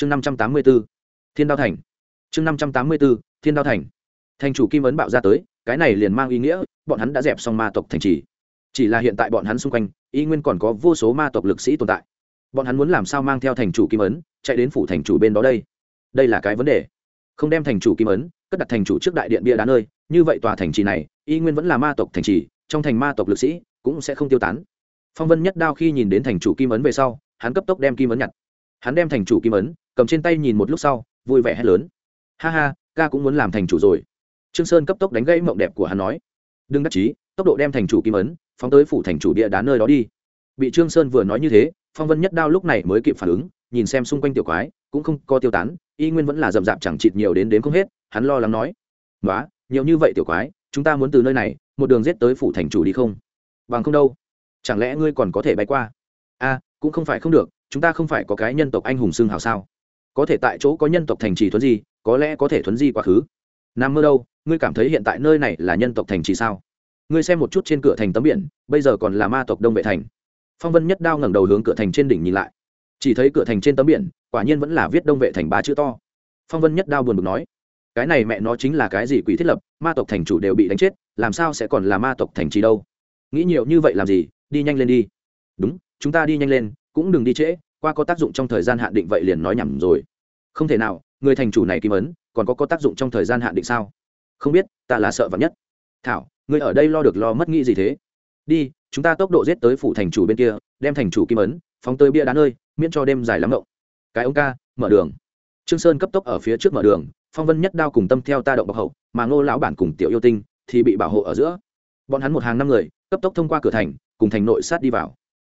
chương năm trăm tám mươi b ố thiên đao thành. Chương năm trăm tám mươi b ố thiên đao thành. Thành chủ kim ấn bạo ra tới, cái này liền mang ý nghĩa, bọn hắn đã dẹp xong ma tộc thành trì. Chỉ là hiện tại bọn hắn xung quanh, y nguyên còn có vô số ma tộc lực sĩ tồn tại. Bọn hắn muốn làm sao mang theo thành chủ kim ấn, chạy đến phủ thành chủ bên đó đây? Đây là cái vấn đề. Không đem thành chủ kim ấn, cất đặt thành chủ trước đại điện bia đá nơi, như vậy tòa thành trì này, y nguyên vẫn là ma tộc thành trì, trong thành ma tộc lực sĩ cũng sẽ không tiêu tán. Phong vân nhất đao khi nhìn đến thành chủ kim ấn về sau, hắn cấp tốc đem kim ấn nhặt. Hắn đem thành chủ kim ấn cầm trên tay nhìn một lúc sau, vui vẻ hét lớn. Ha ha, ca cũng muốn làm thành chủ rồi. Trương sơn cấp tốc đánh gãy mộng đẹp của hắn nói. Đừng đắc chí, tốc độ đem thành chủ kim ấn, phóng tới phủ thành chủ địa đá nơi đó đi. Bị trương sơn vừa nói như thế, phong vân nhất đao lúc này mới kịp phản ứng, nhìn xem xung quanh tiểu quái, cũng không có tiêu tán, y nguyên vẫn là rậm rạp chẳng chịt nhiều đến đến không hết, hắn lo lắng nói. Nói nhiều như vậy tiểu quái, chúng ta muốn từ nơi này, một đường giết tới phủ thành chủ đi không? Bằng không đâu. Chẳng lẽ ngươi còn có thể bay qua? A cũng không phải không được, chúng ta không phải có cái nhân tộc anh hùng xương hào sao? Có thể tại chỗ có nhân tộc thành trì thuấn di, có lẽ có thể thuấn di quá khứ. Nam mơ đâu, ngươi cảm thấy hiện tại nơi này là nhân tộc thành trì sao? Ngươi xem một chút trên cửa thành tấm biển, bây giờ còn là ma tộc đông vệ thành. Phong vân nhất đao ngẩng đầu hướng cửa thành trên đỉnh nhìn lại. Chỉ thấy cửa thành trên tấm biển, quả nhiên vẫn là viết đông vệ thành ba chữ to. Phong vân nhất đao buồn bực nói, cái này mẹ nó chính là cái gì quỷ thiết lập, ma tộc thành chủ đều bị đánh chết, làm sao sẽ còn là ma tộc thành trì đâu? Nghĩ nhiều như vậy làm gì? Đi nhanh lên đi. Đúng, chúng ta đi nhanh lên, cũng đừng đi trễ qua có tác dụng trong thời gian hạn định vậy liền nói nhầm rồi. Không thể nào, người thành chủ này kim ấn, còn có có tác dụng trong thời gian hạn định sao? Không biết, ta là sợ vắn nhất. Thảo, người ở đây lo được lo mất nghĩ gì thế? Đi, chúng ta tốc độ giết tới phủ thành chủ bên kia, đem thành chủ kim ấn, phóng tới bia đá nơi, miễn cho đêm dài lắm động cái ông ca, mở đường. Trương sơn cấp tốc ở phía trước mở đường, phong vân nhất đao cùng tâm theo ta động bọc hậu, mà ngô lão bản cùng tiểu yêu tinh thì bị bảo hộ ở giữa. Bọn hắn một hàng năm người, cấp tốc thông qua cửa thành, cùng thành nội sát đi vào.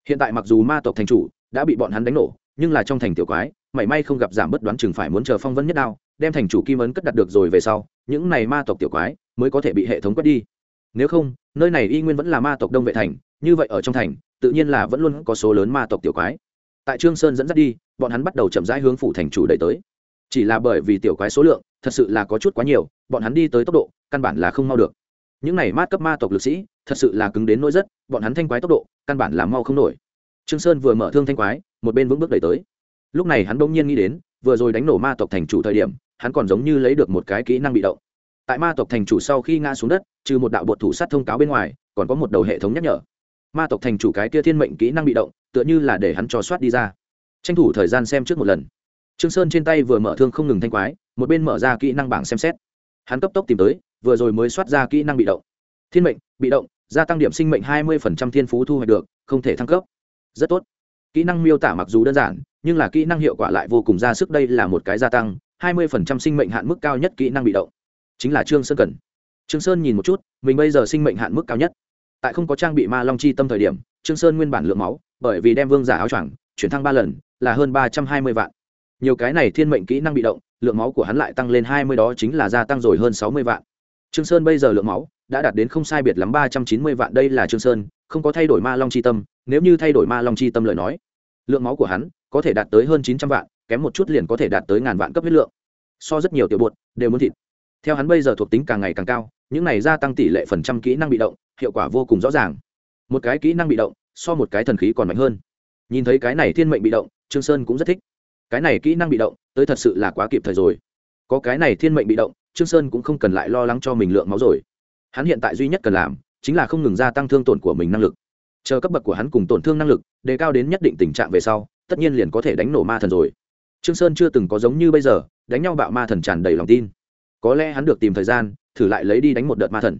Hiện tại mặc dù ma tộc thành chủ đã bị bọn hắn đánh nổ, nhưng là trong thành tiểu quái, mảy may không gặp giảm bất đoán chừng phải muốn chờ phong vân nhất đao, đem thành chủ kim ấn cất đặt được rồi về sau, những này ma tộc tiểu quái mới có thể bị hệ thống quét đi. Nếu không, nơi này y nguyên vẫn là ma tộc đông vệ thành, như vậy ở trong thành, tự nhiên là vẫn luôn có số lớn ma tộc tiểu quái. Tại trương sơn dẫn dắt đi, bọn hắn bắt đầu chậm rãi hướng phủ thành chủ đẩy tới. Chỉ là bởi vì tiểu quái số lượng thật sự là có chút quá nhiều, bọn hắn đi tới tốc độ căn bản là không mau được. Những này mát cấp ma tộc lực sĩ thật sự là cứng đến nỗi rất, bọn hắn thanh quái tốc độ căn bản là mau không nổi trương sơn vừa mở thương thanh quái, một bên vững bước đẩy tới. Lúc này hắn bỗng nhiên nghĩ đến, vừa rồi đánh nổ ma tộc thành chủ thời điểm, hắn còn giống như lấy được một cái kỹ năng bị động. Tại ma tộc thành chủ sau khi ngã xuống đất, trừ một đạo bột thủ sát thông cáo bên ngoài, còn có một đầu hệ thống nhắc nhở. Ma tộc thành chủ cái kia thiên mệnh kỹ năng bị động, tựa như là để hắn cho soát đi ra. Tranh thủ thời gian xem trước một lần. Trương sơn trên tay vừa mở thương không ngừng thanh quái, một bên mở ra kỹ năng bảng xem xét. Hắn cấp tốc tìm tới, vừa rồi mới soát ra kỹ năng bị động. Thiên mệnh, bị động, gia tăng điểm sinh mệnh hai mươi thiên phú thu hoạch được, không thể thăng cấp rất tốt. Kỹ năng miêu tả mặc dù đơn giản, nhưng là kỹ năng hiệu quả lại vô cùng ra sức, đây là một cái gia tăng, hai mươi sinh mệnh hạn mức cao nhất kỹ năng bị động. Chính là trương sơn cần. Trương sơn nhìn một chút, mình bây giờ sinh mệnh hạn mức cao nhất. Tại không có trang bị ma long chi tâm thời điểm, trương sơn nguyên bản lượng máu, bởi vì đem vương giả áo choàng, chuyển thăng ba lần, là hơn ba trăm hai mươi vạn. Nhiều cái này thiên mệnh kỹ năng bị động, lượng máu của hắn lại tăng lên hai mươi đó chính là gia tăng rồi hơn sáu mươi vạn. Trương sơn bây giờ lượng máu, đã đạt đến không sai biệt lắm ba trăm chín mươi vạn, đây là trương sơn không có thay đổi ma long chi tâm, nếu như thay đổi ma long chi tâm lời nói, lượng máu của hắn có thể đạt tới hơn chín trăm vạn, kém một chút liền có thể đạt tới ngàn vạn cấp huyết lượng. So rất nhiều tiểu bột đều muốn thịt. Theo hắn bây giờ thuộc tính càng ngày càng cao, những này gia tăng tỷ lệ phần trăm kỹ năng bị động, hiệu quả vô cùng rõ ràng. Một cái kỹ năng bị động, so một cái thần khí còn mạnh hơn. Nhìn thấy cái này thiên mệnh bị động, trương sơn cũng rất thích. Cái này kỹ năng bị động, tới thật sự là quá kịp thời rồi. Có cái này thiên mệnh bị động, trương sơn cũng không cần lại lo lắng cho mình lượng máu rồi. Hắn hiện tại duy nhất cần làm chính là không ngừng gia tăng thương tổn của mình năng lực. Chờ cấp bậc của hắn cùng tổn thương năng lực đề cao đến nhất định tình trạng về sau, tất nhiên liền có thể đánh nổ ma thần rồi. Trương sơn chưa từng có giống như bây giờ, đánh nhau bạo ma thần tràn đầy lòng tin. Có lẽ hắn được tìm thời gian, thử lại lấy đi đánh một đợt ma thần.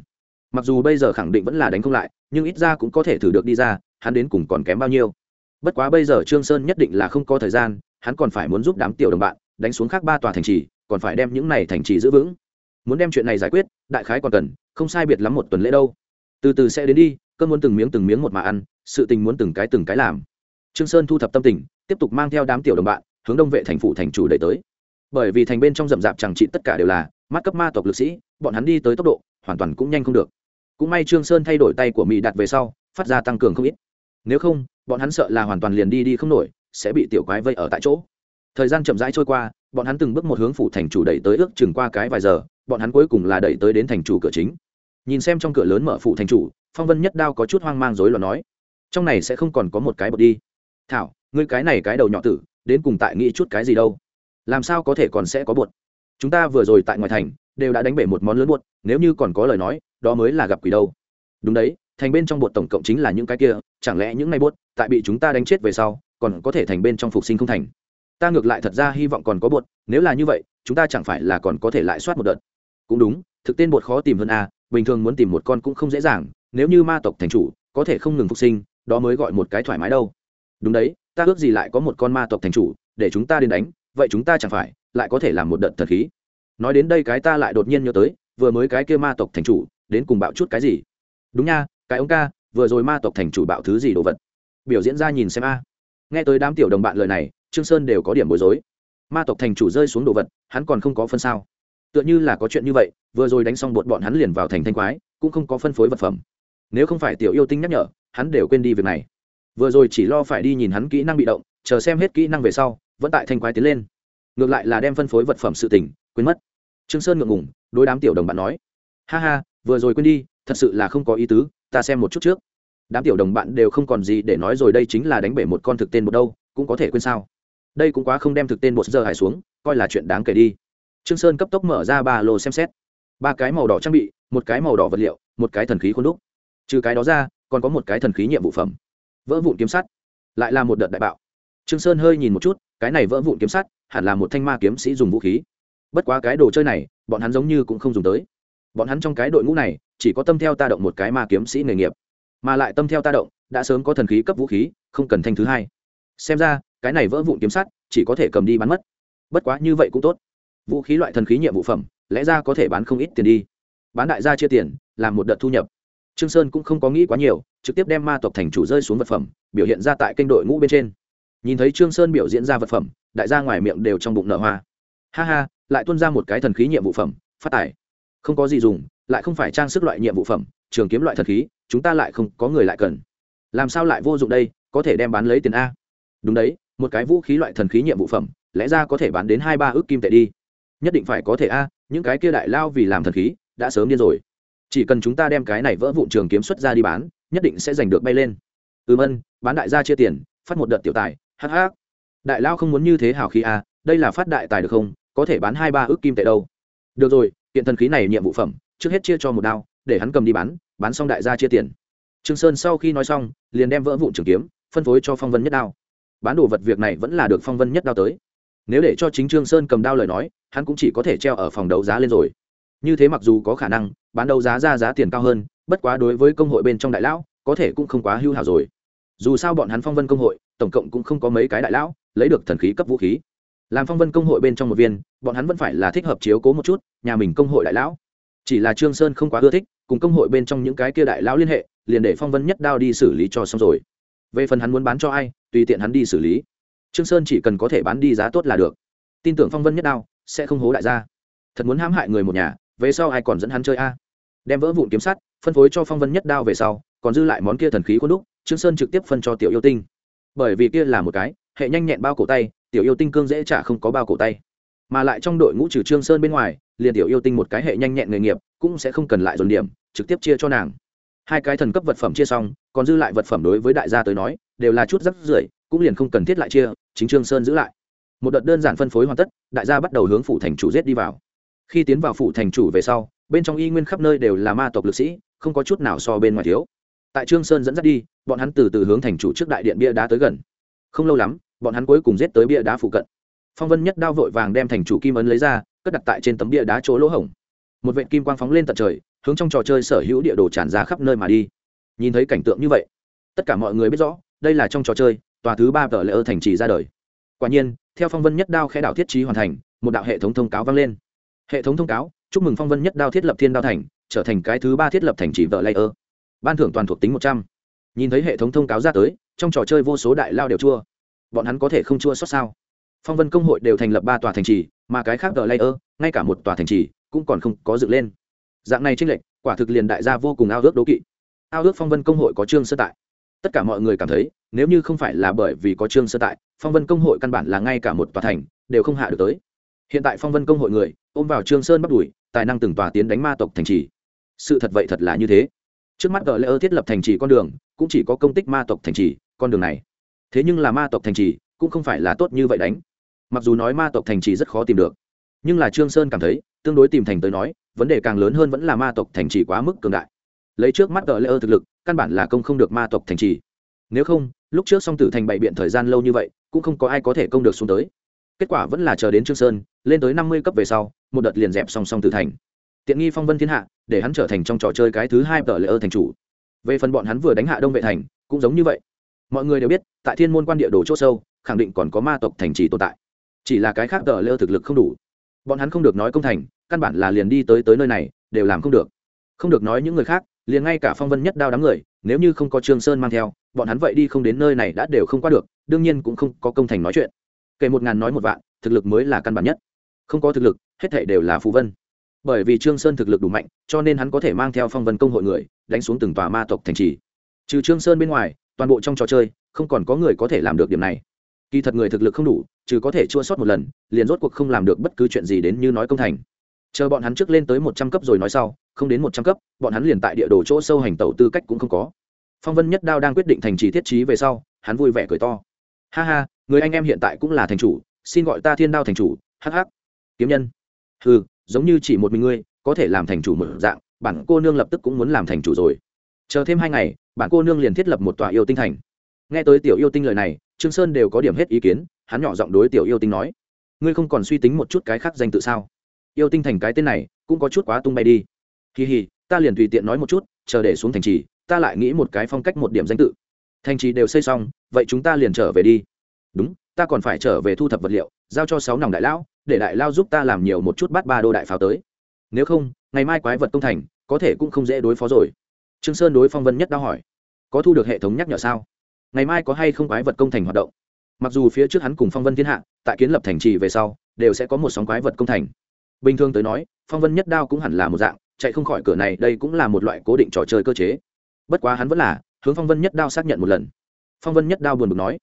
Mặc dù bây giờ khẳng định vẫn là đánh không lại, nhưng ít ra cũng có thể thử được đi ra, hắn đến cùng còn kém bao nhiêu. Bất quá bây giờ trương sơn nhất định là không có thời gian, hắn còn phải muốn giúp đám tiểu đồng bạn, đánh xuống khác ba tòa thành trì, còn phải đem những này thành trì giữ vững. Muốn đem chuyện này giải quyết, đại khái còn cần, không sai biệt lắm một tuần lễ đâu từ từ sẽ đến đi cơn muốn từng miếng từng miếng một mà ăn, sự tình muốn từng cái từng cái làm. Trương sơn thu thập tâm tình, tiếp tục mang theo đám tiểu đồng bạn, hướng đông vệ thành phủ thành chủ đẩy tới. Bởi vì thành bên trong rậm rạp chẳng trị tất cả đều là mắt cấp ma tộc lực sĩ, bọn hắn đi tới tốc độ hoàn toàn cũng nhanh không được. Cũng may trương sơn thay đổi tay của mỹ đặt về sau, phát ra tăng cường không ít. Nếu không, bọn hắn sợ là hoàn toàn liền đi đi không nổi, sẽ bị tiểu quái vây ở tại chỗ. Thời gian chậm rãi trôi qua, bọn hắn từng bước một hướng phủ thành chủ đẩy tới ước chừng qua cái vài giờ, bọn hắn cuối cùng là đẩy tới đến thành chủ cửa chính nhìn xem trong cửa lớn mở phụ thành chủ, phong vân nhất đao có chút hoang mang rối loạn nói, trong này sẽ không còn có một cái bột đi. Thảo, ngươi cái này cái đầu nhỏ tử, đến cùng tại nghĩ chút cái gì đâu? Làm sao có thể còn sẽ có bột? Chúng ta vừa rồi tại ngoài thành, đều đã đánh bể một món lớn bột, nếu như còn có lời nói, đó mới là gặp quỷ đâu. Đúng đấy, thành bên trong bột tổng cộng chính là những cái kia, chẳng lẽ những ngày bột, tại bị chúng ta đánh chết về sau, còn có thể thành bên trong phục sinh không thành? Ta ngược lại thật ra hy vọng còn có bột, nếu là như vậy, chúng ta chẳng phải là còn có thể lại soát một đợt. Cũng đúng, thực tên bột khó tìm hơn a bình thường muốn tìm một con cũng không dễ dàng, nếu như ma tộc thành chủ, có thể không ngừng phục sinh, đó mới gọi một cái thoải mái đâu. Đúng đấy, ta ước gì lại có một con ma tộc thành chủ, để chúng ta đến đánh, vậy chúng ta chẳng phải lại có thể làm một đợt thật khí. Nói đến đây cái ta lại đột nhiên nhớ tới, vừa mới cái kia ma tộc thành chủ, đến cùng bạo chút cái gì? Đúng nha, cái ông ca, vừa rồi ma tộc thành chủ bạo thứ gì đồ vật? Biểu diễn ra nhìn xem a. Nghe tới đám tiểu đồng bạn lời này, trương sơn đều có điểm bối rối. Ma tộc thành chủ rơi xuống đồ vật, hắn còn không có phân sao tựa như là có chuyện như vậy, vừa rồi đánh xong bột bọn hắn liền vào thành thanh quái, cũng không có phân phối vật phẩm. Nếu không phải tiểu yêu tinh nhắc nhở, hắn đều quên đi việc này. Vừa rồi chỉ lo phải đi nhìn hắn kỹ năng bị động, chờ xem hết kỹ năng về sau, vẫn tại thanh quái tiến lên. Ngược lại là đem phân phối vật phẩm sự tình, quên mất. Trương sơn ngượng ngùng, đối đám tiểu đồng bạn nói, ha ha, vừa rồi quên đi, thật sự là không có ý tứ, ta xem một chút trước. Đám tiểu đồng bạn đều không còn gì để nói rồi, đây chính là đánh bể một con thực tên một đâu, cũng có thể quên sao? Đây cũng quá không đem thực tên một giờ hải xuống, coi là chuyện đáng kể đi trương sơn cấp tốc mở ra ba lô xem xét. Ba cái màu đỏ trang bị, một cái màu đỏ vật liệu, một cái thần khí khuôn đúc. Trừ cái đó ra, còn có một cái thần khí nhiệm vụ phẩm. Vỡ vụn kiếm sắt. Lại là một đợt đại bạo. Trương sơn hơi nhìn một chút, cái này vỡ vụn kiếm sắt, hẳn là một thanh ma kiếm sĩ dùng vũ khí. Bất quá cái đồ chơi này, bọn hắn giống như cũng không dùng tới. Bọn hắn trong cái đội ngũ này, chỉ có tâm theo ta động một cái ma kiếm sĩ nghề nghiệp. Mà lại tâm theo ta động, đã sớm có thần khí cấp vũ khí, không cần thanh thứ hai. Xem ra, cái này vỡ vụn kiếm sắt, chỉ có thể cầm đi bán mất. Bất quá như vậy cũng tốt vũ khí loại thần khí nhiệm vụ phẩm, lẽ ra có thể bán không ít tiền đi. Bán đại gia chia tiền, làm một đợt thu nhập. Trương sơn cũng không có nghĩ quá nhiều, trực tiếp đem ma tộc thành chủ rơi xuống vật phẩm, biểu hiện ra tại kênh đội ngũ bên trên. Nhìn thấy trương sơn biểu diễn ra vật phẩm, đại gia ngoài miệng đều trong bụng nở hoa. Ha ha, lại tuôn ra một cái thần khí nhiệm vụ phẩm, phát tài. Không có gì dùng, lại không phải trang sức loại nhiệm vụ phẩm, trường kiếm loại thần khí, chúng ta lại không có người lại cần. Làm sao lại vô dụng đây, có thể đem bán lấy tiền a. Đúng đấy, một cái vũ khí loại thần khí nhiệm vụ phẩm, lẽ ra có thể bán đến hai ba ước kim tệ đi nhất định phải có thể a, những cái kia đại lao vì làm thần khí, đã sớm điên rồi. Chỉ cần chúng ta đem cái này vỡ vụn trường kiếm xuất ra đi bán, nhất định sẽ giành được bay lên. Ừm ân bán đại gia chia tiền, phát một đợt tiểu tài hh đại lao không muốn như thế hào khí a, đây là phát đại tài được không, có thể bán hai ba ước kim tệ đâu. Được rồi, kiện thần khí này nhiệm vụ phẩm, trước hết chia cho một đao, để hắn cầm đi bán bán xong đại gia chia tiền. Trương sơn sau khi nói xong, liền đem vỡ vụn trường kiếm, phân phối cho phong vân nhất đao. Bán đồ vật việc này vẫn là được phong vân nhất đao tới. Nếu để cho chính trương sơn cầm đao lời nói hắn cũng chỉ có thể treo ở phòng đấu giá lên rồi. Như thế mặc dù có khả năng, bán đấu giá ra giá tiền cao hơn, bất quá đối với công hội bên trong đại lão, có thể cũng không quá hưu hảo rồi. Dù sao bọn hắn phong vân công hội, tổng cộng cũng không có mấy cái đại lão, lấy được thần khí cấp vũ khí. Làm phong vân công hội bên trong một viên, bọn hắn vẫn phải là thích hợp chiếu cố một chút, nhà mình công hội đại lão. Chỉ là trương sơn không quá ưa thích, cùng công hội bên trong những cái kia đại lão liên hệ, liền để phong vân nhất đao đi xử lý cho xong rồi. Về phần hắn muốn bán cho ai, tùy tiện hắn đi xử lý. Trương sơn chỉ cần có thể bán đi giá tốt là được. Tin tưởng phong vân nhất đao sẽ không hố đại gia. Thật muốn hãm hại người một nhà, về sau ai còn dẫn hắn chơi a? Đem vỡ vụn kiếm sắt, phân phối cho phong vân nhất đao về sau, còn dư lại món kia thần khí khuôn đúc, trương sơn trực tiếp phân cho tiểu yêu tinh. Bởi vì kia là một cái, hệ nhanh nhẹn bao cổ tay, tiểu yêu tinh cương dễ trả không có bao cổ tay. Mà lại trong đội ngũ trừ trương sơn bên ngoài, liền tiểu yêu tinh một cái hệ nhanh nhẹn nghề nghiệp, cũng sẽ không cần lại dồn điểm, trực tiếp chia cho nàng. Hai cái thần cấp vật phẩm chia xong, còn dư lại vật phẩm đối với đại gia tới nói, đều là chút rắc rưởi, cũng liền không cần thiết lại chia, chính trương sơn giữ lại một đợt đơn giản phân phối hoàn tất, đại gia bắt đầu hướng phủ thành chủ giết đi vào. Khi tiến vào phủ thành chủ về sau, bên trong y nguyên khắp nơi đều là ma tộc lực sĩ, không có chút nào so bên ngoài thiếu. Tại trương sơn dẫn dắt đi, bọn hắn từ từ hướng thành chủ trước đại điện bia đá tới gần. Không lâu lắm, bọn hắn cuối cùng giết tới bia đá phụ cận. Phong vân nhất đao vội vàng đem thành chủ kim ấn lấy ra, cất đặt tại trên tấm bia đá chỗ lỗ hổng. Một vệ kim quang phóng lên tận trời, hướng trong trò chơi sở hữu địa đồ tràn ra khắp nơi mà đi. Nhìn thấy cảnh tượng như vậy, tất cả mọi người biết rõ, đây là trong trò chơi, tòa thứ ba tờ lễ ơ thành trì ra đời quả nhiên, theo phong vân nhất đao khẽ đạo thiết trí hoàn thành, một đạo hệ thống thông cáo vang lên. Hệ thống thông cáo, chúc mừng phong vân nhất đao thiết lập thiên đao thành, trở thành cái thứ ba thiết lập thành trì vợ lây ơ ban thưởng toàn thuộc tính một trăm. Nhìn thấy hệ thống thông cáo ra tới, trong trò chơi vô số đại lao đều chua. Bọn hắn có thể không chua xót sao? Phong vân công hội đều thành lập ba tòa thành trì, mà cái khác vợ lây ơ ngay cả một tòa thành trì, cũng còn không có dựng lên. Dạng này tranh lệch, quả thực liền đại gia vô cùng ao ước đố kỵ. Ao ước phong vân công hội có trương sơ tại tất cả mọi người cảm thấy, nếu như không phải là bởi vì có trương sơ tại, phong vân công hội căn bản là ngay cả một tòa thành đều không hạ được tới. Hiện tại phong vân công hội người, ôm vào trương sơn bắt đuổi, tài năng từng tòa tiến đánh ma tộc thành trì. Sự thật vậy thật là như thế. Trước mắt gờ lễ ơ thiết lập thành trì con đường, cũng chỉ có công tích ma tộc thành trì, con đường này. Thế nhưng là ma tộc thành trì, cũng không phải là tốt như vậy đánh. Mặc dù nói ma tộc thành trì rất khó tìm được, nhưng là trương sơn cảm thấy, tương đối tìm thành tới nói, vấn đề càng lớn hơn vẫn là ma tộc thành trì quá mức cường đại lấy trước mắt tờ lễ ơ thực lực, căn bản là công không được ma tộc thành trì. Nếu không, lúc trước song tử thành bày biện thời gian lâu như vậy, cũng không có ai có thể công được xuống tới. Kết quả vẫn là chờ đến trương sơn, lên tới năm mươi cấp về sau, một đợt liền dẹp song song tử thành. Tiện nghi phong vân thiên hạ, để hắn trở thành trong trò chơi cái thứ hai tờ lễ ơ thành chủ. Về phần bọn hắn vừa đánh hạ đông vệ thành, cũng giống như vậy. Mọi người đều biết, tại thiên môn quan địa đồ c h ỗ sâu, khẳng định còn có ma tộc thành trì tồn tại. Chỉ là cái khác tờ lễ ơ thực lực không đủ. Bọn hắn không được nói công thành, căn bản là liền đi tới tới nơi này, đều làm không được. Không được nói những người khác liền ngay cả phong vân nhất đao đám người, nếu như không có trương sơn mang theo, bọn hắn vậy đi không đến nơi này đã đều không qua được, đương nhiên cũng không có công thành nói chuyện. Kể một ngàn nói một vạn, thực lực mới là căn bản nhất. Không có thực lực, hết thảy đều là phù vân. Bởi vì trương sơn thực lực đủ mạnh, cho nên hắn có thể mang theo phong vân công hội người, đánh xuống từng tòa ma tộc thành trì. Trừ trương sơn bên ngoài, toàn bộ trong trò chơi, không còn có người có thể làm được điểm này. Kỳ thật người thực lực không đủ, trừ có thể chua sót một lần, liền rốt cuộc không làm được bất cứ chuyện gì đến như nói công thành. Chờ bọn hắn trước lên tới một trăm cấp rồi nói sau không đến một trăm cấp, bọn hắn liền tại địa đồ chỗ sâu hành tẩu tư cách cũng không có. Phong vân nhất đao đang quyết định thành trì thiết trí về sau, hắn vui vẻ cười to. Ha ha, người anh em hiện tại cũng là thành chủ, xin gọi ta thiên đao thành chủ, hắc hắc. Kiếm nhân. Ừ giống như chỉ một mình ngươi, có thể làm thành chủ một dạng, bản cô nương lập tức cũng muốn làm thành chủ rồi. Chờ thêm hai ngày, bản cô nương liền thiết lập một tòa yêu tinh thành. Nghe tới tiểu yêu tinh lời này, trương sơn đều có điểm hết ý kiến, hắn nhỏ giọng đối tiểu yêu tinh nói, ngươi không còn suy tính một chút cái khác danh tự sao? Yêu tinh thành cái tên này, cũng có chút quá tung bay đi kỳ hì, ta liền tùy tiện nói một chút, chờ để xuống thành trì, ta lại nghĩ một cái phong cách một điểm danh tự. Thành trì đều xây xong, vậy chúng ta liền trở về đi. Đúng, ta còn phải trở về thu thập vật liệu, giao cho sáu nòng đại lão, để đại lao giúp ta làm nhiều một chút bát ba đô đại pháo tới. Nếu không, ngày mai quái vật công thành, có thể cũng không dễ đối phó rồi. Trương sơn đối phong vân nhất đau hỏi, có thu được hệ thống nhắc nhở sao? Ngày mai có hay không quái vật công thành hoạt động? Mặc dù phía trước hắn cùng phong vân thiên hạ, tại kiến lập thành trì về sau, đều sẽ có một sóng quái vật công thành. Bình thường tới nói, phong vân nhất đao cũng hẳn là một dạng chạy không khỏi cửa này, đây cũng là một loại cố định trò chơi cơ chế. Bất quá hắn vẫn là, hướng phong vân nhất đao xác nhận một lần. Phong vân nhất đao buồn bực nói,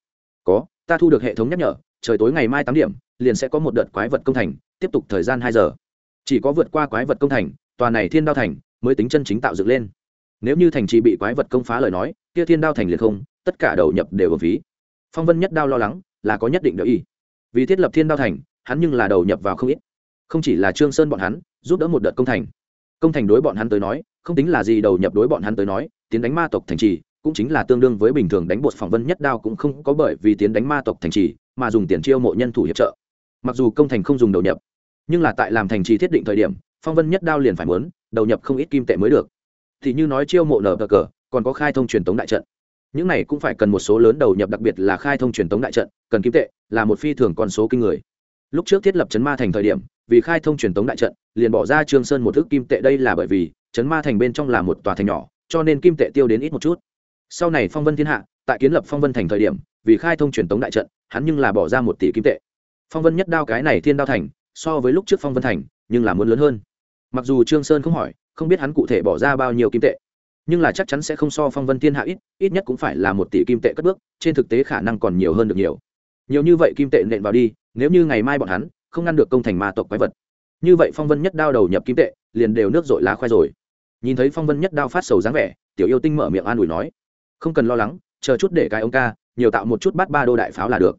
có, ta thu được hệ thống nhắc nhở, trời tối ngày mai tám điểm, liền sẽ có một đợt quái vật công thành, tiếp tục thời gian hai giờ. Chỉ có vượt qua quái vật công thành, tòa này thiên đao thành mới tính chân chính tạo dựng lên. Nếu như thành trì bị quái vật công phá lời nói, kia thiên đao thành liền không, tất cả đầu nhập đều ở phí. Phong vân nhất đao lo lắng, là có nhất định đợi ý. Vì thiết lập thiên đao thành, hắn nhưng là đầu nhập vào không ít. Không chỉ là trương sơn bọn hắn, giúp đỡ một đợt công thành công thành đối bọn hắn tới nói, không tính là gì đầu nhập đối bọn hắn tới nói, tiến đánh ma tộc thành trì, cũng chính là tương đương với bình thường đánh bột phỏng vân nhất đao cũng không có bởi vì tiến đánh ma tộc thành trì, mà dùng tiền chiêu mộ nhân thủ hiệp trợ. Mặc dù công thành không dùng đầu nhập, nhưng là tại làm thành trì thiết định thời điểm phong vân nhất đao liền phải muốn, đầu nhập không ít kim tệ mới được. Thì như nói chiêu mộ nở cờ cờ, còn có khai thông truyền tống đại trận. Những này cũng phải cần một số lớn đầu nhập, đặc biệt là khai thông truyền tống đại trận, cần kim tệ, là một phi thường con số kinh người. Lúc trước thiết lập chấn ma thành thời điểm vì khai thông truyền tống đại trận, liền bỏ ra trương sơn một thước kim tệ đây là bởi vì chấn ma thành bên trong là một tòa thành nhỏ, cho nên kim tệ tiêu đến ít một chút. Sau này phong vân thiên hạ, tại kiến lập phong vân thành thời điểm, vì khai thông truyền tống đại trận, hắn nhưng là bỏ ra một tỷ kim tệ. Phong vân nhất đao cái này thiên đao thành, so với lúc trước phong vân thành, nhưng là muốn lớn hơn. Mặc dù trương sơn không hỏi, không biết hắn cụ thể bỏ ra bao nhiêu kim tệ, nhưng là chắc chắn sẽ không so phong vân thiên hạ ít ít nhất cũng phải là một tỷ kim tệ cất bước, trên thực tế khả năng còn nhiều hơn được nhiều. Nhiều như vậy kim tệ nện vào đi, nếu như ngày mai bọn hắn không ngăn được công thành ma tộc quái vật. Như vậy phong vân nhất đao đầu nhập kim tệ, liền đều nước dội lá khoai rồi. Nhìn thấy phong vân nhất đao phát sầu dáng vẻ, tiểu yêu tinh mở miệng an ủi nói, không cần lo lắng, chờ chút để cái ông ca, nhiều tạo một chút bát ba đô đại pháo là được.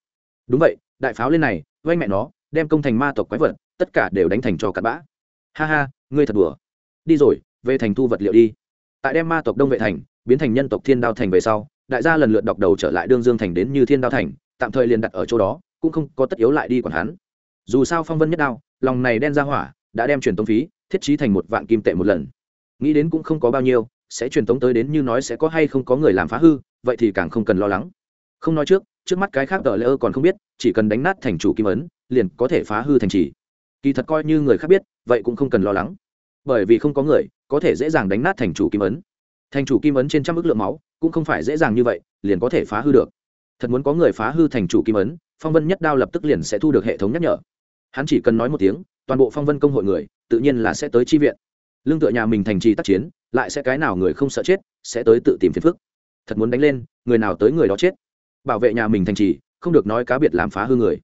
Đúng vậy, đại pháo lên này oanh mẹ nó, đem công thành ma tộc quái vật, tất cả đều đánh thành cho cặn bã. Ha ha, ngươi thật đùa. Đi rồi, về thành thu vật liệu đi. Tại đem ma tộc đông vệ thành biến thành nhân tộc thiên đao thành về sau, đại gia lần lượt đọc đầu trở lại đương dương thành đến như thiên đao thành, tạm thời liền đặt ở chỗ đó, cũng không có tất yếu lại đi còn hắn dù sao phong vân nhất đao, lòng này đen ra hỏa, đã đem truyền tống phí, thiết trí thành một vạn kim tệ một lần. Nghĩ đến cũng không có bao nhiêu, sẽ truyền tống tới đến như nói sẽ có hay không có người làm phá hư, vậy thì càng không cần lo lắng. Không nói trước trước mắt cái khác tờ lễ ơ còn không biết, chỉ cần đánh nát thành chủ kim ấn, liền có thể phá hư thành trì. Kỳ thật coi như người khác biết, vậy cũng không cần lo lắng. Bởi vì không có người có thể dễ dàng đánh nát thành chủ kim ấn. Thành chủ kim ấn trên trăm ước lượng máu, cũng không phải dễ dàng như vậy, liền có thể phá hư được. Thật muốn có người phá hư thành chủ kim ấn, phong vân nhất đao lập tức liền sẽ thu được hệ thống nhắc nhở hắn chỉ cần nói một tiếng, toàn bộ phong vân công hội người, tự nhiên là sẽ tới chi viện. Lương tựa nhà mình thành trì tác chiến, lại sẽ cái nào người không sợ chết, sẽ tới tự tìm phiền phức. Thật muốn đánh lên, người nào tới người đó chết. Bảo vệ nhà mình thành trì, không được nói cá biệt làm phá hư người.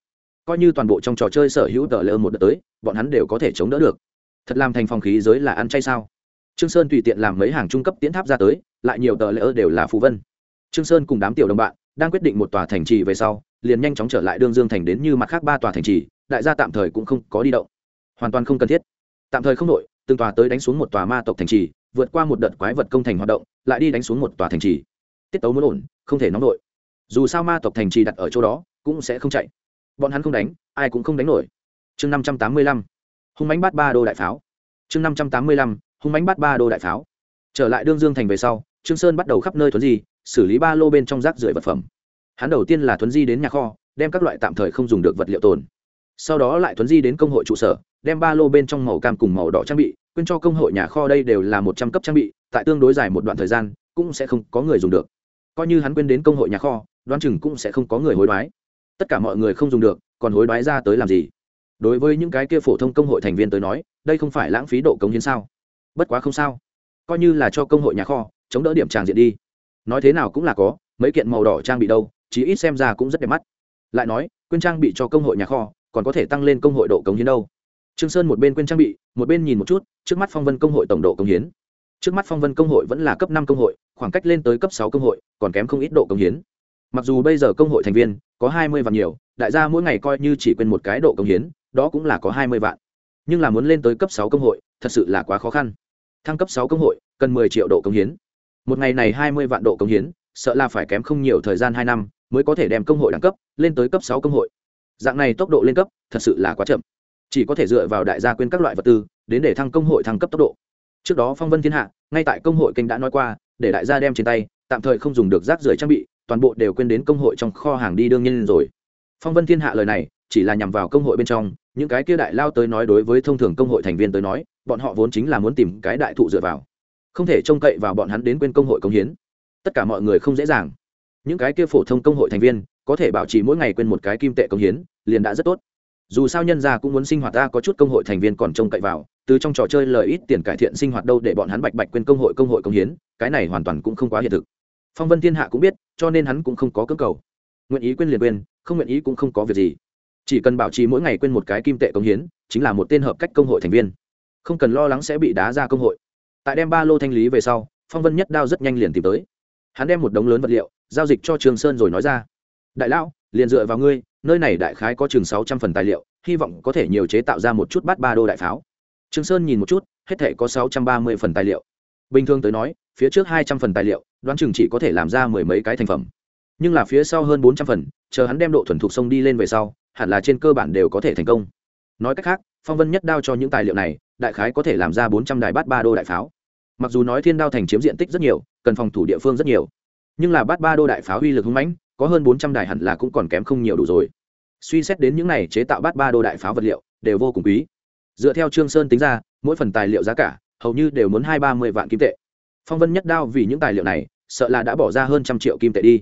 Coi như toàn bộ trong trò chơi sở hữu tờ lơ một đợt tới, bọn hắn đều có thể chống đỡ được. Thật làm thành phòng khí giới là ăn chay sao? Trương sơn tùy tiện làm mấy hàng trung cấp tiến tháp ra tới, lại nhiều tờ lỡ đều là phù vân. Trương sơn cùng đám tiểu đồng bạn, đang quyết định một tòa thành trì về sau, liền nhanh chóng trở lại đương dương thành đến như mặt khác ba tòa thành trì đại gia tạm thời cũng không có đi động. Hoàn toàn không cần thiết. Tạm thời không đội từng tòa tới đánh xuống một tòa ma tộc thành trì, vượt qua một đợt quái vật công thành hoạt động, lại đi đánh xuống một tòa thành trì. Tiết tấu muốn ổn, không thể nóng đội. Dù sao ma tộc thành trì đặt ở chỗ đó, cũng sẽ không chạy. Bọn hắn không đánh, ai cũng không đánh nổi. Chương năm trăm tám mươi lăm. Hung bánh bát ba đô đại pháo. Chương năm trăm tám mươi lăm. Hung bánh bát ba đô đại pháo. Trở lại đương dương thành về sau, trương sơn bắt đầu khắp nơi thuấn di, xử lý ba lô bên trong rác rưởi vật phẩm. Hắn đầu tiên là thuấn di đến nhà kho, đem các loại tạm thời không dùng được vật liệu tồn sau đó lại thuấn di đến công hội trụ sở, đem ba lô bên trong màu cam cùng màu đỏ trang bị quyên cho công hội nhà kho đây đều là một trăm cấp trang bị, tại tương đối dài một đoạn thời gian, cũng sẽ không có người dùng được. Coi như hắn quyên đến công hội nhà kho, đoán chừng cũng sẽ không có người hối đoái. Tất cả mọi người không dùng được, còn hối đoái ra tới làm gì? Đối với những cái kia phổ thông công hội thành viên tới nói, đây không phải lãng phí độ cống hiến sao? Bất quá không sao. Coi như là cho công hội nhà kho, chống đỡ điểm tràng diện đi. Nói thế nào cũng là có, mấy kiện màu đỏ trang bị đâu, chí ít xem ra cũng rất đẹp mắt. Lại nói quyên trang bị cho công hội nhà kho còn có thể tăng lên công hội độ cống hiến đâu. Trương sơn một bên quên trang bị, một bên nhìn một chút, trước mắt phong vân công hội tổng độ cống hiến. Trước mắt phong vân công hội vẫn là cấp năm công hội, khoảng cách lên tới cấp sáu công hội, còn kém không ít độ cống hiến. Mặc dù bây giờ công hội thành viên có hai mươi vạn nhiều, đại gia mỗi ngày coi như chỉ quên một cái độ cống hiến, đó cũng là có hai mươi vạn. Nhưng là muốn lên tới cấp sáu công hội, thật sự là quá khó khăn. Thăng cấp sáu công hội, cần mười triệu độ cống hiến. Một ngày này hai mươi vạn độ cống hiến, sợ là phải kém không nhiều thời gian hai năm, mới có thể đem công hội đẳng cấp, lên tới cấp sáu công hội dạng này tốc độ lên cấp, thật sự là quá chậm. Chỉ có thể dựa vào đại gia quyên các loại vật tư, đến để thăng công hội thăng cấp tốc độ. Trước đó phong vân thiên hạ, ngay tại công hội kênh đã nói qua, để đại gia đem trên tay, tạm thời không dùng được rác rưởi trang bị, toàn bộ đều quên đến công hội trong kho hàng đi đương nhiên rồi. Phong vân thiên hạ lời này, chỉ là nhằm vào công hội bên trong, những cái kia đại lao tới nói đối với thông thường công hội thành viên tới nói, bọn họ vốn chính là muốn tìm cái đại thụ dựa vào. Không thể trông cậy vào bọn hắn đến quên công hội công hiến. Tất cả mọi người không dễ dàng. Những cái kia phổ thông công hội thành viên có thể bảo trì mỗi ngày quên một cái kim tệ công hiến, liền đã rất tốt. Dù sao nhân gia cũng muốn sinh hoạt ta có chút công hội thành viên còn trông cậy vào, từ trong trò chơi lời ít tiền cải thiện sinh hoạt đâu để bọn hắn bạch bạch quên công hội công hội công hiến, cái này hoàn toàn cũng không quá hiện thực. Phong vân thiên hạ cũng biết, cho nên hắn cũng không có cơ cầu. Nguyện ý quên liền quên, không nguyện ý cũng không có việc gì. Chỉ cần bảo trì mỗi ngày quên một cái kim tệ công hiến, chính là một tên hợp cách công hội thành viên. Không cần lo lắng sẽ bị đá ra công hội. Tại đem ba lô thanh lý về sau, phong vân nhất đao rất nhanh liền tìm tới. Hắn đem một đống lớn vật liệu, giao dịch cho trường sơn rồi nói ra đại lão, liền dựa vào ngươi, nơi này đại khái có chừng sáu trăm phần tài liệu, hy vọng có thể nhiều chế tạo ra một chút bát ba đô đại pháo. Trường sơn nhìn một chút, hết thể có sáu trăm ba mươi phần tài liệu. Bình thường tới nói, phía trước hai trăm phần tài liệu, đoán chừng chỉ có thể làm ra mười mấy cái thành phẩm. Nhưng là phía sau hơn bốn trăm phần, chờ hắn đem độ thuần thục sông đi lên về sau, hẳn là trên cơ bản đều có thể thành công. Nói cách khác, phong vân nhất đao cho những tài liệu này, đại khái có thể làm ra bốn trăm đài bát ba đô đại pháo. Mặc dù nói thiên đao thành chiếm diện tích rất nhiều, cần phòng thủ địa phương rất nhiều, nhưng là bát ba đô đại pháo uy lực hung mãnh có hơn bốn trăm đài hẳn là cũng còn kém không nhiều đủ rồi. Suy xét đến những này chế tạo bát ba đô đại pháo vật liệu, đều vô cùng quý. Dựa theo trương sơn tính ra, mỗi phần tài liệu giá cả, hầu như đều muốn hai ba mươi vạn kim tệ. Phong vân nhất đao vì những tài liệu này, sợ là đã bỏ ra hơn trăm triệu kim tệ đi.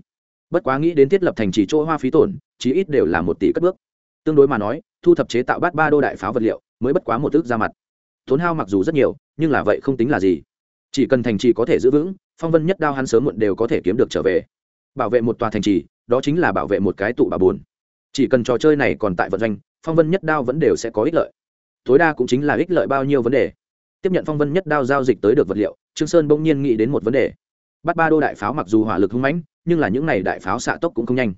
Bất quá nghĩ đến thiết lập thành chỉ chỗ hoa phí tổn, chí ít đều là một tỷ cất bước. Tương đối mà nói, thu thập chế tạo bát ba đô đại pháo vật liệu, mới bất quá một ước ra mặt. Tốn hao mặc dù rất nhiều, nhưng là vậy không tính là gì. Chỉ cần thành trì có thể giữ vững, phong vân nhất đao hắn sớm muộn đều có thể kiếm được trở về bảo vệ một tòa thành trì, đó chính là bảo vệ một cái tụ bà buồn. Chỉ cần trò chơi này còn tại vận doanh, phong vân nhất đao vẫn đều sẽ có ích lợi. Tối đa cũng chính là ích lợi bao nhiêu vấn đề. Tiếp nhận phong vân nhất đao giao dịch tới được vật liệu, trương sơn bỗng nhiên nghĩ đến một vấn đề. Bắt ba đô đại pháo mặc dù hỏa lực hung mãnh, nhưng là những này đại pháo xạ tốc cũng không nhanh.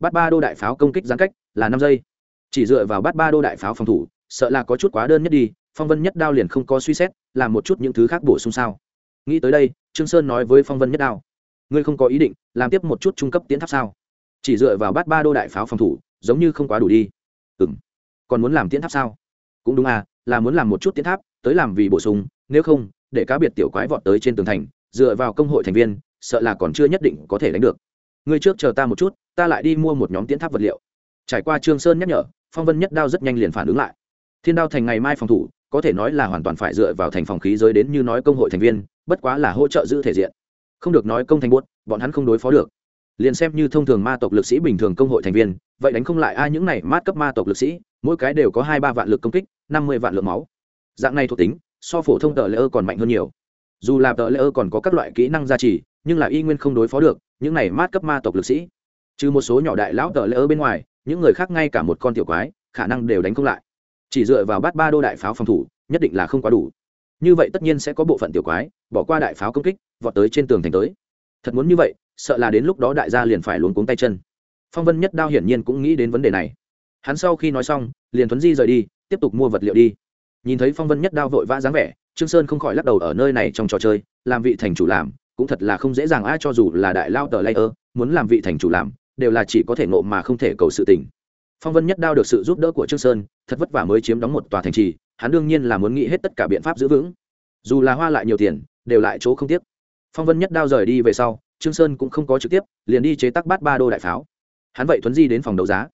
Bắt ba đô đại pháo công kích giãn cách là năm giây. Chỉ dựa vào bắt ba đô đại pháo phòng thủ, sợ là có chút quá đơn nhất đi, phong vân nhất đao liền không có suy xét, làm một chút những thứ khác bổ sung sao. Nghĩ tới đây, trương sơn nói với phong vân nhất đao ngươi không có ý định làm tiếp một chút trung cấp tiến tháp sao? Chỉ dựa vào bát ba đô đại pháo phòng thủ, giống như không quá đủ đi. Ừ m còn muốn làm tiến tháp sao? Cũng đúng à là muốn làm một chút tiến tháp, tới làm vì bổ sung, nếu không, để cá biệt tiểu quái vọt tới trên tường thành, dựa vào công hội thành viên, sợ là còn chưa nhất định có thể đánh được. Ngươi trước chờ ta một chút, ta lại đi mua một nhóm tiến tháp vật liệu. Trải qua trương sơn nhắc nhở, phong vân nhất đao rất nhanh liền phản ứng lại. Thiên đao thành ngày mai phòng thủ, có thể nói là hoàn toàn phải dựa vào thành phòng khí giới đến như nói công hội thành viên, bất quá là hỗ trợ giữ thể diện không được nói công thành buốt, bọn hắn không đối phó được. Liền xem như thông thường ma tộc lực sĩ bình thường công hội thành viên, vậy đánh không lại ai những này mát cấp ma tộc lực sĩ, mỗi cái đều có hai ba vạn lực công kích, năm mươi vạn lượng máu. Dạng này thuộc tính, so phổ thông tờ lễ ơ còn mạnh hơn nhiều. Dù là tờ lễ ơ còn có các loại kỹ năng gia trì, nhưng là y nguyên không đối phó được, những này mát cấp ma tộc lực sĩ. Trừ một số nhỏ đại lão tờ lễ ơ bên ngoài, những người khác ngay cả một con tiểu quái, khả năng đều đánh không lại. Chỉ dựa vào bát ba đô đại pháo phòng thủ, nhất định là không quá đủ như vậy tất nhiên sẽ có bộ phận tiểu quái, bỏ qua đại pháo công kích, vọt tới trên tường thành tới. Thật muốn như vậy, sợ là đến lúc đó đại gia liền phải luống cuống tay chân. Phong vân nhất đao hiển nhiên cũng nghĩ đến vấn đề này. Hắn sau khi nói xong, liền thuấn di rời đi, tiếp tục mua vật liệu đi. Nhìn thấy phong vân nhất đao vội vã dáng vẻ, trương sơn không khỏi lắc đầu ở nơi này trong trò chơi, làm vị thành chủ làm, cũng thật là không dễ dàng ai cho dù là đại lao tờ layer, muốn làm vị thành chủ làm, đều là chỉ có thể nộ mà không thể cầu sự tình. Phong vân nhất đao được sự giúp đỡ của trương sơn, thật vất vả mới chiếm đóng một tòa thành trì hắn đương nhiên là muốn nghĩ hết tất cả biện pháp giữ vững. Dù là hoa lại nhiều tiền, đều lại chỗ không tiếc. Phong vân nhất đao rời đi về sau, trương sơn cũng không có trực tiếp, liền đi chế tác bát ba đô đại pháo. Hắn vậy thuấn di đến phòng đấu giá.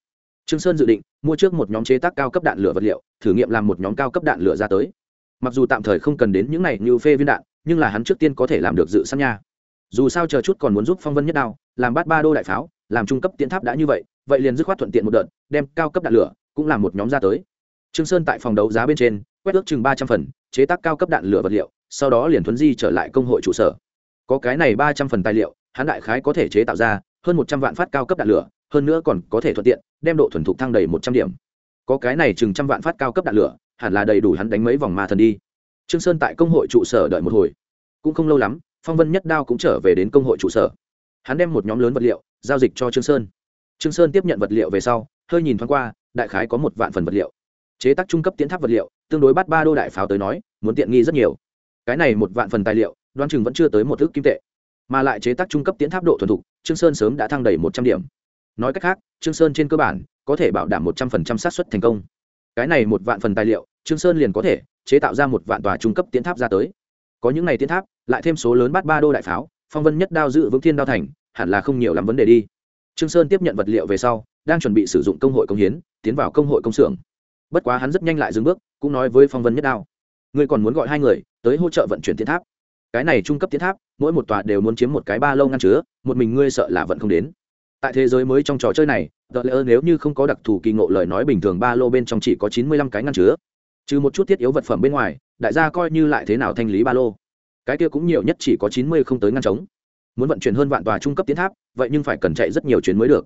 Trương sơn dự định, mua trước một nhóm chế tác cao cấp đạn lửa vật liệu, thử nghiệm làm một nhóm cao cấp đạn lửa ra tới. Mặc dù tạm thời không cần đến những này như phê viên đạn, nhưng là hắn trước tiên có thể làm được dự sẵn nha. Dù sao chờ chút còn muốn giúp phong vân nhất đao làm bát ba đô đại pháo, làm trung cấp tiến tháp đã như vậy vậy liền dứt khoát thuận tiện một đợt, đem cao cấp đạn lửa cũng làm một nhóm ra tới trương sơn tại phòng đấu giá bên trên, quét ước chừng ba trăm phần, chế tác cao cấp đạn lửa vật liệu, sau đó liền thuấn di trở lại công hội trụ sở. Có cái này ba trăm phần tài liệu, hắn đại khái có thể chế tạo ra hơn một trăm vạn phát cao cấp đạn lửa, hơn nữa còn có thể thuận tiện, đem độ thuần thục thăng đầy một trăm điểm. Có cái này chừng trăm vạn phát cao cấp đạn lửa, hẳn là đầy đủ hắn đánh mấy vòng ma thần đi. Trương sơn tại công hội trụ sở đợi một hồi. Cũng không lâu lắm, phong vân nhất đao cũng trở về đến công hội trụ sở. Hắn đem một nhóm lớn vật liệu giao dịch cho trương sơn. Trương sơn tiếp nhận vật liệu về sau, hơi nhìn thoáng qua, đại khái có một vạn phần vật liệu chế tác trung cấp tiến tháp vật liệu, tương đối bắt ba đô đại pháo tới nói, muốn tiện nghi rất nhiều. Cái này một vạn phần tài liệu, đoán chừng vẫn chưa tới một ước kim tệ. Mà lại chế tác trung cấp tiến tháp độ thuần thục, trương sơn sớm đã thăng đầy một trăm điểm. Nói cách khác, trương sơn trên cơ bản, có thể bảo đảm một trăm phần trăm xác suất thành công. Cái này một vạn phần tài liệu, trương sơn liền có thể chế tạo ra một vạn tòa trung cấp tiến tháp ra tới. Có những này tiến tháp, lại thêm số lớn bắt ba đô đại pháo, phong vân nhất đao dự vững thiên đao thành, hẳn là không nhiều lắm vấn đề đi. Trương sơn tiếp nhận vật liệu về sau, đang chuẩn bị sử dụng công hội công hiến, tiến vào công hội công xưởng bất quá hắn rất nhanh lại dừng bước, cũng nói với phong vân nhất đao. Ngươi còn muốn gọi hai người, tới hỗ trợ vận chuyển tiến tháp. Cái này trung cấp tiến tháp, mỗi một tòa đều muốn chiếm một cái ba lâu ngăn chứa, một mình ngươi sợ là vẫn không đến. Tại thế giới mới trong trò chơi này tờ lỡ nếu như không có đặc thù kỳ ngộ lời nói bình thường, ba lô bên trong chỉ có chín mươi lăm cái ngăn chứa. Trừ một chút thiết yếu vật phẩm bên ngoài, đại gia coi như lại thế nào thanh lý ba lô. Cái kia cũng nhiều nhất chỉ có chín mươi không tới ngăn trống. Muốn vận chuyển hơn vạn tòa trung cấp tiến tháp, vậy nhưng phải cần chạy rất nhiều chuyến mới được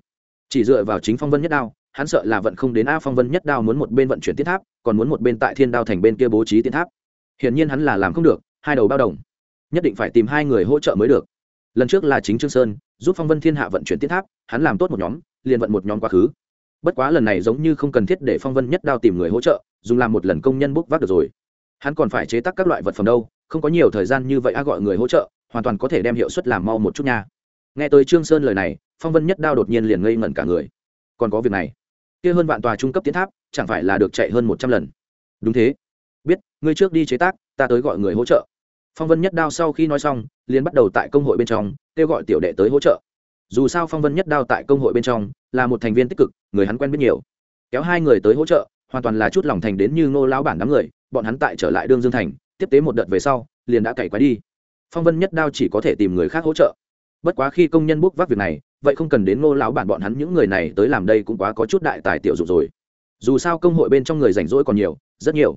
chỉ dựa vào chính phong vân nhất đao, hắn sợ là vận không đến a phong vân nhất đao muốn một bên vận chuyển tiến tháp, còn muốn một bên tại thiên đao thành bên kia bố trí tiến tháp. Hiển nhiên hắn là làm không được, hai đầu bao đồng. Nhất định phải tìm hai người hỗ trợ mới được. Lần trước là chính trương sơn, giúp phong vân thiên hạ vận chuyển tiến tháp, hắn làm tốt một nhóm, liền vận một nhóm quá khứ. Bất quá lần này giống như không cần thiết để phong vân nhất đao tìm người hỗ trợ, dùng làm một lần công nhân bốc vác được rồi. Hắn còn phải chế tác các loại vật phẩm đâu, không có nhiều thời gian như vậy a gọi người hỗ trợ, hoàn toàn có thể đem hiệu suất làm mau một chút nha. Nghe tới trương sơn lời này phong vân nhất đao đột nhiên liền ngây ngẩn cả người. Còn có việc này? Kia hơn vạn tòa trung cấp tiến tháp, chẳng phải là được chạy hơn một trăm lần? Đúng thế. Biết, ngươi trước đi chế tác, ta tới gọi người hỗ trợ. Phong vân nhất đao sau khi nói xong, liền bắt đầu tại công hội bên trong, kêu gọi tiểu đệ tới hỗ trợ. Dù sao phong vân nhất đao tại công hội bên trong, là một thành viên tích cực, người hắn quen biết nhiều. Kéo hai người tới hỗ trợ, hoàn toàn là chút lòng thành đến như ngô lao bản đám người, bọn hắn tại trở lại đương dương thành, tiếp tế một đợt về sau, liền đã cày quái đi. Phong vân nhất đao chỉ có thể tìm người khác hỗ trợ. Bất quá khi công nhân bốc vác việc này vậy không cần đến ngô lão bản bọn hắn, những người này tới làm đây cũng quá có chút đại tài tiểu dụng rồi. Dù sao công hội bên trong người rảnh rỗi còn nhiều, rất nhiều.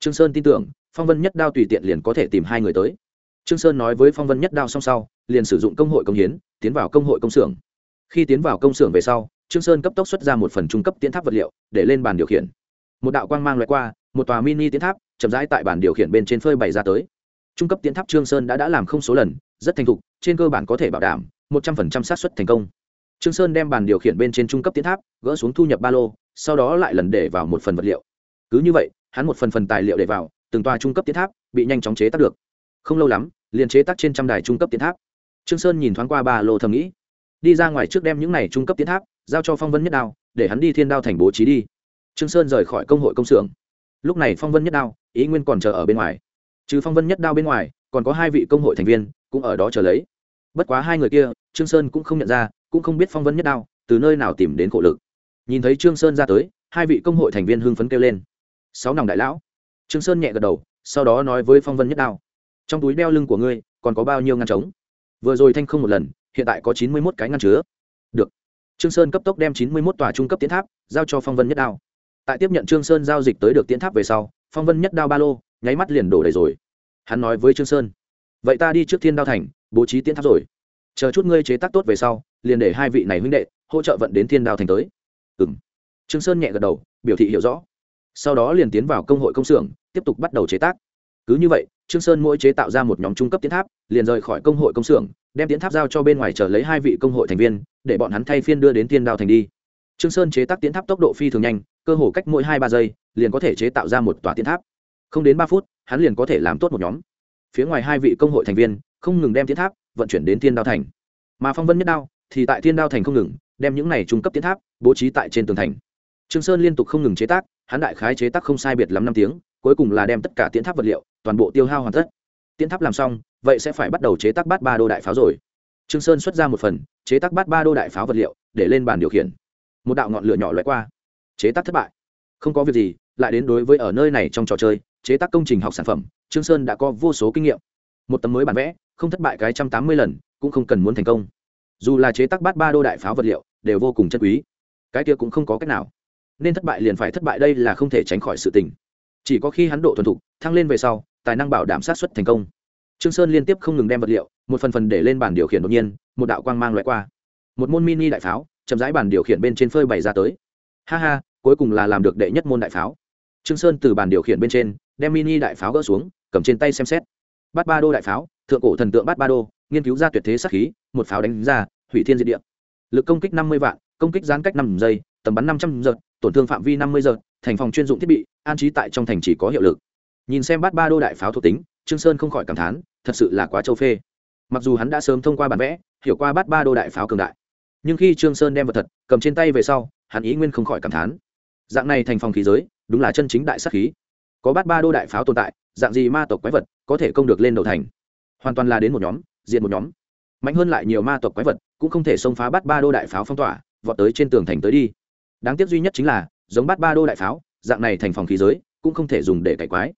Trương sơn tin tưởng, phong vân nhất đao tùy tiện liền có thể tìm hai người tới. Trương sơn nói với phong vân nhất đao song sau, liền sử dụng công hội công hiến, tiến vào công hội công xưởng. Khi tiến vào công xưởng về sau, trương sơn cấp tốc xuất ra một phần trung cấp tiến tháp vật liệu, để lên bàn điều khiển. Một đạo quang mang loại qua, một tòa mini tiến tháp, chậm rãi tại bàn điều khiển bên trên phơi bày ra tới. Trung cấp tiến tháp trương sơn đã đã làm không số lần, rất thành thục, trên cơ bản có thể bảo đảm một trăm phần trăm xác suất thành công. Trương sơn đem bàn điều khiển bên trên trung cấp tiến tháp, gỡ xuống thu nhập ba lô, sau đó lại lần để vào một phần vật liệu. Cứ như vậy, hắn một phần phần tài liệu để vào, từng toa trung cấp tiến tháp bị nhanh chóng chế tác được. Không lâu lắm, liền chế tác trên trăm đài trung cấp tiến tháp. Trương sơn nhìn thoáng qua ba lô thầm nghĩ. Đi ra ngoài trước đem những này trung cấp tiến tháp, giao cho phong vân nhất đao, để hắn đi thiên đao thành bố trí đi. Trương sơn rời khỏi công hội công xưởng. Lúc này phong vân nhất đao, ý nguyên còn chờ ở bên ngoài. Trừ phong vân nhất đao bên ngoài, còn có hai vị công hội thành viên, cũng ở đó chờ lấy. Bất quá hai người kia trương sơn cũng không nhận ra, cũng không biết phong vân nhất đao, từ nơi nào tìm đến khổ lực. Nhìn thấy trương sơn ra tới, hai vị công hội thành viên hưng phấn kêu lên. Sáu nòng đại lão. Trương sơn nhẹ gật đầu, sau đó nói với phong vân nhất đao. Trong túi đeo lưng của ngươi, còn có bao nhiêu ngăn trống? Vừa rồi thanh không một lần, hiện tại có chín mươi mốt cái ngăn chứa. Được. Trương sơn cấp tốc đem chín mươi mốt tòa trung cấp tiến tháp giao cho phong vân nhất đao. Tại tiếp nhận trương sơn giao dịch tới được tiến tháp về sau, phong vân nhất đao ba lô, nháy mắt liền đổ đầy rồi. Hắn nói với trương sơn, vậy ta đi trước thiên đao thành, bố trí tiến tháp rồi chờ chút ngươi chế tác tốt về sau, liền để hai vị này huynh đệ hỗ trợ vận đến thiên đao thành tới. Ừm. Trương sơn nhẹ gật đầu, biểu thị hiểu rõ. Sau đó liền tiến vào công hội công xưởng, tiếp tục bắt đầu chế tác. Cứ như vậy, trương sơn mỗi chế tạo ra một nhóm trung cấp tiến tháp, liền rời khỏi công hội công xưởng, đem tiến tháp giao cho bên ngoài chờ lấy hai vị công hội thành viên, để bọn hắn thay phiên đưa đến thiên đao thành đi. Trương sơn chế tác tiến tháp tốc độ phi thường nhanh, cơ hồ cách mỗi hai ba giây, liền có thể chế tạo ra một tòa tiến tháp. Không đến ba phút, hắn liền có thể làm tốt một nhóm. Phía ngoài hai vị công hội thành viên không ngừng đem tiến tháp vận chuyển đến thiên đao thành. Mà phong vân nhất đao thì tại thiên đao thành không ngừng, đem những này trung cấp tiến tháp bố trí tại trên tường thành. Trương sơn liên tục không ngừng chế tác, hắn đại khái chế tác không sai biệt lắm năm tiếng, cuối cùng là đem tất cả tiến tháp vật liệu, toàn bộ tiêu hao hoàn tất. Tiến tháp làm xong, vậy sẽ phải bắt đầu chế tác bát ba đô đại pháo rồi. Trương sơn xuất ra một phần, chế tác bát ba đô đại pháo vật liệu, để lên bàn điều khiển. Một đạo ngọn lửa nhỏ loại qua. Chế tác thất bại. Không có việc gì, lại đến đối với ở nơi này trong trò chơi, chế tác công trình học sản phẩm, trương sơn đã có vô số kinh nghiệm. Một tấm mới bản vẽ không thất bại cái trăm tám mươi lần, cũng không cần muốn thành công. Dù là chế tác bát ba đô đại pháo vật liệu, đều vô cùng chân quý. Cái kia cũng không có cách nào. Nên thất bại liền phải thất bại đây là không thể tránh khỏi sự tình. Chỉ có khi hắn độ thuần thục, thăng lên về sau, tài năng bảo đảm sát xuất thành công. Trương sơn liên tiếp không ngừng đem vật liệu, một phần phần để lên bàn điều khiển đột nhiên, một đạo quang mang loại qua. Một môn mini đại pháo, chậm rãi bàn điều khiển bên trên phơi bày ra tới. Ha ha, cuối cùng là làm được đệ nhất môn đại pháo. Trương sơn từ bàn điều khiển bên trên, đem mini đại pháo gỡ xuống, cầm trên tay xem xét. Bát ba đô đại pháo thượng cổ thần tượng bát ba đô, nghiên cứu ra tuyệt thế sát khí, một pháo đánh ra, hủy thiên diệt địa. Lực công kích năm mươi vạn, công kích giãn cách năm giây, tầm bắn năm trăm giờ, tổn thương phạm vi năm mươi giờ, thành phòng chuyên dụng thiết bị, an trí tại trong thành chỉ có hiệu lực. Nhìn xem bát ba đô đại pháo thuộc tính, trương sơn không khỏi cảm thán, thật sự là quá châu phê. Mặc dù hắn đã sớm thông qua bản vẽ, hiểu qua bát ba đô đại pháo cường đại, nhưng khi trương sơn đem vật thật, cầm trên tay về sau, hắn ý nguyên không khỏi cảm thán. Dạng này thành phòng khí giới, đúng là chân chính đại sát khí. Có bát ba đô đại pháo tồn tại, dạng gì ma tộc quái vật có thể công được lên đầu thành? Hoàn toàn là đến một nhóm diện một nhóm. Mạnh hơn lại nhiều ma tộc quái vật, cũng không thể xông phá bắt ba đô đại pháo phong tỏa, vọt tới trên tường thành tới đi. Đáng tiếc duy nhất chính là, giống bắt ba đô đại pháo, dạng này thành phòng khí giới, cũng không thể dùng để cải quái.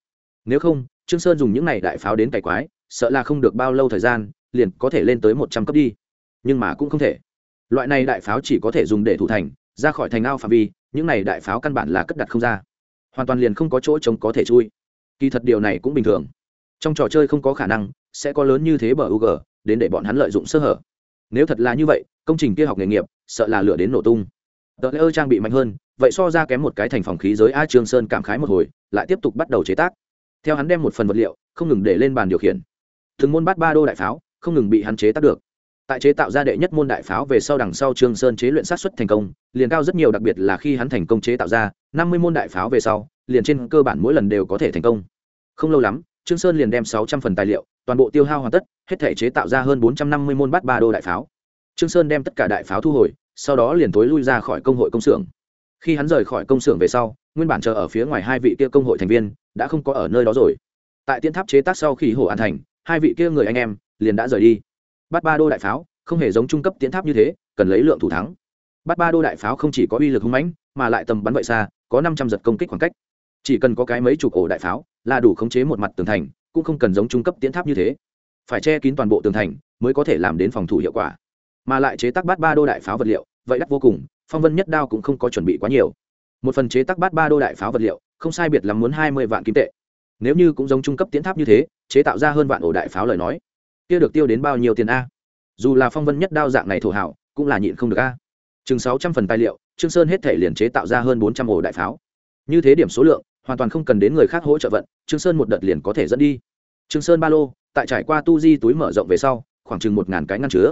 Nếu không, trương sơn dùng những này đại pháo đến cải quái, sợ là không được bao lâu thời gian, liền có thể lên tới một trăm cấp đi. Nhưng mà cũng không thể. Loại này đại pháo chỉ có thể dùng để thủ thành, ra khỏi thành ao phạm vi, những này đại pháo căn bản là cất đặt không ra. Hoàn toàn liền không có chỗ trống có thể chui. Kỳ thật điều này cũng bình thường. Trong trò chơi không có khả năng sẽ có lớn như thế bờ UG đến để bọn hắn lợi dụng sơ hở. Nếu thật là như vậy, công trình kia học nghề nghiệp, sợ là lửa đến nổ tung. Tờ lễ trang bị mạnh hơn, vậy so ra kém một cái thành phòng khí giới a trương sơn cảm khái một hồi, lại tiếp tục bắt đầu chế tác. Theo hắn đem một phần vật liệu, không ngừng để lên bàn điều khiển. Từng môn bát ba đô đại pháo, không ngừng bị hắn chế tác được. Tại chế tạo ra đệ nhất môn đại pháo về sau đằng sau trương sơn chế luyện sát xuất thành công, liền cao rất nhiều, đặc biệt là khi hắn thành công chế tạo ra năm mươi môn đại pháo về sau, liền trên cơ bản mỗi lần đều có thể thành công. Không lâu lắm trương sơn liền đem sáu trăm phần tài liệu, toàn bộ tiêu hao hoàn tất, hết thể chế tạo ra hơn bốn trăm năm mươi môn bát ba đô đại pháo. Trương sơn đem tất cả đại pháo thu hồi, sau đó liền tối lui ra khỏi công hội công xưởng. Khi hắn rời khỏi công xưởng về sau, nguyên bản chờ ở phía ngoài hai vị kia công hội thành viên, đã không có ở nơi đó rồi. Tại tiên tháp chế tác sau khi hồ an thành, hai vị kia người anh em liền đã rời đi. Bát ba đô đại pháo không hề giống trung cấp tiến tháp như thế, cần lấy lượng thủ thắng. Bát ba đô đại pháo không chỉ có uy lực hung mãnh, mà lại tầm bắn vậy xa, có năm trăm giật công kích khoảng cách chỉ cần có cái mấy chục ổ đại pháo, là đủ khống chế một mặt tường thành, cũng không cần giống trung cấp tiến tháp như thế. Phải che kín toàn bộ tường thành mới có thể làm đến phòng thủ hiệu quả. Mà lại chế tác bát ba đô đại pháo vật liệu, vậy đắt vô cùng, phong vân nhất đao cũng không có chuẩn bị quá nhiều. Một phần chế tác bát ba đô đại pháo vật liệu, không sai biệt lắm muốn hai mươi vạn kim tệ. Nếu như cũng giống trung cấp tiến tháp như thế, chế tạo ra hơn vạn ổ đại pháo lời nói, kia được tiêu đến bao nhiêu tiền a? Dù là phong vân nhất đao dạng này thổ hảo cũng là nhịn không được a. Chừng sáu trăm phần tài liệu, trương sơn hết thể liền chế tạo ra hơn bốn trăm ổ đại pháo. Như thế điểm số lượng hoàn toàn không cần đến người khác hỗ trợ vận, trương sơn một đợt liền có thể dẫn đi. Trương sơn ba lô, tại trải qua tu di túi mở rộng về sau, khoảng chừng một ngàn cái ngăn chứa.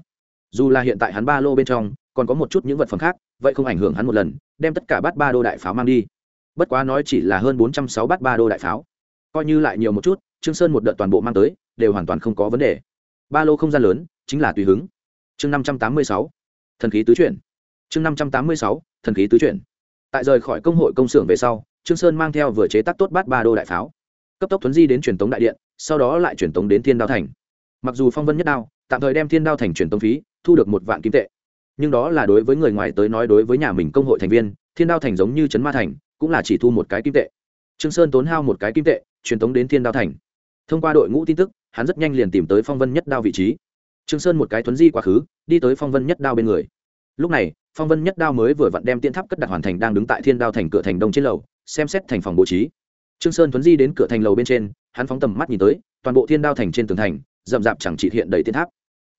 Dù là hiện tại hắn ba lô bên trong, còn có một chút những vật phẩm khác, vậy không ảnh hưởng hắn một lần, đem tất cả bát ba đô đại pháo mang đi. Bất quá nói chỉ là hơn bốn trăm sáu bát ba đô đại pháo. Coi như lại nhiều một chút, trương sơn một đợt toàn bộ mang tới, đều hoàn toàn không có vấn đề. Ba lô không gian lớn, chính là tùy hứng. Chương năm trăm tám mươi sáu, thần khí tứ chuyển. Chương năm trăm tám mươi sáu, thần khí tứ chuyển. Tại rời khỏi công hội công xưởng về sau trương sơn mang theo vừa chế tác tốt bát ba đô đại pháo. Cấp tốc thuấn di đến truyền tống đại điện, sau đó lại truyền tống đến thiên đao thành. Mặc dù phong vân nhất đao, tạm thời đem thiên đao thành truyền tống phí, thu được một vạn kim tệ. Nhưng đó là đối với người ngoài tới nói đối với nhà mình công hội thành viên, thiên đao thành giống như trấn ma thành, cũng là chỉ thu một cái kim tệ. Trương sơn tốn hao một cái kim tệ, truyền tống đến thiên đao thành. Thông qua đội ngũ tin tức, hắn rất nhanh liền tìm tới phong vân nhất đao vị trí. Trương sơn một cái thuấn di quá khứ, đi tới phong vân nhất đao bên người. Lúc này, phong vân nhất đao mới vừa vặn đem tiên tháp cất đặt hoàn thành đang đứng tại thiên đao thành cửa thành đông trên lầu xem xét thành phòng bố trí. Trương sơn thuấn di đến cửa thành lầu bên trên, hắn phóng tầm mắt nhìn tới, toàn bộ thiên đao thành trên tường thành, rậm rạp chẳng chỉ hiện đầy thiên tháp.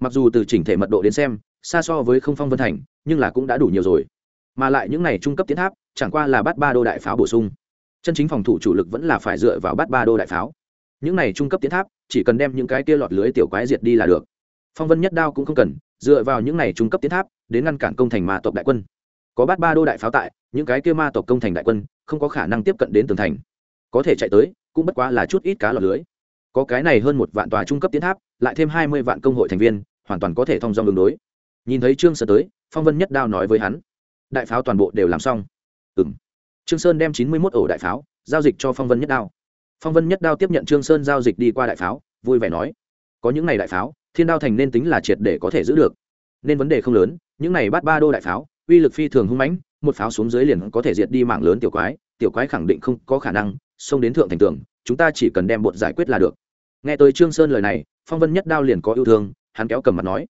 Mặc dù từ chỉnh thể mật độ đến xem, xa so với không phong vân thành, nhưng là cũng đã đủ nhiều rồi. Mà lại những này trung cấp tiến tháp, chẳng qua là bắt ba đô đại pháo bổ sung. Chân chính phòng thủ chủ lực vẫn là phải dựa vào bắt ba đô đại pháo. Những này trung cấp tiến tháp, chỉ cần đem những cái kia lọt lưới tiểu quái diệt đi là được. Phong vân nhất đao cũng không cần, dựa vào những này trung cấp tiến tháp, đến ngăn cản công thành mà tộc đại quân có bát ba đô đại pháo tại, những cái kia ma tộc công thành đại quân, không có khả năng tiếp cận đến tường thành. Có thể chạy tới, cũng bất quá là chút ít cá lọt lưới. Có cái này hơn một vạn tòa trung cấp tiến tháp, lại thêm hai mươi vạn công hội thành viên, hoàn toàn có thể thông dong đường đối. Nhìn thấy trương sơn tới, phong vân nhất đao nói với hắn, đại pháo toàn bộ đều làm xong. Ừ m trương sơn đem chín mươi mốt ổ đại pháo giao dịch cho phong vân nhất đao. Phong vân nhất đao tiếp nhận trương sơn giao dịch đi qua đại pháo, vui vẻ nói, có những này đại pháo, thiên đao thành nên tính là triệt để có thể giữ được. Nên vấn đề không lớn, những này bắt ba đô đại pháo uy lực phi thường hung mãnh, một pháo xuống dưới liền có thể diệt đi mạng lớn tiểu quái tiểu quái khẳng định không có khả năng, xông đến thượng thành tường, chúng ta chỉ cần đem bột giải quyết là được. Nghe tới trương sơn lời này, phong vân nhất đao liền có yêu thương, hắn kéo cầm mặt nói,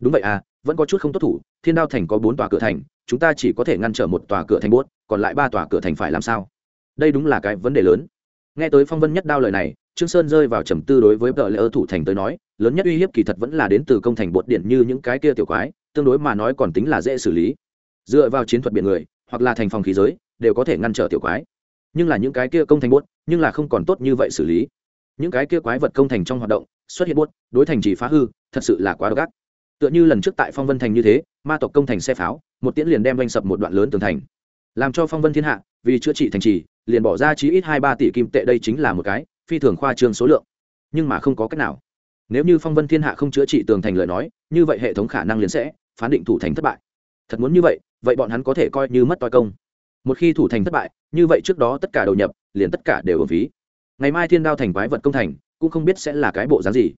đúng vậy à vẫn có chút không tốt thủ, thiên đao thành có bốn tòa cửa thành, chúng ta chỉ có thể ngăn trở một tòa cửa thành bốt còn lại ba tòa cửa thành phải làm sao? Đây đúng là cái vấn đề lớn. Nghe tới phong vân nhất đao lời này, trương sơn rơi vào trầm tư đối với vợ lỡ thủ thành tới nói, lớn nhất uy hiếp kỳ thật vẫn là đến từ công thành bột điện như những cái kia tiểu quái, tương đối mà nói còn tính là dễ xử lý dựa vào chiến thuật biển người, hoặc là thành phòng khí giới, đều có thể ngăn trở tiểu quái. Nhưng là những cái kia công thành bốt nhưng là không còn tốt như vậy xử lý. Những cái kia quái vật công thành trong hoạt động, xuất hiện bốt đối thành chỉ phá hư, thật sự là quá độc ác. Tựa như lần trước tại phong vân thành như thế, ma tộc công thành xe pháo, một tiễn liền đem doanh sập một đoạn lớn tường thành. Làm cho phong vân thiên hạ, vì chữa trị thành trì, liền bỏ ra chí ít hai ba tỷ kim tệ đây chính là một cái, phi thường khoa trương số lượng. Nhưng mà không có cách nào. Nếu như phong vân thiên hạ không chữa trị tường thành lời nói, như vậy hệ thống khả năng liền sẽ phán định thủ thành thất bại. Thật muốn như vậy vậy bọn hắn có thể coi như mất toi công. Một khi thủ thành thất bại, như vậy trước đó tất cả đầu nhập, liền tất cả đều ở phí. Ngày mai thiên đao thành quái vật công thành, cũng không biết sẽ là cái bộ dáng gì.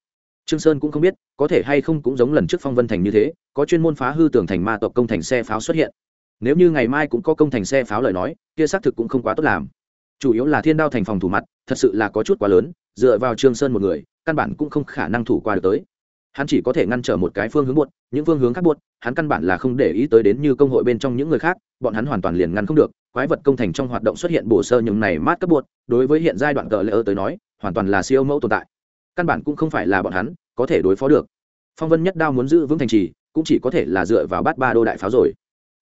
Trương sơn cũng không biết, có thể hay không cũng giống lần trước phong vân thành như thế, có chuyên môn phá hư tường thành ma tộc công thành xe pháo xuất hiện. Nếu như ngày mai cũng có công thành xe pháo lời nói, kia xác thực cũng không quá tốt làm. Chủ yếu là thiên đao thành phòng thủ mặt, thật sự là có chút quá lớn, dựa vào trương sơn một người, căn bản cũng không khả năng thủ qua được tới hắn chỉ có thể ngăn trở một cái phương hướng buốt, những phương hướng khác buốt, hắn căn bản là không để ý tới đến như công hội bên trong những người khác, bọn hắn hoàn toàn liền ngăn không được, quái vật công thành trong hoạt động xuất hiện bổ sơ những này mát cấp buốt, đối với hiện giai đoạn cờ lỡ ơ tới nói, hoàn toàn là siêu mẫu tồn tại. Căn bản cũng không phải là bọn hắn, có thể đối phó được. Phong vân nhất đao muốn giữ vững thành trì, cũng chỉ có thể là dựa vào bát ba đô đại pháo rồi.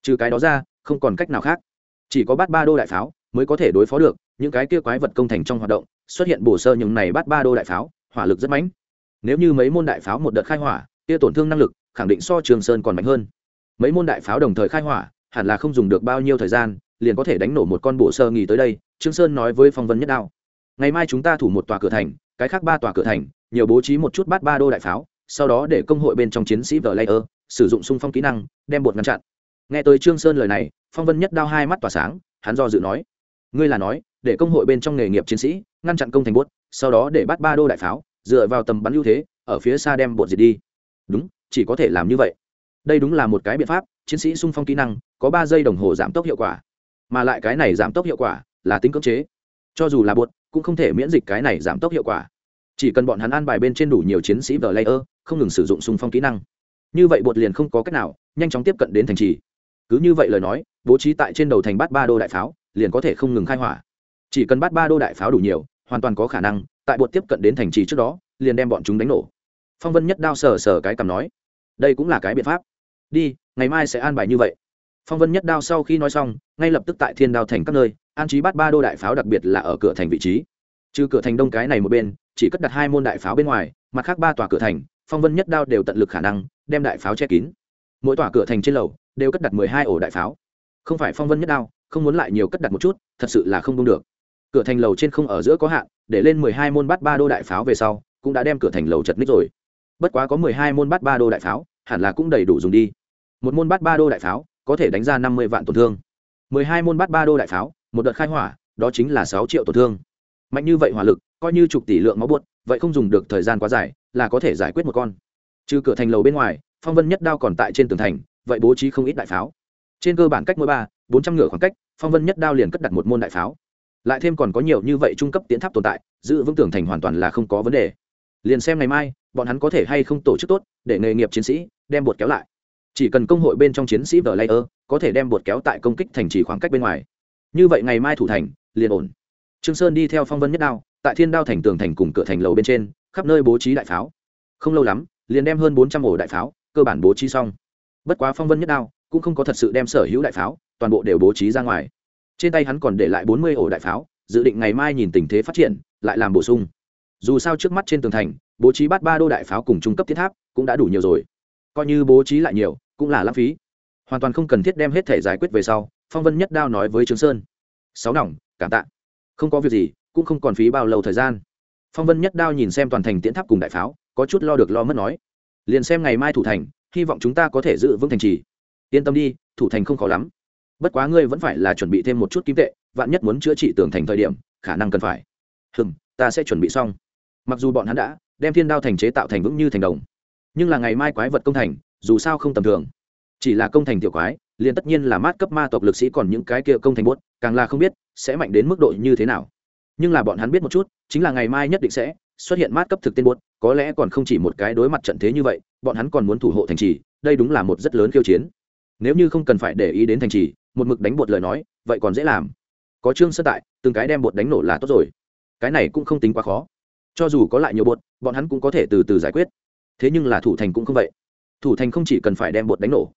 Trừ cái đó ra, không còn cách nào khác. Chỉ có bát ba đô đại pháo mới có thể đối phó được, những cái kia quái vật công thành trong hoạt động, xuất hiện bổ sơ những này bát ba đô đại pháo, hỏa lực rất mãnh nếu như mấy môn đại pháo một đợt khai hỏa, kia tổn thương năng lực, khẳng định so trường sơn còn mạnh hơn. Mấy môn đại pháo đồng thời khai hỏa, hẳn là không dùng được bao nhiêu thời gian, liền có thể đánh nổ một con bộ sơ nghỉ tới đây, trương sơn nói với phong vân nhất đao. Ngày mai chúng ta thủ một tòa cửa thành, cái khác ba tòa cửa thành, nhiều bố trí một chút bát ba đô đại pháo, sau đó để công hội bên trong chiến sĩ vờ layer sử dụng xung phong kỹ năng, đem bột ngăn chặn. Nghe tới trương sơn lời này, phong vân nhất đao hai mắt tỏa sáng, hắn do dự nói, ngươi là nói, để công hội bên trong nghề nghiệp chiến sĩ, ngăn chặn công thành bốt sau đó để bắt ba đô đại pháo dựa vào tầm bắn ưu thế, ở phía xa đem bột diệt đi. Đúng, chỉ có thể làm như vậy. Đây đúng là một cái biện pháp, chiến sĩ sung phong kỹ năng, có ba giây đồng hồ giảm tốc hiệu quả. Mà lại cái này giảm tốc hiệu quả là tính cưỡng chế. Cho dù là bột, cũng không thể miễn dịch cái này giảm tốc hiệu quả. Chỉ cần bọn hắn ăn bài bên trên đủ nhiều chiến sĩ vờ layer, không ngừng sử dụng sung phong kỹ năng. Như vậy bột liền không có cách nào nhanh chóng tiếp cận đến thành trì. Cứ như vậy lời nói, bố trí tại trên đầu thành bát ba đô đại pháo, liền có thể không ngừng khai hỏa. Chỉ cần bát ba đô đại pháo đủ nhiều hoàn toàn có khả năng, tại bột tiếp cận đến thành trì trước đó, liền đem bọn chúng đánh nổ. Phong vân nhất đao sờ sờ cái cầm nói, đây cũng là cái biện pháp. Đi, ngày mai sẽ an bài như vậy. Phong vân nhất đao sau khi nói xong, ngay lập tức tại thiên đao thành các nơi, an trí bắt ba đô đại pháo đặc biệt là ở cửa thành vị trí. Trừ cửa thành đông cái này một bên, chỉ cất đặt hai môn đại pháo bên ngoài, mặt khác ba tòa cửa thành, phong vân nhất đao đều tận lực khả năng, đem đại pháo che kín. Mỗi tòa cửa thành trên lầu, đều cất đặt mười hai ổ đại pháo. Không phải phong vân nhất đao, không muốn lại nhiều cất đặt một chút, thật sự là không đông được cửa thành lầu trên không ở giữa có hạn, để lên mười hai môn bắt ba đô đại pháo về sau, cũng đã đem cửa thành lầu chật ních rồi. Bất quá có mười hai môn bắt ba đô đại pháo, hẳn là cũng đầy đủ dùng đi. Một môn bắt ba đô đại pháo, có thể đánh ra năm mươi vạn tổn thương. mười hai môn bắt ba đô đại pháo, một đợt khai hỏa, đó chính là sáu triệu tổn thương. Mạnh như vậy hỏa lực, coi như chục tỷ lượng máu buốt vậy không dùng được thời gian quá dài, là có thể giải quyết một con. Trừ cửa thành lầu bên ngoài, phong vân nhất đao còn tại trên tường thành, vậy bố trí không ít đại pháo. Trên cơ bản cách mỗi ba, bốn trăm ngựa khoảng cách, phong vân nhất đao liền cất đặt một môn đại pháo lại thêm còn có nhiều như vậy trung cấp tiến tháp tồn tại, giữ vững tường thành hoàn toàn là không có vấn đề. Liền xem ngày mai, bọn hắn có thể hay không tổ chức tốt, để nghề nghiệp chiến sĩ đem bột kéo lại. Chỉ cần công hội bên trong chiến sĩ vờ layer có thể đem bột kéo tại công kích thành trì khoảng cách bên ngoài. Như vậy ngày mai thủ thành, liền ổn. Trương sơn đi theo phong vân nhất đao, tại thiên đao thành tường thành cùng cửa thành lầu bên trên, khắp nơi bố trí đại pháo. Không lâu lắm, liền đem hơn bốn trăm ổ đại pháo, cơ bản bố trí xong. Bất quá phong vân nhất đao cũng không có thật sự đem sở hữu đại pháo toàn bộ đều bố trí ra ngoài trên tay hắn còn để lại bốn mươi ổ đại pháo, dự định ngày mai nhìn tình thế phát triển, lại làm bổ sung. Dù sao trước mắt trên tường thành, bố trí bắt ba đô đại pháo cùng trung cấp thiết tháp cũng đã đủ nhiều rồi. Coi như bố trí lại nhiều, cũng là lãng phí. Hoàn toàn không cần thiết đem hết thể giải quyết về sau, phong vân nhất đao nói với trương sơn. Sáu nòng, cảm tạ. Không có việc gì, cũng không còn phí bao lâu thời gian. Phong vân nhất đao nhìn xem toàn thành tiễn tháp cùng đại pháo, có chút lo được lo mất nói. Liền xem ngày mai thủ thành, hy vọng chúng ta có thể giữ vững thành trì. Yên tâm đi, thủ thành không khó lắm bất quá ngươi vẫn phải là chuẩn bị thêm một chút kim tệ, vạn nhất muốn chữa trị tường thành thời điểm, khả năng cần phải. Hừm, ta sẽ chuẩn bị xong. Mặc dù bọn hắn đã đem thiên đao thành chế tạo thành vững như thành đồng, nhưng là ngày mai quái vật công thành, dù sao không tầm thường. Chỉ là công thành tiểu quái, liền tất nhiên là mát cấp ma tộc lực sĩ còn những cái kia công thành buốt, càng là không biết sẽ mạnh đến mức độ như thế nào. Nhưng là bọn hắn biết một chút, chính là ngày mai nhất định sẽ xuất hiện mát cấp thực tên buốt, có lẽ còn không chỉ một cái đối mặt trận thế như vậy, bọn hắn còn muốn thủ hộ thành trì, đây đúng là một rất lớn khiêu chiến. Nếu như không cần phải để ý đến thành trì một mực đánh bột lời nói, vậy còn dễ làm. Có trương sơn tại, từng cái đem bột đánh nổ là tốt rồi. Cái này cũng không tính quá khó. Cho dù có lại nhiều bột, bọn hắn cũng có thể từ từ giải quyết. Thế nhưng là thủ thành cũng không vậy. Thủ thành không chỉ cần phải đem bột đánh nổ.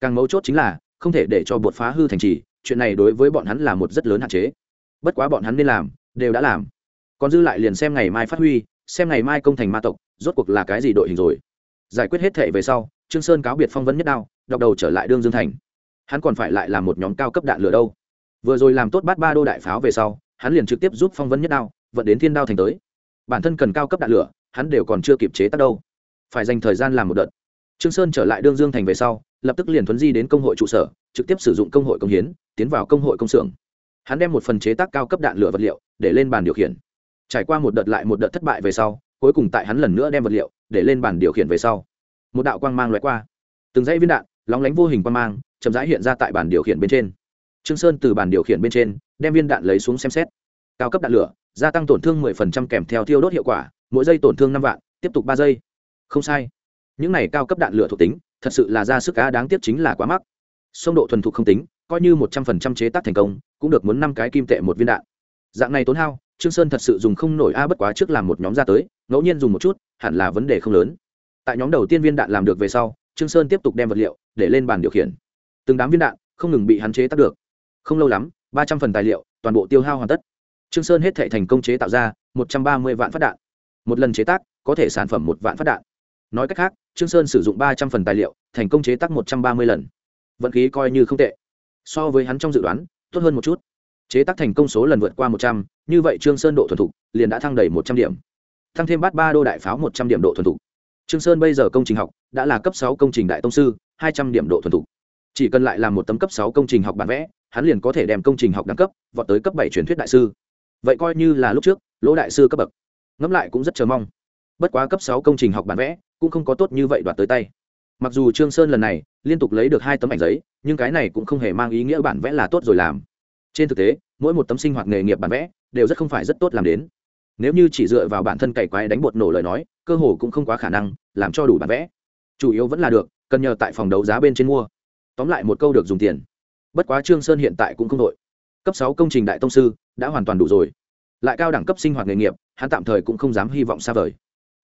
Càng mấu chốt chính là, không thể để cho bột phá hư thành trì, chuyện này đối với bọn hắn là một rất lớn hạn chế. Bất quá bọn hắn nên làm, đều đã làm. Còn dư lại liền xem ngày mai phát huy, xem ngày mai công thành ma tộc, rốt cuộc là cái gì đội hình rồi. Giải quyết hết thệ về sau, trương sơn cáo biệt phong vấn nhất đao, đọc đầu trở lại đương dương thành hắn còn phải lại làm một nhóm cao cấp đạn lửa đâu. Vừa rồi làm tốt bát ba đô đại pháo về sau, hắn liền trực tiếp giúp phong vấn nhất đao, vận đến thiên đao thành tới. Bản thân cần cao cấp đạn lửa, hắn đều còn chưa kịp chế tác đâu. Phải dành thời gian làm một đợt. Trương sơn trở lại đương dương thành về sau, lập tức liền thuấn di đến công hội trụ sở, trực tiếp sử dụng công hội công hiến, tiến vào công hội công xưởng. Hắn đem một phần chế tác cao cấp đạn lửa vật liệu, để lên bàn điều khiển. Trải qua một đợt lại một đợt thất bại về sau, cuối cùng tại hắn lần nữa đem vật liệu, để lên bàn điều khiển về sau. Một đạo quang mang loại qua. Từng dãy viên đạn, lóng lánh vô hình quang mang chậm rãi hiện ra tại bàn điều khiển bên trên. Trương sơn từ bàn điều khiển bên trên, đem viên đạn lấy xuống xem xét. Cao cấp đạn lửa, gia tăng tổn thương 10% kèm theo thiêu đốt hiệu quả, mỗi giây tổn thương năm vạn, tiếp tục ba giây. Không sai. Những này cao cấp đạn lửa thuộc tính, thật sự là ra sức cá đáng tiếc chính là quá mắc. Sông độ thuần thục không tính, coi như một trăm phần trăm chế tác thành công, cũng được muốn năm cái kim tệ một viên đạn. Dạng này tốn hao, trương sơn thật sự dùng không nổi a, bất quá trước làm một nhóm ra tới, ngẫu nhiên dùng một chút, hẳn là vấn đề không lớn. Tại nhóm đầu tiên viên đạn làm được về sau, trương sơn tiếp tục đem vật liệu, để lên bàn điều khiển từng đám viên đạn không ngừng bị hắn chế tác được. Không lâu lắm, ba trăm phần tài liệu, toàn bộ tiêu hao hoàn tất. Trương sơn hết thể thành công chế tạo ra một trăm ba mươi vạn phát đạn. Một lần chế tác, có thể sản phẩm một vạn phát đạn. Nói cách khác, trương sơn sử dụng ba trăm phần tài liệu, thành công chế tác một trăm ba mươi lần. Vận khí coi như không tệ. So với hắn trong dự đoán, tốt hơn một chút. Chế tác thành công số lần vượt qua một trăm, như vậy trương sơn độ thuần thục liền đã thăng đầy một trăm điểm. Thăng thêm bát ba đô đại pháo một trăm điểm độ thuần thục. Trương sơn bây giờ công trình học đã là cấp sáu công trình đại tông sư, hai trăm điểm độ thuần thục chỉ cần lại làm một tấm cấp sáu công trình học bản vẽ, hắn liền có thể đem công trình học đẳng cấp vọt tới cấp bảy truyền thuyết đại sư. Vậy coi như là lúc trước, lỗ đại sư cấp bậc. Ngẫm lại cũng rất chờ mong. Bất quá cấp sáu công trình học bản vẽ, cũng không có tốt như vậy đoạt tới tay. Mặc dù trương sơn lần này liên tục lấy được hai tấm ảnh giấy, nhưng cái này cũng không hề mang ý nghĩa bản vẽ là tốt rồi làm. Trên thực tế, mỗi một tấm sinh hoạt nghề nghiệp bản vẽ đều rất không phải rất tốt làm đến. Nếu như chỉ dựa vào bản thân cày quái đánh bột nổ lời nói, cơ hồ cũng không quá khả năng làm cho đủ bản vẽ. Chủ yếu vẫn là được, cần nhờ tại phòng đấu giá bên trên mua tóm lại một câu được dùng tiền. Bất quá trương sơn hiện tại cũng không đội. Cấp sáu công trình đại tông sư, đã hoàn toàn đủ rồi. Lại cao đẳng cấp sinh hoạt nghề nghiệp, hắn tạm thời cũng không dám hy vọng xa vời.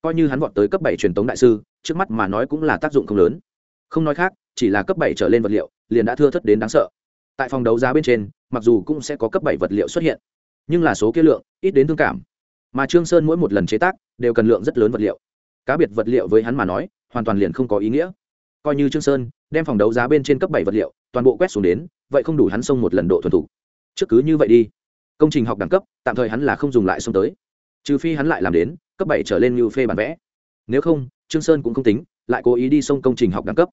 Coi như hắn vọt tới cấp bảy truyền tống đại sư, trước mắt mà nói cũng là tác dụng không lớn. Không nói khác, chỉ là cấp bảy trở lên vật liệu, liền đã thưa thất đến đáng sợ. Tại phòng đấu giá bên trên, mặc dù cũng sẽ có cấp bảy vật liệu xuất hiện, nhưng là số kia lượng, ít đến thương cảm. Mà trương sơn mỗi một lần chế tác, đều cần lượng rất lớn vật liệu. Cá biệt vật liệu với hắn mà nói, hoàn toàn liền không có ý nghĩa coi như trương sơn đem phòng đấu giá bên trên cấp bảy vật liệu toàn bộ quét xuống đến, vậy không đủ hắn xông một lần độ thuần thủ trước cứ như vậy đi. Công trình học đẳng cấp, tạm thời hắn là không dùng lại xông tới. Trừ phi hắn lại làm đến cấp bảy trở lên như phê bản vẽ. Nếu không, trương sơn cũng không tính, lại cố ý đi xông công trình học đẳng cấp.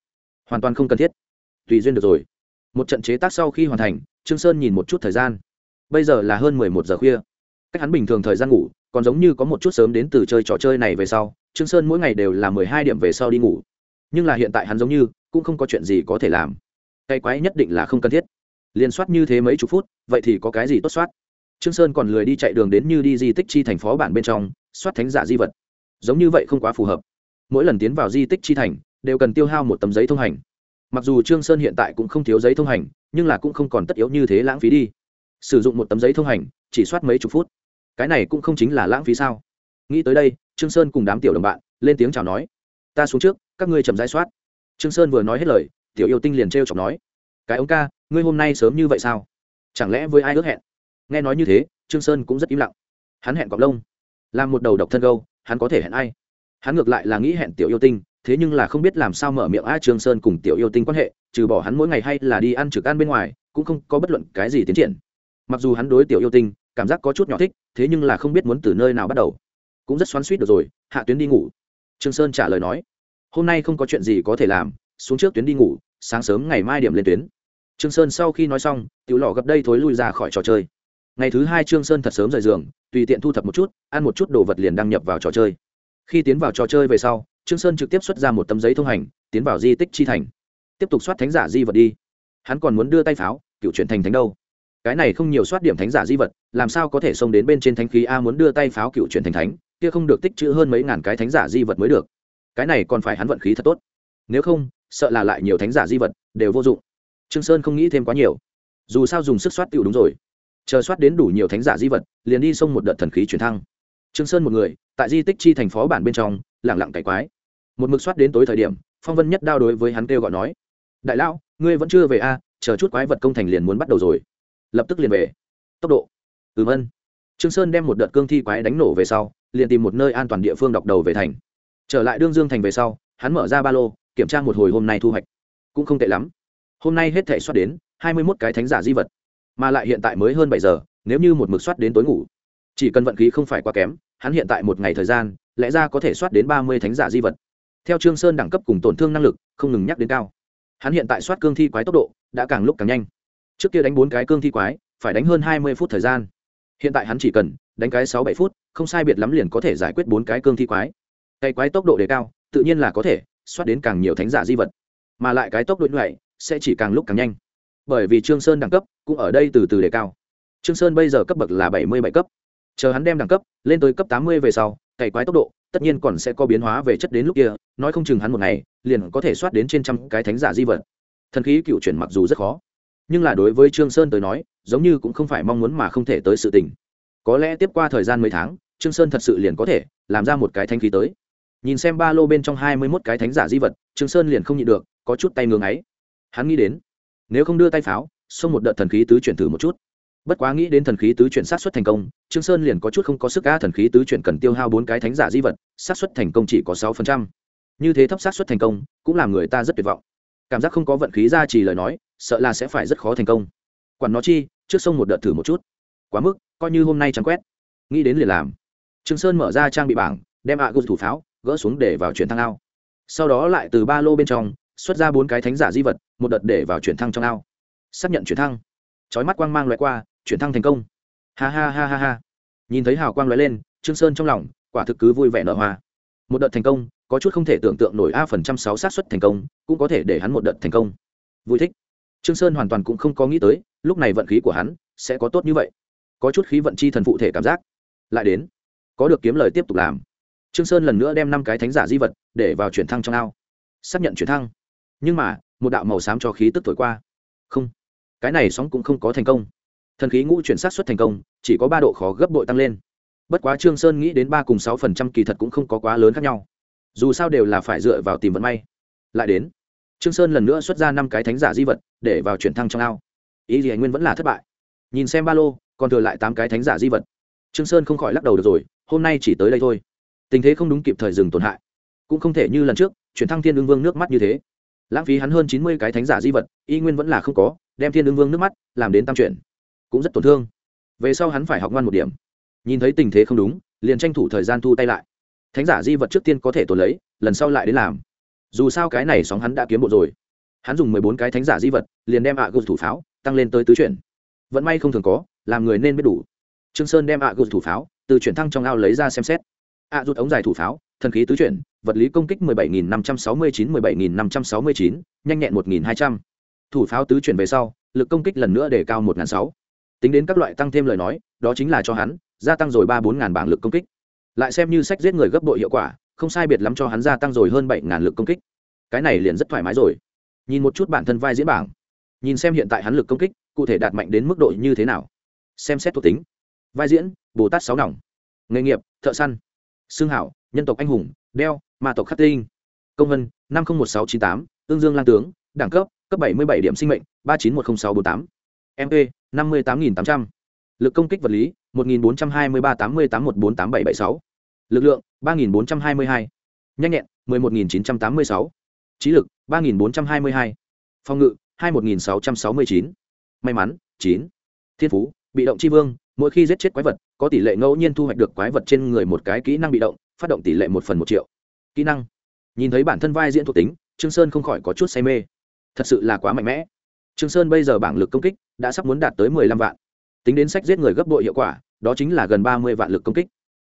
Hoàn toàn không cần thiết. Tùy duyên được rồi. Một trận chế tác sau khi hoàn thành, trương sơn nhìn một chút thời gian. Bây giờ là hơn mười một giờ khuya. Cách hắn bình thường thời gian ngủ, còn giống như có một chút sớm đến từ chơi trò chơi này về sau, trương sơn mỗi ngày đều là mười hai điểm về sau đi ngủ nhưng là hiện tại hắn giống như cũng không có chuyện gì có thể làm. Cay quái nhất định là không cần thiết. Liên soát như thế mấy chục phút, vậy thì có cái gì tốt soát? Trương sơn còn lười đi chạy đường đến như đi di tích chi thành phó bản bên trong, soát thánh giả di vật. Giống như vậy không quá phù hợp. Mỗi lần tiến vào di tích chi thành, đều cần tiêu hao một tấm giấy thông hành. Mặc dù trương sơn hiện tại cũng không thiếu giấy thông hành, nhưng là cũng không còn tất yếu như thế lãng phí đi. Sử dụng một tấm giấy thông hành, chỉ soát mấy chục phút. Cái này cũng không chính là lãng phí sao? Nghĩ tới đây, trương sơn cùng đám tiểu đồng bạn, lên tiếng chào nói, ta xuống trước các ngươi chậm rãi soát. Trương sơn vừa nói hết lời, tiểu yêu tinh liền trêu chọc nói, cái ông ca, ngươi hôm nay sớm như vậy sao? Chẳng lẽ với ai ước hẹn? Nghe nói như thế, trương sơn cũng rất im lặng. Hắn hẹn cọp lông, làm một đầu độc thân gâu, hắn có thể hẹn ai? Hắn ngược lại là nghĩ hẹn tiểu yêu tinh, thế nhưng là không biết làm sao mở miệng a trương sơn cùng tiểu yêu tinh quan hệ, trừ bỏ hắn mỗi ngày hay là đi ăn trực ăn bên ngoài, cũng không có bất luận cái gì tiến triển. Mặc dù hắn đối tiểu yêu tinh, cảm giác có chút nhỏ thích, thế nhưng là không biết muốn từ nơi nào bắt đầu. Cũng rất xoắn suýt được rồi, hạ tuyến đi ngủ. Trương sơn trả lời nói hôm nay không có chuyện gì có thể làm, xuống trước tuyến đi ngủ, sáng sớm ngày mai điểm lên tuyến. Trương sơn sau khi nói xong, tiểu Lọ gặp đây thối lui ra khỏi trò chơi. Ngày thứ hai trương sơn thật sớm rời giường, tùy tiện thu thập một chút, ăn một chút đồ vật liền đăng nhập vào trò chơi. Khi tiến vào trò chơi về sau, trương sơn trực tiếp xuất ra một tấm giấy thông hành, tiến vào di tích chi thành. Tiếp tục soát thánh giả di vật đi. Hắn còn muốn đưa tay pháo, cựu chuyển thành thánh đâu. Cái này không nhiều soát điểm thánh giả di vật, làm sao có thể xông đến bên trên thánh khí a muốn đưa tay pháo cựu chuyển thành thánh, kia không được tích trữ hơn mấy ngàn cái thánh giả di vật mới được cái này còn phải hắn vận khí thật tốt. Nếu không, sợ là lại nhiều thánh giả di vật đều vô dụng. Trương sơn không nghĩ thêm quá nhiều. Dù sao dùng sức soát tiểu đúng rồi. Chờ soát đến đủ nhiều thánh giả di vật, liền đi xông một đợt thần khí chuyển thăng. Trương sơn một người, tại di tích chi thành phó bản bên trong lặng lặng cải quái. Một mực soát đến tối thời điểm, phong vân nhất đao đối với hắn kêu gọi nói, đại lão, ngươi vẫn chưa về a chờ chút quái vật công thành liền muốn bắt đầu rồi. Lập tức liền về. Tốc độ. Ừ ân trương sơn đem một đợt cương thi quái đánh nổ về sau, liền tìm một nơi an toàn địa phương đọc đầu về thành trở lại đương dương thành về sau, hắn mở ra ba lô, kiểm tra một hồi hôm nay thu hoạch. Cũng không tệ lắm. Hôm nay hết thể soát đến hai mươi mốt cái thánh giả di vật, mà lại hiện tại mới hơn bảy giờ, nếu như một mực soát đến tối ngủ. Chỉ cần vận khí không phải quá kém, hắn hiện tại một ngày thời gian, lẽ ra có thể soát đến ba mươi thánh giả di vật. Theo trương sơn đẳng cấp cùng tổn thương năng lực, không ngừng nhắc đến cao. Hắn hiện tại soát cương thi quái tốc độ, đã càng lúc càng nhanh. Trước kia đánh bốn cái cương thi quái, phải đánh hơn hai mươi phút thời gian. Hiện tại hắn chỉ cần đánh cái sáu bảy phút, không sai biệt lắm liền có thể giải quyết bốn cái cương thi quái cái quái tốc độ đề cao, tự nhiên là có thể xoát đến càng nhiều thánh giả di vật. Mà lại cái tốc độ như vậy sẽ chỉ càng lúc càng nhanh. Bởi vì trương sơn đẳng cấp cũng ở đây từ từ đề cao. Trương sơn bây giờ cấp bậc là bảy mươi bảy cấp. Chờ hắn đem đẳng cấp lên tới cấp tám mươi về sau cày quái tốc độ tất nhiên còn sẽ có biến hóa về chất đến lúc kia, nói không chừng hắn một ngày liền có thể soát đến trên trăm cái thánh giả di vật. Thần khí cựu chuyển mặc dù rất khó, nhưng là đối với trương sơn tới nói, giống như cũng không phải mong muốn mà không thể tới sự tình. Có lẽ tiếp qua thời gian mấy tháng, trương sơn thật sự liền có thể làm ra một cái thanh khí tới nhìn xem ba lô bên trong hai mươi mốt cái thánh giả di vật, trương sơn liền không nhịn được, có chút tay ngưỡng ấy hắn nghĩ đến, nếu không đưa tay pháo, xông một đợt thần khí tứ chuyển thử một chút. Bất quá nghĩ đến thần khí tứ chuyển sát xuất thành công, trương sơn liền có chút không có sức cá thần khí tứ chuyển cần tiêu hao bốn cái thánh giả di vật, sát xuất thành công chỉ có sáu phần trăm. Như thế thấp sát xuất thành công, cũng làm người ta rất tuyệt vọng. Cảm giác không có vận khí ra chỉ lời nói, sợ là sẽ phải rất khó thành công. Quản nó chi, trước sông một đợt thử một chút. Quá mức, coi như hôm nay chẳng quét. Nghĩ đến liền làm. Trương sơn mở ra trang bị bảng, đem ạ à thủ pháo gỡ xuống để vào chuyển thăng ao. Sau đó lại từ ba lô bên trong, xuất ra bốn cái thánh giả di vật, một đợt để vào chuyển thăng trong ao. Xác nhận chuyển thăng. Chói mắt quang mang loại qua, chuyển thăng thành công. Ha ha ha ha ha. Nhìn thấy hào quang loại lên, trương sơn trong lòng, quả thực cứ vui vẻ nở hoa. Một đợt thành công, có chút không thể tưởng tượng nổi a phần trăm sáu xác suất thành công, cũng có thể để hắn một đợt thành công. Vui thích. Trương sơn hoàn toàn cũng không có nghĩ tới, lúc này vận khí của hắn sẽ có tốt như vậy. Có chút khí vận chi thần phụ thể cảm giác. Lại đến. Có được kiếm lời tiếp tục làm trương sơn lần nữa đem năm cái thánh giả di vật để vào chuyển thăng trong ao. Xác nhận chuyển thăng. Nhưng mà, một đạo màu xám cho khí tức thổi qua. Không, cái này sóng cũng không có thành công. Thần khí ngũ chuyển sát xuất thành công, chỉ có ba độ khó gấp bội tăng lên. Bất quá trương sơn nghĩ đến ba cùng sáu phần trăm kỳ thật cũng không có quá lớn khác nhau. Dù sao đều là phải dựa vào tìm vận may. Lại đến, trương sơn lần nữa xuất ra năm cái thánh giả di vật để vào chuyển thăng trong ao. Ý gì anh nguyên vẫn là thất bại. Nhìn xem ba lô, còn thừa lại tám cái thánh giả di vật. Trương sơn không khỏi lắc đầu được rồi, hôm nay chỉ tới đây thôi tình thế không đúng kịp thời dừng tổn hại. Cũng không thể như lần trước, chuyển thăng thiên ương vương nước mắt như thế. Lãng phí hắn hơn chín mươi cái thánh giả di vật, y nguyên vẫn là không có, đem thiên ương vương nước mắt làm đến tam chuyển cũng rất tổn thương. Về sau hắn phải học ngoan một điểm. Nhìn thấy tình thế không đúng, liền tranh thủ thời gian thu tay lại. Thánh giả di vật trước tiên có thể tồn lấy, lần sau lại đến làm. Dù sao cái này sóng hắn đã kiếm bộ rồi. Hắn dùng mười bốn cái thánh giả di vật, liền đem ạ à gục thủ pháo tăng lên tới tứ chuyển. Vẫn may không thường có, làm người nên biết đủ. Trương sơn đem ạ à gục thủ pháo từ chuyển thăng trong ao lấy ra xem xét ạ rút ống dài thủ pháo, thần khí tứ chuyển, vật lý công kích mười bảy nghìn năm trăm sáu mươi chín, mười bảy nghìn năm trăm sáu mươi chín, nhanh nhẹn một nghìn hai trăm. Thủ pháo tứ chuyển về sau, lực công kích lần nữa để cao 1.600. tính đến các loại tăng thêm lời nói, đó chính là cho hắn, gia tăng rồi ba bốn ngàn bảng lực công kích. Lại xem như sách giết người gấp đội hiệu quả, không sai biệt lắm cho hắn gia tăng rồi hơn bảy ngàn lực công kích. Cái này liền rất thoải mái rồi. Nhìn một chút bản thân vai diễn bảng. Nhìn xem hiện tại hắn lực công kích, cụ thể đạt mạnh đến mức độ như thế nào. Xem xét thuộc tính. Vai diễn, bồ tát sáu nòng. Nghề nghiệp, thợ săn xương hảo nhân tộc anh hùng đeo ma tộc khắc tinh công vân năm nghìn một sáu chín tám tương dương lang tướng đẳng cấp cấp bảy mươi bảy điểm sinh mệnh ba chín một không sáu bốn tám mp năm mươi tám nghìn tám trăm lực công kích vật lý một nghìn bốn trăm hai mươi ba tám mươi tám một bốn tám bảy bảy sáu lực lượng ba nghìn bốn trăm hai mươi hai nhanh nhẹn 11.986. trí lực 3.422. phòng ngự 21.669. may mắn chín, thiên phú bị động chi vương mỗi khi giết chết quái vật, có tỷ lệ ngẫu nhiên thu hoạch được quái vật trên người một cái kỹ năng bị động, phát động tỷ lệ một phần một triệu. Kỹ năng. Nhìn thấy bản thân vai diễn thuộc tính, trương sơn không khỏi có chút say mê. Thật sự là quá mạnh mẽ. Trương sơn bây giờ bảng lực công kích đã sắp muốn đạt tới mười lăm vạn. Tính đến sách giết người gấp bội hiệu quả, đó chính là gần ba mươi vạn lực công kích.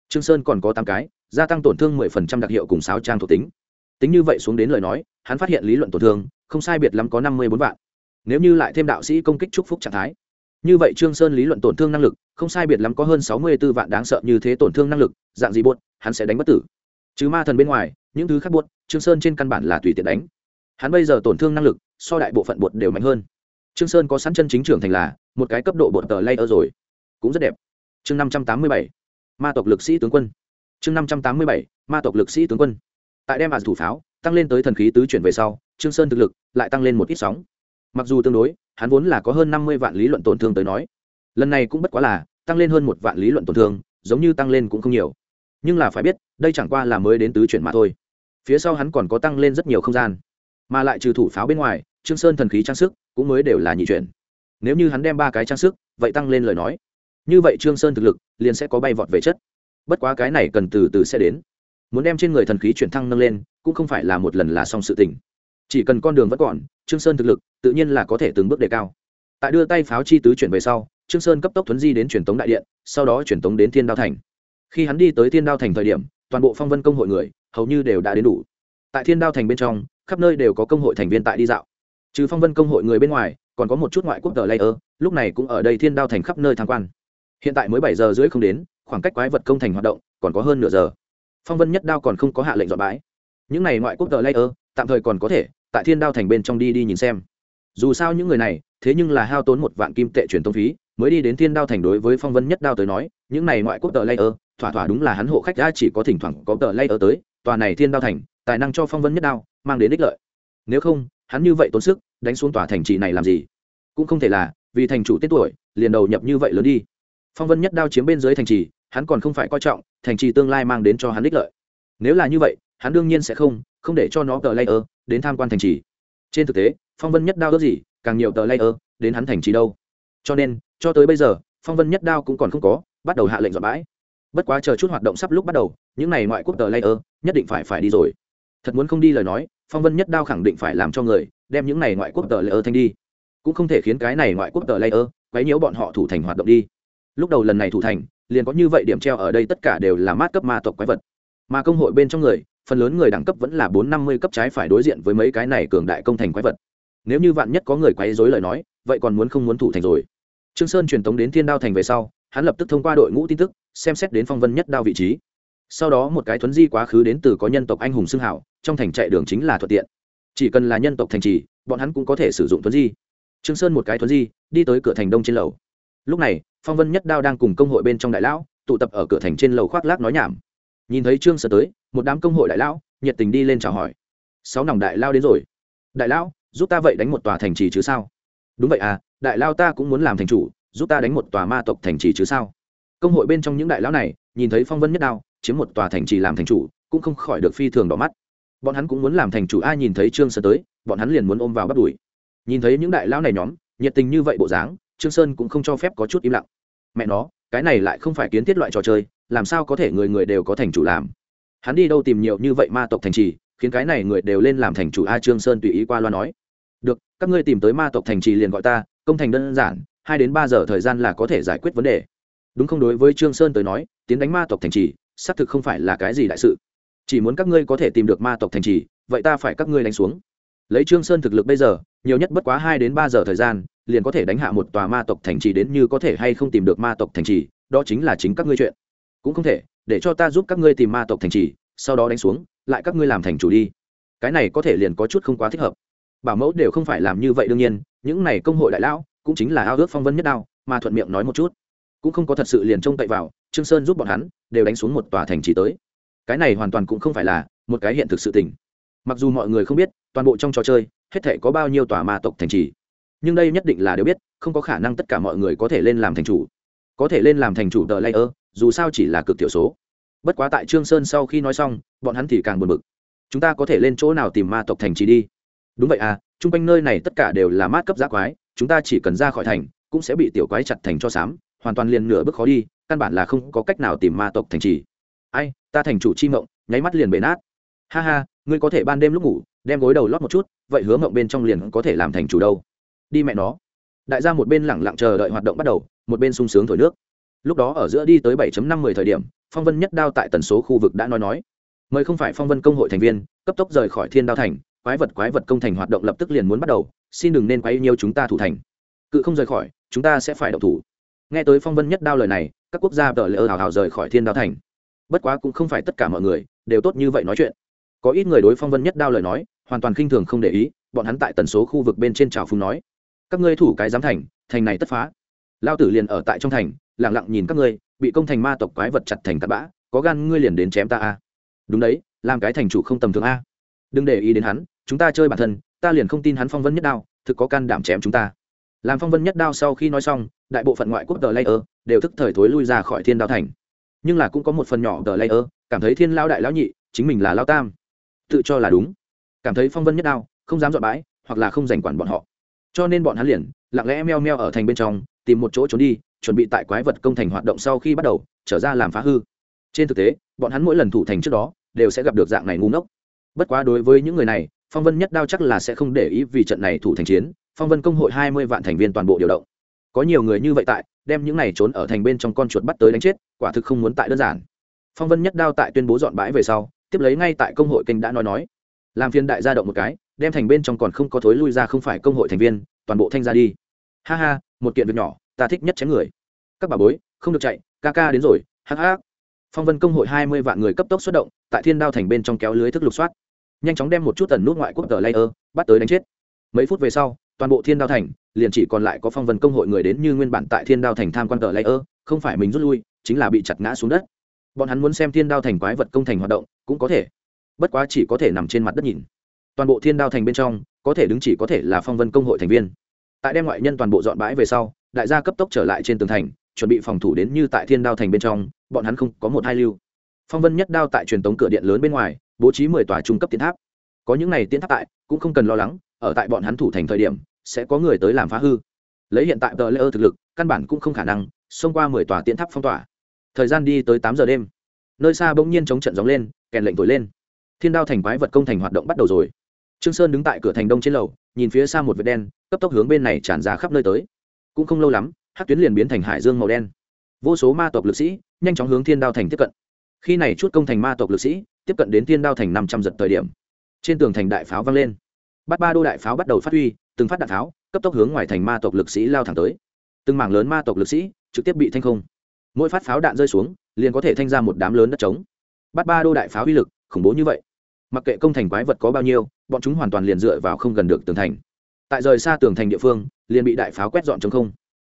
Trương sơn còn có tám cái, gia tăng tổn thương mười phần trăm đặc hiệu cùng sáu trang thuộc tính. Tính như vậy xuống đến lời nói, hắn phát hiện lý luận tổn thương, không sai biệt lắm có năm mươi bốn vạn. Nếu như lại thêm đạo sĩ công kích chúc phúc trạng thái như vậy trương sơn lý luận tổn thương năng lực, không sai biệt lắm có hơn sáu mươi 64 vạn đáng sợ như thế tổn thương năng lực, dạng gì buốt, hắn sẽ đánh bất tử. Chứ ma thần bên ngoài, những thứ khác buốt, trương sơn trên căn bản là tùy tiện đánh. Hắn bây giờ tổn thương năng lực, so đại bộ phận bột đều mạnh hơn. Trương sơn có sẵn chân chính trưởng thành là, một cái cấp độ bột tờ layer rồi. Cũng rất đẹp. Chương năm trăm tám mươi bảy, ma tộc lực sĩ tướng quân. Chương năm trăm tám mươi bảy, ma tộc lực sĩ tướng quân. Tại đem ạt thủ pháo tăng lên tới thần khí tứ chuyển về sau, trương sơn thực lực lại tăng lên một ít sóng mặc dù tương đối, hắn vốn là có hơn năm mươi vạn lý luận tổn thương tới nói. Lần này cũng bất quá là, tăng lên hơn một vạn lý luận tổn thương, giống như tăng lên cũng không nhiều. Nhưng là phải biết, đây chẳng qua là mới đến tứ chuyển mà thôi. Phía sau hắn còn có tăng lên rất nhiều không gian. Mà lại trừ thủ pháo bên ngoài, trương sơn thần khí trang sức cũng mới đều là nhị chuyển. Nếu như hắn đem ba cái trang sức, vậy tăng lên lời nói. Như vậy trương sơn thực lực liền sẽ có bay vọt về chất. Bất quá cái này cần từ từ sẽ đến. Muốn đem trên người thần khí chuyển thăng nâng lên, cũng không phải là một lần là xong sự tình chỉ cần con đường vẫn còn, trương sơn thực lực tự nhiên là có thể từng bước đề cao. Tại đưa tay pháo chi tứ chuyển về sau, trương sơn cấp tốc thuấn di đến truyền tống đại điện, sau đó truyền tống đến thiên đao thành. Khi hắn đi tới thiên đao thành thời điểm, toàn bộ phong vân công hội người hầu như đều đã đến đủ. Tại thiên đao thành bên trong, khắp nơi đều có công hội thành viên tại đi dạo. Trừ phong vân công hội người bên ngoài, còn có một chút ngoại quốc tờ layer, lúc này cũng ở đây thiên đao thành khắp nơi tham quan. Hiện tại mới bảy giờ rưỡi không đến, khoảng cách quái vật công thành hoạt động còn có hơn nửa giờ. Phong vân nhất đao còn không có hạ lệnh dọn bãi. Những này ngoại quốc tờ layer, tạm thời còn có thể tại thiên đao thành bên trong đi đi nhìn xem. Dù sao những người này, thế nhưng là hao tốn một vạn kim tệ truyền tông phí, mới đi đến thiên đao thành đối với phong vân nhất đao tới nói, những này ngoại quốc tờ layer thỏa thỏa đúng là hắn hộ khách đã chỉ có thỉnh thoảng có tờ layer tới, tòa này thiên đao thành, tài năng cho phong vân nhất đao, mang đến ích lợi. Nếu không, hắn như vậy tốn sức, đánh xuống tòa thành trì này làm gì? Cũng không thể là, vì thành chủ tết tuổi, liền đầu nhập như vậy lớn đi. Phong vân nhất đao chiếm bên dưới thành trì, hắn còn không phải coi trọng, thành trì tương lai mang đến cho hắn ích lợi. Nếu là như vậy, hắn đương nhiên sẽ không không để cho nó tờ layer đến tham quan thành trì. Trên thực tế, phong vân nhất đao ước gì, càng nhiều tờ layer đến hắn thành trì đâu. Cho nên, cho tới bây giờ, phong vân nhất đao cũng còn không có, bắt đầu hạ lệnh dọn bãi. Bất quá chờ chút hoạt động sắp lúc bắt đầu, những n à y ngoại quốc tờ layer nhất định phải phải đi rồi. Thật muốn không đi lời nói, phong vân nhất đao khẳng định phải làm cho người đem những này ngoại quốc tờ layer thanh đi. Cũng không thể khiến cái này ngoại quốc tờ layer quấy nhiễu bọn họ thủ thành hoạt động đi. Lúc đầu lần này thủ thành, liền có như vậy điểm treo ở đây tất cả đều là mát cấp ma tộc quái vật. Mà công hội bên trong người phần lớn người đẳng cấp vẫn là bốn năm mươi cấp trái phải đối diện với mấy cái này cường đại công thành quái vật. Nếu như vạn nhất có người quấy dối lời nói, vậy còn muốn không muốn thủ thành rồi. Trương sơn truyền tống đến thiên đao thành về sau, hắn lập tức thông qua đội ngũ tin tức, xem xét đến phong vân nhất đao vị trí. Sau đó một cái thuấn di quá khứ đến từ có nhân tộc anh hùng xưng hảo, trong thành chạy đường chính là thuận tiện. Chỉ cần là nhân tộc thành trì, bọn hắn cũng có thể sử dụng thuấn di. Trương sơn một cái thuấn di, đi tới cửa thành đông trên lầu. Lúc này, phong vân nhất đao đang cùng công hội bên trong đại lão, tụ tập ở cửa thành trên lầu khoác lác nói nhảm nhìn thấy trương sơn tới, một đám công hội đại lão, nhiệt tình đi lên chào hỏi. Sáu nòng đại lao đến rồi. Đại lão, giúp ta vậy đánh một tòa thành trì chứ sao? Đúng vậy à đại lao ta cũng muốn làm thành chủ, giúp ta đánh một tòa ma tộc thành trì chứ sao? Công hội bên trong những đại lão này, nhìn thấy phong vân nhất đao, chiếm một tòa thành trì làm thành chủ, cũng không khỏi được phi thường đỏ mắt. Bọn hắn cũng muốn làm thành chủ, ai nhìn thấy trương sơn tới, bọn hắn liền muốn ôm vào bắt đuổi nhìn thấy những đại lão này nhóm, nhiệt tình như vậy bộ dáng, trương sơn cũng không cho phép có chút im lặng. Mẹ nó cái này lại không phải kiến thiết loại trò chơi, làm sao có thể người người đều có thành chủ làm? Hắn đi đâu tìm nhiều như vậy ma tộc thành trì, khiến cái này người đều lên làm thành chủ a trương sơn tùy ý qua loa nói. Được, các ngươi tìm tới ma tộc thành trì liền gọi ta, công thành đơn giản, hai đến ba giờ thời gian là có thể giải quyết vấn đề. Đúng không? Đối với trương sơn tới nói, tiến đánh ma tộc thành trì, xác thực không phải là cái gì đại sự. Chỉ muốn các ngươi có thể tìm được ma tộc thành trì, vậy ta phải các ngươi đánh xuống lấy trương sơn thực lực bây giờ, nhiều nhất bất quá hai đến ba giờ thời gian, liền có thể đánh hạ một tòa ma tộc thành trì đến như có thể hay không tìm được ma tộc thành trì, đó chính là chính các ngươi chuyện. Cũng không thể, để cho ta giúp các ngươi tìm ma tộc thành trì, sau đó đánh xuống, lại các ngươi làm thành chủ đi. Cái này có thể liền có chút không quá thích hợp. Bảo mẫu đều không phải làm như vậy đương nhiên, những này công hội đại lão, cũng chính là ao ước phong vân nhất đao, mà thuận miệng nói một chút. Cũng không có thật sự liền trông cậy vào, trương sơn giúp bọn hắn, đều đánh xuống một tòa thành trì tới. Cái này hoàn toàn cũng không phải là một cái hiện thực sự tình mặc dù mọi người không biết, toàn bộ trong trò chơi, hết thể có bao nhiêu tòa ma tộc thành trì. Nhưng đây nhất định là đều biết, không có khả năng tất cả mọi người có thể lên làm thành chủ. Có thể lên làm thành chủ tờ layer, dù sao chỉ là cực thiểu số. Bất quá tại trương sơn sau khi nói xong, bọn hắn thì càng buồn bực. Chúng ta có thể lên chỗ nào tìm ma tộc thành trì đi? Đúng vậy à chung quanh nơi này tất cả đều là mát cấp giá quái, chúng ta chỉ cần ra khỏi thành, cũng sẽ bị tiểu quái chặt thành cho sám hoàn toàn liền nửa bước khó đi, căn bản là không có cách nào tìm ma tộc thành trì. Ai, ta thành chủ chi mộng, nháy mắt liền bể nát ha ha, ngươi có thể ban đêm lúc ngủ, đem gối đầu lót một chút, vậy hứa mộng bên trong liền có thể làm thành chủ đâu. Đi mẹ nó. Đại gia một bên lẳng lặng chờ đợi hoạt động bắt đầu, một bên sung sướng thổi nước. Lúc đó ở giữa đi tới 7 năm mười thời điểm, phong vân nhất đao tại tần số khu vực đã nói nói. Mời không phải phong vân công hội thành viên, cấp tốc rời khỏi thiên đao thành, quái vật quái vật công thành hoạt động lập tức liền muốn bắt đầu, xin đừng nên quấy nhiều chúng ta thủ thành. Cự không rời khỏi, chúng ta sẽ phải đậu thủ. Nghe tới phong vân nhất đao lời này, các quốc gia tờ lỡ hào hào rời khỏi thiên đao thành. Bất quá cũng không phải tất cả mọi người đều tốt như vậy nói chuyện có ít người đối phong vân nhất đao lời nói, hoàn toàn khinh thường không để ý, bọn hắn tại tần số khu vực bên trên trào phung nói, các ngươi thủ cái giám thành thành này tất phá. Lao tử liền ở tại trong thành lẳng lặng nhìn các ngươi, bị công thành ma tộc quái vật chặt thành tạt bã, có gan ngươi liền đến chém ta a. À. Đúng đấy, làm cái thành chủ không tầm thường a. À. Đừng để ý đến hắn, chúng ta chơi bản thân, ta liền không tin hắn phong vân nhất đao, thực có can đảm chém chúng ta. Làm phong vân nhất đao sau khi nói xong, đại bộ phận ngoại quốc tờ layer đều thức thời thối lui ra khỏi thiên đao thành. Nhưng là cũng có một phần nhỏ tờ layer cảm thấy thiên lao đại lão nhị, chính mình là lao tam tự cho là đúng. Cảm thấy phong vân nhất đao, không dám dọn bãi, hoặc là không giành quản bọn họ. Cho nên bọn hắn liền, lặng lẽ meo meo ở thành bên trong, tìm một chỗ trốn đi, chuẩn bị tại quái vật công thành hoạt động sau khi bắt đầu, trở ra làm phá hư. Trên thực tế, bọn hắn mỗi lần thủ thành trước đó, đều sẽ gặp được dạng này ngu ngốc. Bất quá đối với những người này, phong vân nhất đao chắc là sẽ không để ý vì trận này thủ thành chiến, phong vân công hội hai mươi vạn thành viên toàn bộ điều động. Có nhiều người như vậy tại, đem những này trốn ở thành bên trong con chuột bắt tới đánh chết, quả thực không muốn tại đơn giản. Phong vân nhất đao tại tuyên bố dọn bãi về sau tiếp lấy ngay tại công hội kênh đã nói nói. Làm phiên đại gia động một cái, đem thành bên trong còn không có thối lui ra không phải công hội thành viên, toàn bộ thanh ra đi. Ha ha, một kiện việc nhỏ, ta thích nhất chém người. Các bà bối, không được chạy, ca ca đến rồi hắc hắc phong vân công hội hai mươi vạn người cấp tốc xuất động, tại thiên đao thành bên trong kéo lưới thức lục soát. Nhanh chóng đem một chút tần nút ngoại quốc tờ layer bắt tới đánh chết. Mấy phút về sau, toàn bộ thiên đao thành, liền chỉ còn lại có phong vân công hội người đến như nguyên bản tại thiên đao thành tham quan tờ layer, không phải mình rút lui, chính là bị chặt ngã xuống đất bọn hắn muốn xem thiên đao thành quái vật công thành hoạt động, cũng có thể. Bất quá chỉ có thể nằm trên mặt đất nhìn. Toàn bộ thiên đao thành bên trong, có thể đứng chỉ có thể là phong vân công hội thành viên. Tại đem ngoại nhân toàn bộ dọn bãi về sau, đại gia cấp tốc trở lại trên tường thành, chuẩn bị phòng thủ đến như tại thiên đao thành bên trong, bọn hắn không có một hai lưu. Phong vân nhất đao tại truyền tống cửa điện lớn bên ngoài, bố trí mười tòa trung cấp tiến tháp. Có những này tiến tháp tại, cũng không cần lo lắng, ở tại bọn hắn thủ thành thời điểm, sẽ có người tới làm phá hư. Lấy hiện tại tờ lễ ơ thực lực, căn bản cũng không khả năng xông qua mười tòa tiến tháp phong tỏa thời gian đi tới tám giờ đêm. Nơi xa bỗng nhiên chống trận gióng lên, kèn lệnh thổi lên. Thiên đao thành quái vật công thành hoạt động bắt đầu rồi. Trương sơn đứng tại cửa thành đông trên lầu, nhìn phía xa một vệt đen, cấp tốc hướng bên này tràn ra khắp nơi tới. Cũng không lâu lắm, hát tuyến liền biến thành hải dương màu đen. Vô số ma tộc lực sĩ nhanh chóng hướng thiên đao thành tiếp cận. Khi này chút công thành ma tộc lực sĩ tiếp cận đến thiên đao thành năm trăm giật thời điểm, trên tường thành đại pháo vang lên. Bắt ba đô đại pháo bắt đầu phát huy, từng phát đạn pháo, cấp tốc hướng ngoài thành ma tộc lực sĩ lao thẳng tới. Từng mảng lớn ma tộc lực sĩ trực tiếp bị thanh không mỗi phát pháo đạn rơi xuống, liền có thể thanh ra một đám lớn đất trống. Bắt ba đô đại pháo uy lực, khủng bố như vậy. Mặc kệ công thành quái vật có bao nhiêu, bọn chúng hoàn toàn liền dựa vào không gần được tường thành. Tại rời xa tường thành địa phương, liền bị đại pháo quét dọn chống không.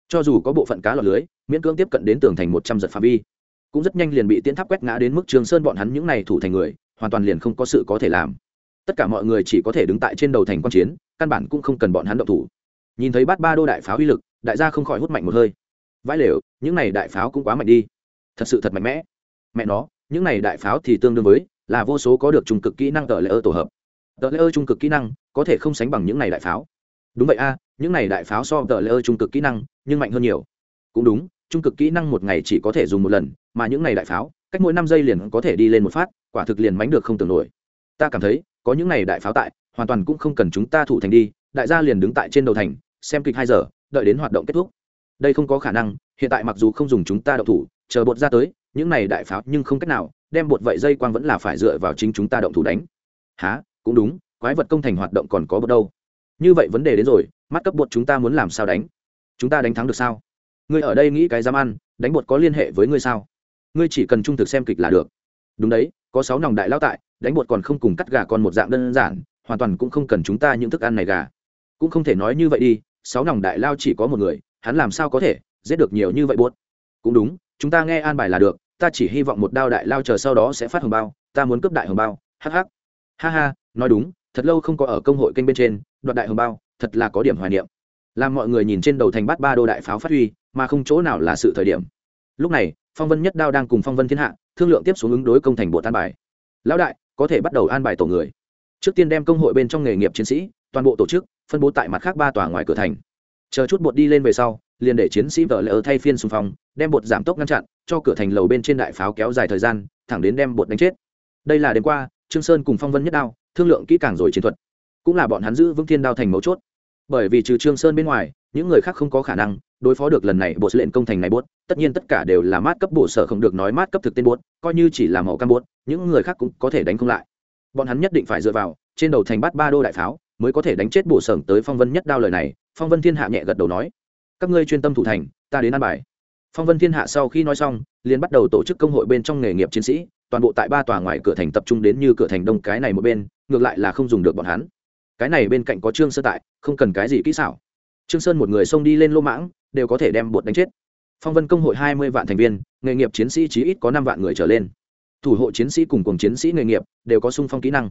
Cho dù có bộ phận cá lọt lưới, miễn cưỡng tiếp cận đến tường thành một trăm giật phạm vi, cũng rất nhanh liền bị tiến tháp quét ngã đến mức trường sơn bọn hắn những n à y thủ thành người, hoàn toàn liền không có sự có thể làm. Tất cả mọi người chỉ có thể đứng tại trên đầu thành q u a n chiến, căn bản cũng không cần bọn hắn động thủ. Nhìn thấy bát ba đô đại pháo uy lực, đại gia không khỏi hút mạnh một hơi vãi lều, những này đại pháo cũng quá mạnh đi. Thật sự thật mạnh mẽ. Mẹ nó, những này đại pháo thì tương đương với là vô số có được trung cực kỹ năng tờ lễ ơ tổ hợp. Tờ lễ ơ trung cực kỹ năng có thể không sánh bằng những này đại pháo. Đúng vậy a, những này đại pháo so tờ lễ ơ trung cực kỹ năng nhưng mạnh hơn nhiều. Cũng đúng, trung cực kỹ năng một ngày chỉ có thể dùng một lần, mà những này đại pháo, cách mỗi năm giây liền có thể đi lên một phát, quả thực liền mánh được không tưởng nổi. Ta cảm thấy, có những này đại pháo tại, hoàn toàn cũng không cần chúng ta thủ thành đi, đại gia liền đứng tại trên đầu thành, xem kịch hai giờ, đợi đến hoạt động kết thúc đây không có khả năng, hiện tại mặc dù không dùng chúng ta đậu thủ, chờ bột ra tới, những này đại pháo nhưng không cách nào, đem bột vậy dây quang vẫn là phải dựa vào chính chúng ta động thủ đánh. Há cũng đúng, quái vật công thành hoạt động còn có bột đâu. Như vậy vấn đề đến rồi, mắt cấp bột chúng ta muốn làm sao đánh? Chúng ta đánh thắng được sao? Ngươi ở đây nghĩ cái dám ăn, đánh bột có liên hệ với ngươi sao? Ngươi chỉ cần trung thực xem kịch là được. Đúng đấy, có sáu nòng đại lao tại, đánh bột còn không cùng cắt gà còn một dạng đơn giản, hoàn toàn cũng không cần chúng ta những thức ăn này gà. Cũng không thể nói như vậy đi, sáu nòng đại lao chỉ có một người hắn làm sao có thể giết được nhiều như vậy buốt? Cũng đúng, chúng ta nghe an bài là được, ta chỉ hy vọng một đao đại lao chờ sau đó sẽ phát hồng bao, ta muốn cướp đại hồng bao hh ha ha, nói đúng, thật lâu không có ở công hội kênh bên trên, đoạt đại hồng bao, thật là có điểm hoài niệm. Làm mọi người nhìn trên đầu thành bát ba đô đại pháo phát huy, mà không chỗ nào là sự thời điểm. Lúc này, phong vân nhất đao đang cùng phong vân thiên hạ, thương lượng tiếp xuống ứng đối công thành bộ tan bài. Lão đại, có thể bắt đầu an bài tổ người. Trước tiên đem công hội bên trong nghề nghiệp chiến sĩ, toàn bộ tổ chức, phân bố tại mặt khác ba tòa ngoài cửa thành chờ chút bột đi lên về sau, liền để chiến sĩ vợ lỡ thay phiên xung phong, đem bột giảm tốc ngăn chặn, cho cửa thành lầu bên trên đại pháo kéo dài thời gian, thẳng đến đem bột đánh chết. Đây là đêm qua, trương sơn cùng phong vân nhất đao, thương lượng kỹ càng rồi chiến thuật. Cũng là bọn hắn giữ vững thiên đao thành mấu chốt. Bởi vì trừ trương sơn bên ngoài, những người khác không có khả năng đối phó được lần này bộ lệnh công thành này bốt tất nhiên tất cả đều là mát cấp bổ sở không được nói mát cấp thực tên bốt coi như chỉ là màu cam bốt những người khác cũng có thể đánh không lại. Bọn hắn nhất định phải dựa vào, trên đầu thành bát ba đô đại pháo, mới có thể đánh chết bổ sở tới phong vân nhất đao lời này phong vân thiên hạ nhẹ gật đầu nói, các ngươi chuyên tâm thủ thành, ta đến an bài. Phong vân thiên hạ sau khi nói xong, liền bắt đầu tổ chức công hội bên trong nghề nghiệp chiến sĩ, toàn bộ tại ba tòa ngoài cửa thành tập trung đến như cửa thành đông, cái này một bên, ngược lại là không dùng được bọn hắn. Cái này bên cạnh có trương sơ tại, không cần cái gì kỹ xảo. Trương sơn một người xông đi lên lô mãng, đều có thể đem bột đánh chết. Phong vân công hội hai mươi vạn thành viên, nghề nghiệp chiến sĩ chí ít có năm vạn người trở lên. Thủ hộ chiến sĩ cùng cùng chiến sĩ nghề nghiệp, đều có sung phong kỹ năng.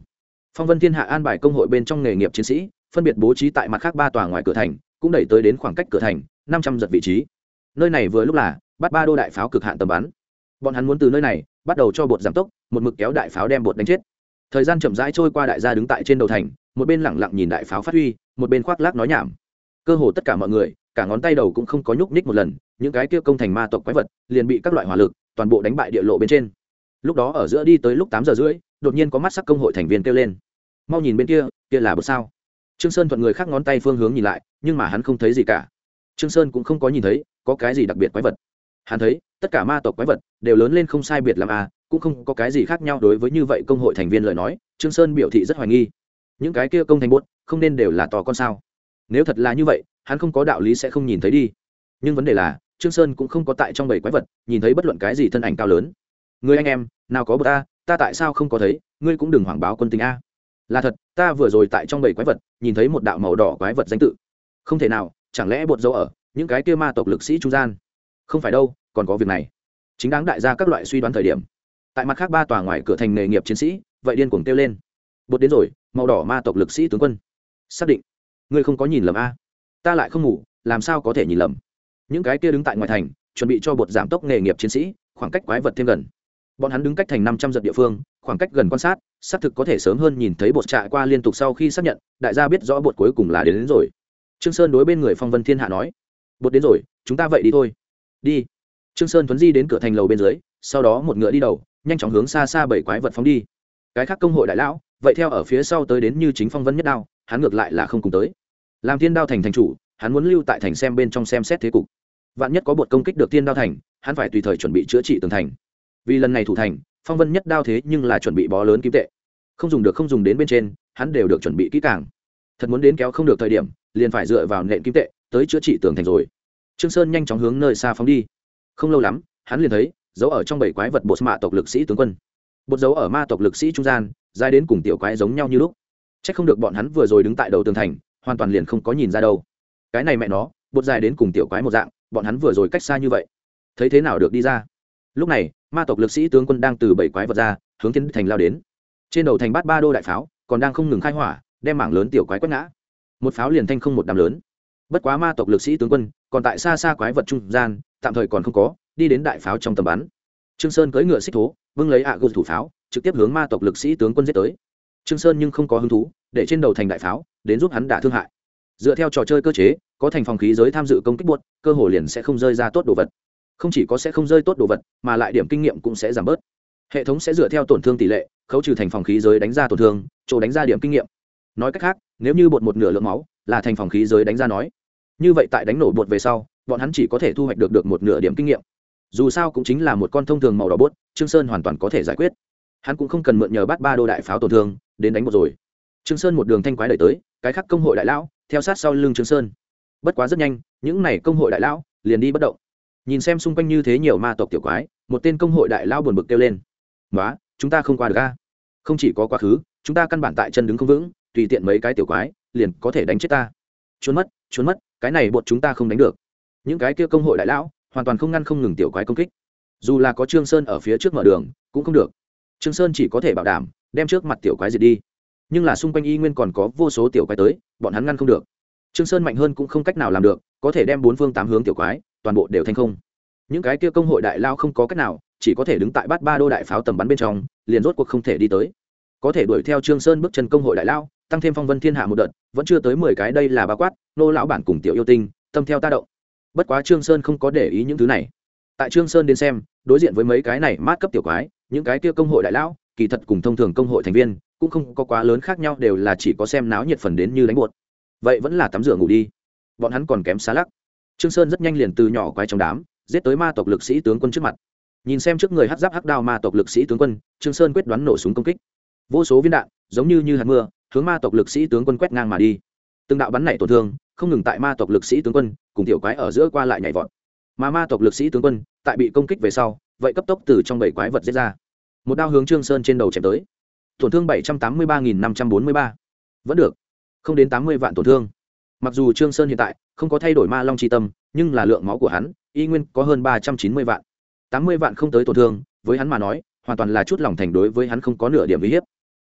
Phong vân thiên hạ an bài công hội bên trong nghề nghiệp chiến sĩ phân biệt bố trí tại mặt khác ba tòa ngoài cửa thành, cũng đẩy tới đến khoảng cách cửa thành, năm trăm giật vị trí. Nơi này vừa lúc là bắt ba đô đại pháo cực hạn tầm bắn. Bọn hắn muốn từ nơi này bắt đầu cho bột giảm tốc, một mực kéo đại pháo đem bột đánh chết. Thời gian chậm rãi trôi qua đại gia đứng tại trên đầu thành, một bên lẳng lặng nhìn đại pháo phát huy, một bên khoác lác nói nhảm. Cơ hồ tất cả mọi người, cả ngón tay đầu cũng không có nhúc nhích một lần, những cái kia công thành ma tộc quái vật liền bị các loại hỏa lực toàn bộ đánh bại địa lộ bên trên. Lúc đó ở giữa đi tới lúc tám giờ rưỡi, đột nhiên có mắt sắc công hội thành viên kêu lên. Mau nhìn bên kia kia là bột sao? Trương sơn thuận người khác ngón tay phương hướng nhìn lại, nhưng mà hắn không thấy gì cả. Trương sơn cũng không có nhìn thấy, có cái gì đặc biệt quái vật. Hắn thấy, tất cả ma tộc quái vật đều lớn lên không sai biệt làm à cũng không có cái gì khác nhau đối với như vậy công hội thành viên lời nói, trương sơn biểu thị rất hoài nghi. Những cái kia công thành bốt không nên đều là to con sao. Nếu thật là như vậy, hắn không có đạo lý sẽ không nhìn thấy đi. Nhưng vấn đề là, trương sơn cũng không có tại trong bầy quái vật, nhìn thấy bất luận cái gì thân ảnh cao lớn. Người anh em, nào có bậc ta ta tại sao không có thấy, ngươi cũng đừng hoảng báo quân tình a là thật, ta vừa rồi tại trong bảy quái vật, nhìn thấy một đạo màu đỏ quái vật danh tự. Không thể nào, chẳng lẽ bột dấu ở những cái kia ma tộc lực sĩ trung gian? Không phải đâu, còn có việc này. Chính đáng đại gia các loại suy đoán thời điểm. Tại mặt khác ba tòa ngoài cửa thành nghề nghiệp chiến sĩ, vậy điên cuồng kêu lên. Bột đến rồi, màu đỏ ma tộc lực sĩ tướng quân. Xác định. Ngươi không có nhìn lầm a? Ta lại không ngủ, làm sao có thể nhìn lầm? Những cái kia đứng tại ngoài thành, chuẩn bị cho bột giảm tốc nghề nghiệp chiến sĩ, khoảng cách quái vật thêm gần bọn hắn đứng cách thành năm trăm dặm địa phương khoảng cách gần quan sát xác thực có thể sớm hơn nhìn thấy bột trại qua liên tục sau khi xác nhận đại gia biết rõ bột cuối cùng là đến, đến rồi. Trương sơn đối bên người phong vân thiên hạ nói bột đến rồi chúng ta vậy đi thôi. Đi. Trương sơn tuấn di đến cửa thành lầu bên dưới sau đó một ngựa đi đầu nhanh chóng hướng xa xa bảy quái vật phóng đi. Cái khác công hội đại lão vậy theo ở phía sau tới đến như chính phong vân nhất đao hắn ngược lại là không cùng tới. Làm thiên đao thành thành chủ hắn muốn lưu tại thành xem bên trong xem xét thế cục. Vạn nhất có bột công kích được thiên đao thành hắn phải tùy thời chuẩn bị chữa trị tường thành vì lần này thủ thành, phong vân nhất đao thế nhưng là chuẩn bị bó lớn kim tệ. Không dùng được không dùng đến bên trên, hắn đều được chuẩn bị kỹ càng. Thật muốn đến kéo không được thời điểm, liền phải dựa vào nện kim tệ, tới chữa trị tường thành rồi. Trương sơn nhanh chóng hướng nơi xa phóng đi. Không lâu lắm, hắn liền thấy giấu ở trong bảy quái vật bột mạ tộc lực sĩ tướng quân. Bột giấu ở ma tộc lực sĩ trung gian, dài đến cùng tiểu quái giống nhau như lúc. Chắc không được bọn hắn vừa rồi đứng tại đầu tường thành, hoàn toàn liền không có nhìn ra đâu. Cái này mẹ nó, bột dài đến cùng tiểu quái một dạng, bọn hắn vừa rồi cách xa như vậy. Thấy thế nào được đi ra? Lúc này, ma tộc lực sĩ tướng quân đang từ bảy quái vật ra, hướng thiên thành lao đến. Trên đầu thành bát ba đô đại pháo, còn đang không ngừng khai hỏa, đem mảng lớn tiểu quái quét ngã. Một pháo liền thanh không một đám lớn. Bất quá ma tộc lực sĩ tướng quân, còn tại xa xa quái vật trung gian, tạm thời còn không có, đi đến đại pháo trong tầm bắn. Trương sơn cưỡi ngựa xích thố vâng lấy ạ à thủ pháo, trực tiếp hướng ma tộc lực sĩ tướng quân giết tới. Trương sơn nhưng không có hứng thú, để trên đầu thành đại pháo, đến giúp hắn đả thương hại. Dựa theo trò chơi cơ chế, có thành phòng khí giới tham dự công kích buột cơ hồ liền sẽ không rơi ra tốt đồ vật không chỉ có sẽ không rơi tốt đồ vật, mà lại điểm kinh nghiệm cũng sẽ giảm bớt. Hệ thống sẽ dựa theo tổn thương tỷ lệ, khấu trừ thành phòng khí giới đánh ra tổn thương, chỗ đánh ra điểm kinh nghiệm. Nói cách khác, nếu như bột một nửa lượng máu, là thành phòng khí giới đánh ra nói. Như vậy tại đánh nổ bột về sau, bọn hắn chỉ có thể thu hoạch được được một nửa điểm kinh nghiệm. Dù sao cũng chính là một con thông thường màu đỏ bốt trương sơn hoàn toàn có thể giải quyết. Hắn cũng không cần mượn nhờ bắt ba đô đại pháo tổn thương, đến đánh một rồi. Trương sơn một đường thanh quái đẩy tới, cái khác công hội đại lão, theo sát sau lưng trương sơn. Bất quá rất nhanh, những này công hội đại lão liền đi bất động nhìn xem xung quanh như thế nhiều ma tộc tiểu quái, một tên công hội đại lão buồn bực kêu lên. Nói chúng ta không qua được a. Không chỉ có quá khứ, chúng ta căn bản tại chân đứng không vững, tùy tiện mấy cái tiểu quái, liền có thể đánh chết ta. Trốn mất trốn mất, cái này bột chúng ta không đánh được. Những cái kia công hội đại lão, hoàn toàn không ngăn không ngừng tiểu quái công kích. Dù là có trương sơn ở phía trước mở đường, cũng không được. Trương sơn chỉ có thể bảo đảm, đem trước mặt tiểu quái diệt đi. Nhưng là xung quanh y nguyên còn có vô số tiểu quái tới, bọn hắn ngăn không được. Trương sơn mạnh hơn cũng không cách nào làm được, có thể đem bốn phương tám hướng tiểu quái toàn bộ đều thành không. Những cái kia công hội đại lao không có cách nào, chỉ có thể đứng tại bát ba đô đại pháo tầm bắn bên trong, liền rốt cuộc không thể đi tới. Có thể đuổi theo trương sơn bước chân công hội đại lao, tăng thêm phong vân thiên hạ một đợt, vẫn chưa tới mười cái đây là ba quát, nô lão bản cùng tiểu yêu tinh, tâm theo ta động. Bất quá trương sơn không có để ý những thứ này. Tại trương sơn đến xem, đối diện với mấy cái này mát cấp tiểu quái, những cái kia công hội đại lão kỳ thật cùng thông thường công hội thành viên, cũng không có quá lớn khác nhau, đều là chỉ có xem náo nhiệt phần đến như đánh buột vậy vẫn là tắm rửa ngủ đi. Bọn hắn còn kém xa lắc trương sơn rất nhanh liền từ nhỏ quái trong đám, giết tới ma tộc lực sĩ tướng quân trước mặt. Nhìn xem trước người hắc giáp hắc đao ma tộc lực sĩ tướng quân, trương sơn quyết đoán nổ súng công kích. Vô số viên đạn, giống như như hạt mưa, hướng ma tộc lực sĩ tướng quân quét ngang mà đi. Từng đạo bắn nảy tổn thương, không ngừng tại ma tộc lực sĩ tướng quân, cùng tiểu quái ở giữa qua lại nhảy vọt. Mà ma tộc lực sĩ tướng quân, tại bị công kích về sau, vậy cấp tốc từ trong bảy quái vật giết ra. Một đao hướng trương sơn trên đầu chém tới. Tổn thương bảy trăm tám mươi ba nghìn năm trăm bốn mươi ba. Vẫn được. Không đến tám mươi vạn tổn thương mặc dù trương sơn hiện tại không có thay đổi ma long chi tâm, nhưng là lượng máu của hắn, y nguyên có hơn ba trăm chín mươi vạn. Tám mươi vạn không tới tổn thương, với hắn mà nói, hoàn toàn là chút lòng thành đối với hắn không có nửa điểm uy hiếp.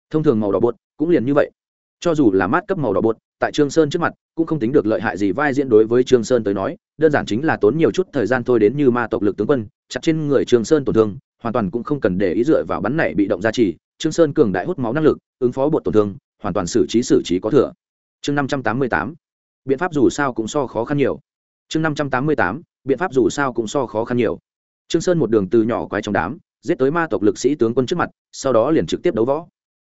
Thông thường màu đỏ bột cũng liền như vậy. Cho dù là mát cấp màu đỏ bột, tại trương sơn trước mặt, cũng không tính được lợi hại gì vai diễn đối với trương sơn tới nói, đơn giản chính là tốn nhiều chút thời gian thôi đến như ma tộc lực tướng quân, chặt trên người trương sơn tổn thương, hoàn toàn cũng không cần để ý dựa vào bắn này bị động gia trì trương sơn cường đại hút máu năng lực, ứng phó bột tổn thương, hoàn toàn xử trí xử trí có thừa. Chương năm trăm tám mươi tám biện pháp dù sao cũng so khó khăn nhiều. Chương năm trăm tám mươi tám, biện pháp dù sao cũng so khó khăn nhiều. Trương sơn một đường từ nhỏ quái trong đám, giết tới ma tộc lực sĩ tướng quân trước mặt, sau đó liền trực tiếp đấu võ.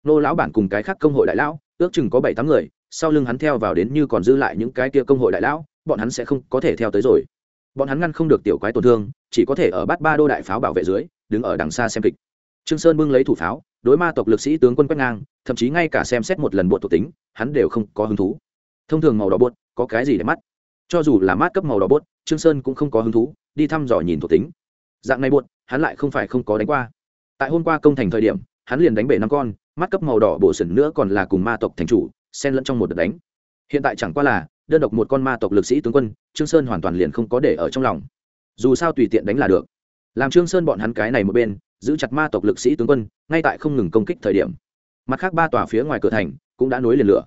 Nô lão bản cùng cái khác công hội đại lão, ước chừng có bảy tám người, sau lưng hắn theo vào đến như còn dư lại những cái kia công hội đại lão, bọn hắn sẽ không có thể theo tới rồi. Bọn hắn ngăn không được tiểu quái tổn thương, chỉ có thể ở bát ba đô đại pháo bảo vệ dưới, đứng ở đằng xa xem kịch. Trương sơn bưng lấy thủ pháo, đối ma tộc lực sĩ tướng quân quét ngang, thậm chí ngay cả xem xét một lần bộ thuộc tính, hắn đều không có hứng thú thông thường màu đỏ bốt có cái gì để mắt? Cho dù là mát cấp màu đỏ bốt trương sơn cũng không có hứng thú, đi thăm dò nhìn thuộc tính. Dạng này bột, hắn lại không phải không có đánh qua. Tại hôm qua công thành thời điểm, hắn liền đánh bể năm con mắt cấp màu đỏ bổ sẩn nữa còn là cùng ma tộc thành chủ, xen lẫn trong một đợt đánh. Hiện tại chẳng qua là, đơn độc một con ma tộc lực sĩ tướng quân, trương sơn hoàn toàn liền không có để ở trong lòng. Dù sao tùy tiện đánh là được. Làm trương sơn bọn hắn cái này một bên, giữ chặt ma tộc lực sĩ tướng quân, ngay tại không ngừng công kích thời điểm. Mặt khác ba tòa phía ngoài cửa thành cũng đã nối liền lửa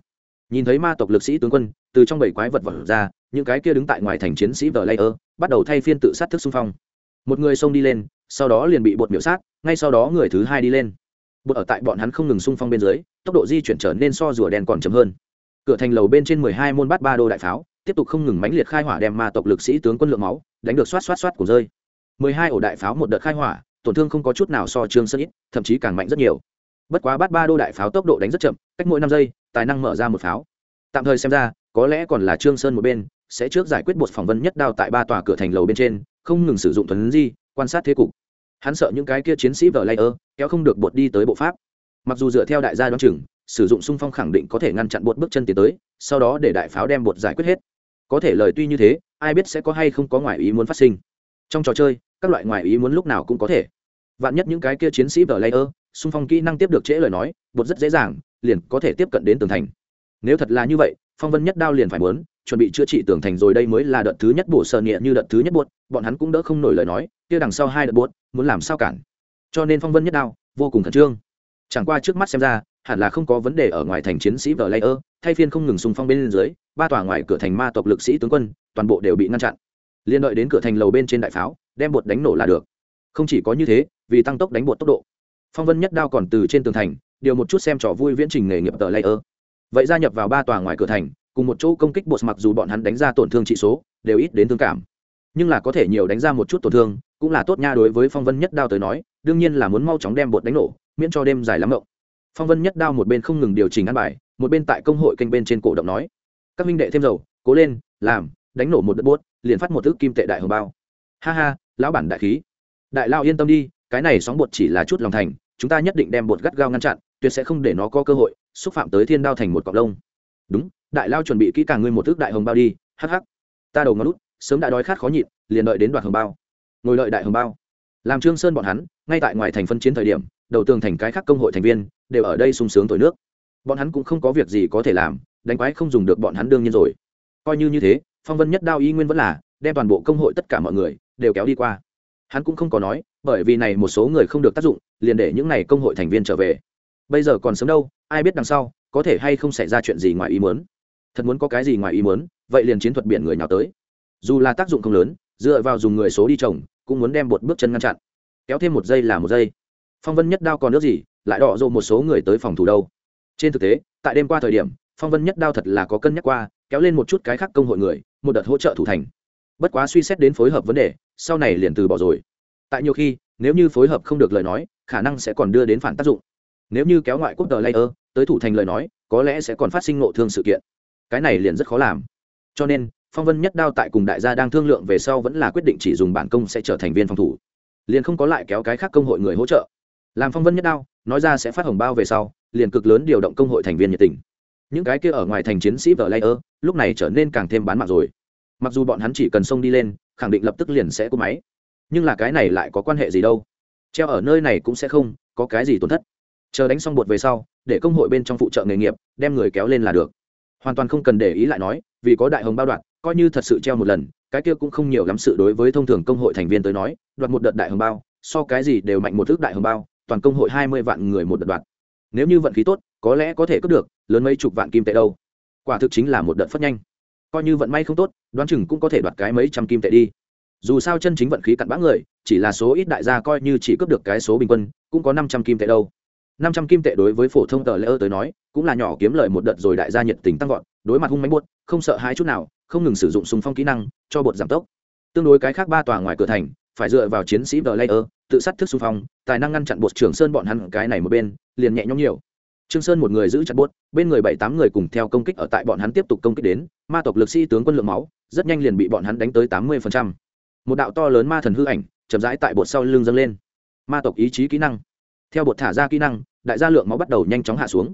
nhìn thấy ma tộc lực sĩ tướng quân, từ trong bảy quái vật vật ra, những cái kia đứng tại ngoài thành chiến sĩ vờ layer bắt đầu thay phiên tự sát thức xung phong. Một người xông đi lên, sau đó liền bị bột miểu sát, ngay sau đó người thứ hai đi lên. Bột ở tại bọn hắn không ngừng xung phong bên dưới, tốc độ di chuyển trở nên so rùa đen còn chậm hơn. Cửa thành lầu bên trên mười hai môn bát ba đô đại pháo, tiếp tục không ngừng mãnh liệt khai hỏa đem ma tộc lực sĩ tướng quân lượng máu, đánh được xoát xoát xoát của rơi. Mười hai ổ đại pháo một đợt khai hỏa, tổn thương không có chút nào so trương sơn ít, thậm chí càng mạnh rất nhiều bất quá bát ba đô đại pháo tốc độ đánh rất chậm, cách mỗi năm giây, tài năng mở ra một pháo. Tạm thời xem ra, có lẽ còn là trương sơn một bên, sẽ trước giải quyết một phỏng vấn nhất đao tại ba tòa cửa thành lầu bên trên, không ngừng sử dụng thuần di, quan sát thế cục. Hắn sợ những cái kia chiến sĩ vờ layer kéo không được bột đi tới bộ pháp. Mặc dù dựa theo đại gia đoán chừng, sử dụng xung phong khẳng định có thể ngăn chặn bột bước chân tiến tới, sau đó để đại pháo đem bột giải quyết hết. Có thể lời tuy như thế, ai biết sẽ có hay không có ngoại ý muốn phát sinh. Trong trò chơi, các loại ngoại ý muốn lúc nào cũng có thể. Vạn nhất những cái kia chiến sĩ vờ layer xung phong kỹ năng tiếp được trễ lời nói, bột rất dễ dàng, liền có thể tiếp cận đến tường thành. Nếu thật là như vậy, phong vân nhất đao liền phải muốn, chuẩn bị chữa trị tường thành rồi đây mới là đợt thứ nhất bổ sợ nghĩa như đợt thứ nhất buốt bọn hắn cũng đỡ không nổi lời nói, kia đằng sau hai đợt buốt muốn làm sao cản. Cho nên phong vân nhất đao, vô cùng khẩn trương. Chẳng qua trước mắt xem ra, hẳn là không có vấn đề ở ngoài thành chiến sĩ vờ layer, thay phiên không ngừng xung phong bên dưới, ba tòa ngoài cửa thành ma tộc lực sĩ tướng quân, toàn bộ đều bị ngăn chặn. Liên đợi đến cửa thành lầu bên trên đại pháo, đem bột đánh nổ là được. Không chỉ có như thế, vì tăng tốc đánh bột tốc độ phong vân nhất đao còn từ trên tường thành, điều một chút xem trò vui viễn trình nghề nghiệp tờ layer. Vậy gia nhập vào ba tòa ngoài cửa thành, cùng một chỗ công kích bột mặc dù bọn hắn đánh ra tổn thương trị số, đều ít đến thương cảm. Nhưng là có thể nhiều đánh ra một chút tổn thương, cũng là tốt nha đối với phong vân nhất đao tới nói, đương nhiên là muốn mau chóng đem bột đánh nổ, miễn cho đêm dài lắm ngộng phong vân nhất đao một bên không ngừng điều chỉnh ăn bài, một bên tại công hội kênh bên trên cổ động nói, các minh đệ thêm dầu, cố lên, làm, đánh nổ một đất bốt liền phát một thứ kim tệ đại hồng bao. Ha ha, lão bản đại khí. Đại lao yên tâm đi cái này sóng bột chỉ là chút lòng thành, chúng ta nhất định đem bột gắt gao ngăn chặn, tuyệt sẽ không để nó có cơ hội xúc phạm tới thiên đao thành một cọc lông. Đúng, đại lao chuẩn bị kỹ càng ngươi một thước đại hồng bao đi hh ta đầu ngón lút sớm đã đói khát khó nhịn, liền đợi đến đoạt hồng bao. Ngồi đợi đại hồng bao. Làm trương sơn bọn hắn, ngay tại ngoài thành phân chiến thời điểm, đầu tường thành cái khác công hội thành viên đều ở đây sung sướng thổi nước. Bọn hắn cũng không có việc gì có thể làm, đánh quái không dùng được bọn hắn đương nhiên rồi. Coi như như thế, phong vân nhất đao y nguyên vẫn là đem toàn bộ công hội tất cả mọi người đều kéo đi qua hắn cũng không có nói, bởi vì này một số người không được tác dụng, liền để những này công hội thành viên trở về. Bây giờ còn sớm đâu, ai biết đằng sau, có thể hay không xảy ra chuyện gì ngoài ý muốn. Thật muốn có cái gì ngoài ý muốn, vậy liền chiến thuật biển người nào tới. Dù là tác dụng không lớn, dựa vào dùng người số đi trồng, cũng muốn đem một bước chân ngăn chặn. Kéo thêm một giây là một giây. Phong vân nhất đao còn nước gì, lại đọ dộ một số người tới phòng thủ đâu. Trên thực tế, tại đêm qua thời điểm, phong vân nhất đao thật là có cân nhắc qua, kéo lên một chút cái khác công hội người, một đợt hỗ trợ thủ thành. Bất quá suy xét đến phối hợp vấn đề sau này liền từ bỏ rồi. Tại nhiều khi, nếu như phối hợp không được lời nói, khả năng sẽ còn đưa đến phản tác dụng. Nếu như kéo ngoại quốc tờ layer, tới thủ thành lời nói, có lẽ sẽ còn phát sinh nộ thương sự kiện. Cái này liền rất khó làm. Cho nên, phong vân nhất đao tại cùng đại gia đang thương lượng về sau vẫn là quyết định chỉ dùng bản công sẽ trở thành viên phòng thủ. Liền không có lại kéo cái khác công hội người hỗ trợ. Làm phong vân nhất đao, nói ra sẽ phát hồng bao về sau, liền cực lớn điều động công hội thành viên nhiệt tình. Những cái kia ở ngoài thành chiến sĩ vờ layer, lúc này trở nên càng thêm bán mạng rồi. Mặc dù bọn hắn chỉ cần xông đi lên khẳng định lập tức liền sẽ cúp máy. Nhưng là cái này lại có quan hệ gì đâu? Treo ở nơi này cũng sẽ không, có cái gì tổn thất. Chờ đánh xong bột về sau, để công hội bên trong phụ trợ nghề nghiệp, đem người kéo lên là được. Hoàn toàn không cần để ý lại nói, vì có đại hồng bao đoạn, coi như thật sự treo một lần, cái kia cũng không nhiều lắm sự đối với thông thường công hội thành viên tới nói, đoạt một đợt đại hồng bao, so cái gì đều mạnh một thước đại hồng bao, toàn công hội hai mươi vạn người một đợt đoạt. Nếu như vận khí tốt, có lẽ có thể cướp được, lớn mấy chục vạn kim tệ đâu. Quả thực chính là một đợt phất nhanh coi như vận may không tốt, đoán chừng cũng có thể đoạt cái mấy trăm kim tệ đi. Dù sao chân chính vận khí cặn bã người, chỉ là số ít đại gia coi như chỉ cướp được cái số bình quân, cũng có năm trăm kim tệ đâu. Năm trăm kim tệ đối với phổ thông tờ lễ ơ tới nói, cũng là nhỏ kiếm lời một đợt rồi đại gia nhiệt tình tăng vọt, đối mặt hung mánh buốt, không sợ hai chút nào, không ngừng sử dụng súng phong kỹ năng, cho bột giảm tốc. Tương đối cái khác ba tòa ngoài cửa thành, phải dựa vào chiến sĩ tờ lễ ơ, tự sát thức xung phong, tài năng ngăn chặn bột trưởng sơn bọn hắn cái này một bên, liền nhẹ nhõm nhiều trương sơn một người giữ chặt buốt, bên người bảy tám người cùng theo công kích ở tại bọn hắn tiếp tục công kích đến, ma tộc lực sĩ tướng quân lượng máu, rất nhanh liền bị bọn hắn đánh tới tám mươi một đạo to lớn ma thần hư ảnh, chậm rãi tại bột sau lưng dâng lên. Ma tộc ý chí kỹ năng. Theo bột thả ra kỹ năng, đại gia lượng máu bắt đầu nhanh chóng hạ xuống.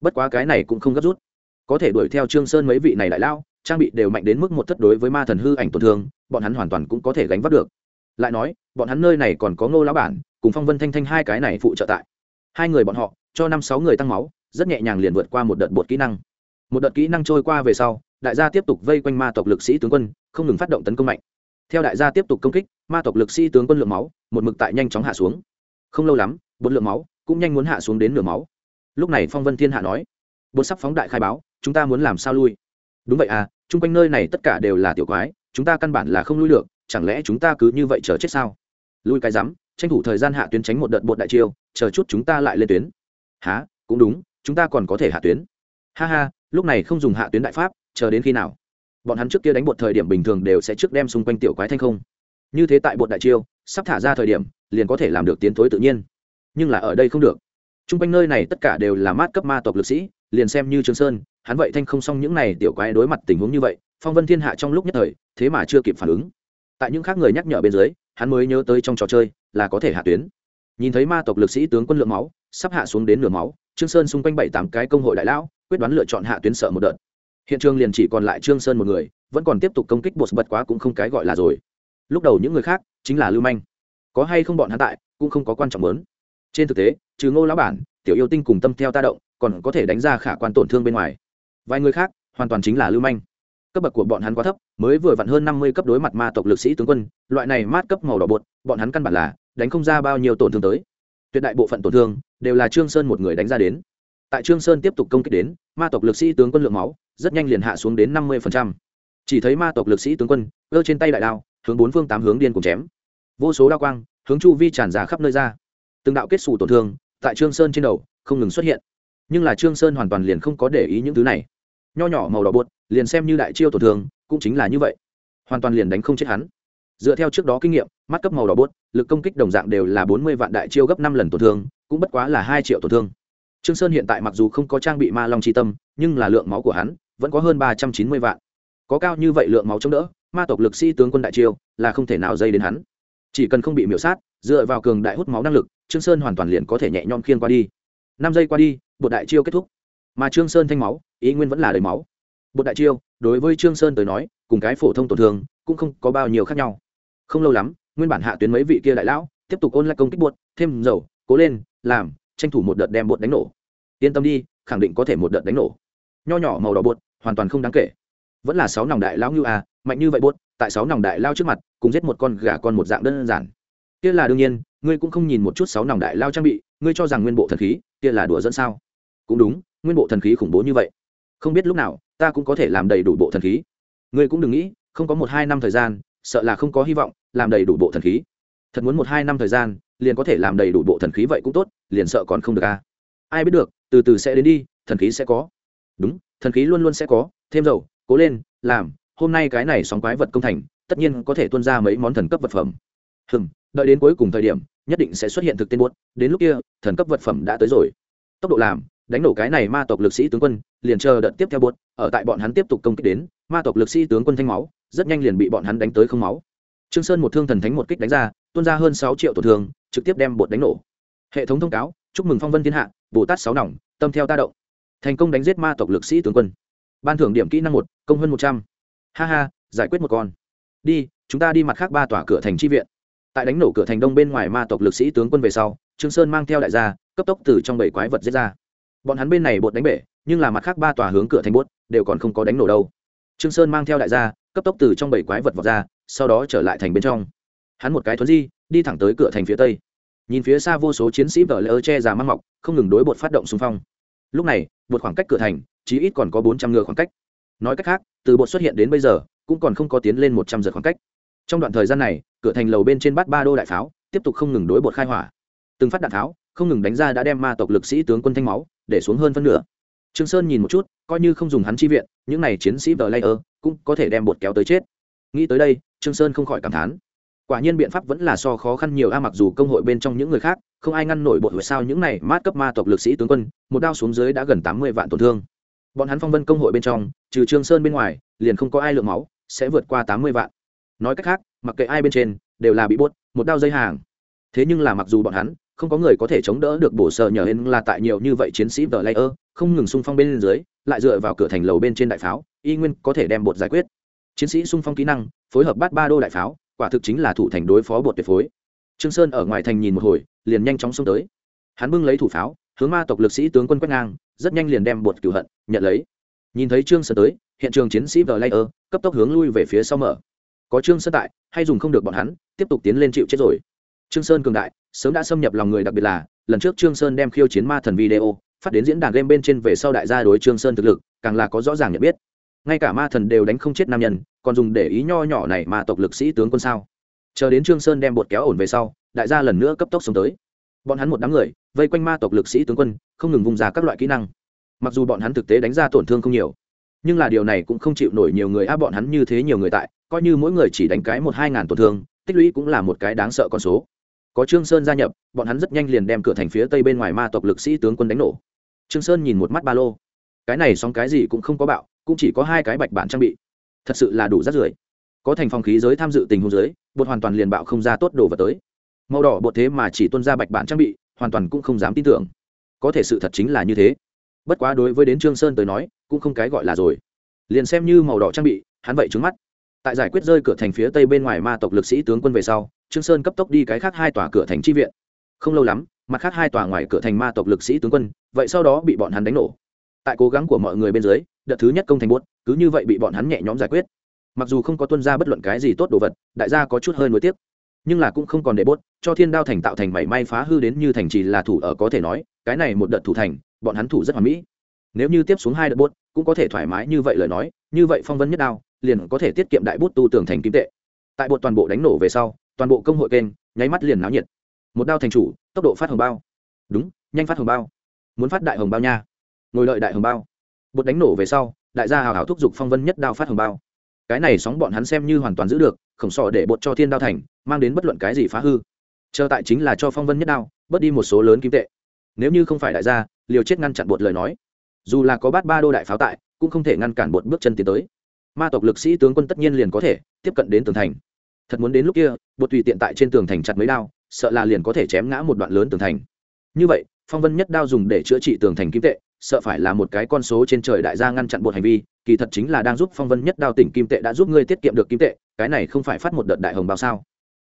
Bất quá cái này cũng không gấp rút. Có thể đuổi theo trương sơn mấy vị này đại lao, trang bị đều mạnh đến mức một thất đối với ma thần hư ảnh tổn thương, bọn hắn hoàn toàn cũng có thể gánh vác được. Lại nói, bọn hắn nơi này còn có ngô lão bản, cùng phong vân thanh thanh hai cái này phụ trợ tại. Hai người bọn họ cho năm sáu người tăng máu, rất nhẹ nhàng liền vượt qua một đợt bột kỹ năng. Một đợt kỹ năng trôi qua về sau, đại gia tiếp tục vây quanh ma tộc lực sĩ tướng quân, không ngừng phát động tấn công mạnh. Theo đại gia tiếp tục công kích, ma tộc lực sĩ tướng quân lượng máu, một mực tại nhanh chóng hạ xuống. Không lâu lắm, bột lượng máu cũng nhanh muốn hạ xuống đến nửa máu. Lúc này phong vân thiên hạ nói, bột sắp phóng đại khai báo, chúng ta muốn làm sao lui? Đúng vậy à chung quanh nơi này tất cả đều là tiểu quái, chúng ta căn bản là không lui được, chẳng lẽ chúng ta cứ như vậy chờ chết sao? Lui cái rắm, tranh thủ thời gian hạ tuyến tránh một đợt bột đại chiêu, chờ chút chúng ta lại lên tuyến há, cũng đúng, chúng ta còn có thể hạ tuyến. Ha ha, lúc này không dùng hạ tuyến đại pháp, chờ đến khi nào? Bọn hắn trước kia đánh bột thời điểm bình thường đều sẽ trước đem xung quanh tiểu quái thanh không. Như thế tại bột đại chiêu, sắp thả ra thời điểm, liền có thể làm được tiến thối tự nhiên. Nhưng là ở đây không được. T r u n g quanh nơi này tất cả đều là mát cấp ma tộc lực sĩ, liền xem như trường sơn, hắn vậy thanh không xong những này tiểu quái đối mặt tình huống như vậy, phong vân thiên hạ trong lúc nhất thời, thế mà chưa kịp phản ứng. Tại những khác người nhắc nhở bên dưới, hắn mới nhớ tới trong trò chơi là có thể hạ tuyến nhìn thấy ma tộc lực sĩ tướng quân lượng máu, sắp hạ xuống đến nửa máu, trương sơn xung quanh bảy tám cái công hội đại lão, quyết đoán lựa chọn hạ tuyến sợ một đợt. Hiện trường liền chỉ còn lại trương sơn một người, vẫn còn tiếp tục công kích bột bật quá cũng không cái gọi là rồi. Lúc đầu những người khác chính là lưu manh. Có hay không bọn hắn tại, cũng không có quan trọng lớn. Trên thực tế, trừ ngô lão bản, tiểu yêu tinh cùng tâm theo ta động, còn có thể đánh ra khả quan tổn thương bên ngoài. Vài người khác, hoàn toàn chính là lưu manh. Cấp bậc của bọn hắn quá thấp, mới vừa vặn hơn năm mươi cấp đối mặt ma tộc lực sĩ tướng quân, loại này mát cấp màu đỏ bột, bọn hắn căn bản là đánh không ra bao nhiêu tổn thương tới. Tuyệt đại bộ phận tổn thương đều là trương sơn một người đánh ra đến. Tại trương sơn tiếp tục công kích đến, ma tộc lực sĩ tướng quân lượng máu rất nhanh liền hạ xuống đến năm mươi chỉ thấy ma tộc lực sĩ tướng quân ơ trên tay đại đao, hướng bốn phương tám hướng điên cùng chém. Vô số đao quang, hướng chu vi tràn ra khắp nơi ra. Từng đạo kết xù tổn thương tại trương sơn trên đầu không ngừng xuất hiện. Nhưng là trương sơn hoàn toàn liền không có để ý những thứ này. Nho nhỏ màu đỏ bột, liền xem như đại chiêu tổn thương, cũng chính là như vậy. Hoàn toàn liền đánh không chết hắn dựa theo trước đó kinh nghiệm, mắt cấp màu đỏ bốt lực công kích đồng dạng đều là bốn mươi vạn đại chiêu gấp năm lần tổn thương, cũng bất quá là hai triệu tổn thương. Trương sơn hiện tại mặc dù không có trang bị ma long chi tâm, nhưng là lượng máu của hắn vẫn có hơn ba trăm chín mươi vạn. Có cao như vậy lượng máu chống đỡ, ma tộc lực sĩ tướng quân đại chiêu là không thể nào dây đến hắn. Chỉ cần không bị miễu sát, dựa vào cường đại hút máu năng lực, trương sơn hoàn toàn liền có thể nhẹ nhõm khiên qua đi. Năm giây qua đi bột đại chiêu kết thúc. Mà trương sơn thanh máu, ý nguyên vẫn là đầy máu. Bột đại chiêu, đối với trương sơn tới nói, cùng cái phổ thông tổn thương cũng không có bao nhiêu khác nhau không lâu lắm nguyên bản hạ tuyến mấy vị kia đại lão tiếp tục ôn lại công kích buột, thêm dầu cố lên làm tranh thủ một đợt đem buột đánh nổ. Yên tâm đi khẳng định có thể một đợt đánh nổ. Nho nhỏ màu đỏ buột hoàn toàn không đáng kể. Vẫn là sáu nòng đại lão như a mạnh như vậy buột, tại sáu nòng đại lao trước mặt cùng giết một con gà con một dạng đơn giản. Kia là đương nhiên ngươi cũng không nhìn một chút sáu nòng đại lao trang bị ngươi cho rằng nguyên bộ thần khí kia là đùa dẫn sao? Cũng đúng nguyên bộ thần khí khủng bố như vậy. Không biết lúc nào ta cũng có thể làm đầy đủ bộ thần khí. Ngươi cũng đừng nghĩ không có một hai năm thời gian sợ là không có hy vọng, làm đầy đủ bộ thần khí. Thật muốn một hai năm thời gian, liền có thể làm đầy đủ bộ thần khí vậy cũng tốt, liền sợ còn không được a ai biết được, từ từ sẽ đến đi, thần khí sẽ có. Đúng, thần khí luôn luôn sẽ có, thêm dầu, cố lên, làm, hôm nay cái này sóng quái vật công thành, tất nhiên có thể tuân ra mấy món thần cấp vật phẩm. Hừm, đợi đến cuối cùng thời điểm, nhất định sẽ xuất hiện thực tên buốt, đến lúc kia, thần cấp vật phẩm đã tới rồi. Tốc độ làm đánh nổ cái này ma tộc lực sĩ tướng quân, liền chờ đợt tiếp theo buốt, ở tại bọn hắn tiếp tục công kích đến, ma tộc lực sĩ tướng quân thanh máu, rất nhanh liền bị bọn hắn đánh tới không máu. Trương sơn một thương thần thánh một kích đánh ra, tuôn ra hơn sáu triệu tổn thương, trực tiếp đem bột đánh nổ. Hệ thống thông cáo, chúc mừng phong vân thiên hạ, bồ tát sáu nòng, tâm theo ta động. Thành công đánh giết ma tộc lực sĩ tướng quân. Ban thưởng điểm kỹ năng một, công hơn một trăm. H a ha, giải quyết một con. Đi, chúng ta đi mặt khác ba tòa cửa thành tri viện. Tại đánh nổ cửa thành đông bên ngoài ma tộc lực sĩ tướng quân về sau, trương sơn mang theo đại gia, cấp tốc từ trong bảy quái vật giết ra bọn hắn bên này bột đánh bể, nhưng là mặt khác ba tòa hướng cửa thành bốt đều còn không có đánh nổ đâu. Trương sơn mang theo đại gia, cấp tốc từ trong bảy quái vật vọt ra, sau đó trở lại thành bên trong. Hắn một cái thuấn di, đi thẳng tới cửa thành phía tây. Nhìn phía xa vô số chiến sĩ vợ lỡ che già mang mọc, không ngừng đối bột phát động xung phong. Lúc này bột khoảng cách cửa thành, chí ít còn có bốn trăm ngựa khoảng cách. Nói cách khác, từ bột xuất hiện đến bây giờ, cũng còn không có tiến lên một trăm giờ khoảng cách. Trong đoạn thời gian này, cửa thành lầu bên trên bát ba đô đại pháo, tiếp tục không ngừng đối bột khai hỏa. Từng phát đạn tháo không ngừng đánh ra đã đem ma tộc lực sĩ tướng quân thanh máu, để xuống hơn phân nửa. Trương sơn nhìn một chút, coi như không dùng hắn chi viện, những này chiến sĩ vờ layer cũng có thể đem bột kéo tới chết. Nghĩ tới đây, trương sơn không khỏi cảm thán. Quả nhiên biện pháp vẫn là so khó khăn nhiều a, mặc dù công hội bên trong những người khác, không ai ngăn nổi bột hồi sao những này mát cấp ma tộc lực sĩ tướng quân, một đao xuống dưới đã gần tám mươi vạn tổn thương. Bọn hắn phong vân công hội bên trong, trừ trương sơn bên ngoài, liền không có ai lượng máu, sẽ vượt qua tám mươi vạn. Nói cách khác, mặc kệ ai bên trên, đều là bị bột. một đao dây hàng. Thế nhưng là mặc dù bọn hắn không có người có thể chống đỡ được bổ sở nhờ hên là tại nhiều như vậy chiến sĩ vờ layer, không ngừng xung phong bên dưới, lại dựa vào cửa thành lầu bên trên đại pháo, y nguyên có thể đem bột giải quyết. Chiến sĩ xung phong kỹ năng, phối hợp bắt ba đô đại pháo, quả thực chính là thủ thành đối phó bột tuyệt phối. Trương sơn ở ngoài thành nhìn một hồi, liền nhanh chóng xông tới. Hắn bưng lấy thủ pháo, hướng ma tộc lực sĩ tướng quân quét ngang, rất nhanh liền đem bột cửu hận, nhận lấy. Nhìn thấy trương sơn tới, hiện trường chiến sĩ vờ layer, cấp tốc hướng lui về phía sau mở. Có trương sơn tại, hay dùng không được bọn hắn, tiếp tục tiến lên chịu chết rồi. Trương sơn cường đại sớm đã xâm nhập lòng người đặc biệt là, lần trước trương sơn đem khiêu chiến ma thần video phát đến diễn đàn game bên trên về sau đại gia đối trương sơn thực lực, càng là có rõ ràng nhận biết. Ngay cả ma thần đều đánh không chết nam nhân, còn dùng để ý nho nhỏ này mà tộc lực sĩ tướng quân sao? Chờ đến trương sơn đem bột kéo ổn về sau, đại gia lần nữa cấp tốc xuống tới. Bọn hắn một đám người, vây quanh ma tộc lực sĩ tướng quân, không ngừng vùng ra các loại kỹ năng. Mặc dù bọn hắn thực tế đánh ra tổn thương không nhiều, nhưng là điều này cũng không chịu nổi nhiều người. Áp bọn hắn như thế nhiều người tại, coi như mỗi người chỉ đánh cái một hai ngàn tổn thương, tích lũy cũng là một cái đáng sợ con số có trương sơn gia nhập, bọn hắn rất nhanh liền đem cửa thành phía tây bên ngoài ma tộc lực sĩ tướng quân đánh nổ. Trương sơn nhìn một mắt ba lô. Cái này xong cái gì cũng không có bạo, cũng chỉ có hai cái bạch bản trang bị. Thật sự là đủ rát rưởi. Có thành phòng khí giới tham dự tình huống giới bột hoàn toàn liền bạo không ra tốt đồ vật tới. Màu đỏ bột thế mà chỉ tuân ra bạch bản trang bị, hoàn toàn cũng không dám tin tưởng. Có thể sự thật chính là như thế. Bất quá đối với đến trương sơn tới nói, cũng không cái gọi là rồi. Liền xem như màu đỏ trang bị, hắn vậy trứng mắt tại giải quyết rơi cửa thành phía tây bên ngoài ma tộc lực sĩ tướng quân về sau, trương sơn cấp tốc đi cái khác hai tòa cửa thành chi viện. Không lâu lắm, mặt khác hai tòa ngoài cửa thành ma tộc lực sĩ tướng quân, vậy sau đó bị bọn hắn đánh nổ. Tại cố gắng của mọi người bên dưới, đợt thứ nhất công thành buốt, cứ như vậy bị bọn hắn nhẹ nhõm giải quyết. Mặc dù không có tuân ra bất luận cái gì tốt đồ vật, đại gia có chút hơi nối tiếc. Nhưng là cũng không còn để bốt cho thiên đao thành tạo thành mảy may phá hư đến như thành trì là thủ ở có thể nói, cái này một đợt thủ thành, bọn hắn thủ rất hoàn mỹ. Nếu như tiếp xuống hai đợt bốt cũng có thể thoải mái như vậy lời nói, như vậy phong vân nhất đao liền có thể tiết kiệm đại bút tu tưởng thành kim tệ. Tại bột toàn bộ đánh nổ về sau, toàn bộ công hội kênh, nháy mắt liền náo nhiệt. Một đao thành chủ, tốc độ phát hồng bao. Đúng, nhanh phát hồng bao. Muốn phát đại hồng bao nha. Ngồi lợi đại hồng bao. Bột đánh nổ về sau, đại gia hào hào thúc giục phong vân nhất đao phát hồng bao. Cái này sóng bọn hắn xem như hoàn toàn giữ được, khổng sọ để bột cho thiên đao thành, mang đến bất luận cái gì phá hư. Chờ tại chính là cho phong vân nhất đao, bớt đi một số lớn kim tệ. Nếu như không phải đại gia, liều chết ngăn chặn bột lời nói. Dù là có bát ba đô đại pháo tại, cũng không thể ngăn cản bột bước chân tiến tới ma tộc lực sĩ tướng quân tất nhiên liền có thể tiếp cận đến tường thành. Thật muốn đến lúc kia, bột tùy tiện tại trên tường thành chặt mấy đao, sợ là liền có thể chém ngã một đoạn lớn tường thành. Như vậy, phong vân nhất đao dùng để chữa trị tường thành kim tệ, sợ phải là một cái con số trên trời đại gia ngăn chặn bột hành vi, kỳ thật chính là đang giúp phong vân nhất đao tỉnh kim tệ đã giúp ngươi tiết kiệm được kim tệ, cái này không phải phát một đợt đại hồng bao sao?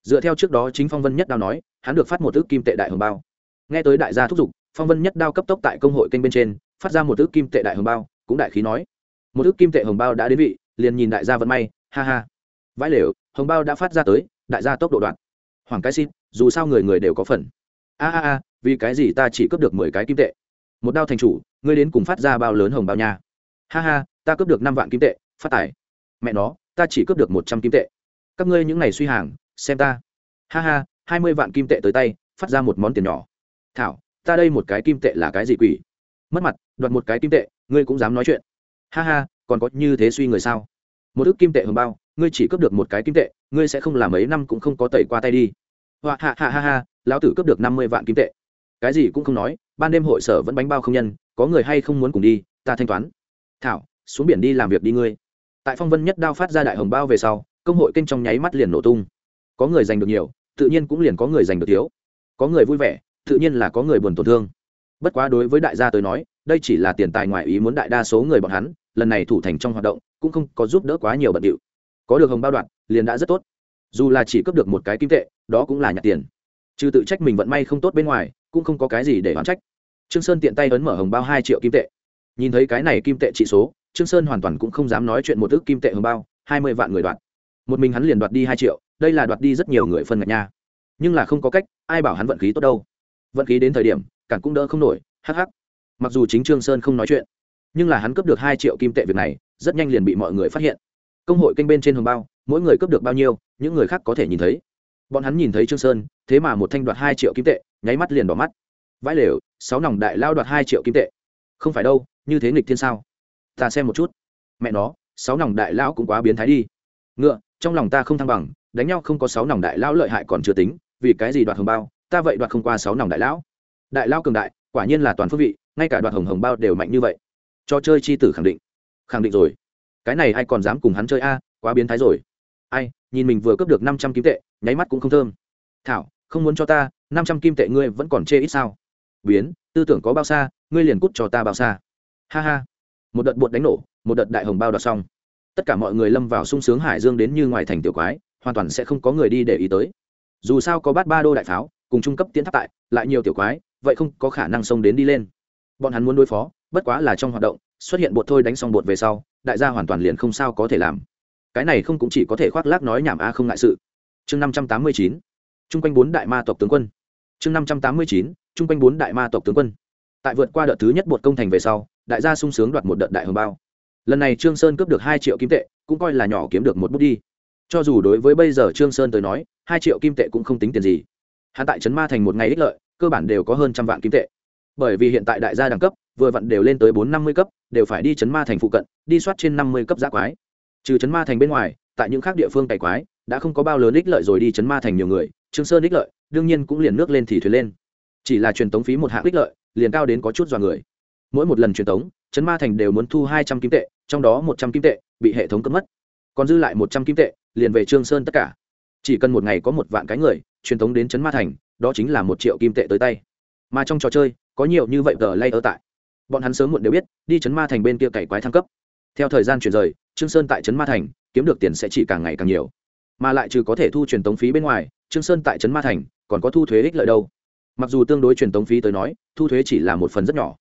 Dựa theo trước đó chính phong vân nhất đao nói, hắn được phát một ước kim tệ đại hồng bao. Nghe tới đại gia thúc giục, phong vân nhất đao cấp tốc tại công hội kênh bên trên, phát ra một ước kim tệ đại hồng bao, cũng đại khí nói. Một ước kim tệ hồng bao đã đến vị liền nhìn đại gia vận may, ha ha. Vãi lều, hồng bao đã phát ra tới, đại gia tốc độ đoạn. Hoàng cái xin, dù sao người người đều có phần. A a a, vì cái gì ta chỉ cướp được mười cái kim tệ? Một đao thành chủ, ngươi đến cùng phát ra bao lớn hồng bao nha? Ha ha, ta cướp được năm vạn kim tệ, phát tài. Mẹ nó, ta chỉ cướp được một trăm kim tệ. Các ngươi những ngày suy hàng, xem ta. Ha ha, hai mươi vạn kim tệ tới tay, phát ra một món tiền nhỏ. Thảo, ta đây một cái kim tệ là cái gì quỷ? Mất mặt, đoạt một cái kim tệ, ngươi cũng dám nói chuyện. Ha ha còn có như thế suy người sao? Một ước kim tệ hồng bao, ngươi chỉ cướp được một cái kim tệ, ngươi sẽ không làm mấy năm cũng không có tẩy qua tay đi. Hoa, ha ha ha ha, lão tử cướp được năm mươi vạn kim tệ. Cái gì cũng không nói, ban đêm hội sở vẫn bánh bao không nhân, có người hay không muốn cùng đi, ta thanh toán. Thảo, xuống biển đi làm việc đi ngươi. Tại phong vân nhất đao phát ra đại hồng bao về sau, công hội kênh trong nháy mắt liền nổ tung. Có người giành được nhiều, tự nhiên cũng liền có người giành được thiếu. Có người vui vẻ, tự nhiên là có người buồn tổn thương. Bất quá đối với đại gia tới nói, đây chỉ là tiền tài ngoại ý muốn đại đa số người bọn hắn lần này thủ thành trong hoạt động cũng không có giúp đỡ quá nhiều bận điệu. Có được hồng bao đoạn, liền đã rất tốt. Dù là chỉ cấp được một cái kim tệ, đó cũng là nhặt tiền. Trừ tự trách mình vận may không tốt bên ngoài, cũng không có cái gì để oán trách. Trương sơn tiện tay ấn mở hồng bao hai triệu kim tệ. Nhìn thấy cái này kim tệ trị số, trương sơn hoàn toàn cũng không dám nói chuyện một ước kim tệ hồng bao, hai mươi vạn người đoạt. Một mình hắn liền đoạt đi hai triệu, đây là đoạt đi rất nhiều người phân ngạch nha. Nhưng là không có cách, ai bảo hắn vận khí tốt đâu. Vận khí đến thời điểm, cản cũng đỡ không nổi, hắc hắc. Mặc dù chính trương sơn không nói chuyện nhưng là hắn cướp được hai triệu kim tệ việc này, rất nhanh liền bị mọi người phát hiện. Công hội kênh bên trên hồng bao, mỗi người cướp được bao nhiêu, những người khác có thể nhìn thấy. Bọn hắn nhìn thấy trương sơn, thế mà một thanh đoạt hai triệu kim tệ, nháy mắt liền đỏ mắt. Vãi lều, sáu nòng đại lao đoạt hai triệu kim tệ. Không phải đâu, như thế nghịch thiên sao? Ta xem một chút. Mẹ nó, sáu nòng đại lão cũng quá biến thái đi. Ngựa, trong lòng ta không thăng bằng, đánh nhau không có sáu nòng đại lão lợi hại còn chưa tính, vì cái gì đoạt hồng bao? Ta vậy đoạt không qua sáu nòng đại lão đại lao cường đại, quả nhiên là toàn phương vị, ngay cả đoạt hồng hồng bao đều mạnh như vậy cho chơi chi tử khẳng định. Khẳng định rồi. Cái này ai còn dám cùng hắn chơi a, quá biến thái rồi. Ai, nhìn mình vừa cướp được năm trăm kim tệ, nháy mắt cũng không thơm. Thảo, không muốn cho ta, năm trăm kim tệ ngươi vẫn còn chê ít sao? Biến, tư tưởng có bao xa, ngươi liền cút cho ta bao xa. Ha ha. Một đợt bột đánh nổ, một đợt đại hồng bao đoạt xong. Tất cả mọi người lâm vào sung sướng hải dương đến như ngoài thành tiểu quái, hoàn toàn sẽ không có người đi để ý tới. Dù sao có bát ba đô đại pháo, cùng trung cấp tiến tháp tại, lại nhiều tiểu quái, vậy không có khả năng xông đến đi lên. Bọn hắn muốn đối phó bất quá là trong hoạt động, xuất hiện bột thôi đánh xong bột về sau, đại gia hoàn toàn liền không sao có thể làm. Cái này không cũng chỉ có thể khoác lác nói nhảm a không ngại sự. Chương năm trăm tám mươi chín, chung quanh bốn đại ma tộc tướng quân. Chương năm trăm tám mươi chín, chung quanh bốn đại ma tộc tướng quân. Tại vượt qua đợt thứ nhất bột công thành về sau, đại gia sung sướng đoạt một đợt đại hồng bao. Lần này trương sơn cướp được hai triệu kim tệ, cũng coi là nhỏ kiếm được một bút đi. Cho dù đối với bây giờ trương sơn tới nói, hai triệu kim tệ cũng không tính tiền gì. Hắn tại trấn ma thành một ngày ích lợi, cơ bản đều có hơn trăm vạn kim tệ. Bởi vì hiện tại đại gia đẳng cấp vừa vặn đều lên tới bốn năm mươi cấp, đều phải đi chấn ma thành phụ cận, đi soát trên năm mươi cấp giã quái. Trừ chấn ma thành bên ngoài, tại những khác địa phương cày quái, đã không có bao lớn ích lợi rồi đi chấn ma thành nhiều người, trương sơn ích lợi, đương nhiên cũng liền nước lên thì thuyền lên. Chỉ là truyền tống phí một hạng ích lợi, liền cao đến có chút dọa người. Mỗi một lần truyền tống, chấn ma thành đều muốn thu hai trăm kim tệ, trong đó một trăm kim tệ bị hệ thống cấm mất. Còn dư lại một trăm kim tệ, liền về trương sơn tất cả. Chỉ cần một ngày có một vạn cái người, truyền tống đến chấn ma thành, đó chính là một triệu kim tệ tới tay. Mà trong trò chơi, có nhiều như vậy tờ lay ở tại bọn hắn sớm muộn đều biết, đi chấn ma thành bên kia cày quái thăng cấp. Theo thời gian chuyển rời, trương sơn tại chấn ma thành, kiếm được tiền sẽ chỉ càng ngày càng nhiều. Mà lại trừ có thể thu truyền tống phí bên ngoài, trương sơn tại chấn ma thành, còn có thu thuế ích lợi đâu. Mặc dù tương đối truyền tống phí tới nói, thu thuế chỉ là một phần rất nhỏ.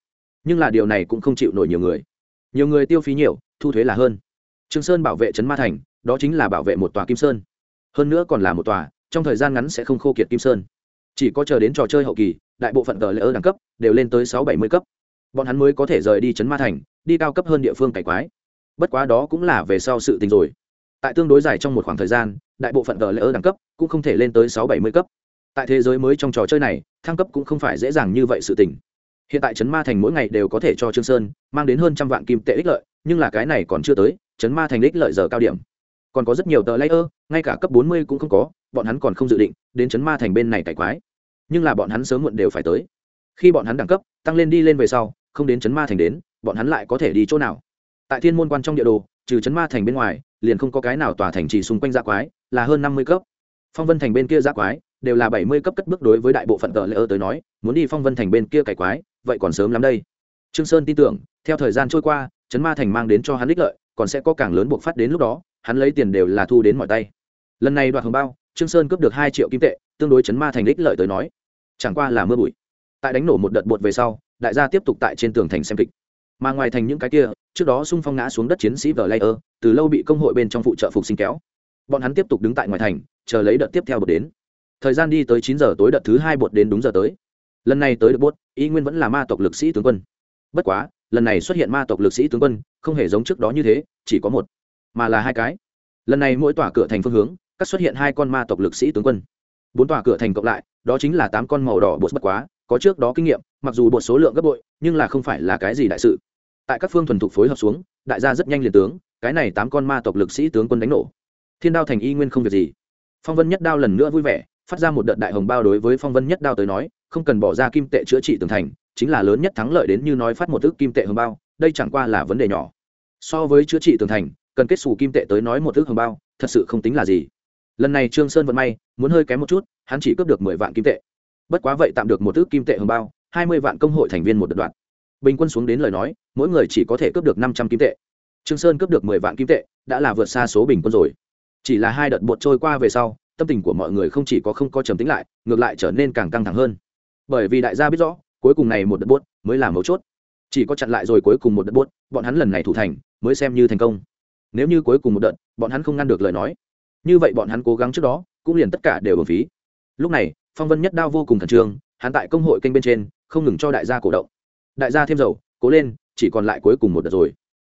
Nhưng là điều này cũng không chịu nổi nhiều người. Nhiều người tiêu phí nhiều, thu thuế là hơn. Trương sơn bảo vệ chấn ma thành, đó chính là bảo vệ một tòa kim sơn. Hơn nữa còn là một tòa, trong thời gian ngắn sẽ không khô kiệt kim sơn. Chỉ có chờ đến trò chơi hậu kỳ, đại bộ phận tờ lễ ơ đẳng cấp đều lên tới sáu bảy mươi cấp bọn hắn mới có thể rời đi chấn ma thành, đi cao cấp hơn địa phương cải quái. Bất quá đó cũng là về sau sự tình rồi. Tại tương đối dài trong một khoảng thời gian, đại bộ phận tờ lỡ đẳng cấp cũng không thể lên tới sáu bảy mươi cấp. Tại thế giới mới trong trò chơi này, thăng cấp cũng không phải dễ dàng như vậy sự tình. Hiện tại chấn ma thành mỗi ngày đều có thể cho trương sơn mang đến hơn trăm vạn kim tệ ích lợi, nhưng là cái này còn chưa tới, chấn ma thành ích lợi giờ cao điểm. Còn có rất nhiều tờ layer ngay cả cấp bốn mươi cũng không có, bọn hắn còn không dự định đến chấn ma thành bên này cải quái. Nhưng là bọn hắn sớm muộn đều phải tới. Khi bọn hắn đẳng cấp tăng lên đi lên về sau không đến chấn ma thành đến, bọn hắn lại có thể đi chỗ nào? Tại thiên môn quan trong địa đồ, trừ chấn ma thành bên ngoài, liền không có cái nào tòa thành trì xung quanh gia quái, là hơn năm mươi cấp. Phong vân thành bên kia gia quái, đều là bảy mươi cấp cất bước đối với đại bộ phận tờ lễ ơ tới nói, muốn đi phong vân thành bên kia cải quái, vậy còn sớm lắm đây. Trương sơn tin tưởng, theo thời gian trôi qua, chấn ma thành mang đến cho hắn ích lợi, còn sẽ có càng lớn buộc phát đến lúc đó, hắn lấy tiền đều là thu đến mọi tay. Lần này đoạt hồng bao, trương sơn cướp được hai triệu kim tệ, tương đối chấn ma thành ích lợi tới nói, chẳng qua là mưa bụi. Tại đánh nổ một đợt bột về sau đại gia tiếp tục tại trên tường thành xem kịch. Mà ngoài thành những cái kia, trước đó xung phong ngã xuống đất chiến sĩ vờ layer, từ lâu bị công hội bên trong phụ trợ phục sinh kéo. Bọn hắn tiếp tục đứng tại ngoài thành, chờ lấy đợt tiếp theo bột đến. Thời gian đi tới chín giờ tối đợt thứ hai bột đến đúng giờ tới. Lần này tới được bốt y nguyên vẫn là ma tộc lực sĩ tướng quân. Bất quá, lần này xuất hiện ma tộc lực sĩ tướng quân, không hề giống trước đó như thế, chỉ có một, mà là hai cái. Lần này mỗi tòa cửa thành phương hướng, các xuất hiện hai con ma tộc lực sĩ tướng quân. Bốn tòa cửa thành cộng lại, đó chính là tám con màu đỏ bột bất quá có trước đó kinh nghiệm, mặc dù bột số lượng gấp bội, nhưng là không phải là cái gì đại sự. Tại các phương thuần thục phối hợp xuống, đại gia rất nhanh liền tướng, cái này tám con ma tộc lực sĩ tướng quân đánh nổ. Thiên đao thành y nguyên không việc gì. Phong vân nhất đao lần nữa vui vẻ, phát ra một đợt đại hồng bao đối với phong vân nhất đao tới nói, không cần bỏ ra kim tệ chữa trị tường thành, chính là lớn nhất thắng lợi đến như nói phát một ước kim tệ hồng bao, đây chẳng qua là vấn đề nhỏ. So với chữa trị tường thành, cần kết xù kim tệ tới nói một ước hồng bao, thật sự không tính là gì. Lần này trương sơn vận may, muốn hơi kém một chút, hắn chỉ cướp được mười vạn kim tệ bất quá vậy tạm được một ước kim tệ hồng bao, hai mươi vạn công hội thành viên một đợt đoạn bình quân xuống đến lời nói, mỗi người chỉ có thể cướp được năm trăm kim tệ. Trương sơn cướp được mười vạn kim tệ, đã là vượt xa số bình quân rồi. Chỉ là hai đợt bột trôi qua về sau, tâm tình của mọi người không chỉ có không có trầm tính lại, ngược lại trở nên càng căng thẳng hơn. Bởi vì đại gia biết rõ, cuối cùng này một đợt bốt mới là mấu chốt. Chỉ có chặn lại rồi cuối cùng một đợt bốt bọn hắn lần này thủ thành, mới xem như thành công. Nếu như cuối cùng một đợt, bọn hắn không ngăn được lời nói. Như vậy bọn hắn cố gắng trước đó, cũng liền tất cả đều ở phí. Lúc này phong vân nhất đao vô cùng khẩn trương, hắn tại công hội kênh bên trên, không ngừng cho đại gia cổ động. Đại gia thêm dầu, cố lên, chỉ còn lại cuối cùng một đợt rồi.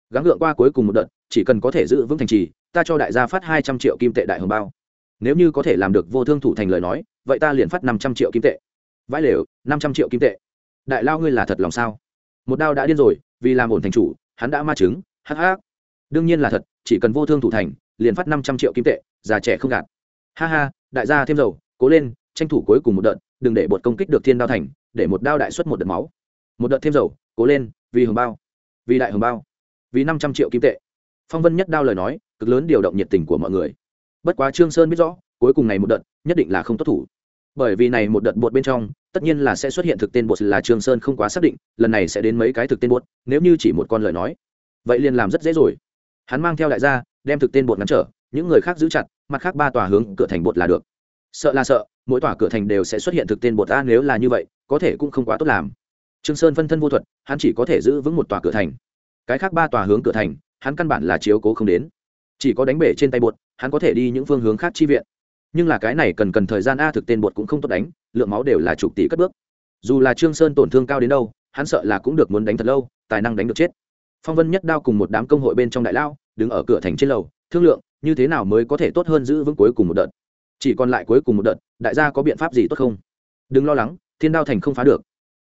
Gắng gượng qua cuối cùng một đợt, chỉ cần có thể giữ vững thành trì, ta cho đại gia phát hai trăm triệu kim tệ đại hồng bao. Nếu như có thể làm được vô thương thủ thành lời nói, vậy ta liền phát năm trăm triệu kim tệ. Vãi lều, năm trăm triệu kim tệ. Đại lao ngươi là thật lòng sao? Một đao đã điên rồi, vì làm ổn thành chủ, hắn đã ma chứng, hắc hắc. Đương nhiên là thật, chỉ cần vô thương thủ thành, liền phát năm trăm triệu kim tệ, già trẻ không gạt. Ha ha, đại gia thêm dầu, cố lên tranh thủ cuối cùng một đợt, đừng để bột công kích được thiên đao thành, để một đao đại xuất một đợt máu. Một đợt thêm dầu, cố lên, vì hồng bao, vì đại hồng bao, vì năm trăm triệu kim tệ. Phong vân nhất đao lời nói, cực lớn điều động nhiệt tình của mọi người. Bất quá trương sơn biết rõ, cuối cùng này một đợt, nhất định là không tốt thủ. Bởi vì này một đợt bột bên trong, tất nhiên là sẽ xuất hiện thực tên bột là trương sơn không quá xác định, lần này sẽ đến mấy cái thực tên bột, nếu như chỉ một con lời nói. Vậy liền làm rất dễ rồi. Hắn mang theo đại gia, đem thực tên bột ngăn trở, những người khác giữ chặt, mặt khác ba tòa hướng cửa thành bột là được sợ là sợ, mỗi tòa cửa thành đều sẽ xuất hiện thực tên bột ta nếu là như vậy, có thể cũng không quá tốt làm. Trương sơn phân thân vô thuật, hắn chỉ có thể giữ vững một tòa cửa thành. Cái khác ba tòa hướng cửa thành, hắn căn bản là chiếu cố không đến. Chỉ có đánh bể trên tay bột, hắn có thể đi những phương hướng khác chi viện. Nhưng là cái này cần cần thời gian a thực tên bột cũng không tốt đánh, lượng máu đều là chục tỷ cất bước. Dù là trương sơn tổn thương cao đến đâu, hắn sợ là cũng được muốn đánh thật lâu, tài năng đánh được chết. Phong vân nhất đao cùng một đám công hội bên trong đại lao, đứng ở cửa thành trên lầu, thương lượng, như thế nào mới có thể tốt hơn giữ vững cuối cùng một đợt chỉ còn lại cuối cùng một đợt, đại gia có biện pháp gì tốt không? Đừng lo lắng, thiên đao thành không phá được.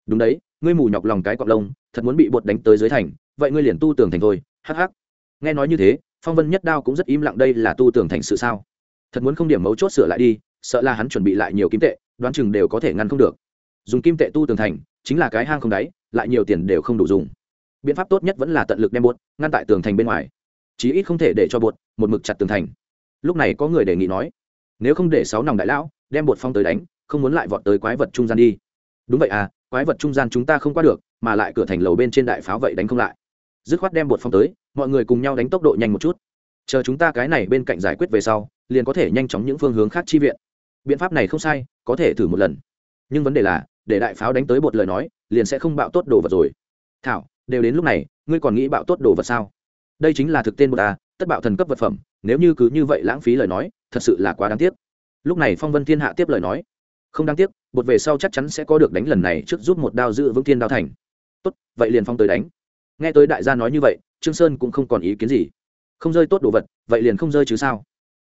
Đúng đấy, ngươi mù nhọc lòng cái cọp lông, thật muốn bị bột đánh tới dưới thành, vậy ngươi liền tu tường thành thôi, hắc hắc. Nghe nói như thế, phong vân nhất đao cũng rất im lặng đây là tu tường thành sự sao? Thật muốn không điểm mấu chốt sửa lại đi, sợ là hắn chuẩn bị lại nhiều kim tệ, đoán chừng đều có thể ngăn không được. Dùng kim tệ tu tường thành, chính là cái hang không đáy, lại nhiều tiền đều không đủ dùng. Biện pháp tốt nhất vẫn là tận lực đem bột, ngăn tại tường thành bên ngoài. Chí ít không thể để cho bột một mực chặt tường thành. Lúc này có người đề nghị nói nếu không để sáu nòng đại lão đem bột phong tới đánh, không muốn lại vọt tới quái vật trung gian đi. Đúng vậy à quái vật trung gian chúng ta không qua được, mà lại cửa thành lầu bên trên đại pháo vậy đánh không lại. Dứt khoát đem bột phong tới, mọi người cùng nhau đánh tốc độ nhanh một chút. Chờ chúng ta cái này bên cạnh giải quyết về sau, liền có thể nhanh chóng những phương hướng khác chi viện. Biện pháp này không sai, có thể thử một lần. Nhưng vấn đề là, để đại pháo đánh tới bột lời nói, liền sẽ không bạo tốt đồ vật rồi. Thảo, đều đến lúc này, ngươi còn nghĩ bạo tốt đồ vật sao? Đây chính là thực tên bột à tất bạo thần cấp vật phẩm, nếu như cứ như vậy lãng phí lời nói thật sự là quá đáng tiếc. Lúc này phong vân thiên hạ tiếp lời nói, không đáng tiếc, bột về sau chắc chắn sẽ có được đánh lần này trước giúp một đao giữ vững thiên đao thành. Tốt, vậy liền phong tới đánh. Nghe tới đại gia nói như vậy, trương sơn cũng không còn ý kiến gì. Không rơi tốt đồ vật, vậy liền không rơi chứ sao?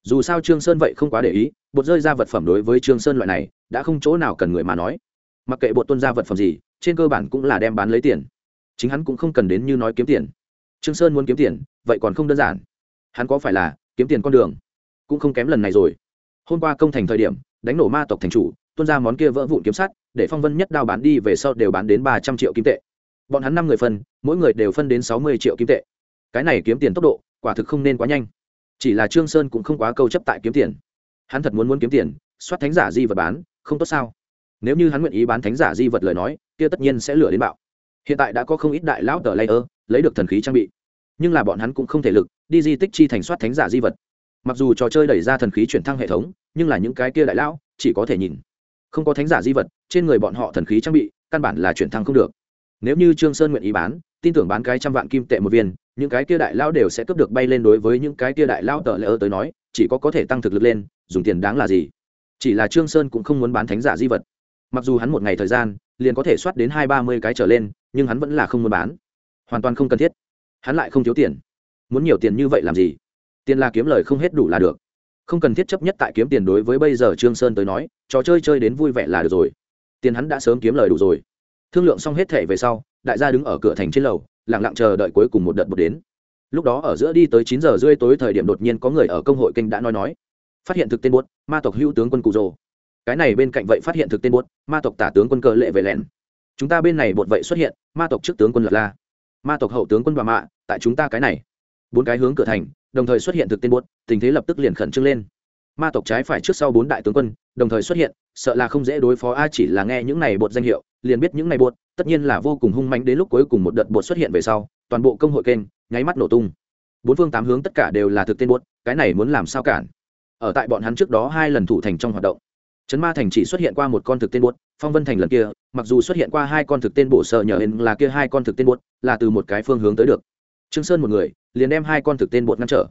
Dù sao trương sơn vậy không quá để ý, bột rơi ra vật phẩm đối với trương sơn loại này, đã không chỗ nào cần người mà nói. Mặc kệ bột tuân ra vật phẩm gì, trên cơ bản cũng là đem bán lấy tiền. Chính hắn cũng không cần đến như nói kiếm tiền. Trương sơn muốn kiếm tiền, vậy còn không đơn giản. Hắn có phải là kiếm tiền con đường? Cũng không kém lần này rồi. Hôm qua công thành thời điểm, đánh nổ ma tộc thành chủ, tuôn ra món kia vỡ vụn kiếm sắt, để phong vân nhất đao bán đi về sau đều bán đến ba trăm triệu kim tệ. Bọn hắn năm người phân, mỗi người đều phân đến sáu mươi triệu kim tệ. Cái này kiếm tiền tốc độ, quả thực không nên quá nhanh. Chỉ là trương sơn cũng không quá câu chấp tại kiếm tiền. Hắn thật muốn muốn kiếm tiền, soát thánh giả di vật bán, không tốt sao? Nếu như hắn nguyện ý bán thánh giả di vật lời nói, kia tất nhiên sẽ lửa đến bạo. Hiện tại đã có không ít đại lão tờ layer, lấy được thần khí trang bị. Nhưng là bọn hắn cũng không thể lực, đi di tích chi thành soát thánh giả di vật mặc dù trò chơi đẩy ra thần khí chuyển thăng hệ thống, nhưng là những cái kia đại lão chỉ có thể nhìn. Không có thánh giả di vật, trên người bọn họ thần khí trang bị, căn bản là chuyển thăng không được. Nếu như trương sơn nguyện ý bán, tin tưởng bán cái trăm vạn kim tệ một viên, những cái kia đại lao đều sẽ cướp được bay lên đối với những cái kia đại lao tợ lỡ tới nói, chỉ có có thể tăng thực lực lên, dùng tiền đáng là gì? Chỉ là trương sơn cũng không muốn bán thánh giả di vật. Mặc dù hắn một ngày thời gian, liền có thể soát đến hai ba mươi cái trở lên, nhưng hắn vẫn là không muốn bán. Hoàn toàn không cần thiết. Hắn lại không thiếu tiền. Muốn nhiều tiền như vậy làm gì? Tiền là kiếm lời không hết đủ là được. Không cần thiết chấp nhất tại kiếm tiền đối với bây giờ trương sơn tới nói, trò chơi chơi đến vui vẻ là được rồi. Tiền hắn đã sớm kiếm lời đủ rồi. Thương lượng xong hết thẻ về sau, đại gia đứng ở cửa thành trên lầu, lặng lặng chờ đợi cuối cùng một đợt bột đến. Lúc đó ở giữa đi tới chín giờ rưỡi tối thời điểm đột nhiên có người ở công hội kênh đã nói nói. Phát hiện thực tên buốt ma tộc hữu tướng quân cụ rồ. Cái này bên cạnh vậy phát hiện thực tên buốt ma tộc tả tướng quân cờ lệ về lẻn. chúng ta bên này bột vậy xuất hiện, ma tộc trước tướng quân lật la. Ma tộc hậu tướng quân bà mạ, tại chúng ta cái này bốn cái hướng cửa thành đồng thời xuất hiện thực tên buốt tình thế lập tức liền khẩn trương lên. Ma tộc trái phải trước sau bốn đại tướng quân đồng thời xuất hiện sợ là không dễ đối phó a chỉ là nghe những này bột danh hiệu liền biết những này bột tất nhiên là vô cùng hung mạnh đến lúc cuối cùng một đợt bột xuất hiện về sau toàn bộ công hội kênh nháy mắt nổ tung. Bốn phương tám hướng tất cả đều là thực tên bột cái này muốn làm sao cản? Ở tại bọn hắn trước đó hai lần thủ thành trong hoạt động trấn ma thành chỉ xuất hiện qua một con thực tên buốt, phong vân thành lần kia mặc dù xuất hiện qua hai con thực tên bổ sợ nhờ hên là kia hai con thực tên buốt là từ một cái phương hướng tới được trương sơn một người, liền đem hai con thực tên bột ngăn trở.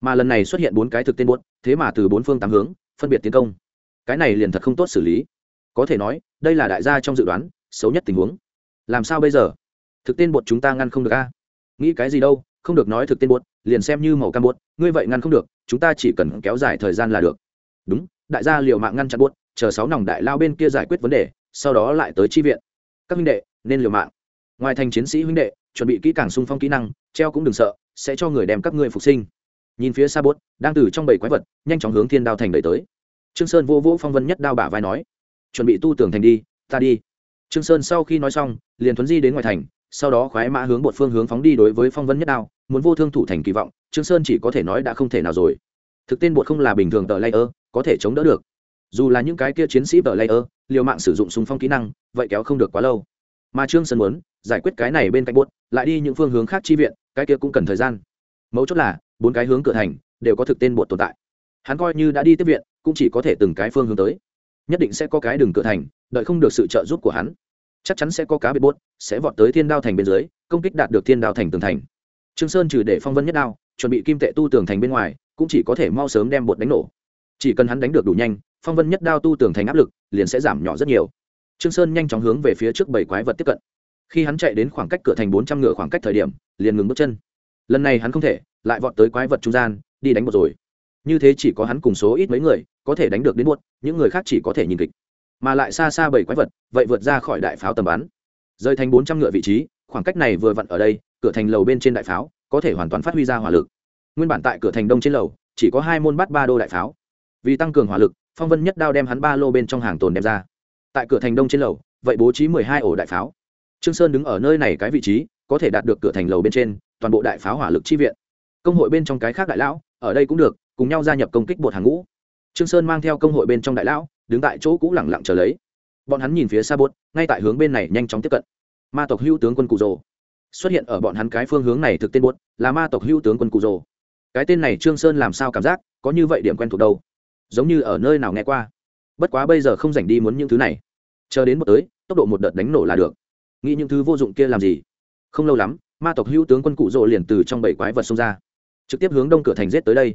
Mà lần này xuất hiện bốn cái thực tên bột, thế mà từ bốn phương tám hướng, phân biệt tiến công. Cái này liền thật không tốt xử lý. Có thể nói, đây là đại gia trong dự đoán, xấu nhất tình huống. Làm sao bây giờ? Thực tên bột chúng ta ngăn không được a? Nghĩ cái gì đâu, không được nói thực tên bột, liền xem như màu cam bột, ngươi vậy ngăn không được, chúng ta chỉ cần kéo dài thời gian là được. Đúng, đại gia liều mạng ngăn chặn bột, chờ sáu nòng đại lao bên kia giải quyết vấn đề, sau đó lại tới chi viện. Các huynh đệ, nên liều mạng. Ngoài thành chiến sĩ huynh đệ chuẩn bị kỹ càng sung phong kỹ năng, treo cũng đừng sợ, sẽ cho người đem các ngươi phục sinh. Nhìn phía xa bốt, đang từ trong bầy quái vật, nhanh chóng hướng thiên đao thành đẩy tới. Trương sơn vô vũ phong vân nhất đao bả vai nói, chuẩn bị tu tưởng thành đi, ta đi. Trương sơn sau khi nói xong, liền thuấn di đến ngoài thành, sau đó khoái mã hướng bột phương hướng phóng đi đối với phong vân nhất đao, muốn vô thương thủ thành kỳ vọng, trương sơn chỉ có thể nói đã không thể nào rồi. Thực tên bột không là bình thường tờ layer có thể chống đỡ được. Dù là những cái kia chiến sĩ tờ layer liều mạng sử dụng súng phong kỹ năng, vậy kéo không được quá lâu mà trương sơn muốn giải quyết cái này bên cạnh bột lại đi những phương hướng khác chi viện, cái kia cũng cần thời gian. Mấu chốt là, bốn cái hướng cửa thành đều có thực tên bột tồn tại. Hắn coi như đã đi tiếp viện, cũng chỉ có thể từng cái phương hướng tới. Nhất định sẽ có cái đường cửa thành, đợi không được sự trợ giúp của hắn, chắc chắn sẽ có cá biệt bốt sẽ vọt tới thiên đao thành bên dưới, công kích đạt được thiên đao thành tường thành. Trương sơn trừ để phong vân nhất đao, chuẩn bị kim tệ tu tường thành bên ngoài, cũng chỉ có thể mau sớm đem bột đánh nổ. Chỉ cần hắn đánh được đủ nhanh, phong vân nhất đao tu tường thành áp lực liền sẽ giảm nhỏ rất nhiều trương sơn nhanh chóng hướng về phía trước bảy quái vật tiếp cận. Khi hắn chạy đến khoảng cách cửa thành bốn trăm ngựa khoảng cách thời điểm, liền ngừng bước chân. Lần này hắn không thể, lại vọt tới quái vật trung gian, đi đánh một rồi. Như thế chỉ có hắn cùng số ít mấy người, có thể đánh được đến buốt những người khác chỉ có thể nhìn kịch. Mà lại xa xa bảy quái vật, vậy vượt ra khỏi đại pháo tầm bắn. Rơi thành bốn trăm ngựa vị trí, khoảng cách này vừa vặn ở đây, cửa thành lầu bên trên đại pháo, có thể hoàn toàn phát huy ra hỏa lực. Nguyên bản tại cửa thành đông trên lầu, chỉ có hai môn bắt ba đô đại pháo. Vì tăng cường hỏa lực, phong vân nhất đao đem hắn ba lô bên trong hàng tồn đem ra tại cửa thành đông trên lầu, vậy bố trí mười hai ổ đại pháo. Trương sơn đứng ở nơi này cái vị trí, có thể đạt được cửa thành lầu bên trên, toàn bộ đại pháo hỏa lực chi viện. Công hội bên trong cái khác đại lão, ở đây cũng được, cùng nhau gia nhập công kích bột hàng ngũ. Trương sơn mang theo công hội bên trong đại lão, đứng tại chỗ cũ lẳng lặng chờ lấy. Bọn hắn nhìn phía xa bốt ngay tại hướng bên này nhanh chóng tiếp cận. Ma tộc hưu tướng quân cụ rồ. Xuất hiện ở bọn hắn cái phương hướng này thực tên bốt là ma tộc hưu tướng quân cụ rồ. Cái tên này trương sơn làm sao cảm giác, có như vậy điểm quen thuộc đâu? Giống như ở nơi nào nghe qua bất quá bây giờ không dành đi muốn những thứ này. Chờ đến một tới, tốc độ một đợt đánh nổ là được. Nghĩ những thứ vô dụng kia làm gì? Không lâu lắm, ma tộc hữu tướng quân cụ rộ liền từ trong bảy quái vật xông ra. Trực tiếp hướng đông cửa thành giết tới đây.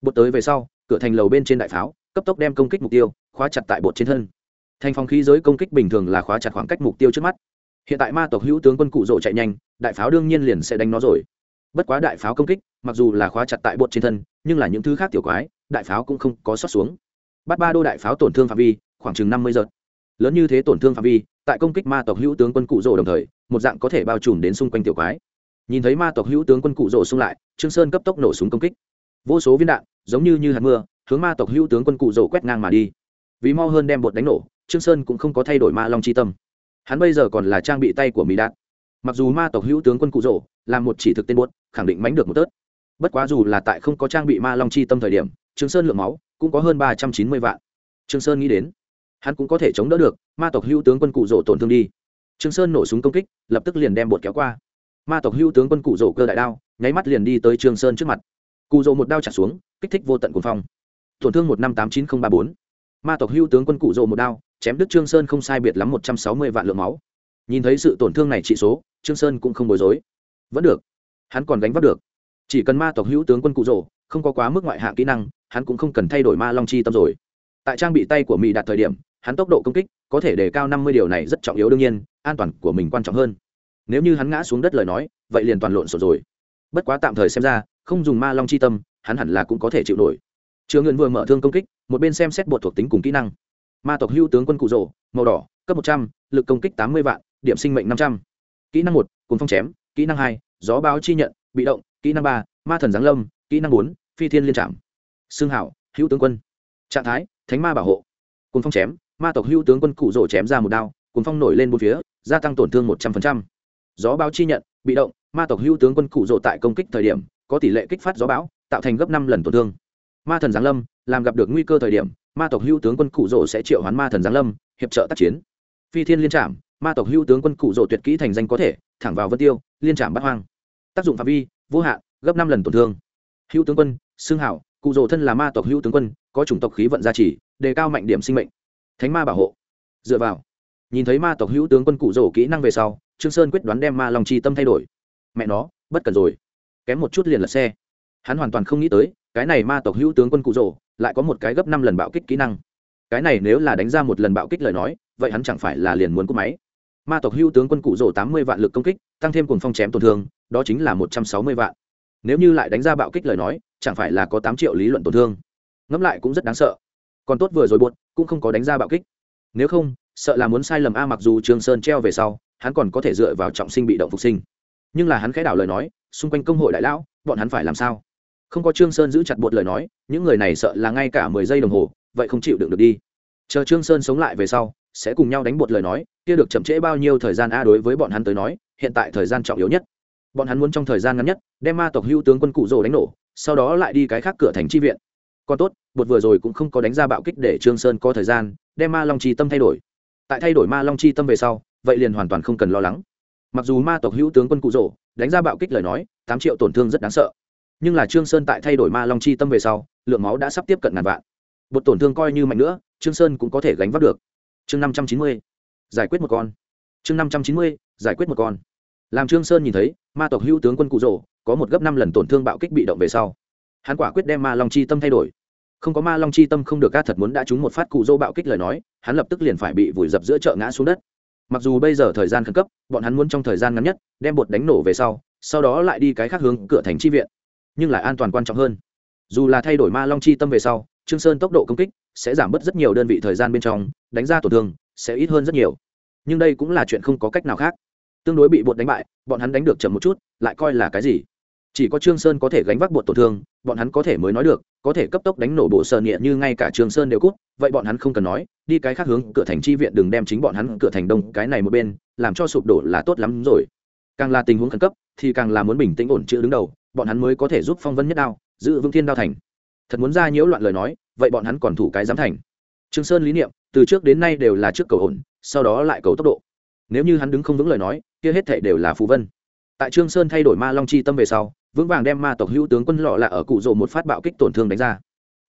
Bột tới về sau, cửa thành lầu bên trên đại pháo, cấp tốc đem công kích mục tiêu khóa chặt tại bột trên thân. Thành phong khí giới công kích bình thường là khóa chặt khoảng cách mục tiêu trước mắt. Hiện tại ma tộc hữu tướng quân cụ rộ chạy nhanh, đại pháo đương nhiên liền sẽ đánh nó rồi. Bất quá đại pháo công kích, mặc dù là khóa chặt tại bột trên thân, nhưng là những thứ khác tiểu quái, đại pháo cũng không có xót xuống bắt ba đô đại pháo tổn thương phạm vi, khoảng chừng năm mươi giật lớn như thế tổn thương phạm vi, tại công kích ma tộc hữu tướng quân cụ rỗ đồng thời, một dạng có thể bao trùm đến xung quanh tiểu quái. Nhìn thấy ma tộc hữu tướng quân cụ rỗ xung lại, trương sơn cấp tốc nổ súng công kích. Vô số viên đạn, giống như như hạt mưa, hướng ma tộc hữu tướng quân cụ rỗ quét ngang mà đi. Vì mau hơn đem bột đánh nổ, trương sơn cũng không có thay đổi ma long chi tâm. Hắn bây giờ còn là trang bị tay của mỹ đạn mặc dù ma tộc hữu tướng quân cụ rỗ là một chỉ thực tên bột, khẳng định mánh được một tớt. Bất quá dù là tại không có trang bị ma long chi tâm thời điểm, trương sơn lượng máu cũng có hơn ba trăm chín mươi vạn. Trương sơn nghĩ đến, hắn cũng có thể chống đỡ được, ma tộc hữu tướng quân cụ rỗ tổn thương đi. Trương sơn nổ súng công kích, lập tức liền đem bột kéo qua. Ma tộc hữu tướng quân cụ rỗ cơ đại đao, nháy mắt liền đi tới trương sơn trước mặt. Cụ rỗ một đao trả xuống, kích thích vô tận cuồng phong. Tổn thương một năm tám chín nghìn ba bốn. Ma tộc hữu tướng quân cụ rỗ một đao, chém đứt trương sơn không sai biệt lắm một trăm sáu mươi vạn lượng máu. Nhìn thấy sự tổn thương này trị số, trương sơn cũng không bối rối. Vẫn được. Hắn còn đánh vác được. Chỉ cần ma tộc hữu tướng quân cụ rỗ không có quá mức ngoại hạng kỹ năng hắn cũng không cần thay đổi ma long chi tâm rồi. Tại trang bị tay của mỹ đạt thời điểm, hắn tốc độ công kích có thể đề cao năm mươi điều này rất trọng yếu đương nhiên, an toàn của mình quan trọng hơn. Nếu như hắn ngã xuống đất lời nói, vậy liền toàn lộn xộn rồi. Bất quá tạm thời xem ra, không dùng ma long chi tâm, hắn hẳn là cũng có thể chịu nổi. Chứa ngân vừa mở thương công kích, một bên xem xét bột thuộc tính cùng kỹ năng. Ma tộc hưu tướng quân cụ rồ, màu đỏ, cấp một trăm l ự c công kích tám mươi vạn, điểm sinh mệnh năm trăm. Kỹ năng một cùng phong chém. Kỹ năng hai, gió báo chi nhận, bị động. Kỹ năng ba, ma thần giáng lâm. Kỹ năng bốn, phi thiên liên trạm xương hảo, hữu tướng quân. Trạng thái, thánh ma bảo hộ. Cùng phong chém, ma tộc hữu tướng quân cụ rổ chém ra một đao cùng phong nổi lên bốn phía, gia tăng tổn thương một trăm linh gió báo chi nhận, bị động, ma tộc hữu tướng quân cụ rổ tại công kích thời điểm, có tỷ lệ kích phát gió bão, tạo thành gấp năm lần tổn thương. Ma thần giáng lâm, làm gặp được nguy cơ thời điểm, ma tộc hữu tướng quân cụ rổ sẽ triệu hoán ma thần giáng lâm, hiệp trợ tác chiến. Phi thiên liên trạm ma tộc hữu tướng quân cụ rổ tuyệt kỹ thành danh có thể, thẳng vào vân tiêu, liên trạm bắt hoang. Tác dụng phạm vi, vô hạn, gấp năm lần tổn thương. Hữu tướng quân xương hảo cụ rồ thân là ma tộc hữu tướng quân, có chủng tộc khí vận gia trì, đề cao mạnh điểm sinh mệnh. Thánh ma bảo hộ. Dựa vào. Nhìn thấy ma tộc hữu tướng quân cụ rồ kỹ năng về sau, trương sơn quyết đoán đem ma lòng chi tâm thay đổi. Mẹ nó, bất cần rồi. Kém một chút liền lật xe. Hắn hoàn toàn không nghĩ tới, cái này ma tộc hữu tướng quân cụ rồ lại có một cái gấp năm lần bạo kích kỹ năng. Cái này nếu là đánh ra một lần bạo kích lời nói, vậy hắn chẳng phải là liền muốn cúp máy. Ma tộc hữu tướng quân cụ rồ tám mươi vạn lực công kích, tăng thêm cùng phong chém tổn thương, đó chính là một trăm sáu mươi vạn. Nếu như lại đánh ra bạo kích lời nói chẳng phải là có tám triệu lý luận tổn thương. Ngẫm lại cũng rất đáng sợ. Còn tốt vừa rồi buột cũng không có đánh ra bạo kích. Nếu không, sợ là muốn sai lầm a mặc dù trường sơn treo về sau, hắn còn có thể dựa vào trọng sinh bị động phục sinh. Nhưng là hắn khẽ đảo lời nói, xung quanh công hội đại lão, bọn hắn phải làm sao? Không có trương sơn giữ chặt bột lời nói, những người này sợ là ngay cả mười giây đồng hồ, vậy không chịu đựng được đi. Chờ trương sơn sống lại về sau, sẽ cùng nhau đánh bột lời nói, kia được chậm trễ bao nhiêu thời gian a đối với bọn hắn tới nói, hiện tại thời gian trọng yếu nhất. Bọn hắn muốn trong thời gian ngắn nhất, đem ma tộc hưu tướng quân cụ rồ đánh nổ sau đó lại đi cái khác cửa thành chi viện. Còn tốt, bột vừa rồi cũng không có đánh ra bạo kích để trương sơn có thời gian, đem ma long chi tâm thay đổi. Tại thay đổi ma long chi tâm về sau, vậy liền hoàn toàn không cần lo lắng. Mặc dù ma tộc hữu tướng quân cụ rỗ, đánh ra bạo kích lời nói, tám triệu tổn thương rất đáng sợ. Nhưng là trương sơn tại thay đổi ma long chi tâm về sau, lượng máu đã sắp tiếp cận ngàn vạn. Bột tổn thương coi như mạnh nữa, trương sơn cũng có thể gánh vác được. Chương năm trăm chín mươi, giải quyết một con. Chương năm trăm chín mươi, giải quyết một con làm trương sơn nhìn thấy, ma tộc hữu tướng quân cụ rồ, có một gấp năm lần tổn thương bạo kích bị động về sau. Hắn quả quyết đem ma long chi tâm thay đổi. Không có ma long chi tâm không được ca thật muốn đã trúng một phát cụ dô bạo kích lời nói, hắn lập tức liền phải bị vùi dập giữa chợ ngã xuống đất. Mặc dù bây giờ thời gian khẩn cấp, bọn hắn muốn trong thời gian ngắn nhất, đem bột đánh nổ về sau sau đó lại đi cái khác hướng cửa thành chi viện. Nhưng lại an toàn quan trọng hơn. Dù là thay đổi ma long chi tâm về sau, trương sơn tốc độ công kích sẽ giảm bớt rất nhiều đơn vị thời gian bên trong, đánh ra tổn thương sẽ ít hơn rất nhiều. Nhưng đây cũng là chuyện không có cách nào khác tương đối bị bột đánh bại, bọn hắn đánh được chậm một chút, lại coi là cái gì? Chỉ có trương sơn có thể gánh vác bột tổn thương, bọn hắn có thể mới nói được, có thể cấp tốc đánh nổ bộ sơn nghĩa như ngay cả trương sơn đều cút, vậy bọn hắn không cần nói, đi cái khác hướng, cửa thành chi viện đừng đem chính bọn hắn cửa thành đông, cái này một bên, làm cho sụp đổ là tốt lắm rồi. Càng là tình huống khẩn cấp, thì càng là muốn bình tĩnh ổn chữ đứng đầu, bọn hắn mới có thể giúp phong vân nhất đao, giữ vững thiên đao thành. Thật muốn ra nhiễu loạn lời nói, vậy bọn hắn còn thủ cái giám thành. Trương sơn lý niệm, từ trước đến nay đều là trước cầu ổn, sau đó lại cầu tốc độ nếu như hắn đứng không vững lời nói, kia hết thệ đều là phù vân. Tại trương sơn thay đổi ma long chi tâm về sau, vững vàng đem ma tộc hữu tướng quân lọ là ở cụ rộ một phát bạo kích tổn thương đánh ra.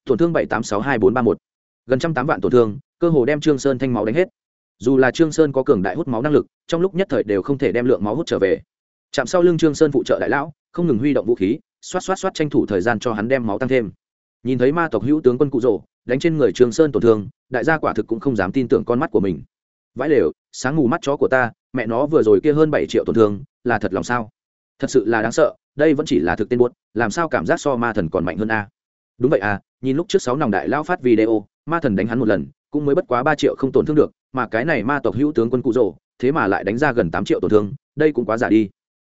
Tổn thương bảy tám sáu hai bốn ba một. Gần trăm tám vạn tổn thương, cơ hồ đem trương sơn thanh máu đánh hết. Dù là trương sơn có cường đại hút máu năng lực, trong lúc nhất thời đều không thể đem lượng máu hút trở về. Chạm sau lưng trương sơn phụ trợ đại lão, không ngừng huy động vũ khí, xoát xoát xoát tranh thủ thời gian cho hắn đem máu tăng thêm. Nhìn thấy ma tộc hữu tướng quân cụ rồ đánh trên người trương sơn tổn thương, đại gia quả thực cũng không dám tin tưởng con mắt của mình vãi lều, sáng ngủ mắt chó của ta, mẹ nó vừa rồi kia hơn bảy triệu tổn thương, là thật lòng sao? Thật sự là đáng sợ, đây vẫn chỉ là thực tên buốt, làm sao cảm giác so ma thần còn mạnh hơn a? Đúng vậy à nhìn lúc trước sáu nòng đại lao phát video, ma thần đánh hắn một lần, cũng mới bất quá ba triệu không tổn thương được, mà cái này ma tộc hữu tướng quân cụ rồ, thế mà lại đánh ra gần tám triệu tổn thương, đây cũng quá giả đi.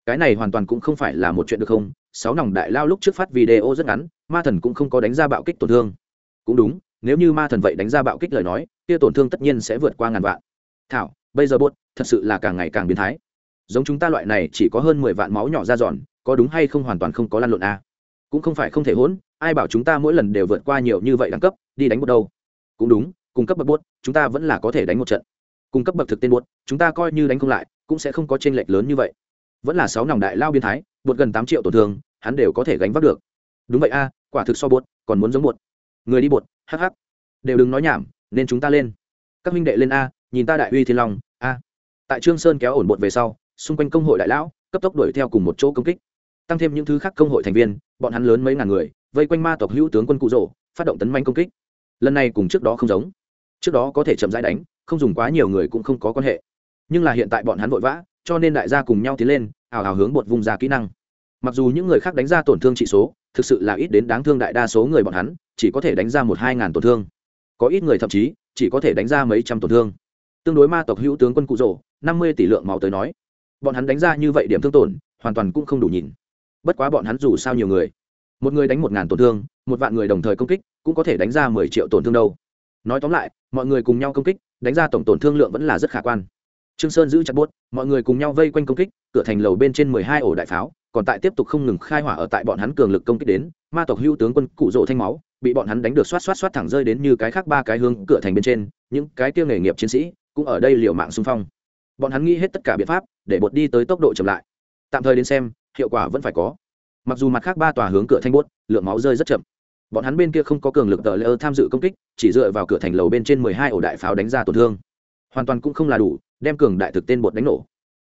Cái này hoàn toàn cũng không phải là một chuyện được không? Sáu nòng đại lao lúc trước phát video rất ngắn, ma thần cũng không có đánh ra bạo kích tổn thương. Cũng đúng, nếu như ma thần vậy đánh ra bạo kích lời nói, kia tổn thương tất nhiên sẽ vượt qua ngàn vạn thảo, bây giờ bốt thật sự là càng ngày càng biến thái. Giống chúng ta loại này chỉ có hơn mười vạn máu nhỏ ra giòn, có đúng hay không hoàn toàn không có lan lộn a à? cũng không phải không thể hỗn, ai bảo chúng ta mỗi lần đều vượt qua nhiều như vậy đẳng cấp, đi đánh một đâu? Cũng đúng, cung cấp bậc bốt chúng ta vẫn là có thể đánh một trận. Cung cấp bậc thực tên bốt chúng ta coi như đánh không lại, cũng sẽ không có tranh lệch lớn như vậy. Vẫn là sáu nòng đại lao biên thái, bột gần tám triệu tổn thương, hắn đều có thể gánh vác được. Đúng vậy a quả thực so bột, còn muốn giống bột. Người đi bột, hắc hắc. Đều đừng nói nhảm, nên chúng ta lên. Các minh đệ lên a nhìn ta đại uy thiên long, a. Tại trương sơn kéo ổn bột về sau, xung quanh công hội đại lão, cấp tốc đuổi theo cùng một chỗ công kích. Tăng thêm những thứ khác công hội thành viên, bọn hắn lớn mấy ngàn người, vây quanh ma tộc hữu tướng quân cụ rỗ, phát động tấn manh công kích. Lần này cùng trước đó không giống. Trước đó có thể chậm rãi đánh, không dùng quá nhiều người cũng không có quan hệ. Nhưng là hiện tại bọn hắn vội vã, cho nên đại gia cùng nhau tiến lên ảo ảo hướng bột vùng ra kỹ năng. Mặc dù những người khác đánh ra tổn thương trị số, thực sự là ít đến đáng thương đại đa số người bọn hắn, chỉ có thể đánh ra một hai ngàn tổn thương. Có ít người thậm chí, chỉ có thể đánh ra mấy trăm tổn thương tương đối ma tộc hữu tướng quân cụ rồ, năm mươi tỷ lượng máu tới nói. Bọn hắn đánh ra như vậy điểm thương tổn, hoàn toàn cũng không đủ nhìn. Bất quá bọn hắn dù sao nhiều người. Một người đánh một ngàn tổn thương, một vạn người đồng thời công kích, cũng có thể đánh ra mười triệu tổn thương đâu. Nói tóm lại, mọi người cùng nhau công kích, đánh ra tổng tổn thương lượng vẫn là rất khả quan. Trương sơn giữ chặt bốt mọi người cùng nhau vây quanh công kích, cửa thành lầu bên trên mười hai ổ đại pháo, còn tại tiếp tục không ngừng khai hỏa ở tại bọn hắn cường lực công kích đến, ma tộc hưu tướng quân cụ rỗ thanh máu, bị bọn hắn đánh được xoát xoát xoát thẳng rơi đến như cái khác ba cái hướng cửa thành bên trên, những cái tiêu nghề nghiệp chiến sĩ cũng ở đây liều mạng xung phong. Bọn hắn nghĩ hết tất cả biện pháp để bột đi tới tốc độ chậm lại. Tạm thời đến xem, hiệu quả vẫn phải có. Mặc dù mặt khác ba tòa hướng cửa thanh bốt lượng máu rơi rất chậm. Bọn hắn bên kia không có cường lực tờ lỡ tham dự công kích, chỉ dựa vào cửa thành lầu bên trên mười hai ổ đại pháo đánh ra tổn thương. Hoàn toàn cũng không là đủ, đem cường đại thực tên bột đánh nổ.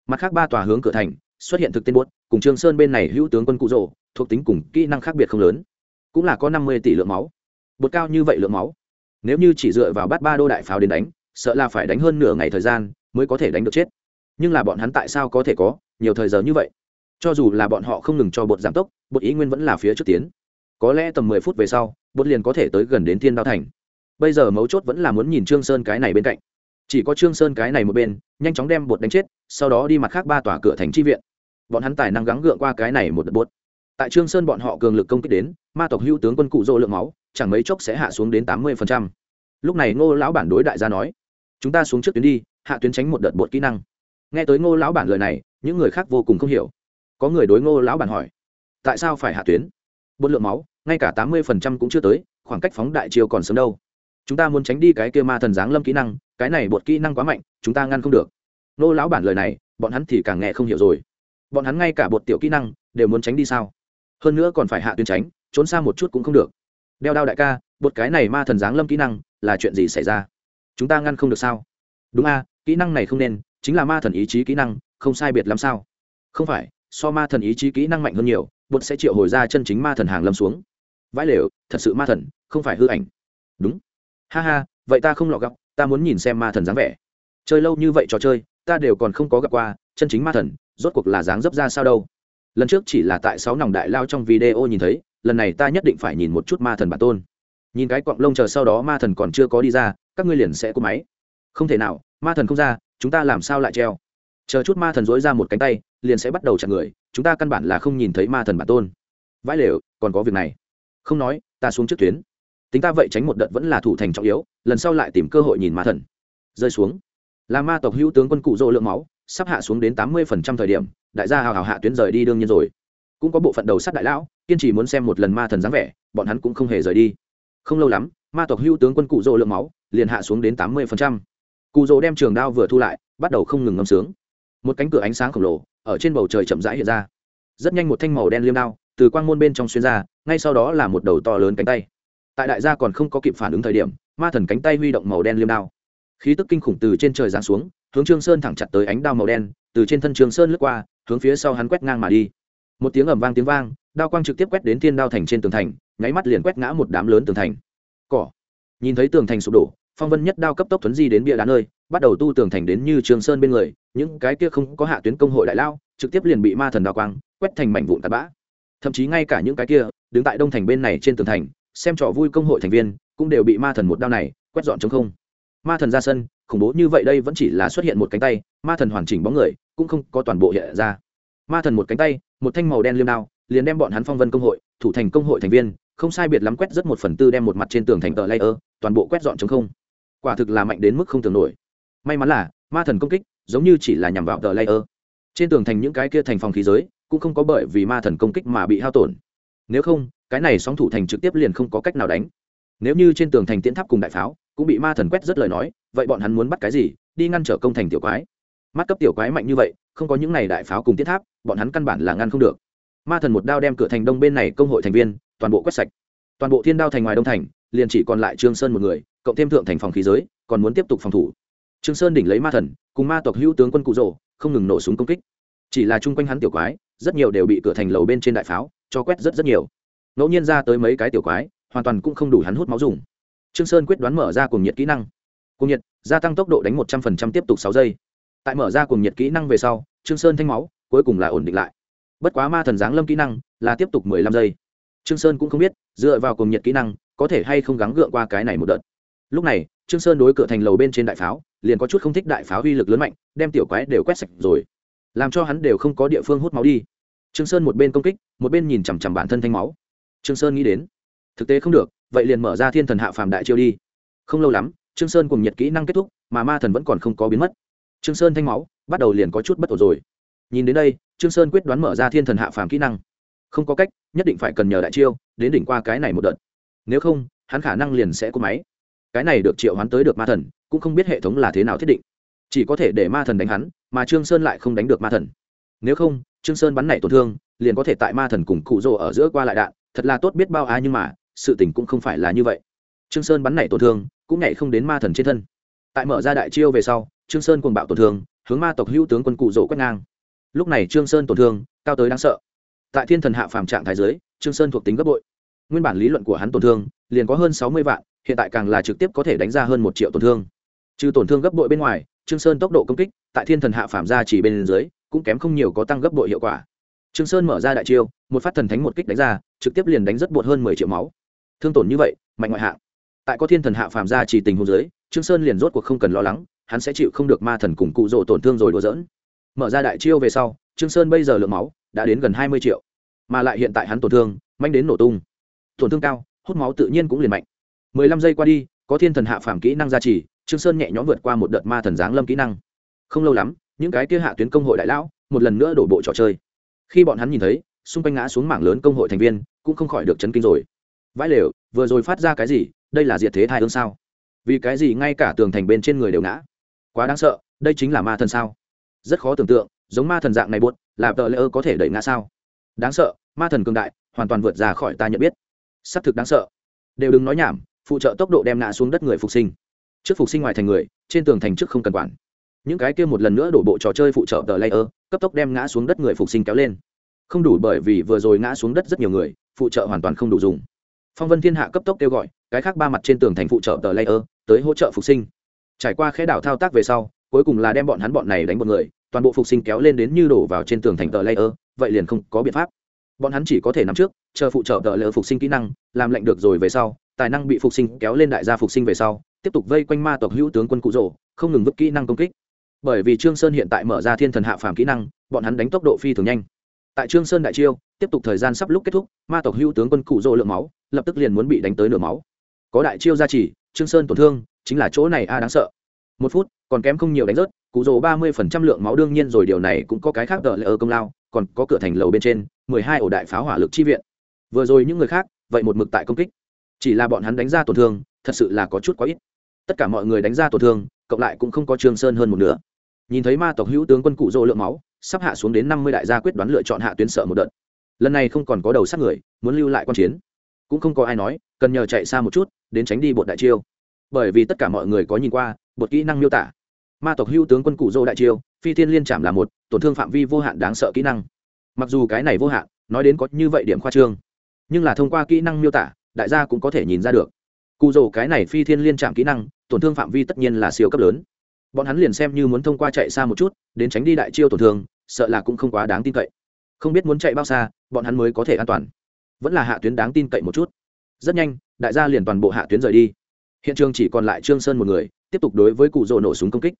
Mặt khác ba tòa hướng cửa thành, xuất hiện thực tên bột, cùng trương sơn bên này hữu tướng quân cụ rồ, thuộc tính cùng kỹ năng khác biệt không lớn. Cũng là có năm mươi tỷ lượng máu. Bột cao như vậy lượng máu. Nếu như chỉ dựa vào bắt ba đô đại pháo đến đánh sợ là phải đánh hơn nửa ngày thời gian mới có thể đánh được chết. Nhưng là bọn hắn tại sao có thể có nhiều thời giờ như vậy? Cho dù là bọn họ không ngừng cho bột giảm tốc, bột ý nguyên vẫn là phía trước tiến. Có lẽ tầm mười phút về sau, bột liền có thể tới gần đến thiên đao thành. Bây giờ mấu chốt vẫn là muốn nhìn trương sơn cái này bên cạnh. Chỉ có trương sơn cái này một bên, nhanh chóng đem bột đánh chết, sau đó đi mặt khác ba tòa cửa thành tri viện. Bọn hắn tài năng gắng gượng qua cái này một đợt bột. Tại trương sơn bọn họ cường lực công kích đến, ma tộc hưu tướng quân cụ dô lượng máu, chẳng mấy chốc sẽ hạ xuống đến tám mươi lúc này ngô lão bản đối đại gia nói chúng ta xuống trước tuyến đi, hạ tuyến tránh một đợt bột kỹ năng. Nghe tới ngô lão bản lời này, những người khác vô cùng không hiểu. Có người đối ngô lão bản hỏi, tại sao phải hạ tuyến? Bột lượng máu, ngay cả tám mươi cũng chưa tới, khoảng cách phóng đại chiều còn sớm đâu. Chúng ta muốn tránh đi cái kia ma thần giáng lâm kỹ năng, cái này bột kỹ năng quá mạnh, chúng ta ngăn không được. Ngô lão bản lời này, bọn hắn thì càng nghe không hiểu rồi. Bọn hắn ngay cả bột tiểu kỹ năng đều muốn tránh đi sao? Hơn nữa còn phải hạ tuyến tránh, trốn xa một chút cũng không được. Đeo đao đại ca, bột cái này ma thần giáng lâm kỹ năng là chuyện gì xảy ra? Chúng ta ngăn không được sao? Đúng a, kỹ năng này không nên, chính là ma thần ý chí kỹ năng, không sai biệt lắm sao? Không phải, so ma thần ý chí kỹ năng mạnh hơn nhiều, bột sẽ triệu hồi ra chân chính ma thần hàng lâm xuống. Vãi lều, thật sự ma thần, không phải hư ảnh. Đúng. Ha ha, vậy ta không lọ gặp, ta muốn nhìn xem ma thần dáng vẻ. Chơi lâu như vậy trò chơi, ta đều còn không có gặp qua, chân chính ma thần, rốt cuộc là dáng dấp ra sao đâu. Lần trước chỉ là tại sáu nòng đại lao trong video nhìn thấy, lần này ta nhất định phải nhìn một chút ma thần bản tôn. Nhìn cái quặng lông chờ sau đó ma thần còn chưa có đi ra các ngươi liền sẽ cố máy. Không thể nào, ma thần không ra, chúng ta làm sao lại treo? Chờ chút ma thần dối ra một cánh tay, liền sẽ bắt đầu chặn người, chúng ta căn bản là không nhìn thấy ma thần bản tôn. Vãi lều, còn có việc này. Không nói, ta xuống trước tuyến. Tính ta vậy tránh một đợt vẫn là thủ thành trọng yếu, lần sau lại tìm cơ hội nhìn ma thần. Rơi xuống. Là ma tộc hữu tướng quân cụ rỗ lượng máu, sắp hạ xuống đến tám mươi phần trăm thời điểm, đại gia hào hào hạ tuyến rời đi đương nhiên rồi. Cũng có bộ phận đầu sát đại lão, kiên trì muốn xem một lần ma thần dáng vẻ, bọn hắn cũng không hề rời đi. Không lâu lắm ma tộc hữu tướng quân cụ rỗ lượng máu, liền hạ xuống đến tám mươi phần trăm. Cụ rỗ đem trường đao vừa thu lại, bắt đầu không ngừng ngâm sướng. Một cánh cửa ánh sáng khổng lồ, ở trên bầu trời chậm rãi hiện ra. Rất nhanh một thanh màu đen liêm đao, từ quang môn bên trong xuyên ra, ngay sau đó là một đầu to lớn cánh tay. Tại đại gia còn không có kịp phản ứng thời điểm, ma thần cánh tay huy động màu đen liêm đao. Khí tức kinh khủng từ trên trời giáng xuống, hướng trương sơn thẳng chặt tới ánh đao màu đen, từ trên thân trương sơn lướt qua, hướng phía sau hắn quét ngang mà đi. Một tiếng ầm vang tiếng vang, đao quang trực tiếp quét đến thiên đao thành trên tường thành, nháy mắt liền quét ngã một đám lớn tường thành cỏ. Nhìn thấy tường thành sụp đổ, phong vân nhất đao cấp tốc thuấn di đến bia đá nơi, bắt đầu tu tường thành đến như trường sơn bên người, những cái kia không có hạ tuyến công hội đại lao, trực tiếp liền bị ma thần đao quang, quét thành mảnh vụn tạt bã. Thậm chí ngay cả những cái kia, đứng tại đông thành bên này trên tường thành, xem trò vui công hội thành viên, cũng đều bị ma thần một đao này quét dọn chống không. Ma thần ra sân, khủng bố như vậy đây vẫn chỉ là xuất hiện một cánh tay, ma thần hoàn chỉnh bóng người, cũng không có toàn bộ hiện ra. Ma thần một cánh tay, một thanh màu đen liêm đao, liền đem bọn hắn phong vân công hội, thủ thành công hội thành viên không sai biệt lắm quét rất một phần tư đem một mặt trên tường thành tờ layer, toàn bộ quét dọn chống không. Quả thực là mạnh đến mức không tưởng nổi. May mắn là, ma thần công kích, giống như chỉ là nhằm vào tờ layer. Trên tường thành những cái kia thành phòng khí giới, cũng không có bởi vì ma thần công kích mà bị hao tổn. Nếu không, cái này sóng thủ thành trực tiếp liền không có cách nào đánh. Nếu như trên tường thành tiễn tháp cùng đại pháo, cũng bị ma thần quét rất lời nói, vậy bọn hắn muốn bắt cái gì? Đi ngăn trở công thành tiểu quái. Mắt cấp tiểu quái mạnh như vậy, không có những này đại pháo cùng tiễn tháp, bọn hắn căn bản là ngăn không được. Ma thần một đao đem cửa thành đông bên này công hội thành viên toàn bộ quét sạch. Toàn bộ thiên đao thành ngoài đông thành, liền chỉ còn lại trương sơn một người, cộng thêm thượng thành phòng khí giới, còn muốn tiếp tục phòng thủ. Trương sơn đỉnh lấy ma thần, cùng ma tộc hữu tướng quân cụ rồ, không ngừng nổ súng công kích. Chỉ là chung quanh hắn tiểu quái, rất nhiều đều bị cửa thành lầu bên trên đại pháo, cho quét rất rất nhiều. Ngẫu nhiên ra tới mấy cái tiểu quái, hoàn toàn cũng không đủ hắn hút máu dùng. Trương sơn quyết đoán mở ra cuồng nhiệt kỹ năng. Cuồng nhiệt, gia tăng tốc độ đánh một trăm phần trăm tiếp tục sáu giây. Tại mở ra cuồng nhiệt kỹ năng về sau, trương sơn thanh máu, cuối cùng là ổn định lại. Bất quá ma thần giáng lâm kỹ năng, là tiếp tục mười lăm giây trương sơn cũng không biết, dựa vào cùng nhiệt kỹ năng, có thể hay không gắng gượng qua cái này một đợt. Lúc này, trương sơn đối cửa thành lầu bên trên đại pháo, liền có chút không thích đại pháo uy lực lớn mạnh, đem tiểu quái đều quét sạch rồi. Làm cho hắn đều không có địa phương hút máu đi. Trương sơn một bên công kích, một bên nhìn chằm chằm bản thân thanh máu. Trương sơn nghĩ đến, thực tế không được, vậy liền mở ra thiên thần hạ phàm đại chiêu đi. Không lâu lắm, trương sơn cùng nhiệt kỹ năng kết thúc, mà ma thần vẫn còn không có biến mất. Trương sơn thanh máu, bắt đầu liền có chút bất ổn rồi. Nhìn đến đây, trương sơn quyết đoán mở ra thiên thần hạ phàm kỹ năng không có cách, nhất định phải cần nhờ đại chiêu, đến đỉnh qua cái này một đợt. Nếu không, hắn khả năng liền sẽ cố máy. Cái này được triệu hoán tới được ma thần, cũng không biết hệ thống là thế nào thiết định. Chỉ có thể để ma thần đánh hắn, mà trương sơn lại không đánh được ma thần. Nếu không, trương sơn bắn này tổn thương, liền có thể tại ma thần cùng cụ rồ ở giữa qua lại đạn, thật là tốt biết bao ai nhưng mà, sự tình cũng không phải là như vậy. Trương sơn bắn này tổn thương, cũng nhảy không đến ma thần trên thân. Tại mở ra đại chiêu về sau, trương sơn cuồng bạo tổn thương, hướng ma tộc hữu tướng quân cụ rồ quét ngang. Lúc này trương sơn tổn thương, cao tới đáng sợ tại thiên thần hạ phàm trạng thái giới trương sơn thuộc tính gấp bội. Nguyên bản lý luận của hắn tổn thương, liền có hơn sáu mươi vạn, hiện tại càng là trực tiếp có thể đánh ra hơn một triệu tổn thương. Trừ tổn thương gấp bội bên ngoài, trương sơn tốc độ công kích, tại thiên thần hạ phàm ra chỉ bên dưới, cũng kém không nhiều có tăng gấp bội hiệu quả. Trương sơn mở ra đại chiêu, một phát thần thánh một kích đánh ra, trực tiếp liền đánh rất bột hơn mười triệu máu. Thương tổn như vậy, mạnh ngoại hạng. Tại có thiên thần hạ phàm ra chỉ tình huống dưới, trương sơn liền rốt cuộc không cần lo lắng, hắn sẽ chịu không được ma thần cùng cụ rỗ tổn thương rồi đùa dỡn mở ra đại chiêu về sau, trương sơn bây giờ lượng máu đã đến gần hai mươi triệu, mà lại hiện tại hắn tổn thương, manh đến nổ tung. Tổn thương cao, hút máu tự nhiên cũng liền mạnh. mười lăm giây qua đi, có thiên thần hạ phàm kỹ năng gia trì, trương sơn nhẹ nhõm vượt qua một đợt ma thần giáng lâm kỹ năng. Không lâu lắm, những cái kia hạ tuyến công hội đại lão, một lần nữa đổ bộ trò chơi. Khi bọn hắn nhìn thấy, xung quanh ngã xuống mảng lớn công hội thành viên, cũng không khỏi được chấn kinh rồi. Vãi lều, vừa rồi phát ra cái gì? Đây là diệt thế thai ương sao? Vì cái gì ngay cả tường thành bên trên người đều ngã? Quá đáng sợ, đây chính là ma thần sao? Rất khó tưởng tượng, giống ma thần dạng này buốt là tờ lễ ơ có thể đẩy ngã sao? Đáng sợ, ma thần cường đại, hoàn toàn vượt ra khỏi ta nhận biết. S ắ c thực đáng sợ. Đều đừng nói nhảm, phụ trợ tốc độ đem ngã xuống đất người phục sinh. Trước phục sinh ngoài thành người, trên tường thành trước không cần quản. Những cái kia một lần nữa đổ bộ trò chơi phụ trợ tờ layer cấp tốc đem ngã xuống đất người phục sinh kéo lên. Không đủ bởi vì vừa rồi ngã xuống đất rất nhiều người, phụ trợ hoàn toàn không đủ dùng. Phong vân thiên hạ cấp tốc kêu gọi, cái khác ba mặt trên tường thành phụ trợ tờ layer tới hỗ trợ phục sinh. Trải qua khẽ đảo thao tác về sau, cuối cùng là đem bọn hắn bọn này đánh một người toàn bộ phục sinh kéo lên đến như đổ vào trên tường thành tờ layer, vậy liền không có biện pháp. Bọn hắn chỉ có thể nắm trước, chờ phụ trợ tờ layer phục sinh kỹ năng, làm lệnh được rồi về sau, tài năng bị phục sinh kéo lên đại gia phục sinh về sau, tiếp tục vây quanh ma tộc hữu tướng quân cụ rỗ, không ngừng vứt kỹ năng công kích. Bởi vì trương sơn hiện tại mở ra thiên thần hạ phàm kỹ năng, bọn hắn đánh tốc độ phi thường nhanh. Tại trương sơn đại chiêu, tiếp tục thời gian sắp lúc kết thúc, ma tộc hữu tướng quân cụ rỗ lượng máu, lập tức liền muốn bị đánh tới nửa máu. Có đại chiêu gia trì, trương sơn tổn thương, chính là chỗ này a, đáng sợ. Một phút, còn kém không nhiều đánh rớt cụ rồ ba mươi phần trăm lượng máu đương nhiên rồi, điều này cũng có cái khác đỡ lỡ công lao, còn có cửa thành lầu bên trên, mười hai ổ đại pháo hỏa lực chi viện. Vừa rồi những người khác, vậy một mực tại công kích. Chỉ là bọn hắn đánh ra tổn thương, thật sự là có chút quá ít. Tất cả mọi người đánh ra tổn thương, cộng lại cũng không có trương sơn hơn một nửa. Nhìn thấy ma tộc hữu tướng quân cụ rỗ lượng máu, sắp hạ xuống đến năm mươi đại gia quyết đoán lựa chọn hạ tuyến sợ một đợt. Lần này không còn có đầu sát người, muốn lưu lại quan chiến. Cũng không có ai nói, cần nhờ chạy xa một chút, đến tránh đi bột đại chiêu. Bởi vì tất cả mọi người có nhìn qua, bột kỹ năng miêu tả ma tộc hưu tướng quân cụ dô đại chiêu, phi thiên liên chạm là một, tổn thương phạm vi vô hạn đáng sợ kỹ năng. Mặc dù cái này vô hạn, nói đến có như vậy điểm khoa trương, nhưng là thông qua kỹ năng miêu tả, đại gia cũng có thể nhìn ra được. Cụ dô cái này phi thiên liên chạm kỹ năng, tổn thương phạm vi tất nhiên là siêu cấp lớn. Bọn hắn liền xem như muốn thông qua chạy xa một chút, đến tránh đi đại chiêu tổn thương, sợ là cũng không quá đáng tin cậy. Không biết muốn chạy bao xa, bọn hắn mới có thể an toàn. Vẫn là hạ tuyến đáng tin cậy một chút. Rất nhanh, đại gia liền toàn bộ hạ tuyến rời đi. Hiện trường chỉ còn lại trương sơn một người, tiếp tục đối với cụ rỗ nổ súng công kích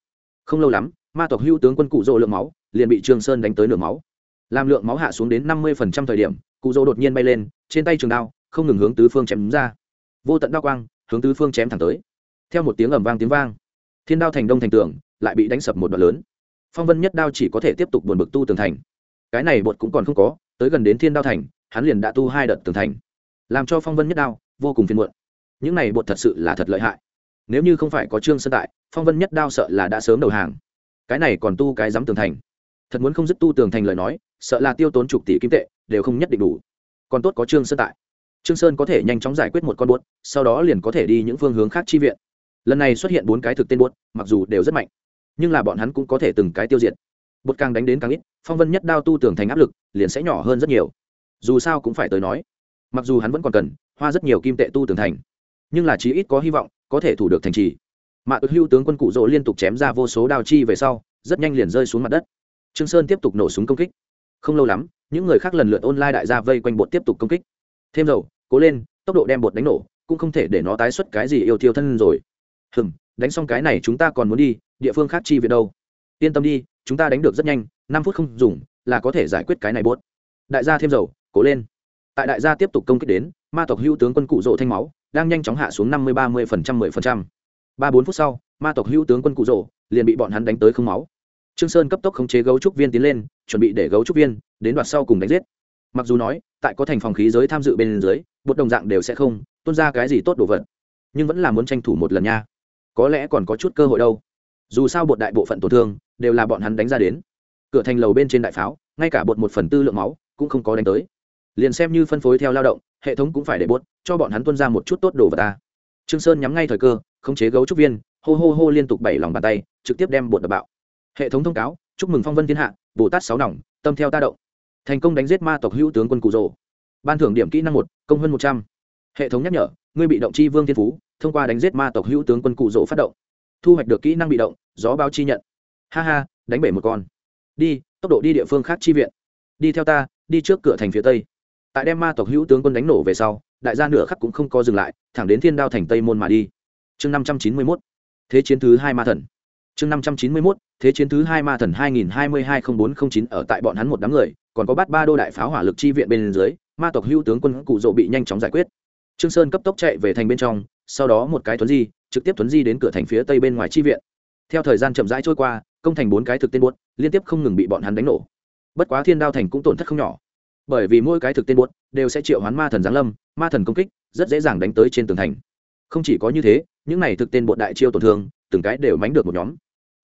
không lâu lắm, ma tộc hưu tướng quân cụ dỗ lượng máu liền bị trương sơn đánh tới nửa máu. Làm lượng máu hạ xuống đến năm mươi phần trăm thời điểm, cụ dỗ đột nhiên bay lên, trên tay trường đao không ngừng hướng tứ phương chém ra. Vô tận đao quang hướng tứ phương chém thẳng tới. Theo một tiếng ầm vang tiếng vang, thiên đao thành đông thành tường lại bị đánh sập một đoạn lớn. Phong vân nhất đao chỉ có thể tiếp tục buồn bực tu tường thành. Cái này bột cũng còn không có, tới gần đến thiên đao thành, hắn liền đã tu hai đợt tường thành. Làm cho phong vân nhất đao vô cùng phiền muộn. Những này bột thật sự là thật lợi hại nếu như không phải có trương sơn tại phong vân nhất đao sợ là đã sớm đầu hàng cái này còn tu cái dám tường thành thật muốn không dứt tu tường thành lời nói sợ là tiêu tốn chục tỷ kim tệ đều không nhất định đủ còn tốt có trương sơn tại trương sơn có thể nhanh chóng giải quyết một con buốt sau đó liền có thể đi những phương hướng khác chi viện lần này xuất hiện bốn cái thực tên buốt mặc dù đều rất mạnh nhưng là bọn hắn cũng có thể từng cái tiêu diệt bột càng đánh đến càng ít phong vân nhất đao tu tường thành áp lực liền sẽ nhỏ hơn rất nhiều dù sao cũng phải tới nói mặc dù hắn vẫn còn cần hoa rất nhiều kim tệ tu tường thành nhưng là chí ít có hy vọng có thể thủ được thành trì. Mạ ước hưu tướng quân cụ rỗ liên tục chém ra vô số đao chi về sau, rất nhanh liền rơi xuống mặt đất. Trương sơn tiếp tục nổ súng công kích. Không lâu lắm, những người khác lần lượt online đại gia vây quanh bột tiếp tục công kích. Thêm dầu, cố lên, tốc độ đem bột đánh nổ, cũng không thể để nó tái xuất cái gì yêu thiêu thân rồi. Hừm, đánh xong cái này chúng ta còn muốn đi, địa phương khác chi về đâu? Yên tâm đi, chúng ta đánh được rất nhanh, năm phút không dùng, là có thể giải quyết cái này buốt đại gia thêm dầu, cố lên. Tại đại gia tiếp tục công kích đến, ma tộc hữu tướng quân cụ rỗ thanh máu đang nhanh chóng hạ xuống năm mươi ba mươi phần trăm, mười phần trăm. Ba bốn phút sau, ma tộc hữu tướng quân cụ rỗ liền bị bọn hắn đánh tới không máu. Trương sơn cấp tốc khống chế gấu trúc viên tiến lên, chuẩn bị để gấu trúc viên đến đoạt sau cùng đánh giết. Mặc dù nói, tại có thành phòng khí giới tham dự bên dưới, bột đồng dạng đều sẽ không tuôn ra cái gì tốt đồ vật, nhưng vẫn là muốn tranh thủ một lần nha. Có lẽ còn có chút cơ hội đâu. Dù sao bột đại bộ phận tổn thương đều là bọn hắn đánh ra đến. Cửa thành lầu bên trên đại pháo, ngay cả bột một phần tư lượng máu cũng không có đánh tới liền xem như phân phối theo lao động, hệ thống cũng phải để bốt, cho bọn hắn tuân ra một chút tốt đồ vật ta. Trương sơn nhắm ngay thời cơ, khống chế gấu trúc viên, hô hô hô liên tục bảy lòng bàn tay, trực tiếp đem bột đập bạo. Hệ thống thông cáo, chúc mừng phong vân thiên hạ, bồ tát sáu nòng, tâm theo ta động. Thành công đánh giết ma tộc hữu tướng quân cụ rồ. Ban thưởng điểm kỹ năng một, công hơn một trăm. Hệ thống nhắc nhở, ngươi bị động chi vương thiên phú, thông qua đánh giết ma tộc hữu tướng quân cụ rỗ phát động. Thu hoạch được kỹ năng bị động, gió báo chi nhận. Ha ha, đánh bể một con. Đi, tốc độ đi địa phương khác chi viện. Đi theo ta, đi trước cửa thành phía tây tại đem ma tộc hữu tướng quân đánh nổ về sau, đại gia nửa khắc cũng không có dừng lại, thẳng đến thiên đao thành tây môn mà đi. Chương năm trăm chín mươi mốt. Thế chiến thứ hai ma thần. Chương năm trăm chín mươi mốt. Thế chiến thứ hai ma thần hai nghìn hai mươi hai không bốn không chín ở tại bọn hắn một đám người, còn có bắt ba đô đại pháo hỏa lực chi viện bên dưới, ma tộc hữu tướng quân cụ rộ bị nhanh chóng giải quyết. Trương sơn cấp tốc chạy về thành bên trong, sau đó một cái tuấn di, trực tiếp tuấn di đến cửa thành phía tây bên ngoài chi viện. Theo thời gian chậm rãi trôi qua, công thành bốn cái thực tên buốt, liên tiếp không ngừng bị bọn hắn đánh nổ. Bất quá thiên đao thành cũng tổn thất không nhỏ bởi vì mỗi cái thực tên buốt đều sẽ triệu hoán ma thần giáng lâm, ma thần công kích rất dễ dàng đánh tới trên tường thành. Không chỉ có như thế, những này thực tên bột đại chiêu tổn thương, từng cái đều mánh được một nhóm.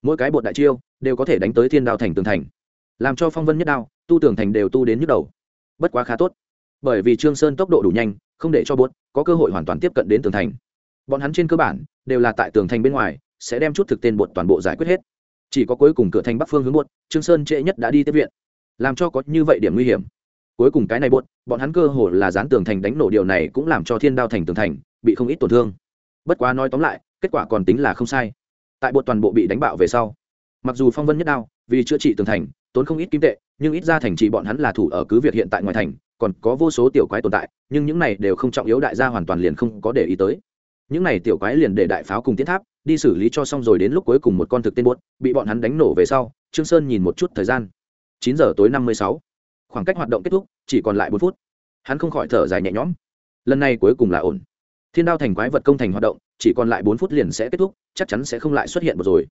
Mỗi cái bột đại chiêu đều có thể đánh tới thiên đao thành tường thành, làm cho phong vân nhất đao, tu tường thành đều tu đến nhức đầu. Bất quá khá tốt, bởi vì trương sơn tốc độ đủ nhanh, không để cho bốt có cơ hội hoàn toàn tiếp cận đến tường thành. Bọn hắn trên cơ bản đều là tại tường thành bên ngoài, sẽ đem chút thực tên bột toàn bộ giải quyết hết. Chỉ có cuối cùng cửa thành bắc phương hướng bột trương sơn trễ nhất đã đi tiếp viện, làm cho có như vậy điểm nguy hiểm cuối cùng cái này bột bọn hắn cơ hồ là dán tường thành đánh nổ điều này cũng làm cho thiên đao thành tường thành, bị không ít tổn thương. Bất quá nói tóm lại, kết quả còn tính là không sai. Tại bột toàn bộ bị đánh bạo về sau, mặc dù phong vân nhất đao, vì chữa trị tường thành, tốn không ít kim tệ, nhưng ít ra thành trì bọn hắn là thủ ở cứ việc hiện tại ngoài thành, còn có vô số tiểu quái tồn tại, nhưng những này đều không trọng yếu đại gia hoàn toàn liền không có để ý tới. Những này tiểu quái liền để đại pháo cùng tiến tháp, đi xử lý cho xong rồi đến lúc cuối cùng một con thực tên buốt bị bọn hắn đánh nổ về sau, trương sơn nhìn một chút thời gian. Chín giờ tối năm mươi sáu khoảng cách hoạt động kết thúc, chỉ còn lại bốn phút. Hắn không khỏi thở dài nhẹ nhõm. Lần này cuối cùng là ổn. Thiên đao thành quái vật công thành hoạt động, chỉ còn lại bốn phút liền sẽ kết thúc, chắc chắn sẽ không lại xuất hiện một rồi.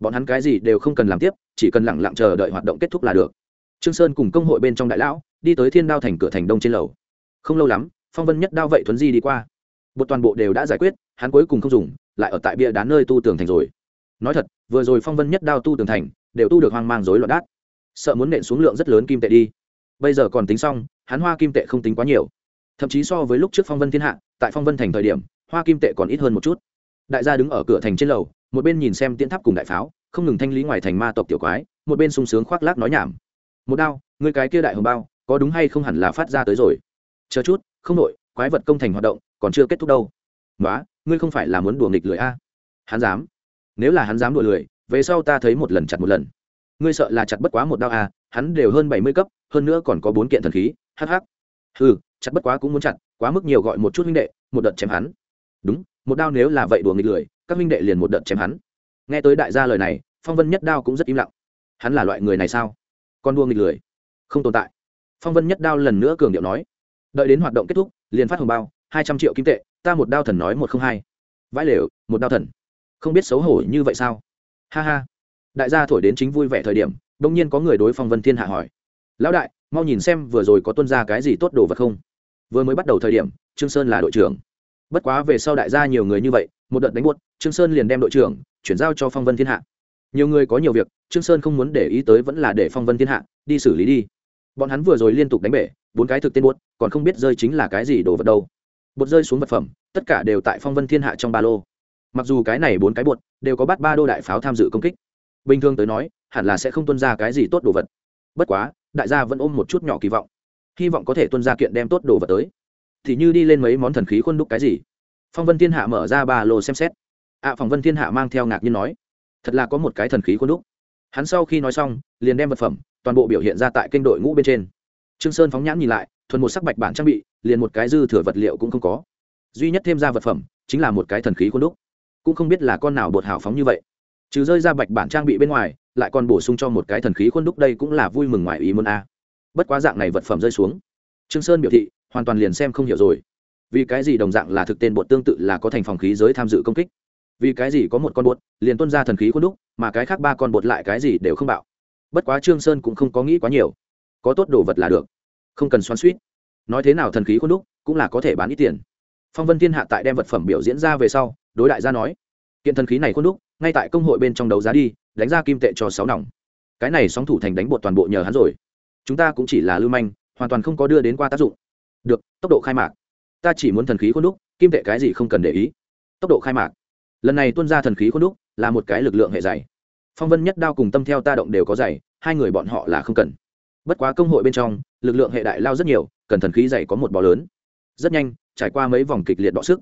Bọn hắn cái gì đều không cần làm tiếp, chỉ cần lẳng lặng chờ đợi hoạt động kết thúc là được. Trương sơn cùng công hội bên trong đại lão, đi tới thiên đao thành cửa thành đông trên lầu. Không lâu lắm, phong vân nhất đao vậy thuấn di đi qua. Một toàn bộ đều đã giải quyết, hắn cuối cùng không dùng, lại ở tại bia đá nơi tu tường thành rồi. Nói thật, vừa rồi phong vân nhất đao tu tường thành, đều tu được hoang mang rối loạn đát. Sợ muốn nện xuống lượng rất lớn kim tệ đi bây giờ còn tính xong, hắn hoa kim tệ không tính quá nhiều. Thậm chí so với lúc trước phong vân thiên hạ, tại phong vân thành thời điểm, hoa kim tệ còn ít hơn một chút. Đại gia đứng ở cửa thành trên lầu, một bên nhìn xem tiễn tháp cùng đại pháo, không ngừng thanh lý ngoài thành ma tộc tiểu quái, một bên sung sướng khoác lác nói nhảm. Một đao người cái kia đại hồng bao, có đúng hay không hẳn là phát ra tới rồi? Chờ chút, không nội quái vật công thành hoạt động, còn chưa kết thúc đâu. Nói ngươi không phải là muốn đùa nghịch lười a? Hắn dám. Nếu là hắn dám đùa lười, về sau ta thấy một lần chặt một lần. Ngươi sợ là chặt bất quá một đao a hắn đều hơn bảy mươi cấp hơn nữa còn có bốn kiện thần khí hh ừ chặt bất quá cũng muốn chặt, quá mức nhiều gọi một chút huynh đệ, một đợt chém hắn. Đúng, một đao nếu là vậy đùa nghịch lười, các huynh đệ liền một đợt chém hắn. Nghe tới đại gia lời này, phong vân nhất đao cũng rất im lặng. Hắn là loại người này sao? Con đua nghịch lười. Không tồn tại. Phong vân nhất đao lần nữa cường điệu nói. Đợi đến hoạt động kết thúc, liền phát hồng bao, hai trăm triệu kim tệ, ta một đao thần nói một không hai. Vãi lều, một đao thần. Không biết xấu hổ như vậy sao? Ha ha. Đại gia thổi đến chính vui vẻ thời điểm, đông nhiên có người đối phong vân thiên hạ hỏi lão đại, mau nhìn xem vừa rồi có tuân ra cái gì tốt đồ vật không? Vừa mới bắt đầu thời điểm, trương sơn là đội trưởng. Bất quá về sau đại gia nhiều người như vậy, một đợt đánh buốt, trương sơn liền đem đội trưởng chuyển giao cho phong vân thiên hạ. Nhiều người có nhiều việc, trương sơn không muốn để ý tới vẫn là để phong vân thiên hạ đi xử lý đi. Bọn hắn vừa rồi liên tục đánh bể, bốn cái thực tên buốt, còn không biết rơi chính là cái gì đồ vật đâu. Bột rơi xuống vật phẩm, tất cả đều tại phong vân thiên hạ trong ba lô. Mặc dù cái này bốn cái bột đều có bắt ba đô đại pháo tham dự công kích, bình thường tới nói, hẳn là sẽ không tuân ra cái gì tốt đồ vật. Bất quá đại gia vẫn ôm một chút nhỏ kỳ vọng. Hy vọng có thể tuân ra kiện đem tốt đồ vật tới. Thì như đi lên mấy món thần khí khuôn đúc cái gì? Phong vân thiên hạ mở ra ba lô xem xét. Ạ à, phong vân thiên hạ mang theo ngạc nhiên nói thật là có một cái thần khí khuôn đúc. Hắn sau khi nói xong liền đem vật phẩm toàn bộ biểu hiện ra tại kênh đội ngũ bên trên. Trương sơn phóng nhãn nhìn lại thuần một sắc bạch bản trang bị liền một cái dư thừa vật liệu cũng không có. Duy nhất thêm ra vật phẩm chính là một cái thần khí khuôn đúc. Cũng không biết là con nào bột hào phóng như vậy. Trừ rơi ra bạch bản trang bị bên ngoài lại còn bổ sung cho một cái thần khí khuôn đúc đây cũng là vui mừng ngoài ý muốn a. Bất quá dạng này vật phẩm rơi xuống. Trương sơn biểu thị, hoàn toàn liền xem không hiểu rồi. Vì cái gì đồng dạng là thực tên bột tương tự là có thành phòng khí giới tham dự công kích? Vì cái gì có một con bột, liền tuân ra thần khí khuôn đúc, mà cái khác ba con bột lại cái gì đều không bạo? Bất quá trương sơn cũng không có nghĩ quá nhiều. Có tốt đồ vật là được. Không cần xoắn suýt nói thế nào thần khí khuôn đúc cũng là có thể bán ít tiền. Phong vân thiên hạ tại đem vật phẩm biểu diễn ra về sau, đối đại gia nói, kiện thần khí này khuôn đúc ngay tại công hội bên trong đấu giá đi, đánh ra kim tệ cho sáu nòng. Cái này sóng thủ thành đánh bột toàn bộ nhờ hắn rồi. Chúng ta cũng chỉ là lưu manh, hoàn toàn không có đưa đến qua tác dụng. Được, tốc độ khai mạc. Ta chỉ muốn thần khí khuôn đúc, kim tệ cái gì không cần để ý. Tốc độ khai mạc. Lần này tuân ra thần khí khuôn đúc là một cái lực lượng hệ dày. Phong vân nhất đao cùng tâm theo ta động đều có dày, hai người bọn họ là không cần. Bất quá công hội bên trong, lực lượng hệ đại lao rất nhiều, cần thần khí dày có một bò lớn. Rất nhanh, trải qua mấy vòng kịch liệt đọ sức.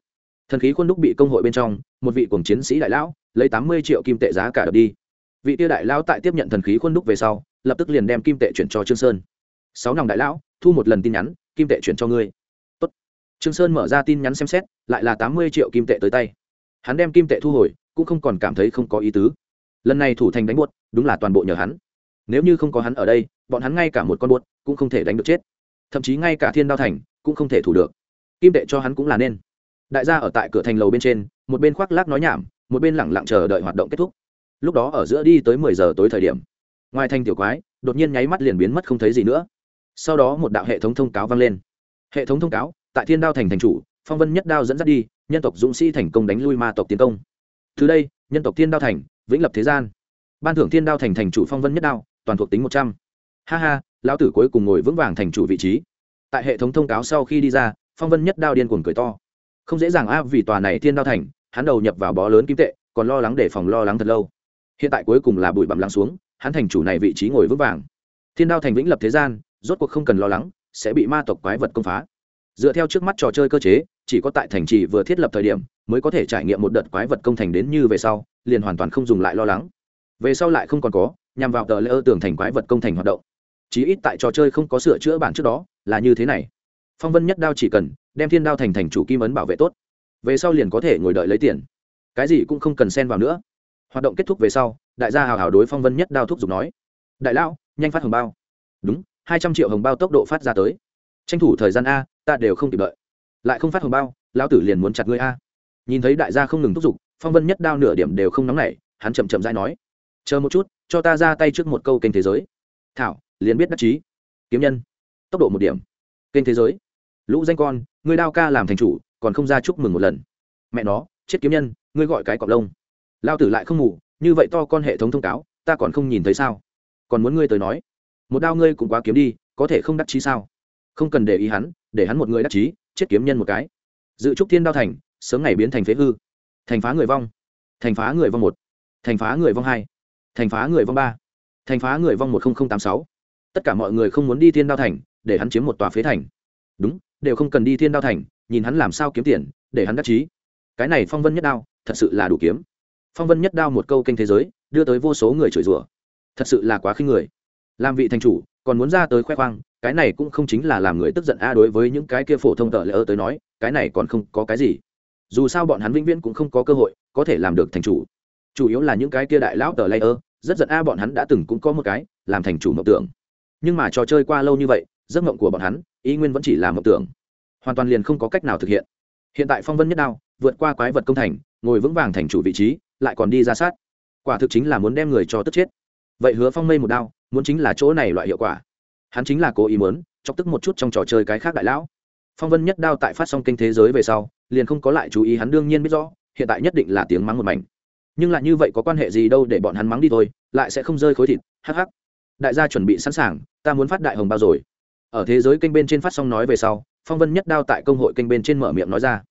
Thần khí khuôn đúc bị công hội bên trong, một vị cùng chiến sĩ đại lão lấy tám mươi triệu kim tệ giá cả đập đi. Vị tiêu đại lão tại tiếp nhận thần khí khuôn đúc về sau, lập tức liền đem kim tệ chuyển cho trương sơn. Sáu nòng đại lão, thu một lần tin nhắn, kim tệ chuyển cho ngươi. Tốt. trương sơn mở ra tin nhắn xem xét, lại là tám mươi triệu kim tệ tới tay. Hắn đem kim tệ thu hồi, cũng không còn cảm thấy không có ý tứ. Lần này thủ thành đánh buốt, đúng là toàn bộ nhờ hắn. Nếu như không có hắn ở đây, bọn hắn ngay cả một con buốt cũng không thể đánh được chết. Thậm chí ngay cả thiên đao thành cũng không thể thủ được. Kim tệ cho hắn cũng là nên. Đại gia ở tại cửa thành lầu bên trên, một bên khoác lác nói nhảm một bên lẳng lặng chờ đợi hoạt động kết thúc. Lúc đó ở giữa đi tới mười giờ tối thời điểm, ngoài thành tiểu quái, đột nhiên nháy mắt liền biến mất không thấy gì nữa. Sau đó một đạo hệ thống thông cáo vang lên. Hệ thống thông cáo, tại thiên đao thành thành chủ, phong vân nhất đao dẫn dắt đi, nhân tộc dũng sĩ thành công đánh lui ma tộc tiến công. Từ đây, nhân tộc thiên đao thành, vĩnh lập thế gian. Ban thưởng thiên đao thành thành chủ phong vân nhất đao, toàn thuộc tính một trăm. Ha ha, lão tử cuối cùng ngồi vững vàng thành chủ vị trí. Tại hệ thống thông cáo sau khi đi ra, phong vân nhất đao điên cuồng cười to. Không dễ dàng a, vì tòa này thiên đao thành hắn đầu nhập vào bó lớn kim tệ, còn lo lắng để phòng lo lắng thật lâu. Hiện tại cuối cùng là bụi bặm lắng xuống, hắn thành chủ này vị trí ngồi vững vàng. Thiên đao thành vĩnh lập thế gian, rốt cuộc không cần lo lắng, sẽ bị ma tộc quái vật công phá. Dựa theo trước mắt trò chơi cơ chế, chỉ có tại thành trì vừa thiết lập thời điểm, mới có thể trải nghiệm một đợt quái vật công thành đến như về sau, liền hoàn toàn không dùng lại lo lắng. Về sau lại không còn có, nhằm vào tờ lễ ơ tưởng thành quái vật công thành hoạt động. Chí ít tại trò chơi không có sửa chữa bản trước đó, là như thế này. Phong vân nhất đao chỉ cần đem thiên đao thành thành chủ kim ấn bảo vệ tốt về sau liền có thể ngồi đợi lấy tiền. Cái gì cũng không cần xen vào nữa. Hoạt động kết thúc về sau, đại gia hào hào đối phong vân nhất đao thúc giục nói, đại lão, nhanh phát hồng bao. Đúng, hai trăm triệu hồng bao tốc độ phát ra tới. Tranh thủ thời gian a, ta đều không kịp đợi. Lại không phát hồng bao, lão tử liền muốn chặt ngươi a. Nhìn thấy đại gia không ngừng thúc giục, phong vân nhất đao nửa điểm đều không nóng nảy, hắn chậm chậm dãi nói, chờ một chút, cho ta ra tay trước một câu kênh thế giới. Thảo, liền biết đắc chí. Kiếm nhân, tốc độ một điểm. Kênh thế giới, lũ danh con, ngươi đao ca làm thành chủ còn không ra chúc mừng một lần. Mẹ nó, chết kiếm nhân, ngươi gọi cái cọc lông. Lao tử lại không ngủ, như vậy to con hệ thống thông cáo, ta còn không nhìn thấy sao? Còn muốn ngươi tới nói. Một đao ngươi cũng quá kiếm đi, có thể không đắc chí sao? Không cần để ý hắn, để hắn một người đắc chí, chết kiếm nhân một cái. Dự trúc thiên đao thành, sớm ngày biến thành phế hư. Thành phá người vong. Thành phá người vong một. Thành phá người vong hai. Thành phá người vong ba. Thành phá người vong một nghìn tám sáu. Tất cả mọi người không muốn đi thiên đao thành, để hắn chiếm một tòa phế thành. Đúng, đều không cần đi thiên đao thành nhìn hắn làm sao kiếm tiền, để hắn đắc chí. Cái này phong vân nhất đao, thật sự là đủ kiếm. Phong vân nhất đao một câu kênh thế giới, đưa tới vô số người chửi rủa. Thật sự là quá khinh người. Làm vị thành chủ, còn muốn ra tới khoe khoang, cái này cũng không chính là làm người tức giận a, đối với những cái kia phổ thông tợ lỡ tới nói, cái này còn không có cái gì. Dù sao bọn hắn vĩnh viễn cũng không có cơ hội, có thể làm được thành chủ. Chủ yếu là những cái kia đại lão tờ layer rất giận a, bọn hắn đã từng cũng có một cái, làm thành chủ mộng tưởng. Nhưng mà trò chơi qua lâu như vậy, giấc mộng của bọn hắn, ý nguyên vẫn chỉ là mộng tưởng hoàn toàn liền không có cách nào thực hiện. Hiện tại phong vân nhất đao, vượt qua quái vật công thành, ngồi vững vàng thành chủ vị trí, lại còn đi ra sát. Quả thực chính là muốn đem người cho tức chết. Vậy hứa phong mây một đao, muốn chính là chỗ này loại hiệu quả. Hắn chính là cố ý muốn, chọc tức một chút trong trò chơi cái khác đại lão. Phong vân nhất đao tại phát xong kinh thế giới về sau, liền không có lại chú ý hắn đương nhiên biết rõ, hiện tại nhất định là tiếng mắng một mảnh. Nhưng lại như vậy có quan hệ gì đâu để bọn hắn mắng đi thôi, lại sẽ không rơi khối thịt, hắc hắc. Đại gia chuẩn bị sẵn sàng, ta muốn phát đại hồng bao rồi. Ở thế giới kênh bên trên phát xong nói về sau phong vân nhất đao tại công hội kênh bên trên mở miệng nói ra.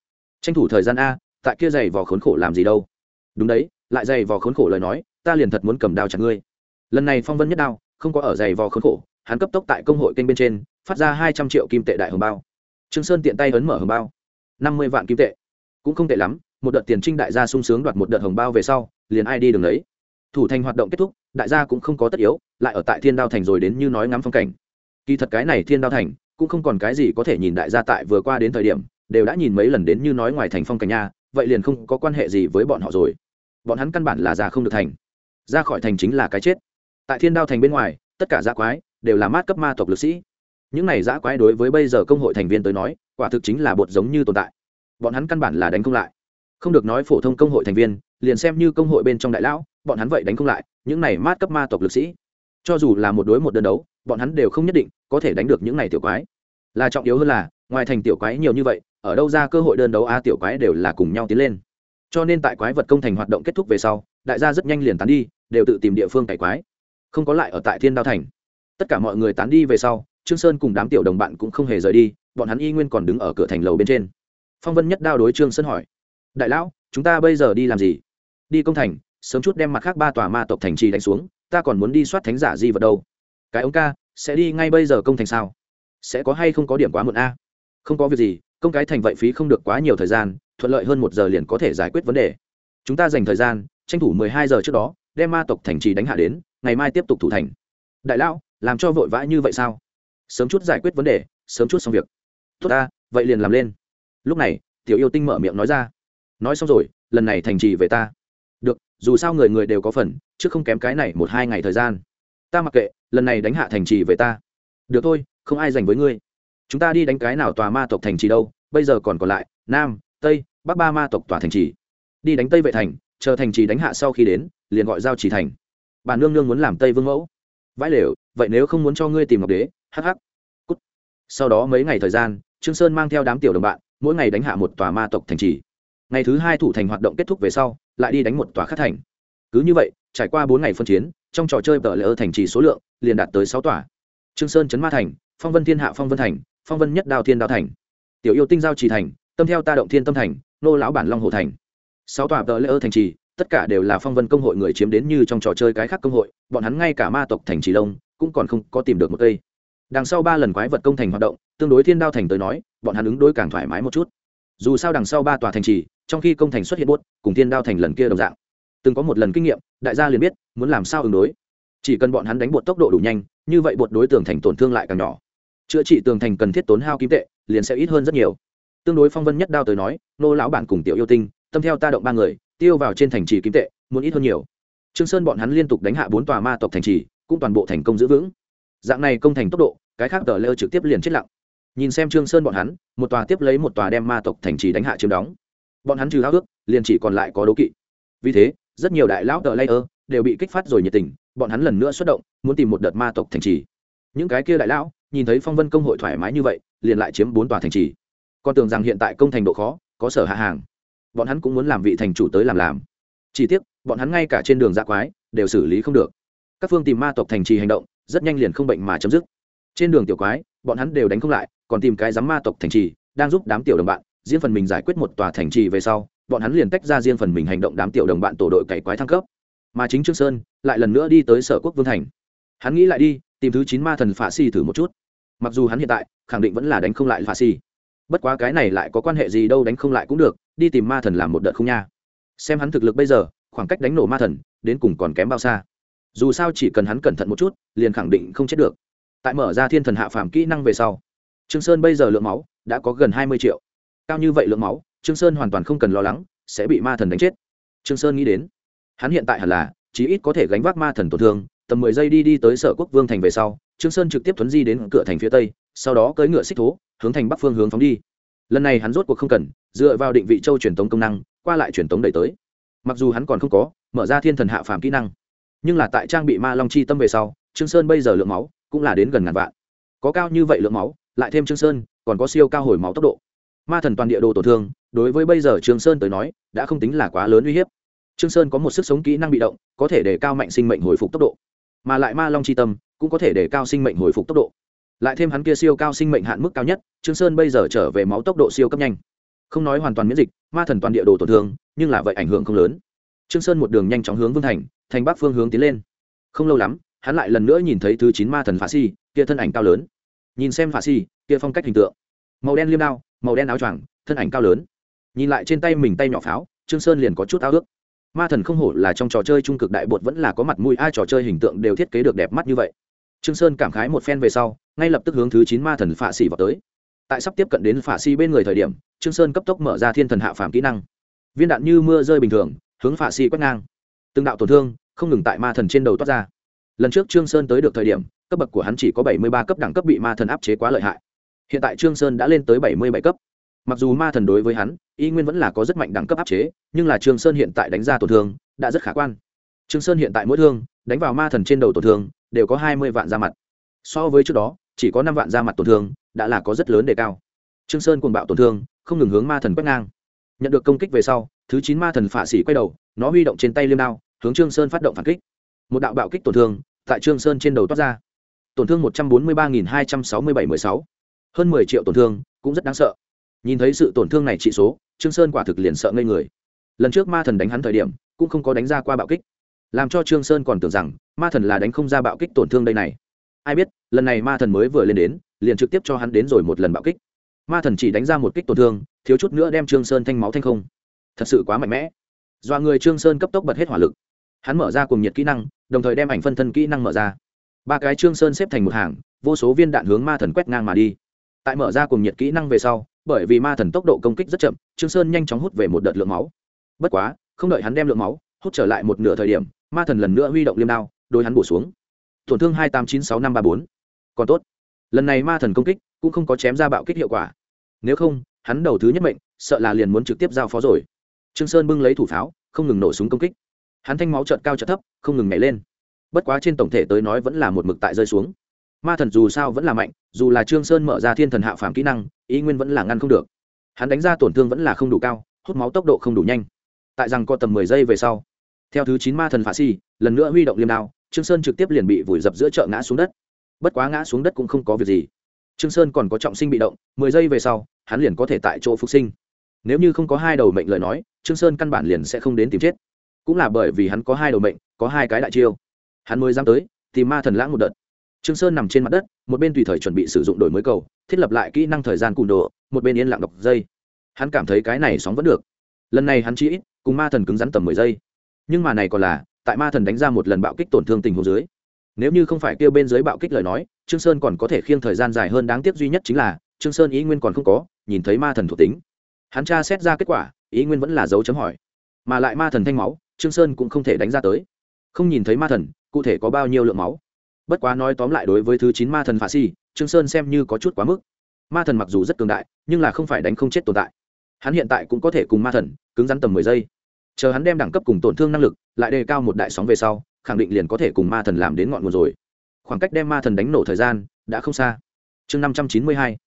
Tranh thủ thời gian a, tại kia giày vò khốn khổ làm gì đâu? Đúng đấy, lại giày vò khốn khổ lời nói, ta liền thật muốn cầm đao chặt ngươi. Lần này phong vân nhất đao không có ở giày vò khốn khổ, hắn cấp tốc tại công hội kênh bên trên, phát ra hai trăm triệu kim tệ đại hồng bao. Trương sơn tiện tay ấn mở hồng bao. năm mươi vạn kim tệ. Cũng không tệ lắm, một đợt tiền trinh đại gia sung sướng đoạt một đợt hồng bao về sau, liền ai đi đường đấy. Thủ thành hoạt động kết thúc, đại gia cũng không có tất yếu, lại ở tại thiên đao thành rồi đến như nói ngắm phong cảnh. Kỳ thật cái này thiên đao thành cũng không còn cái gì có thể nhìn đại gia tại vừa qua đến thời điểm, đều đã nhìn mấy lần đến như nói ngoài thành phong cảnh nha, vậy liền không có quan hệ gì với bọn họ rồi. Bọn hắn căn bản là ra không được thành. Ra khỏi thành chính là cái chết. Tại thiên đao thành bên ngoài, tất cả giã quái đều là mát cấp ma tộc lực sĩ. Những này giã quái đối với bây giờ công hội thành viên tới nói, quả thực chính là bột giống như tồn tại. Bọn hắn căn bản là đánh không lại. Không được nói phổ thông công hội thành viên, liền xem như công hội bên trong đại lão, bọn hắn vậy đánh không lại, những này mát cấp ma tộc lực sĩ. Cho dù là một đối một đơn đấu, bọn hắn đều không nhất định có thể đánh được những này tiểu quái là trọng yếu hơn là, ngoài thành tiểu quái nhiều như vậy, ở đâu ra cơ hội đơn đấu a tiểu quái đều là cùng nhau tiến lên. Cho nên tại quái vật công thành hoạt động kết thúc về sau, đại gia rất nhanh liền tán đi, đều tự tìm địa phương cải quái. Không có lại ở tại thiên đao thành. Tất cả mọi người tán đi về sau, trương sơn cùng đám tiểu đồng bạn cũng không hề rời đi, bọn hắn y nguyên còn đứng ở cửa thành lầu bên trên. Phong vân nhất đao đối trương sơn hỏi, đại lão, chúng ta bây giờ đi làm gì? Đi công thành, sớm chút đem mặt khác ba tòa ma tộc thành trì đánh xuống, ta còn muốn đi soát thánh giả di vật đâu. Cái ông ca, sẽ đi ngay bây giờ công thành sao? Sẽ có hay không có điểm quá muộn a? Không có việc gì, công cái thành vậy phí không được quá nhiều thời gian, thuận lợi hơn một giờ liền có thể giải quyết vấn đề. Chúng ta dành thời gian, tranh thủ mười hai giờ trước đó, đem ma tộc thành trì đánh hạ đến, ngày mai tiếp tục thủ thành. Đại lão, làm cho vội vã như vậy sao? Sớm chút giải quyết vấn đề, sớm chút xong việc. Tốt ta, vậy liền làm lên. Lúc này, tiểu yêu tinh mở miệng nói ra. Nói xong rồi, lần này thành trì về ta. Được, dù sao người người đều có phần, chứ không kém cái này một hai ngày thời gian. Ta mặc kệ, lần này đánh hạ thành trì về ta được thôi, không ai dành với ngươi. Chúng ta đi đánh cái nào tòa ma tộc thành trì đâu, bây giờ còn còn lại, nam, tây, bắc ba ma tộc tòa thành trì. Đi đánh tây vệ thành, chờ thành trì đánh hạ sau khi đến, liền gọi giao chỉ thành. Bà nương nương muốn làm tây vương mẫu. Vãi lều, vậy nếu không muốn cho ngươi tìm ngọc đế hh cút. Sau đó mấy ngày thời gian, trương sơn mang theo đám tiểu đồng bạn, mỗi ngày đánh hạ một tòa ma tộc thành trì. Ngày thứ hai thủ thành hoạt động kết thúc về sau, lại đi đánh một tòa khác thành. Cứ như vậy, trải qua bốn ngày phân chiến, trong trò chơi tờ lỡ thành trì số lượng liền đạt tới sáu tòa trương sơn chấn ma thành, phong vân thiên hạ phong vân thành, phong vân nhất đao thiên đao thành. Tiểu yêu tinh giao trì thành, tâm theo ta động thiên tâm thành, nô lão bản long hồ thành. Sáu tòa tờ lễ ơ thành trì, tất cả đều là phong vân công hội người chiếm đến như trong trò chơi cái khác công hội, bọn hắn ngay cả ma tộc thành trì Long cũng còn không có tìm được một cây. Đằng sau ba lần quái vật công thành hoạt động, tương đối thiên đao thành tới nói, bọn hắn ứng đối càng thoải mái một chút. Dù sao đằng sau ba tòa thành trì, trong khi công thành xuất hiện buốt, cùng thiên đao thành lần kia đồng dạng. Từng có một lần kinh nghiệm, đại gia liền biết muốn làm sao ứng đối chỉ cần bọn hắn đánh bột tốc độ đủ nhanh, như vậy bột đối tượng thành tổn thương lại càng nhỏ. Chữa trị tường thành cần thiết tốn hao kim tệ, liền sẽ ít hơn rất nhiều. Tương đối phong vân nhất đao tới nói, nô lão bản cùng tiểu yêu tinh, tâm theo ta động ba người, tiêu vào trên thành trì kim tệ, muốn ít hơn nhiều. Trương sơn bọn hắn liên tục đánh hạ bốn tòa ma tộc thành trì, cũng toàn bộ thành công giữ vững. Dạng này công thành tốc độ, cái khác tờ lơ trực tiếp liền chết lặng. Nhìn xem trương sơn bọn hắn, một tòa tiếp lấy một tòa đem ma tộc thành trì đánh hạ chiếm đóng. Bọn hắn trừ háo ước, liền chỉ còn lại có đấu kỵ. Vì thế, rất nhiều đại lão tờ lơ đều bị kích phát rồi nhiệt tình bọn hắn lần nữa xuất động, muốn tìm một đợt ma tộc thành trì. Những cái kia đại lão, nhìn thấy phong vân công hội thoải mái như vậy, liền lại chiếm bốn tòa thành trì. Con tưởng rằng hiện tại công thành độ khó, có sở hạ hàng. Bọn hắn cũng muốn làm vị thành chủ tới làm làm. Chỉ tiếc, bọn hắn ngay cả trên đường dạ quái, đều xử lý không được. Các phương tìm ma tộc thành trì hành động, rất nhanh liền không bệnh mà chấm dứt. Trên đường tiểu quái, bọn hắn đều đánh không lại, còn tìm cái giám ma tộc thành trì, đang giúp đám tiểu đồng bạn, riêng phần mình giải quyết một tòa thành trì về sau, bọn hắn liền tách ra riêng phần mình hành động đám tiểu đồng bạn tổ đội cày quái thăng cấp mà chính trương sơn lại lần nữa đi tới sở quốc vương thành. Hắn nghĩ lại đi, tìm thứ chín ma thần phả xì thử một chút. Mặc dù hắn hiện tại khẳng định vẫn là đánh không lại phả xì. Bất quá cái này lại có quan hệ gì đâu đánh không lại cũng được, đi tìm ma thần làm một đợt không nha. Xem hắn thực lực bây giờ, khoảng cách đánh nổ ma thần, đến cùng còn kém bao xa. Dù sao chỉ cần hắn cẩn thận một chút, liền khẳng định không chết được. Tại mở ra thiên thần hạ phàm kỹ năng về sau, trương sơn bây giờ lượng máu đã có gần hai mươi triệu. Cao như vậy lượng máu, trương sơn hoàn toàn không cần lo lắng, sẽ bị ma thần đánh chết. Trương sơn nghĩ đến hắn hiện tại hẳn là, chí ít có thể gánh vác ma thần tổn thương, tầm mười giây đi đi tới sở quốc vương thành về sau, trương sơn trực tiếp thuấn di đến cửa thành phía tây, sau đó cưỡi ngựa xích thố, hướng thành bắc phương hướng phóng đi. Lần này hắn rốt cuộc không cần, dựa vào định vị châu truyền tống công năng, qua lại truyền tống đẩy tới. Mặc dù hắn còn không có mở ra thiên thần hạ phàm kỹ năng, nhưng là tại trang bị ma long chi tâm về sau, trương sơn bây giờ lượng máu cũng là đến gần ngàn vạn. Có cao như vậy lượng máu, lại thêm trương sơn, còn có siêu cao hồi máu tốc độ. Ma thần toàn địa đồ tổn thương, đối với bây giờ trương sơn tới nói, đã không tính là quá lớn uy hiếp trương sơn có một sức sống kỹ năng bị động, có thể để cao mạnh sinh mệnh hồi phục tốc độ. Mà lại ma long chi tâm cũng có thể để cao sinh mệnh hồi phục tốc độ. Lại thêm hắn kia siêu cao sinh mệnh hạn mức cao nhất, trương sơn bây giờ trở về máu tốc độ siêu cấp nhanh. Không nói hoàn toàn miễn dịch, ma thần toàn địa đồ tổn thương, nhưng là vậy ảnh hưởng không lớn. Trương sơn một đường nhanh chóng hướng vương thành thành bắc phương hướng tiến lên. Không lâu lắm, hắn lại lần nữa nhìn thấy thứ chín ma thần phá si, kia thân ảnh cao lớn. Nhìn xem phá si, kia phong cách hình tượng. Màu đen liêm đao, màu đen áo choàng, thân ảnh cao lớn. Nhìn lại trên tay mình tay nhỏ pháo, trương sơn liền có chút ao ước ma thần không hổ là trong trò chơi trung cực đại bột vẫn là có mặt mũi, ai trò chơi hình tượng đều thiết kế được đẹp mắt như vậy. Trương sơn cảm khái một phen về sau, ngay lập tức hướng thứ chín ma thần phạ xỉ vào tới. Tại sắp tiếp cận đến phạ xỉ bên người thời điểm, trương sơn cấp tốc mở ra thiên thần hạ phàm kỹ năng. Viên đạn như mưa rơi bình thường, hướng phạ xì quét ngang. Từng đạo tổn thương không ngừng tại ma thần trên đầu toát ra. Lần trước trương sơn tới được thời điểm, cấp bậc của hắn chỉ có bảy mươi ba cấp đẳng cấp bị ma thần áp chế quá lợi hại. Hiện tại trương sơn đã lên tới bảy mươi bảy cấp. Mặc dù ma thần đối với hắn, y nguyên vẫn là có rất mạnh đẳng cấp áp chế nhưng là trương sơn hiện tại đánh ra tổn thương, đã rất khả quan. Trương sơn hiện tại mỗi thương, đánh vào ma thần trên đầu tổn thương, đều có hai mươi vạn ra mặt. So với trước đó, chỉ có năm vạn ra mặt tổn thương, đã là có rất lớn đề cao. Trương sơn cuồng bạo tổn thương, không ngừng hướng ma thần quét ngang. Nhận được công kích về sau, thứ chín ma thần phả xỉ quay đầu, nó huy động trên tay liêm đao, hướng trương sơn phát động phản kích. Một đạo bạo kích tổn thương, tại trương sơn trên đầu toát ra. Tổn thương một trăm bốn mươi ba hai trăm sáu mươi bảy mười sáu. Hơn mười triệu tổn thương, cũng rất đáng sợ. Nhìn thấy sự tổn thương này trị số, trương sơn quả thực liền sợ ngây người lần trước ma thần đánh hắn thời điểm, cũng không có đánh ra qua bạo kích. Làm cho trương sơn còn tưởng rằng, ma thần là đánh không ra bạo kích tổn thương đây này. Ai biết, lần này ma thần mới vừa lên đến, liền trực tiếp cho hắn đến rồi một lần bạo kích. Ma thần chỉ đánh ra một kích tổn thương, thiếu chút nữa đem trương sơn thanh máu thanh không. Thật sự quá mạnh mẽ. Do người trương sơn cấp tốc bật hết hỏa lực. Hắn mở ra cùng nhiệt kỹ năng, đồng thời đem ảnh phân thân kỹ năng mở ra. Ba cái trương sơn xếp thành một hàng, vô số viên đạn hướng ma thần quét ngang mà đi. Tại mở ra cùng nhiệt kỹ năng về sau, bởi vì ma thần tốc độ công kích rất chậm, trương sơn nhanh chóng hút về một đợt lượng máu bất quá, không đợi hắn đem lượng máu, hút trở lại một nửa thời điểm, ma thần lần nữa huy động liêm đao, đôi hắn bổ xuống. Tổn thương hai tám chín sáu năm ba bốn. Còn tốt. Lần này ma thần công kích cũng không có chém ra bạo kích hiệu quả. Nếu không, hắn đầu thứ nhất mệnh, sợ là liền muốn trực tiếp giao phó rồi. Trương sơn bưng lấy thủ pháo, không ngừng nổ súng công kích. Hắn thanh máu trợn cao trợn thấp, không ngừng nhảy lên. Bất quá trên tổng thể tới nói vẫn là một mực tại rơi xuống. Ma thần dù sao vẫn là mạnh, dù là trương sơn mở ra thiên thần hạ phàm kỹ năng, ý nguyên vẫn là ngăn không được. Hắn đánh ra tổn thương vẫn là không đủ cao, hút máu tốc độ không đủ nhanh tại rằng có tầm mười giây về sau. Theo thứ chín ma thần phá si, lần nữa huy động liêm đao, trương sơn trực tiếp liền bị vùi dập giữa chợ ngã xuống đất. Bất quá ngã xuống đất cũng không có việc gì. Trương sơn còn có trọng sinh bị động, mười giây về sau, hắn liền có thể tại chỗ phục sinh. Nếu như không có hai đầu mệnh lời nói, trương sơn căn bản liền sẽ không đến tìm chết. Cũng là bởi vì hắn có hai đầu mệnh, có hai cái đại chiêu. Hắn mới dám tới tìm ma thần lãng một đợt. Trương sơn nằm trên mặt đất, một bên tùy thời chuẩn bị sử dụng đổi mới cầu, thiết lập lại kỹ năng thời gian cùn độ một bên yên lặng đọc dây. Hắn cảm thấy cái này sóng vẫn được. Lần này hắn chỉ ít cùng ma thần cứng rắn tầm mười giây. Nhưng mà này còn là, tại ma thần đánh ra một lần bạo kích tổn thương tình huống dưới. Nếu như không phải kêu bên dưới bạo kích lời nói, trương sơn còn có thể khiêng thời gian dài hơn đáng tiếc duy nhất chính là, trương sơn ý nguyên còn không có, nhìn thấy ma thần thuộc tính. Hắn tra xét ra kết quả, ý nguyên vẫn là dấu chấm hỏi. Mà lại ma thần thanh máu, trương sơn cũng không thể đánh ra tới. Không nhìn thấy ma thần, cụ thể có bao nhiêu lượng máu. Bất quá nói tóm lại đối với thứ chín ma thần phá si, trương sơn xem như có chút quá mức. Ma thần mặc dù rất cường đại, nhưng là không phải đánh không chết tồn tại hắn hiện tại cũng có thể cùng ma thần cứng rắn tầm mười giây. Chờ hắn đem đẳng cấp cùng tổn thương năng lực lại đề cao một đại sóng về sau, khẳng định liền có thể cùng ma thần làm đến ngọn nguồn rồi. Khoảng cách đem ma thần đánh nổ thời gian đã không xa. Chương năm trăm chín mươi hai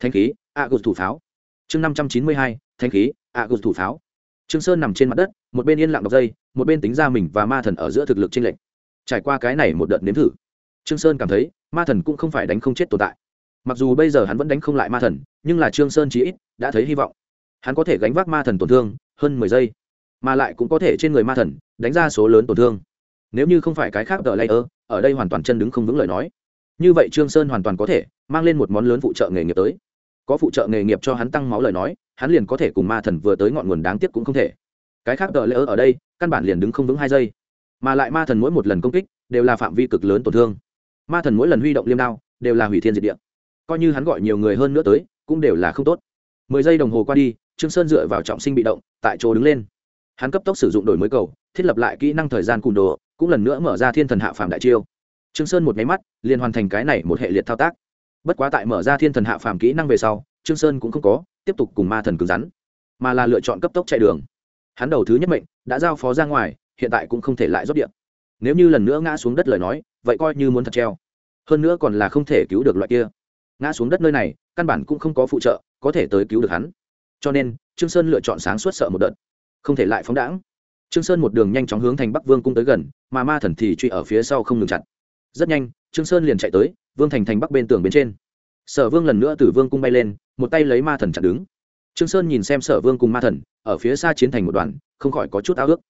thanh khí a gục thủ pháo. Chương năm trăm chín mươi hai thanh khí a gục thủ pháo. Trương sơn nằm trên mặt đất, một bên yên lặng đọc dây, một bên tính ra mình và ma thần ở giữa thực lực chênh lệch. Trải qua cái này một đợt nếm thử, trương sơn cảm thấy ma thần cũng không phải đánh không chết tồn tại. Mặc dù bây giờ hắn vẫn đánh không lại ma thần, nhưng là trương sơn chí ít đã thấy hy vọng hắn có thể gánh vác ma thần tổn thương hơn mười giây, mà lại cũng có thể trên người ma thần đánh ra số lớn tổn thương. Nếu như không phải cái khác tờ layer, ở đây hoàn toàn chân đứng không vững lời nói. Như vậy trương sơn hoàn toàn có thể mang lên một món lớn phụ trợ nghề nghiệp tới. Có phụ trợ nghề nghiệp cho hắn tăng máu lời nói, hắn liền có thể cùng ma thần vừa tới ngọn nguồn đáng tiếc cũng không thể. Cái khác tờ layer ở đây, căn bản liền đứng không vững hai giây. Mà lại ma thần mỗi một lần công kích đều là phạm vi cực lớn tổn thương. Ma thần mỗi lần huy động liêm đao đều là hủy thiên diệt địa. Coi như hắn gọi nhiều người hơn nữa tới, cũng đều là không tốt. Mười giây đồng hồ qua đi trương sơn dựa vào trọng sinh bị động, tại chỗ đứng lên. Hắn cấp tốc sử dụng đổi mới cầu, thiết lập lại kỹ năng thời gian cùn đồ, cũng lần nữa mở ra thiên thần hạ phàm đại chiêu. Trương sơn một máy mắt, liền hoàn thành cái này một hệ liệt thao tác. Bất quá tại mở ra thiên thần hạ phàm kỹ năng về sau, trương sơn cũng không có tiếp tục cùng ma thần cứng rắn, mà là lựa chọn cấp tốc chạy đường. Hắn đầu thứ nhất mệnh đã giao phó ra ngoài, hiện tại cũng không thể lại rót điện. Nếu như lần nữa ngã xuống đất lời nói, vậy coi như muốn thật treo. Hơn nữa còn là không thể cứu được loại kia. Ngã xuống đất nơi này, căn bản cũng không có phụ trợ, có thể tới cứu được hắn cho nên trương sơn lựa chọn sáng suốt sợ một đợt không thể lại phóng đãng trương sơn một đường nhanh chóng hướng thành bắc vương cung tới gần mà ma thần thì truy ở phía sau không ngừng chặn rất nhanh trương sơn liền chạy tới vương thành thành bắc bên tường bên trên sở vương lần nữa từ vương cung bay lên một tay lấy ma thần chặn đứng trương sơn nhìn xem sở vương cùng ma thần ở phía xa chiến thành một đoàn không khỏi có chút ao ước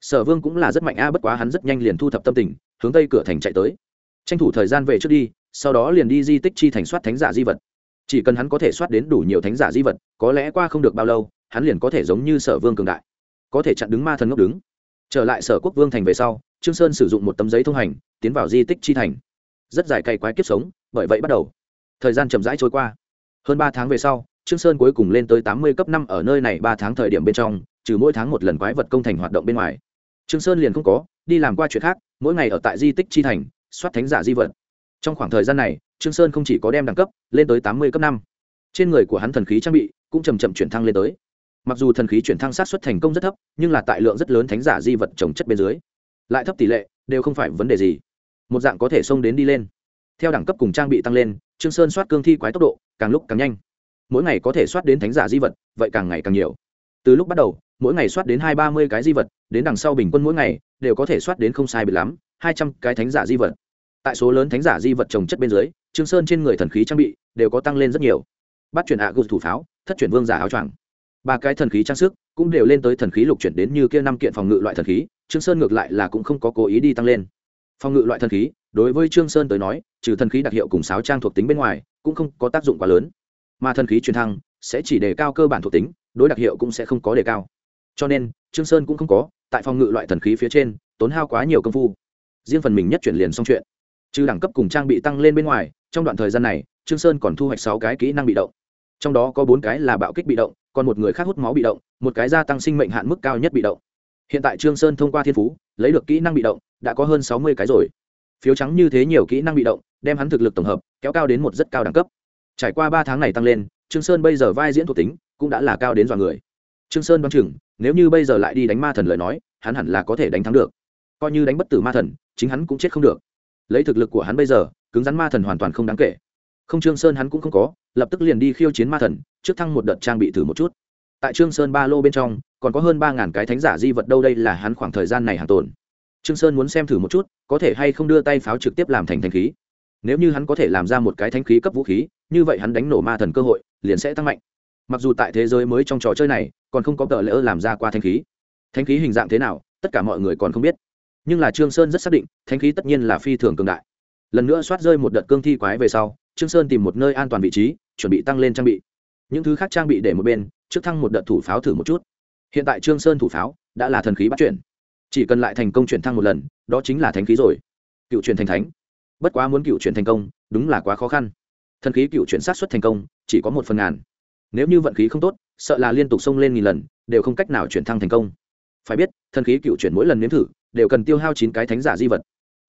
sở vương cũng là rất mạnh a, bất quá hắn rất nhanh liền thu thập tâm tình, hướng tây cửa thành chạy tới tranh thủ thời gian về trước đi, sau đó liền đi di tích chi thành soát thánh giả di vật chỉ cần hắn có thể soát đến đủ nhiều thánh giả di vật, có lẽ qua không được bao lâu, hắn liền có thể giống như sở vương cường đại. Có thể chặn đứng ma thần ngốc đứng. Trở lại sở quốc vương thành về sau, trương sơn sử dụng một tấm giấy thông hành, tiến vào di tích chi thành. Rất dài cày quái kiếp sống, bởi vậy bắt đầu. Thời gian chậm rãi trôi qua. Hơn ba tháng về sau, trương sơn cuối cùng lên tới tám mươi cấp năm ở nơi này ba tháng thời điểm bên trong, trừ mỗi tháng một lần quái vật công thành hoạt động bên ngoài. Trương sơn liền không có, đi làm qua chuyện khác, mỗi ngày ở tại di tích chi thành, soát thánh giả di vật. Trong khoảng thời gian này trương sơn không chỉ có đem đẳng cấp lên tới tám mươi cấp năm, trên người của hắn thần khí trang bị cũng chầm chậm chuyển thăng lên tới. Mặc dù thần khí chuyển thăng sát xuất thành công rất thấp, nhưng là tại lượng rất lớn thánh giả di vật trồng chất bên dưới, lại thấp tỷ lệ đều không phải vấn đề gì. Một dạng có thể xông đến đi lên. Theo đẳng cấp cùng trang bị tăng lên, trương sơn soát cương thi quái tốc độ càng lúc càng nhanh. Mỗi ngày có thể soát đến thánh giả di vật, vậy càng ngày càng nhiều. Từ lúc bắt đầu, mỗi ngày soát đến hai ba mươi cái di vật, đến đằng sau bình quân mỗi ngày đều có thể soát đến không sai biệt lắm, hai trăm cái thánh giả di vật. Tại số lớn thánh giả di vật trồng chất bên dưới trương sơn trên người thần khí trang bị đều có tăng lên rất nhiều. Bắt chuyển ạ à thủ pháo, thất chuyển vương giả áo choàng. Ba cái thần khí trang sức cũng đều lên tới thần khí lục chuyển đến như kia năm kiện phòng ngự loại thần khí, trương sơn ngược lại là cũng không có cố ý đi tăng lên. Phòng ngự loại thần khí, đối với trương sơn tới nói, trừ thần khí đặc hiệu cùng sáo trang thuộc tính bên ngoài, cũng không có tác dụng quá lớn. Mà thần khí truyền thăng sẽ chỉ đề cao cơ bản thuộc tính, đối đặc hiệu cũng sẽ không có đề cao. Cho nên, trương sơn cũng không có, tại phòng ngự loại thần khí phía trên, tốn hao quá nhiều công phu. Riêng phần mình nhất chuyển liền xong chuyện. Trừ đẳng cấp cùng trang bị tăng lên bên ngoài trong đoạn thời gian này, trương sơn còn thu hoạch sáu cái kỹ năng bị động. Trong đó có bốn cái là bạo kích bị động, còn một người khác hút máu bị động, một cái gia tăng sinh mệnh hạn mức cao nhất bị động. Hiện tại trương sơn thông qua thiên phú, lấy được kỹ năng bị động, đã có hơn sáu mươi cái rồi. Phiếu trắng như thế nhiều kỹ năng bị động, đem hắn thực lực tổng hợp, kéo cao đến một rất cao đẳng cấp. Trải qua ba tháng này tăng lên, trương sơn bây giờ vai diễn thuộc tính, cũng đã là cao đến dọa người. Trương sơn đoán chừng, nếu như bây giờ lại đi đánh ma thần lời nói, hắn hẳn là có thể đánh thắng được. Coi như đánh bất tử ma thần, chính hắn cũng chết không được. Lấy thực lực của hắn bây giờ cứng rắn ma thần hoàn toàn không đáng kể. Không trương sơn hắn cũng không có, lập tức liền đi khiêu chiến ma thần, trước thăng một đợt trang bị thử một chút. Tại trương sơn ba lô bên trong, còn có hơn ba ngàn cái thánh giả di vật đâu đây là hắn khoảng thời gian này hàng tồn. Trương sơn muốn xem thử một chút, có thể hay không đưa tay pháo trực tiếp làm thành thanh khí. Nếu như hắn có thể làm ra một cái thanh khí cấp vũ khí, như vậy hắn đánh nổ ma thần cơ hội, liền sẽ tăng mạnh. Mặc dù tại thế giới mới trong trò chơi này, còn không có tờ lỡ làm ra qua thanh khí. Thanh khí hình dạng thế nào, tất cả mọi người còn không biết. Nhưng là trương sơn rất xác định thanh khí tất nhiên là phi thường cường đại lần nữa soát rơi một đợt cương thi quái về sau, trương sơn tìm một nơi an toàn vị trí, chuẩn bị tăng lên trang bị. Những thứ khác trang bị để một bên, trước thăng một đợt thủ pháo thử một chút. Hiện tại trương sơn thủ pháo đã là thần khí bắt chuyển. Chỉ cần lại thành công chuyển thăng một lần, đó chính là thánh khí rồi. Cựu chuyển thành thánh. Bất quá muốn cựu chuyển thành công, đúng là quá khó khăn. Thần khí cựu chuyển sát xuất thành công, chỉ có một phần ngàn. Nếu như vận khí không tốt, sợ là liên tục xông lên nghìn lần, đều không cách nào chuyển thăng thành công. Phải biết, thần khí cựu chuyển mỗi lần nếm thử, đều cần tiêu hao chín cái thánh giả di vật.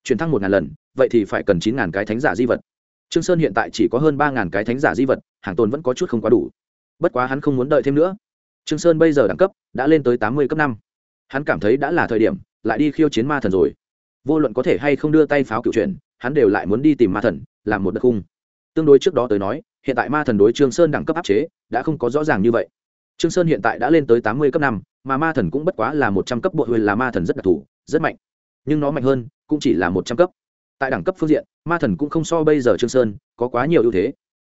Chuyển thăng một ngàn lần vậy thì phải cần chín ngàn cái thánh giả di vật. Trương sơn hiện tại chỉ có hơn ba ngàn cái thánh giả di vật, hàng tồn vẫn có chút không quá đủ. Bất quá hắn không muốn đợi thêm nữa. Trương sơn bây giờ đẳng cấp đã lên tới tám mươi cấp năm. Hắn cảm thấy đã là thời điểm, lại đi khiêu chiến ma thần rồi. Vô luận có thể hay không đưa tay pháo cựu chuyển hắn đều lại muốn đi tìm ma thần, làm một đợt khung. Tương đối trước đó tới nói, hiện tại ma thần đối trương sơn đẳng cấp áp chế, đã không có rõ ràng như vậy. Trương sơn hiện tại đã lên tới tám mươi cấp năm, mà ma thần cũng bất quá là một trăm cấp, bộ huyền là ma thần rất đặc thù, rất mạnh. Nhưng nó mạnh hơn, cũng chỉ là một trăm cấp tại đẳng cấp phương diện, ma thần cũng không so bây giờ trương sơn có quá nhiều ưu thế.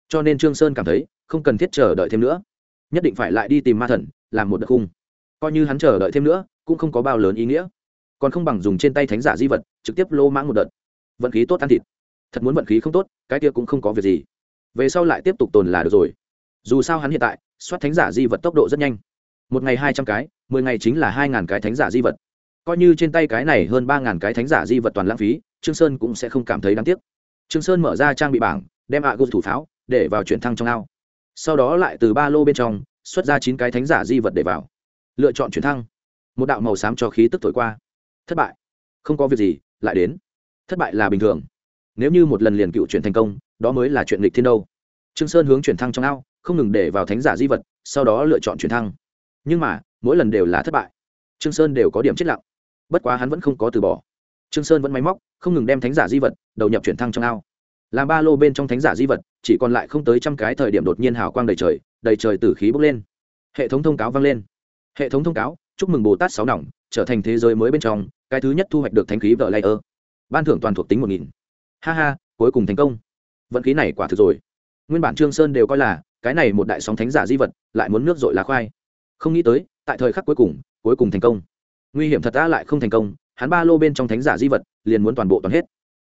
Cho nên trương sơn cảm thấy không cần thiết chờ đợi thêm nữa. Nhất định phải lại đi tìm ma thần, làm một đợt khung. Coi như hắn chờ đợi thêm nữa, cũng không có bao lớn ý nghĩa. Còn không bằng dùng trên tay thánh giả di vật, trực tiếp lô mãng một đợt. Vận khí tốt ăn thịt. Thật muốn vận khí không tốt, cái kia cũng không có việc gì. Về sau lại tiếp tục tồn là được rồi. Dù sao hắn hiện tại, soát thánh giả di vật tốc độ rất nhanh. Một ngày hai trăm cái, mười ngày chính là hai ngàn cái thánh giả di vật. Coi như trên tay cái này hơn ba ngàn cái thánh giả di vật toàn lãng phí trương sơn cũng sẽ không cảm thấy đáng tiếc. Trương sơn mở ra trang bị bảng, đem ạ gô thủ pháo để vào chuyển thăng trong ao. Sau đó lại từ ba lô bên trong xuất ra chín cái thánh giả di vật để vào. Lựa chọn chuyển thăng. Một đạo màu xám cho khí tức thổi qua. Thất bại. Không có việc gì, lại đến. Thất bại là bình thường. Nếu như một lần liền cựu chuyển thành công, đó mới là chuyện lịch thiên đâu. Trương sơn hướng chuyển thăng trong ao, không ngừng để vào thánh giả di vật, sau đó lựa chọn chuyển thăng. Nhưng mà, mỗi lần đều là thất bại. Trương sơn đều có điểm chết lặng. Bất quá hắn vẫn không có từ bỏ trương sơn vẫn máy móc, không ngừng đem thánh giả di vật, đầu nhập chuyển thăng trong ao. Làm ba lô bên trong thánh giả di vật, chỉ còn lại không tới trăm cái thời điểm đột nhiên hào quang đầy trời đầy trời tử khí bốc lên. Hệ thống thông cáo vang lên. Hệ thống thông cáo, chúc mừng bồ tát sáu nòng, trở thành thế giới mới bên trong, cái thứ nhất thu hoạch được thánh khí vợ layer. Ban thưởng toàn thuộc tính một nghìn. Ha ha, cuối cùng thành công. Vận khí này quả thực rồi. Nguyên bản trương sơn đều coi là, cái này một đại sóng thánh giả di vật, lại muốn nước dội lá khoai. Không nghĩ tới, tại thời khắc cuối cùng cuối cùng thành công. Nguy hiểm thật đã lại không thành công hắn ba lô bên trong thánh giả di vật liền muốn toàn bộ toàn hết.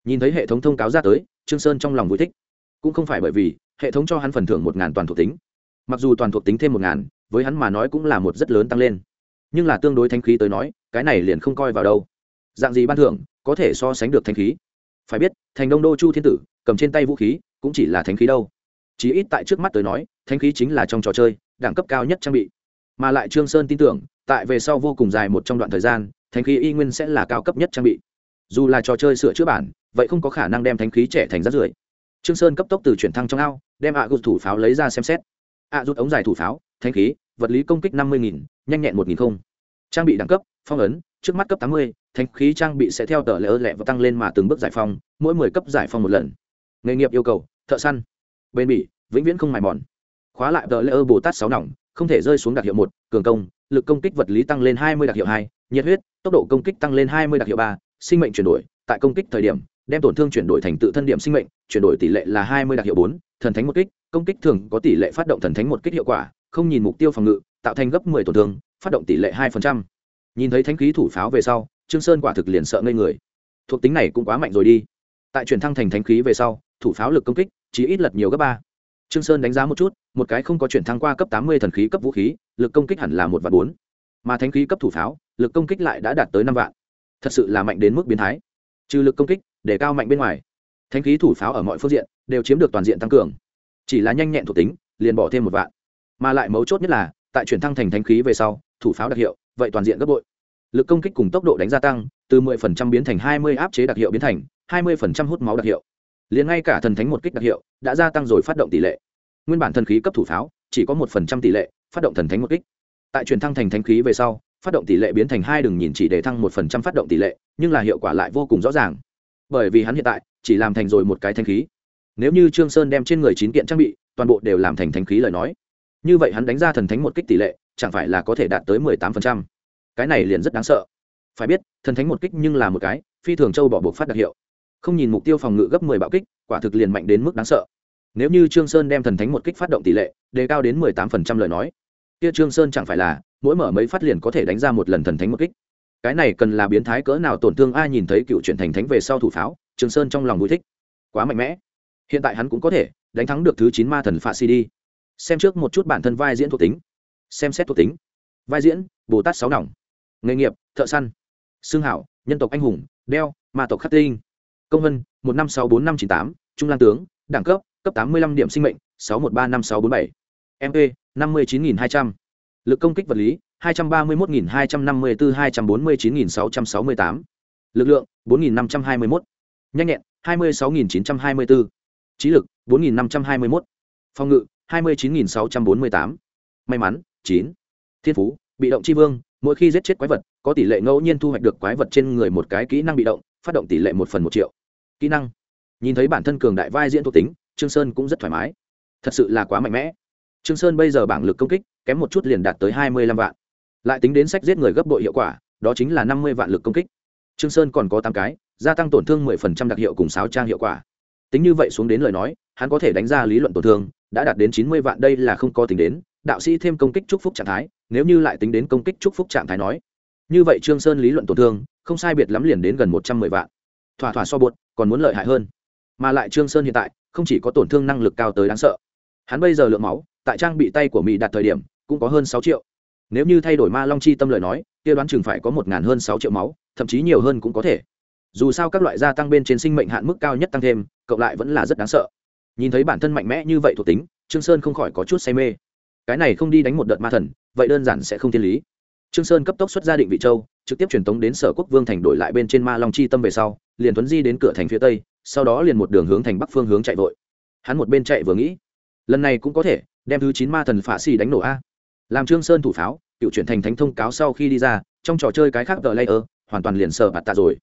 Nhìn thấy hệ thống thông cáo ra tới, trương sơn trong lòng vui thích. Cũng không phải bởi vì, hệ thống cho hắn phần thưởng một ngàn toàn thuộc tính. Mặc dù toàn thuộc tính thêm một ngàn, với hắn mà nói cũng là một rất lớn tăng lên. Nhưng là tương đối thanh khí tới nói, cái này liền không coi vào đâu. Dạng gì ban thưởng, có thể so sánh được thanh khí. Phải biết, thành đông đô chu thiên tử, cầm trên tay vũ khí, cũng chỉ là thanh khí đâu. Chí ít tại trước mắt tới nói thanh khí chính là trong trò chơi, đẳng cấp cao nhất trang bị mà lại trương sơn tin tưởng, tại về sau vô cùng dài một trong đoạn thời gian, thánh khí y nguyên sẽ là cao cấp nhất trang bị. Dù là trò chơi sửa chữa bản, vậy không có khả năng đem thánh khí trẻ thành rác rưởi. Trương sơn cấp tốc từ chuyển thăng trong ao, đem ạ à thủ pháo lấy ra xem xét. Ạ à rút ống dài thủ pháo, thánh khí, vật lý công kích năm mươi nghìn, nhanh nhẹn một nghìn không. Trang bị đẳng cấp, phong ấn, trước mắt cấp tám mươi, thánh khí trang bị sẽ theo tờ lỡ lẹ và tăng lên mà từng bước giải phong mỗi mười cấp giải phong một lần. Nghề nghiệp yêu cầu, thợ săn, bền bỉ, vĩnh viễn không mài mòn. Khóa lại tờ lỡ bồ tát sáu nòng không thể rơi xuống đặc hiệu một, cường công, lực công kích vật lý tăng lên hai mươi đặc hiệu hai, nhiệt huyết, tốc độ công kích tăng lên hai mươi đặc hiệu ba, sinh mệnh chuyển đổi, tại công kích thời điểm, đem tổn thương chuyển đổi thành tự thân điểm sinh mệnh, chuyển đổi tỷ lệ là hai mươi đặc hiệu bốn, thần thánh một kích, công kích thường có tỷ lệ phát động thần thánh một kích hiệu quả, không nhìn mục tiêu phòng ngự, tạo thành gấp mười tổn thương, phát động tỷ lệ hai phần trăm. Nhìn thấy thánh khí thủ pháo về sau, trương sơn quả thực liền sợ ngây người. Thuộc tính này cũng quá mạnh rồi đi. Tại chuyển thăng thành thánh khí về sau, thủ pháo lực công kích chỉ ít lật nhiều gấp ba. Trương sơn đánh giá một chút một cái không có chuyển thăng qua cấp tám mươi thần khí cấp vũ khí, lực công kích hẳn là một vạn bốn. Mà thánh khí cấp thủ pháo, lực công kích lại đã đạt tới năm vạn. Thật sự là mạnh đến mức biến thái. Trừ lực công kích, để cao mạnh bên ngoài, thánh khí thủ pháo ở mọi phương diện đều chiếm được toàn diện tăng cường. Chỉ là nhanh nhẹn thuộc tính, liền bỏ thêm một vạn. Mà lại mấu chốt nhất là, tại chuyển thăng thành thánh khí về sau, thủ pháo đặc hiệu, vậy toàn diện gấp bội. Lực công kích cùng tốc độ đánh gia tăng, từ 10% biến thành 20 áp chế đặc hiệu biến thành 20% hút máu đặc hiệu. Liền ngay cả thần thánh một kích đặc hiệu, đã gia tăng rồi phát động tỷ lệ nguyên bản thần khí cấp thủ pháo, chỉ có một phần trăm tỷ lệ phát động thần thánh một kích. Tại truyền thăng thành thánh khí về sau, phát động tỷ lệ biến thành hai đường nhìn chỉ để thăng một phần trăm phát động tỷ lệ, nhưng là hiệu quả lại vô cùng rõ ràng. Bởi vì hắn hiện tại chỉ làm thành rồi một cái thanh khí. Nếu như trương sơn đem trên người chín kiện trang bị toàn bộ đều làm thành thanh khí lời nói, như vậy hắn đánh ra thần thánh một kích tỷ lệ chẳng phải là có thể đạt tới mười tám phần trăm. Cái này liền rất đáng sợ. Phải biết, thần thánh một kích nhưng là một cái phi thường châu bỏ buộc phát đặc hiệu. Không nhìn mục tiêu phòng ngự gấp mười bạo kích, quả thực liền mạnh đến mức đáng sợ nếu như trương sơn đem thần thánh một kích phát động tỷ lệ, đề cao đến mười tám phần trăm lời nói, kia trương sơn chẳng phải là, mỗi mở mấy phát liền có thể đánh ra một lần thần thánh một kích. Cái này cần là biến thái cỡ nào tổn thương ai nhìn thấy cựu chuyển thành thánh về sau thủ pháo, trương sơn trong lòng vui thích. Quá mạnh mẽ. Hiện tại hắn cũng có thể đánh thắng được thứ chín ma thần phạ si đi xem trước một chút bản thân vai diễn thuộc tính. Xem xét thuộc tính. Vai diễn bồ tát sáu nòng. Nghề nghiệp, thợ săn. Xương hảo, nhân tộc anh hùng, đeo, ma tộc khắc tinh. Công vân, một năm sáu bốn năm chín tám. Trung lan tướng, đẳng cấp cấp tám mươi lăm điểm sinh mệnh, sáu một ba năm sáu bốn bảy. Mp năm mươi chín nghìn hai trăm. Lực công kích vật lý, hai trăm ba mươi một nghìn hai trăm năm mươi bốn hai trăm bốn mươi chín nghìn sáu trăm sáu mươi tám. Lực lượng, bốn nghìn năm trăm hai mươi một nhanh nhẹn, hai mươi sáu nghìn chín trăm hai mươi bốn trí lực, bốn nghìn năm trăm hai mươi một phòng ngự, hai mươi chín nghìn sáu trăm bốn mươi tám. May mắn, chín. Thiên phú, bị động tri vương, mỗi khi giết chết quái vật, có tỷ lệ ngẫu nhiên thu hoạch được quái vật trên người một cái kỹ năng bị động, phát động tỷ lệ một phần một triệu. Kỹ năng. Nhìn thấy bản thân cường đại vai diễn thuộc tính trương sơn cũng rất thoải mái. Thật sự là quá mạnh mẽ. Trương sơn bây giờ bảng lực công kích, kém một chút liền đạt tới hai mươi lăm vạn. Lại tính đến sách giết người gấp bội hiệu quả, đó chính là năm mươi vạn lực công kích. Trương sơn còn có tám cái, gia tăng tổn thương mười phần trăm đặc hiệu cùng sáu trang hiệu quả. Tính như vậy xuống đến lời nói, hắn có thể đánh ra lý luận tổn thương, đã đạt đến chín mươi vạn đây là không có tính đến, đạo sĩ thêm công kích chúc phúc trạng thái, nếu như lại tính đến công kích chúc phúc trạng thái nói. Như vậy trương sơn lý luận tổn thương, không sai biệt lắm liền đến gần một trăm mười vạn. Thỏa thỏa so bột, còn muốn lợi hại hơn. Mà lại trương sơn hiện tại không chỉ có tổn thương năng lực cao tới đáng sợ. Hắn bây giờ lượng máu, tại trang bị tay của mỹ đạt thời điểm, cũng có hơn sáu triệu. Nếu như thay đổi ma long chi tâm lời nói, kia đoán chừng phải có một ngàn hơn sáu triệu máu, thậm chí nhiều hơn cũng có thể. Dù sao các loại gia tăng bên trên sinh mệnh hạn mức cao nhất tăng thêm, cộng lại vẫn là rất đáng sợ. Nhìn thấy bản thân mạnh mẽ như vậy thuộc tính, trương sơn không khỏi có chút say mê. Cái này không đi đánh một đợt ma thần, vậy đơn giản sẽ không thiên lý. Trương sơn cấp tốc xuất gia định vị châu, trực tiếp truyền tống đến sở quốc vương thành đổi lại bên trên ma long chi tâm về sau, liền tuấn di đến cửa thành phía tây sau đó liền một đường hướng thành bắc phương hướng chạy vội. Hắn một bên chạy vừa nghĩ, lần này cũng có thể đem thứ chín ma thần phả xì đánh nổ a. Làm trương sơn thủ pháo cựu chuyển thành thánh thông cáo sau khi đi ra, trong trò chơi cái khác tờ layer, hoàn toàn liền sờ bạt tạ rồi.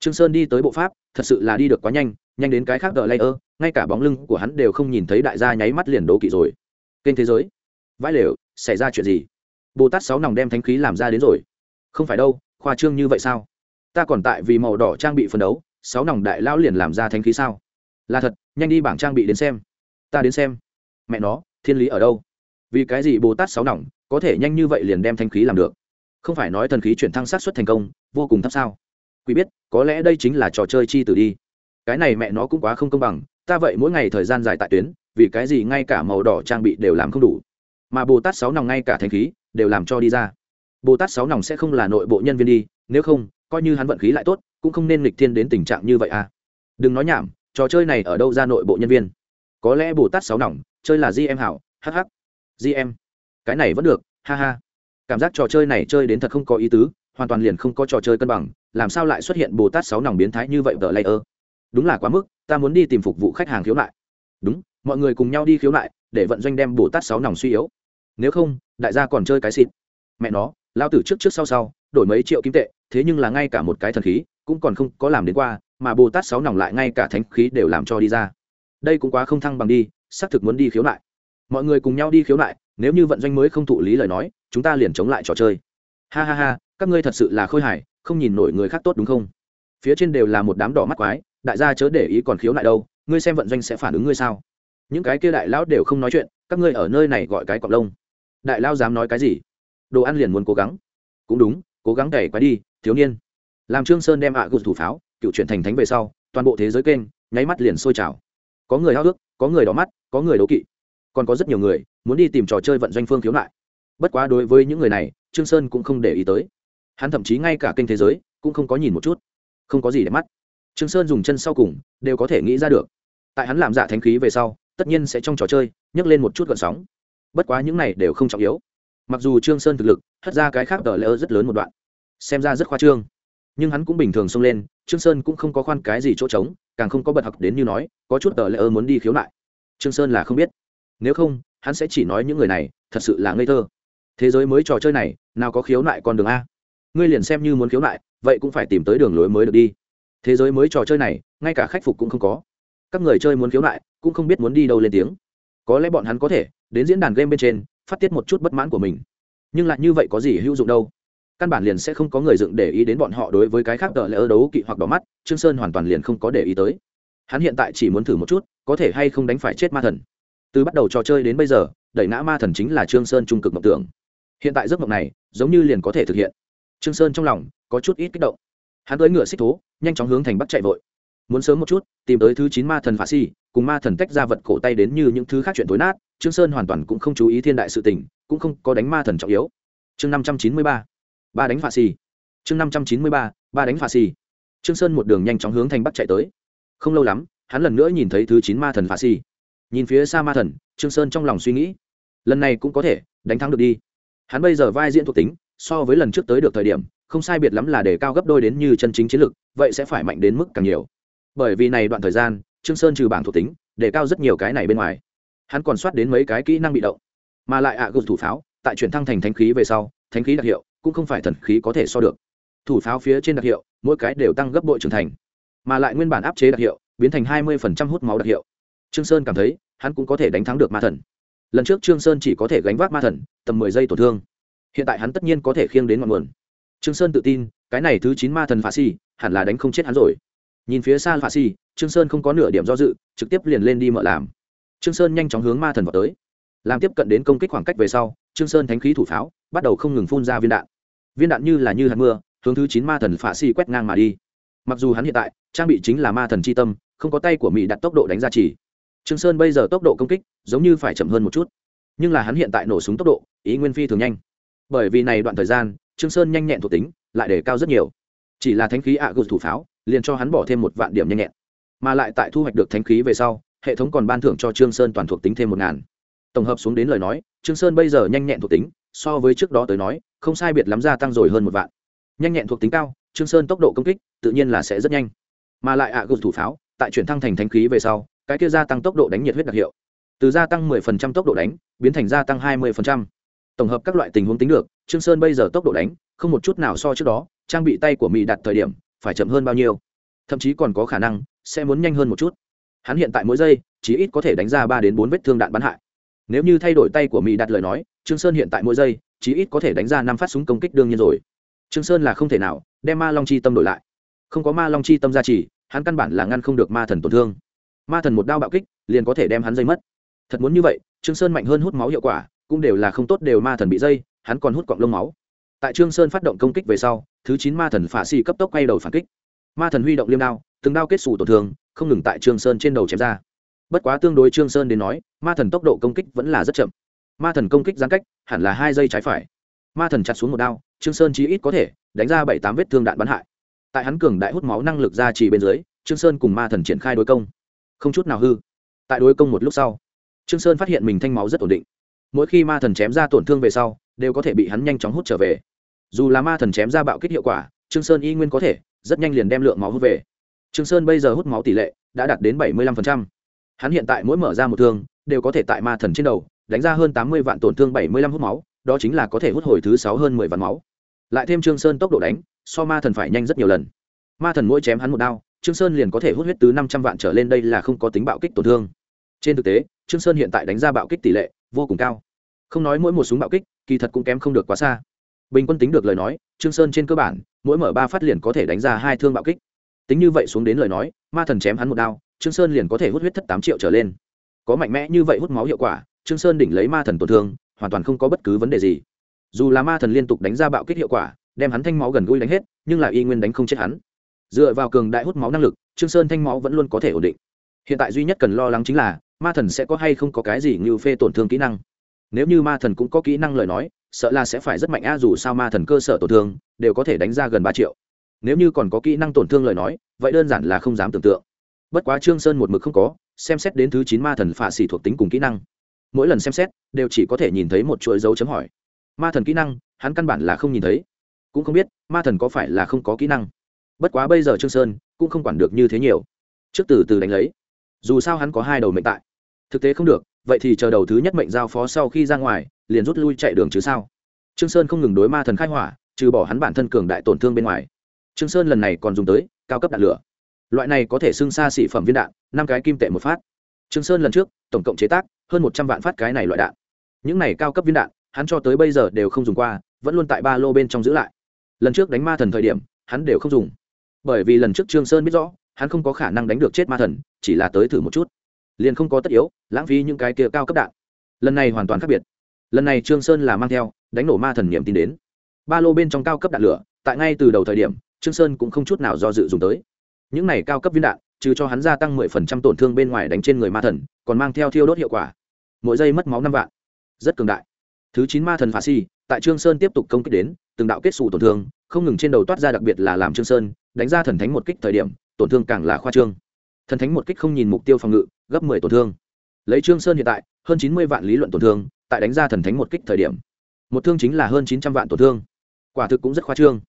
Trương sơn đi tới bộ pháp, thật sự là đi được quá nhanh nhanh đến cái khác tờ layer, ngay cả bóng lưng của hắn đều không nhìn thấy đại gia nháy mắt liền đố kỵ rồi. Kênh thế giới, vãi lều, xảy ra chuyện gì? Bồ tát sáu nòng đem thánh khí làm ra đến rồi. Không phải đâu, khoa trương như vậy sao? Ta còn tại vì màu đỏ trang bị phân đấu sáu nòng đại lão liền làm ra thanh khí sao? Là thật, nhanh đi bảng trang bị đến xem. Ta đến xem. Mẹ nó, thiên lý ở đâu? Vì cái gì bồ tát sáu nòng có thể nhanh như vậy liền đem thanh khí làm được? Không phải nói thần khí chuyển thăng sát xuất thành công, vô cùng thấp sao? Quý biết, có lẽ đây chính là trò chơi chi tử đi. Cái này mẹ nó cũng quá không công bằng, ta vậy mỗi ngày thời gian dài tại tuyến, vì cái gì ngay cả màu đỏ trang bị đều làm không đủ? Mà bồ tát sáu nòng ngay cả thanh khí đều làm cho đi ra. Bồ tát sáu nòng sẽ không là nội bộ nhân viên đi, nếu không coi như hắn vận khí lại tốt, cũng không nên nghịch thiên đến tình trạng như vậy à. Đừng nói nhảm, trò chơi này ở đâu ra nội bộ nhân viên? Có lẽ bồ tát sáu nòng, chơi là gm hảo hh gm cái này vẫn được, ha ha. Cảm giác trò chơi này chơi đến thật không có ý tứ, hoàn toàn liền không có trò chơi cân bằng, làm sao lại xuất hiện bồ tát sáu nòng biến thái như vậy vợ lây ơ đúng là quá mức, ta muốn đi tìm phục vụ khách hàng khiếu nại. Đúng, mọi người cùng nhau đi khiếu nại, để vận doanh đem bồ tát sáu nòng suy yếu. Nếu không, đại gia còn chơi cái xịt. Mẹ nó lao tử trước trước sau sau, đổi mấy triệu kim tệ thế nhưng là ngay cả một cái thần khí cũng còn không có làm đến qua, mà bồ tát sáu nòng lại ngay cả thánh khí đều làm cho đi ra. Đây cũng quá không thăng bằng đi, xác thực muốn đi khiếu nại. Mọi người cùng nhau đi khiếu nại, nếu như vận doanh mới không thụ lý lời nói, chúng ta liền chống lại trò chơi. Ha ha ha, các ngươi thật sự là khôi hài, không nhìn nổi người khác tốt đúng không? Phía trên đều là một đám đỏ mắt quái, đại gia chớ để ý còn khiếu nại đâu, ngươi xem vận doanh sẽ phản ứng ngươi sao? Những cái kia đại lão đều không nói chuyện, các ngươi ở nơi này gọi cái cọc lông. Đại lao dám nói cái gì? Đồ ăn liền muốn cố gắng. Cũng đúng, cố gắng đẩy quái đi thiếu niên. Làm trương sơn đem ạ à thủ pháo, cựu chuyển thành thánh về sau, toàn bộ thế giới kênh, nháy mắt liền sôi trào. Có người háo ước có người đỏ mắt, có người đấu kỵ. Còn có rất nhiều người muốn đi tìm trò chơi vận doanh phương khiếu nại. Bất quá đối với những người này, trương sơn cũng không để ý tới. Hắn thậm chí ngay cả kênh thế giới cũng không có nhìn một chút. Không có gì để mắt. Trương sơn dùng chân sau cùng đều có thể nghĩ ra được. Tại hắn làm giả thánh khí về sau, tất nhiên sẽ trong trò chơi nhấc lên một chút gợn sóng. Bất quá những này đều không trọng yếu. Mặc dù trương sơn thực lực, hất ra cái khác đỡ lỡ rất lớn một đoạn xem ra rất khoa trương. Nhưng hắn cũng bình thường xông lên, trương sơn cũng không có khoan cái gì chỗ trống, càng không có bật học đến như nói, có chút tờ lỡ muốn đi khiếu nại. Trương sơn là không biết. Nếu không, hắn sẽ chỉ nói những người này, thật sự là ngây thơ. Thế giới mới trò chơi này, nào có khiếu nại con đường a? Ngươi liền xem như muốn khiếu nại, vậy cũng phải tìm tới đường lối mới được đi. Thế giới mới trò chơi này, ngay cả khách phục cũng không có. Các người chơi muốn khiếu nại, cũng không biết muốn đi đâu lên tiếng. Có lẽ bọn hắn có thể, đến diễn đàn game bên trên, phát tiết một chút bất mãn của mình. Nhưng lại như vậy có gì hữu dụng đâu? Căn bản liền sẽ không có người dựng để ý đến bọn họ đối với cái khác tờ lỡ đấu kỵ hoặc đỏ mắt, trương sơn hoàn toàn liền không có để ý tới. Hắn hiện tại chỉ muốn thử một chút, có thể hay không đánh phải chết ma thần. Từ bắt đầu trò chơi đến bây giờ, đẩy ngã ma thần chính là trương sơn trung cực mộng tưởng. Hiện tại giấc mộng này, giống như liền có thể thực hiện. Trương sơn trong lòng, có chút ít kích động. Hắn tới ngựa xích thố, nhanh chóng hướng thành bắc chạy vội. Muốn sớm một chút, tìm tới thứ chín ma thần phá si, cùng ma thần tách ra vật cổ tay đến như những thứ khác chuyện tối nát, trương sơn hoàn toàn cũng không chú ý thiên đại sự tình, cũng không có đánh ma thần trọng yếu. Chương năm trăm chín mươi ba ba đánh phá xì. Chương năm trăm chín mươi ba ba đánh phá xì. Trương sơn một đường nhanh chóng hướng thành bắc chạy tới. Không lâu lắm, hắn lần nữa nhìn thấy thứ chín ma thần phá xì. Nhìn phía xa ma thần, trương sơn trong lòng suy nghĩ. Lần này cũng có thể, đánh thắng được đi. Hắn bây giờ vai diễn thuộc tính, so với lần trước tới được thời điểm, không sai biệt lắm là để cao gấp đôi đến như chân chính chiến lực, vậy sẽ phải mạnh đến mức càng nhiều. Bởi vì này đoạn thời gian, trương sơn trừ bảng thuộc tính, để cao rất nhiều cái này bên ngoài. Hắn còn soát đến mấy cái kỹ năng bị động. Mà lại ạ à gục thủ pháo, tại chuyển thăng thành thánh khí về sau, thánh khí đặc hiệu cũng không phải thần khí có thể so được. Thủ pháo phía trên đặc hiệu, mỗi cái đều tăng gấp bội trưởng thành, mà lại nguyên bản áp chế đặc hiệu, biến thành hai mươi hút máu đặc hiệu. Trương sơn cảm thấy, hắn cũng có thể đánh thắng được ma thần. Lần trước trương sơn chỉ có thể gánh vác ma thần, tầm mười giây tổn thương. Hiện tại hắn tất nhiên có thể khiêng đến ngọn nguồn. Trương sơn tự tin, cái này thứ chín ma thần phá si, hẳn là đánh không chết hắn rồi. Nhìn phía xa phá si, trương sơn không có nửa điểm do dự, trực tiếp liền lên đi mở làm. Trương sơn nhanh chóng hướng ma thần vào tới. Làm tiếp cận đến công kích khoảng cách về sau, trương sơn thánh khí thủ pháo bắt đầu không ngừng phun ra viên đạn viên đạn như là như hạt mưa, hướng thứ chín ma thần phạ si quét ngang mà đi. Mặc dù hắn hiện tại trang bị chính là ma thần chi tâm, không có tay của mỹ đặt tốc độ đánh ra chỉ. Trương sơn bây giờ tốc độ công kích giống như phải chậm hơn một chút, nhưng là hắn hiện tại nổ súng tốc độ, ý nguyên phi thường nhanh. Bởi vì này đoạn thời gian, trương sơn nhanh nhẹn thuộc tính lại để cao rất nhiều. Chỉ là thánh khí ạ à thủ pháo, liền cho hắn bỏ thêm một vạn điểm nhanh nhẹn. Mà lại tại thu hoạch được thánh khí về sau, hệ thống còn ban thưởng cho trương sơn toàn thuộc tính thêm một ngàn. Tổng hợp xuống đến lời nói, trương sơn bây giờ nhanh nhẹn thuộc tính so với trước đó tới nói, không sai biệt lắm gia tăng rồi hơn một vạn. Nhanh nhẹn thuộc tính cao, trương sơn tốc độ công kích, tự nhiên là sẽ rất nhanh. Mà lại ạ à thủ pháo, tại chuyển thăng thành thánh khí về sau, cái kia gia tăng tốc độ đánh nhiệt huyết đặc hiệu. Từ gia tăng 10% tốc độ đánh, biến thành gia tăng 20%. tổng hợp các loại tình huống tính được, trương sơn bây giờ tốc độ đánh, không một chút nào so trước đó, trang bị tay của mỹ đặt thời điểm, phải chậm hơn bao nhiêu. Thậm chí còn có khả năng, sẽ muốn nhanh hơn một chút. Hắn hiện tại mỗi giây, chỉ ít có thể đánh ra ba đến bốn vết thương đạn bắn hại. Nếu như thay đổi tay của mỹ đặt lời nói trương sơn hiện tại mỗi giây chỉ ít có thể đánh ra năm phát súng công kích đương nhiên rồi. Trương sơn là không thể nào, đem ma long chi tâm đổi lại. Không có ma long chi tâm gia trì, hắn căn bản là ngăn không được ma thần tổn thương. Ma thần một đao bạo kích, liền có thể đem hắn dây mất. Thật muốn như vậy, trương sơn mạnh hơn hút máu hiệu quả, cũng đều là không tốt đều ma thần bị dây, hắn còn hút cọng lông máu. Tại trương sơn phát động công kích về sau, thứ chín ma thần phả xì cấp tốc quay đầu phản kích. Ma thần huy động liêm đao, từng đao kết xù tổn thương, không ngừng tại trương sơn trên đầu chém ra. Bất quá tương đối trương sơn đến nói, ma thần tốc độ công kích vẫn là rất chậm ma thần công kích giãn cách, hẳn là hai giây trái phải. Ma thần chặt xuống một đao, trương sơn chí ít có thể đánh ra bảy tám vết thương đạn bắn hại. Tại hắn cường đại hút máu năng lực ra chỉ bên dưới, trương sơn cùng ma thần triển khai đối công. Không chút nào hư. Tại đối công một lúc sau, trương sơn phát hiện mình thanh máu rất ổn định. Mỗi khi ma thần chém ra tổn thương về sau, đều có thể bị hắn nhanh chóng hút trở về. Dù là ma thần chém ra bạo kích hiệu quả, trương sơn y nguyên có thể rất nhanh liền đem lượng máu hút về. Trương sơn bây giờ hút máu tỷ lệ đã đạt đến bảy mươi 75%. hắn hiện tại mỗi mở ra một thương, đều có thể tại ma thần trên đầu đánh ra hơn tám mươi vạn tổn thương bảy mươi lăm hút máu, đó chính là có thể hút hồi thứ sáu hơn mười vạn máu. Lại thêm trương sơn tốc độ đánh, so ma thần phải nhanh rất nhiều lần. Ma thần mỗi chém hắn một đao, trương sơn liền có thể hút huyết từ năm trăm vạn trở lên, đây là không có tính bạo kích tổn thương. Trên thực tế, trương sơn hiện tại đánh ra bạo kích tỷ lệ vô cùng cao. Không nói mỗi một súng bạo kích, kỳ thật cũng kém không được quá xa. Bình quân tính được lời nói, trương sơn trên cơ bản, mỗi mở ba phát liền có thể đánh ra hai thương bạo kích. Tính như vậy xuống đến lời nói, ma thần chém hắn một đao, trương sơn liền có thể hút huyết thất tám triệu trở lên. Có mạnh mẽ như vậy hút máu hiệu quả trương sơn đỉnh lấy ma thần tổn thương, hoàn toàn không có bất cứ vấn đề gì. Dù là ma thần liên tục đánh ra bạo kích hiệu quả, đem hắn thanh máu gần gũi đánh hết, nhưng lại y nguyên đánh không chết hắn. Dựa vào cường đại hút máu năng lực, trương sơn thanh máu vẫn luôn có thể ổn định. Hiện tại duy nhất cần lo lắng chính là, ma thần sẽ có hay không có cái gì như phê tổn thương kỹ năng. Nếu như ma thần cũng có kỹ năng lời nói, sợ là sẽ phải rất mạnh a, dù sao ma thần cơ sở tổn thương, đều có thể đánh ra gần ba triệu. Nếu như còn có kỹ năng tổn thương lời nói, vậy đơn giản là không dám tưởng tượng. Bất quá trương sơn một mực không có, xem xét đến thứ chín ma thần phạ xỉ thuộc tính cùng kỹ năng mỗi lần xem xét, đều chỉ có thể nhìn thấy một chuỗi dấu chấm hỏi. Ma thần kỹ năng, hắn căn bản là không nhìn thấy. Cũng không biết, ma thần có phải là không có kỹ năng. Bất quá bây giờ trương sơn cũng không quản được như thế nhiều. Trước từ từ đánh lấy. Dù sao hắn có hai đầu mệnh tại. Thực tế không được, vậy thì chờ đầu thứ nhất mệnh giao phó sau khi ra ngoài, liền rút lui chạy đường chứ sao? Trương sơn không ngừng đối ma thần khai hỏa, trừ bỏ hắn bản thân cường đại tổn thương bên ngoài. Trương sơn lần này còn dùng tới cao cấp đạn lửa. Loại này có thể xưng xa xỉ phẩm viên đạn, năm cái kim tệ một phát. Trương sơn lần trước, tổng cộng chế tác hơn một trăm vạn phát cái này loại đạn. Những này cao cấp viên đạn, hắn cho tới bây giờ đều không dùng qua, vẫn luôn tại ba lô bên trong giữ lại. Lần trước đánh ma thần thời điểm, hắn đều không dùng. Bởi vì lần trước trương sơn biết rõ, hắn không có khả năng đánh được chết ma thần, chỉ là tới thử một chút. Liền không có tất yếu, lãng phí những cái kia cao cấp đạn. Lần này hoàn toàn khác biệt. Lần này trương sơn là mang theo, đánh nổ ma thần niệm tin đến. Ba lô bên trong cao cấp đạn lửa, tại ngay từ đầu thời điểm, trương sơn cũng không chút nào do dự dùng tới. Những này cao cấp viên đạn, trừ cho hắn gia tăng mười phần trăm tổn thương bên ngoài đánh trên người ma thần, còn mang theo thiêu đốt hiệu quả mỗi giây mất máu năm vạn. Rất cường đại. Thứ chín ma thần phá si, tại trương sơn tiếp tục công kích đến, từng đạo kết xù tổn thương, không ngừng trên đầu toát ra đặc biệt là làm trương sơn, đánh ra thần thánh một kích thời điểm, tổn thương càng là khoa trương. Thần thánh một kích không nhìn mục tiêu phòng ngự, gấp mười tổn thương. Lấy trương sơn hiện tại, hơn chín mươi vạn lý luận tổn thương, tại đánh ra thần thánh một kích thời điểm. Một thương chính là hơn chín trăm vạn tổn thương. Quả thực cũng rất khoa trương.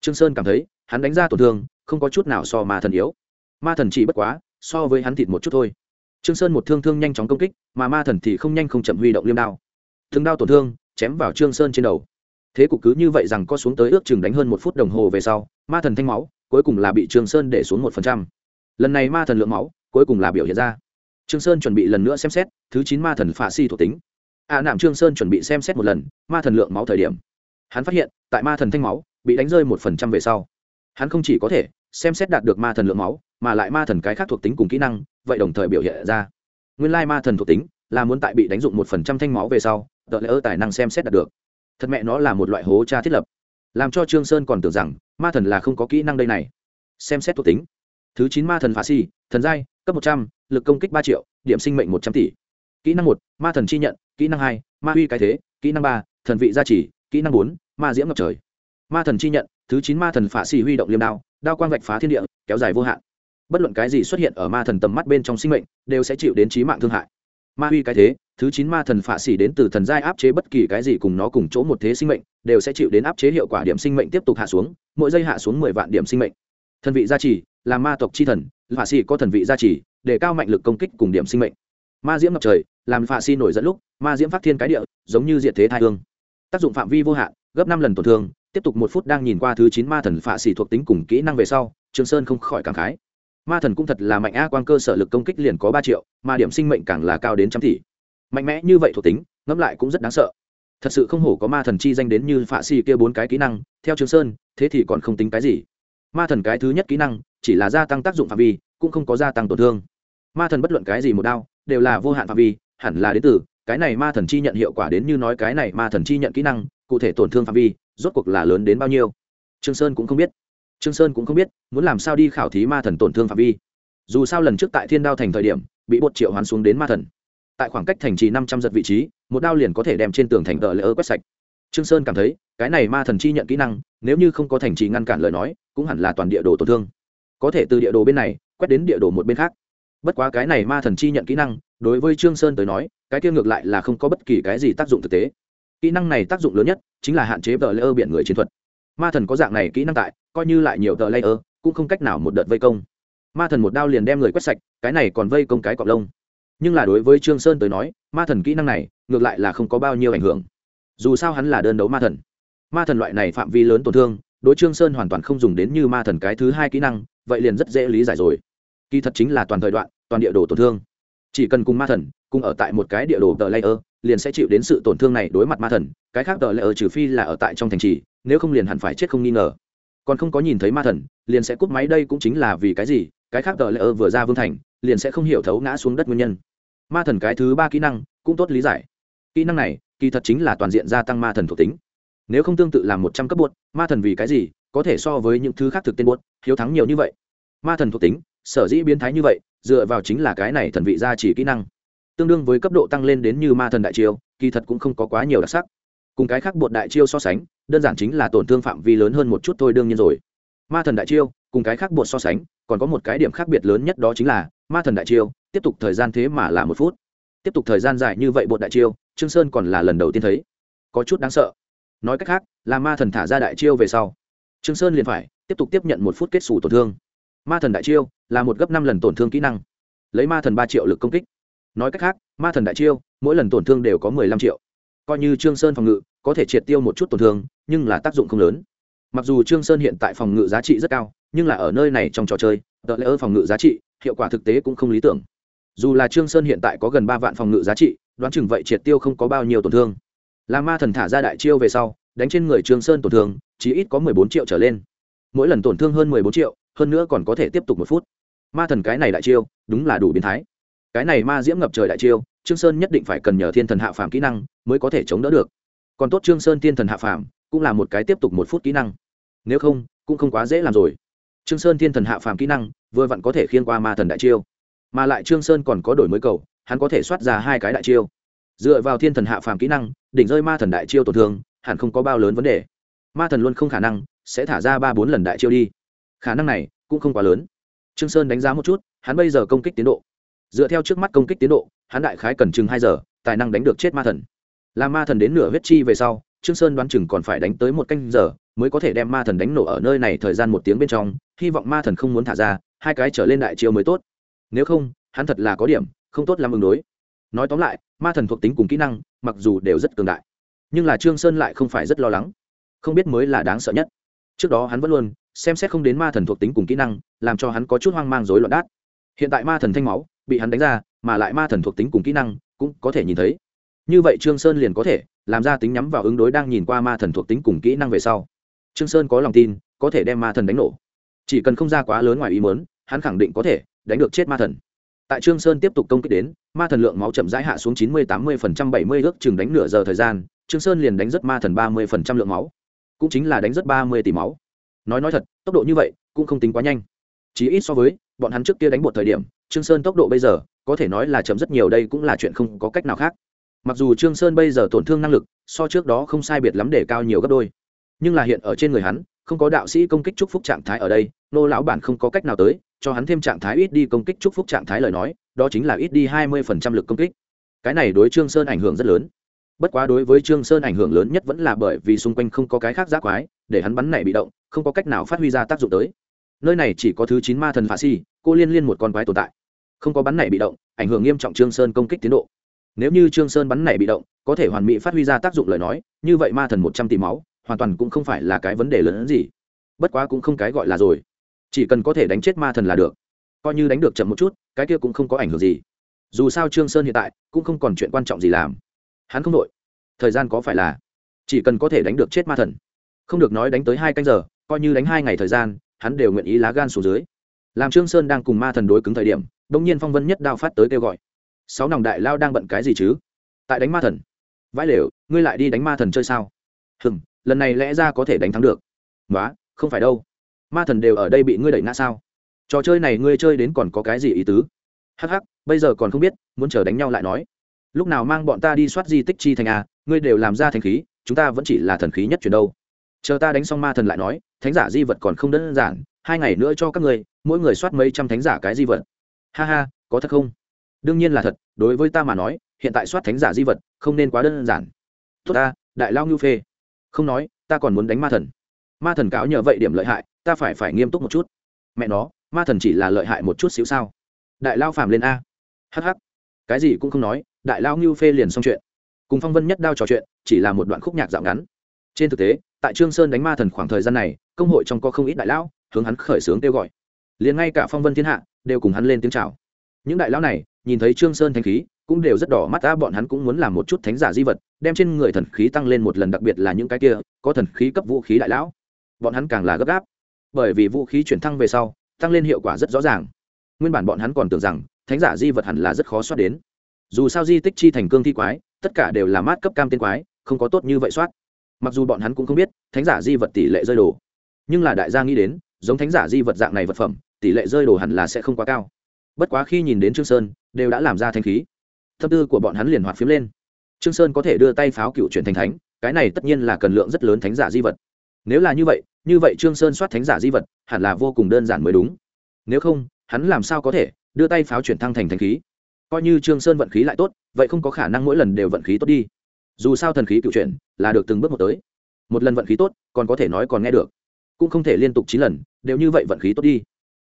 Trương sơn cảm thấy, hắn đánh ra tổn thương, không có chút nào so ma thần yếu. Ma thần chỉ bất quá, so với hắn thịt một chút thôi trương sơn một thương thương nhanh chóng công kích mà ma thần thì không nhanh không chậm huy động liêm đao. Thương đao tổn thương chém vào trương sơn trên đầu. Thế cục cứ như vậy rằng có xuống tới ước chừng đánh hơn một phút đồng hồ về sau ma thần thanh máu cuối cùng là bị trương sơn để xuống một phần trăm. Lần này ma thần lượng máu cuối cùng là biểu hiện ra. Trương sơn chuẩn bị lần nữa xem xét thứ chín ma thần phả si thuộc tính. A à, nạm trương sơn chuẩn bị xem xét một lần ma thần lượng máu thời điểm. Hắn phát hiện tại ma thần thanh máu bị đánh rơi một phần trăm về sau. Hắn không chỉ có thể xem xét đạt được ma thần lượng máu mà lại ma thần cái khác thuộc tính cùng kỹ năng vậy đồng thời biểu hiện ra. Nguyên lai ma thần thuộc tính là muốn tại bị đánh dụng một phần trăm thanh máu về sau đợi lỡ tài năng xem xét đạt được. Thật mẹ nó là một loại hố tra thiết lập. Làm cho trương sơn còn tưởng rằng ma thần là không có kỹ năng đây này. Xem xét thuộc tính. Thứ chín ma thần phá si, thần giai, cấp một trăm l ự c công kích ba triệu, điểm sinh mệnh một trăm tỷ. Kỹ năng một, ma thần chi nhận, kỹ năng hai, ma uy cái thế, kỹ năng ba, thần vị gia trì, kỹ năng bốn, ma diễm ngập trời. Ma thần chi nhận, thứ chín ma thần phá si huy động liêm đao đao quang vạch phá thiên địa, kéo dài vô hạn bất luận cái gì xuất hiện ở ma thần tầm mắt bên trong sinh mệnh, đều sẽ chịu đến trí mạng thương hại. Ma uy cái thế, thứ chín ma thần phạ xỉ đến từ thần giai áp chế bất kỳ cái gì cùng nó cùng chỗ một thế sinh mệnh, đều sẽ chịu đến áp chế hiệu quả điểm sinh mệnh tiếp tục hạ xuống, mỗi giây hạ xuống mười vạn điểm sinh mệnh. Thần vị gia trì, là ma tộc chi thần, phạ xỉ có thần vị gia trì, để cao mạnh lực công kích cùng điểm sinh mệnh. Ma diễm ngập trời, làm phạ xỉ nổi dẫn lúc, ma diễm phát thiên cái địa, giống như diện thế thai hương. Tác dụng phạm vi vô hạn, gấp năm lần tổn thương, tiếp tục một phút đang nhìn qua thứ chín ma thần phạ xỉ thuộc tính cùng kỹ năng về sau, trường sơn không khỏi cảm khái ma thần cũng thật là mạnh a, quang cơ sở lực công kích liền có ba triệu, mà điểm sinh mệnh càng là cao đến trăm tỷ. Mạnh mẽ như vậy thuộc tính, ngẫm lại cũng rất đáng sợ. Thật sự không hổ có ma thần chi danh đến như phạ xì kia bốn cái kỹ năng, theo trường sơn, thế thì còn không tính cái gì. Ma thần cái thứ nhất kỹ năng, chỉ là gia tăng tác dụng phạm vi, cũng không có gia tăng tổn thương. Ma thần bất luận cái gì một đao, đều là vô hạn phạm vi, hẳn là đến từ, cái này ma thần chi nhận hiệu quả đến như nói cái này ma thần chi nhận kỹ năng, cụ thể tổn thương phạm vi, rốt cuộc là lớn đến bao nhiêu? Trương sơn cũng không biết trương sơn cũng không biết, muốn làm sao đi khảo thí ma thần tổn thương phạm vi. Dù sao lần trước tại thiên đao thành thời điểm, bị bột triệu hoán xuống đến ma thần. Tại khoảng cách thành trì năm trăm giật vị trí, một đao liền có thể đem trên tường thành tờ lỡ quét sạch. Trương sơn cảm thấy, cái này ma thần chi nhận kỹ năng, nếu như không có thành trì ngăn cản lời nói, cũng hẳn là toàn địa đồ tổn thương. Có thể từ địa đồ bên này, quét đến địa đồ một bên khác. Bất quá cái này ma thần chi nhận kỹ năng, đối với trương sơn tới nói, cái kia ngược lại là không có bất kỳ cái gì tác dụng thực tế. Kỹ năng này tác dụng lớn nhất, chính là hạn chế tờ lỡ biển người chiến thuật ma thần có dạng này kỹ năng tại, coi như lại nhiều tờ layer, cũng không cách nào một đợt vây công. Ma thần một đao liền đem người quét sạch, cái này còn vây công cái cọp lông. Nhưng là đối với trương sơn tới nói, ma thần kỹ năng này, ngược lại là không có bao nhiêu ảnh hưởng. Dù sao hắn là đơn đấu ma thần. Ma thần loại này phạm vi lớn tổn thương, đối trương sơn hoàn toàn không dùng đến như ma thần cái thứ hai kỹ năng, vậy liền rất dễ lý giải rồi. Kỳ thật chính là toàn thời đoạn, toàn địa đồ tổn thương. Chỉ cần cùng ma thần, cùng ở tại một cái địa đồ tờ layer, liền sẽ chịu đến sự tổn thương này đối mặt ma thần, cái khác tờ layer trừ phi là ở tại trong thành trì nếu không liền hẳn phải chết không nghi ngờ. Còn không có nhìn thấy ma thần, liền sẽ cúp máy đây cũng chính là vì cái gì, cái khác tờ layer vừa ra vương thành, liền sẽ không hiểu thấu ngã xuống đất nguyên nhân. Ma thần cái thứ ba kỹ năng, cũng tốt lý giải. Kỹ năng này, kỳ thật chính là toàn diện gia tăng ma thần thuộc tính. Nếu không tương tự làm một trăm cấp bột, ma thần vì cái gì, có thể so với những thứ khác thực tên bột, hiếu thắng nhiều như vậy? Ma thần thuộc tính, sở dĩ biến thái như vậy, dựa vào chính là cái này thần vị gia chỉ kỹ năng. Tương đương với cấp độ tăng lên đến như ma thần đại chiêu, kỳ thật cũng không có quá nhiều đặc sắc. Cùng cái khác bột đại chiêu so sánh đơn giản chính là tổn thương phạm vi lớn hơn một chút thôi đương nhiên rồi. Ma thần đại chiêu, cùng cái khác bột so sánh, còn có một cái điểm khác biệt lớn nhất đó chính là, ma thần đại chiêu, tiếp tục thời gian thế mà là một phút. Tiếp tục thời gian dài như vậy bột đại chiêu, trương sơn còn là lần đầu tiên thấy. Có chút đáng sợ. Nói cách khác, là ma thần thả ra đại chiêu về sau, trương sơn liền phải tiếp tục tiếp nhận một phút kết xù tổn thương. Ma thần đại chiêu là một gấp năm lần tổn thương kỹ năng. Lấy ma thần ba triệu lực công kích. Nói cách khác, ma thần đại chiêu, mỗi lần tổn thương đều có mười lăm triệu coi như trương sơn phòng ngự có thể triệt tiêu một chút tổn thương, nhưng là tác dụng không lớn. Mặc dù trương sơn hiện tại phòng ngự giá trị rất cao, nhưng là ở nơi này trong trò chơi tờ lễ ơ phòng ngự giá trị, hiệu quả thực tế cũng không lý tưởng. Dù là trương sơn hiện tại có gần ba vạn phòng ngự giá trị, đoán chừng vậy triệt tiêu không có bao nhiêu tổn thương. Là ma thần thả ra đại chiêu về sau, đánh trên người trương sơn tổn thương, chỉ ít có mười bốn triệu trở lên. Mỗi lần tổn thương hơn mười bốn triệu, hơn nữa còn có thể tiếp tục một phút. Ma thần cái này đại chiêu, đúng là đủ biến thái cái này ma diễm ngập trời đại chiêu, trương sơn nhất định phải cần nhờ thiên thần hạ phàm kỹ năng mới có thể chống đỡ được. Còn tốt trương sơn thiên thần hạ phàm cũng là một cái tiếp tục một phút kỹ năng. Nếu không, cũng không quá dễ làm rồi. Trương sơn thiên thần hạ phàm kỹ năng vừa vặn có thể khiên qua ma thần đại chiêu. Mà lại trương sơn còn có đổi mới cầu, hắn có thể soát ra hai cái đại chiêu. Dựa vào thiên thần hạ phàm kỹ năng, đỉnh rơi ma thần đại chiêu tổn thương, hẳn không có bao lớn vấn đề. Ma thần luôn không khả năng sẽ thả ra ba bốn lần đại chiêu đi. Khả năng này cũng không quá lớn. Trương sơn đánh giá một chút, hắn bây giờ công kích tiến độ dựa theo trước mắt công kích tiến độ, hắn đại khái cần chừng hai giờ, tài năng đánh được chết ma thần. Là ma thần đến nửa huyết chi về sau, trương sơn đoán chừng còn phải đánh tới một canh giờ mới có thể đem ma thần đánh nổ ở nơi này thời gian một tiếng bên trong, hy vọng ma thần không muốn thả ra, hai cái trở lên đại chiêu mới tốt. Nếu không, hắn thật là có điểm, không tốt làm ứng đối. Nói tóm lại, ma thần thuộc tính cùng kỹ năng, mặc dù đều rất cường đại, nhưng là trương sơn lại không phải rất lo lắng. Không biết mới là đáng sợ nhất. Trước đó hắn vẫn luôn xem xét không đến ma thần thuộc tính cùng kỹ năng, làm cho hắn có chút hoang mang rối loạn đát. Hiện tại ma thần thanh máu bị hắn đánh ra, mà lại ma thần thuộc tính cùng kỹ năng cũng có thể nhìn thấy. Như vậy trương sơn liền có thể làm ra tính nhắm vào ứng đối đang nhìn qua ma thần thuộc tính cùng kỹ năng về sau. Trương sơn có lòng tin, có thể đem ma thần đánh nổ. Chỉ cần không ra quá lớn ngoài ý muốn, hắn khẳng định có thể đánh được chết ma thần. Tại trương sơn tiếp tục công kích đến, ma thần lượng máu chậm rãi hạ xuống chín mươi tám mươi phần trăm bảy mươi ước chừng đánh nửa giờ thời gian, trương sơn liền đánh rất ma thần ba mươi phần trăm lượng máu. Cũng chính là đánh rất ba mươi tỷ máu. Nói nói thật, tốc độ như vậy cũng không tính quá nhanh. Chỉ ít so với bọn hắn trước kia đánh một thời điểm trương sơn tốc độ bây giờ, có thể nói là chậm rất nhiều, đây cũng là chuyện không có cách nào khác. Mặc dù trương sơn bây giờ tổn thương năng lực, so trước đó không sai biệt lắm để cao nhiều gấp đôi. Nhưng là hiện ở trên người hắn, không có đạo sĩ công kích chúc phúc trạng thái ở đây, nô lão bản không có cách nào tới, cho hắn thêm trạng thái ít đi công kích chúc phúc trạng thái lời nói, đó chính là ít đi hai mươi phần trăm lực công kích. Cái này đối trương sơn ảnh hưởng rất lớn. Bất quá đối với trương sơn ảnh hưởng lớn nhất vẫn là bởi vì xung quanh không có cái khác giác quái, để hắn bắn này bị động, không có cách nào phát huy ra tác dụng tới. Nơi này chỉ có thứ chín ma thần phá si, cô liên liên một con quái tồn tại không có bắn này bị động, ảnh hưởng nghiêm trọng trương sơn công kích tiến độ. Nếu như trương sơn bắn này bị động, có thể hoàn mỹ phát huy ra tác dụng lời nói, như vậy ma thần một trăm tỷ máu, hoàn toàn cũng không phải là cái vấn đề lớn hơn gì. Bất quá cũng không cái gọi là rồi. Chỉ cần có thể đánh chết ma thần là được. Coi như đánh được chậm một chút, cái kia cũng không có ảnh hưởng gì. Dù sao trương sơn hiện tại, cũng không còn chuyện quan trọng gì làm. Hắn không đội. Thời gian có phải là? Chỉ cần có thể đánh được chết ma thần. Không được nói đánh tới hai canh giờ, coi như đánh hai ngày thời gian, hắn đều nguyện ý lá gan xuống dưới làm trương sơn đang cùng ma thần đối cứng thời điểm đông nhiên phong vân nhất đao phát tới kêu gọi. Sáu nòng đại lao đang bận cái gì chứ? Tại đánh ma thần. Vãi lều, ngươi lại đi đánh ma thần chơi sao? Hừm, lần này lẽ ra có thể đánh thắng được. Nói không phải đâu. Ma thần đều ở đây bị ngươi đẩy ngã sao? Trò chơi này ngươi chơi đến còn có cái gì ý tứ? Hắc hắc, bây giờ còn không biết, muốn chờ đánh nhau lại nói. Lúc nào mang bọn ta đi soát di tích chi thành a ngươi đều làm ra thành khí, chúng ta vẫn chỉ là thần khí nhất chuyển đâu. Chờ ta đánh xong ma thần lại nói, thánh giả di vật còn không đơn giản, hai ngày nữa cho các ngươi mỗi người soát mấy trăm thánh giả cái di vật. Ha ha, có thật không? Đương nhiên là thật, đối với ta mà nói, hiện tại soát thánh giả di vật không nên quá đơn giản. Tốt ta, đại lao ngưu phê. Không nói, ta còn muốn đánh ma thần. Ma thần cáo nhờ vậy điểm lợi hại, ta phải phải nghiêm túc một chút. Mẹ nó, ma thần chỉ là lợi hại một chút xíu sao? Đại lao phàm lên a. Hh cái gì cũng không nói, đại lao ngưu phê liền xong chuyện. Cùng phong vân nhất đao trò chuyện, chỉ là một đoạn khúc nhạc dạo ngắn. Trên thực tế, tại trương sơn đánh ma thần khoảng thời gian này, công hội trong có không ít đại lão hướng hắn khởi xướng kêu gọi liền ngay cả phong vân thiên hạ đều cùng hắn lên tiếng chào. Những đại lão này, nhìn thấy trương sơn thanh khí, cũng đều rất đỏ mắt ta bọn hắn cũng muốn làm một chút thánh giả di vật, đem trên người thần khí tăng lên một lần, đặc biệt là những cái kia, có thần khí cấp vũ khí đại lão. Bọn hắn càng là gấp gáp, bởi vì vũ khí chuyển thăng về sau, tăng lên hiệu quả rất rõ ràng. Nguyên bản bọn hắn còn tưởng rằng, thánh giả di vật hẳn là rất khó soát đến. Dù sao di tích chi thành cương thi quái, tất cả đều là mát cấp cam tên quái, không có tốt như vậy soát. Mặc dù bọn hắn cũng không biết, thánh giả di vật tỷ lệ rơi đồ nhưng là đại gia nghĩ đến, giống thánh giả di vật dạng này vật phẩm tỷ lệ rơi đồ hẳn là sẽ không quá cao. Bất quá khi nhìn đến trương sơn, đều đã làm ra thanh khí. Tâm tư của bọn hắn liền hoạt phiếm lên. Trương sơn có thể đưa tay pháo cựu chuyển thành thánh, cái này tất nhiên là cần lượng rất lớn thánh giả di vật. Nếu là như vậy như vậy trương sơn soát thánh giả di vật, hẳn là vô cùng đơn giản mới đúng. Nếu không, hắn làm sao có thể đưa tay pháo chuyển thăng thành thánh khí? Coi như trương sơn vận khí lại tốt, vậy không có khả năng mỗi lần đều vận khí tốt đi. Dù sao thần khí cựu chuyển là được từng bước một tới. Một lần vận khí tốt, còn có thể nói còn nghe được. Cũng không thể liên tục chín lần, đều như vậy vận khí tốt đi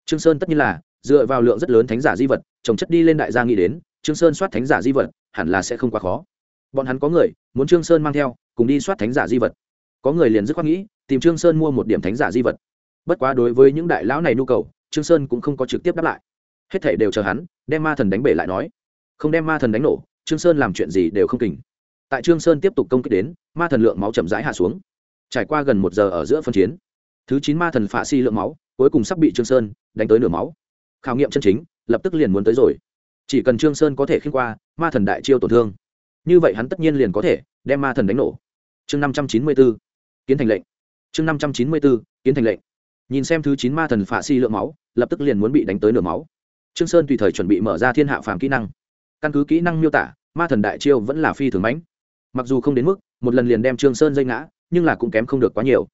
trương sơn tất nhiên là, dựa vào lượng rất lớn thánh giả di vật, trồng chất đi lên đại gia nghĩ đến, trương sơn soát thánh giả di vật, hẳn là sẽ không quá khó. Bọn hắn có người, muốn trương sơn mang theo, cùng đi soát thánh giả di vật. Có người liền dứt khoát nghĩ, tìm trương sơn mua một điểm thánh giả di vật. Bất quá đối với những đại lão này nhu cầu, trương sơn cũng không có trực tiếp đáp lại. Hết thảy đều chờ hắn, đem ma thần đánh bể lại nói. Không đem ma thần đánh nổ, trương sơn làm chuyện gì đều không kình. Tại trương sơn tiếp tục công kích đến, ma thần lượng máu chậm rãi hạ xuống. Trải qua gần một giờ ở giữa phân chiến, thứ chín ma thần phạ si lượng máu, cuối cùng sắp bị trương sơn đánh tới nửa máu. Khảo nghiệm chân chính, lập tức liền muốn tới rồi. Chỉ cần trương sơn có thể khiên qua, ma thần đại chiêu tổn thương. Như vậy hắn tất nhiên liền có thể đem ma thần đánh nổ. Chương năm trăm chín mươi 594 kiến thành lệnh. Chương năm trăm chín mươi 594 kiến thành lệnh. Nhìn xem thứ chín ma thần phả si lượng máu, lập tức liền muốn bị đánh tới nửa máu. Trương sơn tùy thời chuẩn bị mở ra thiên hạ phàm kỹ năng. Căn cứ kỹ năng miêu tả, ma thần đại chiêu vẫn là phi thường mãnh mặc dù không đến mức, một lần liền đem trương sơn dây ngã, nhưng là cũng kém không được quá nhiều.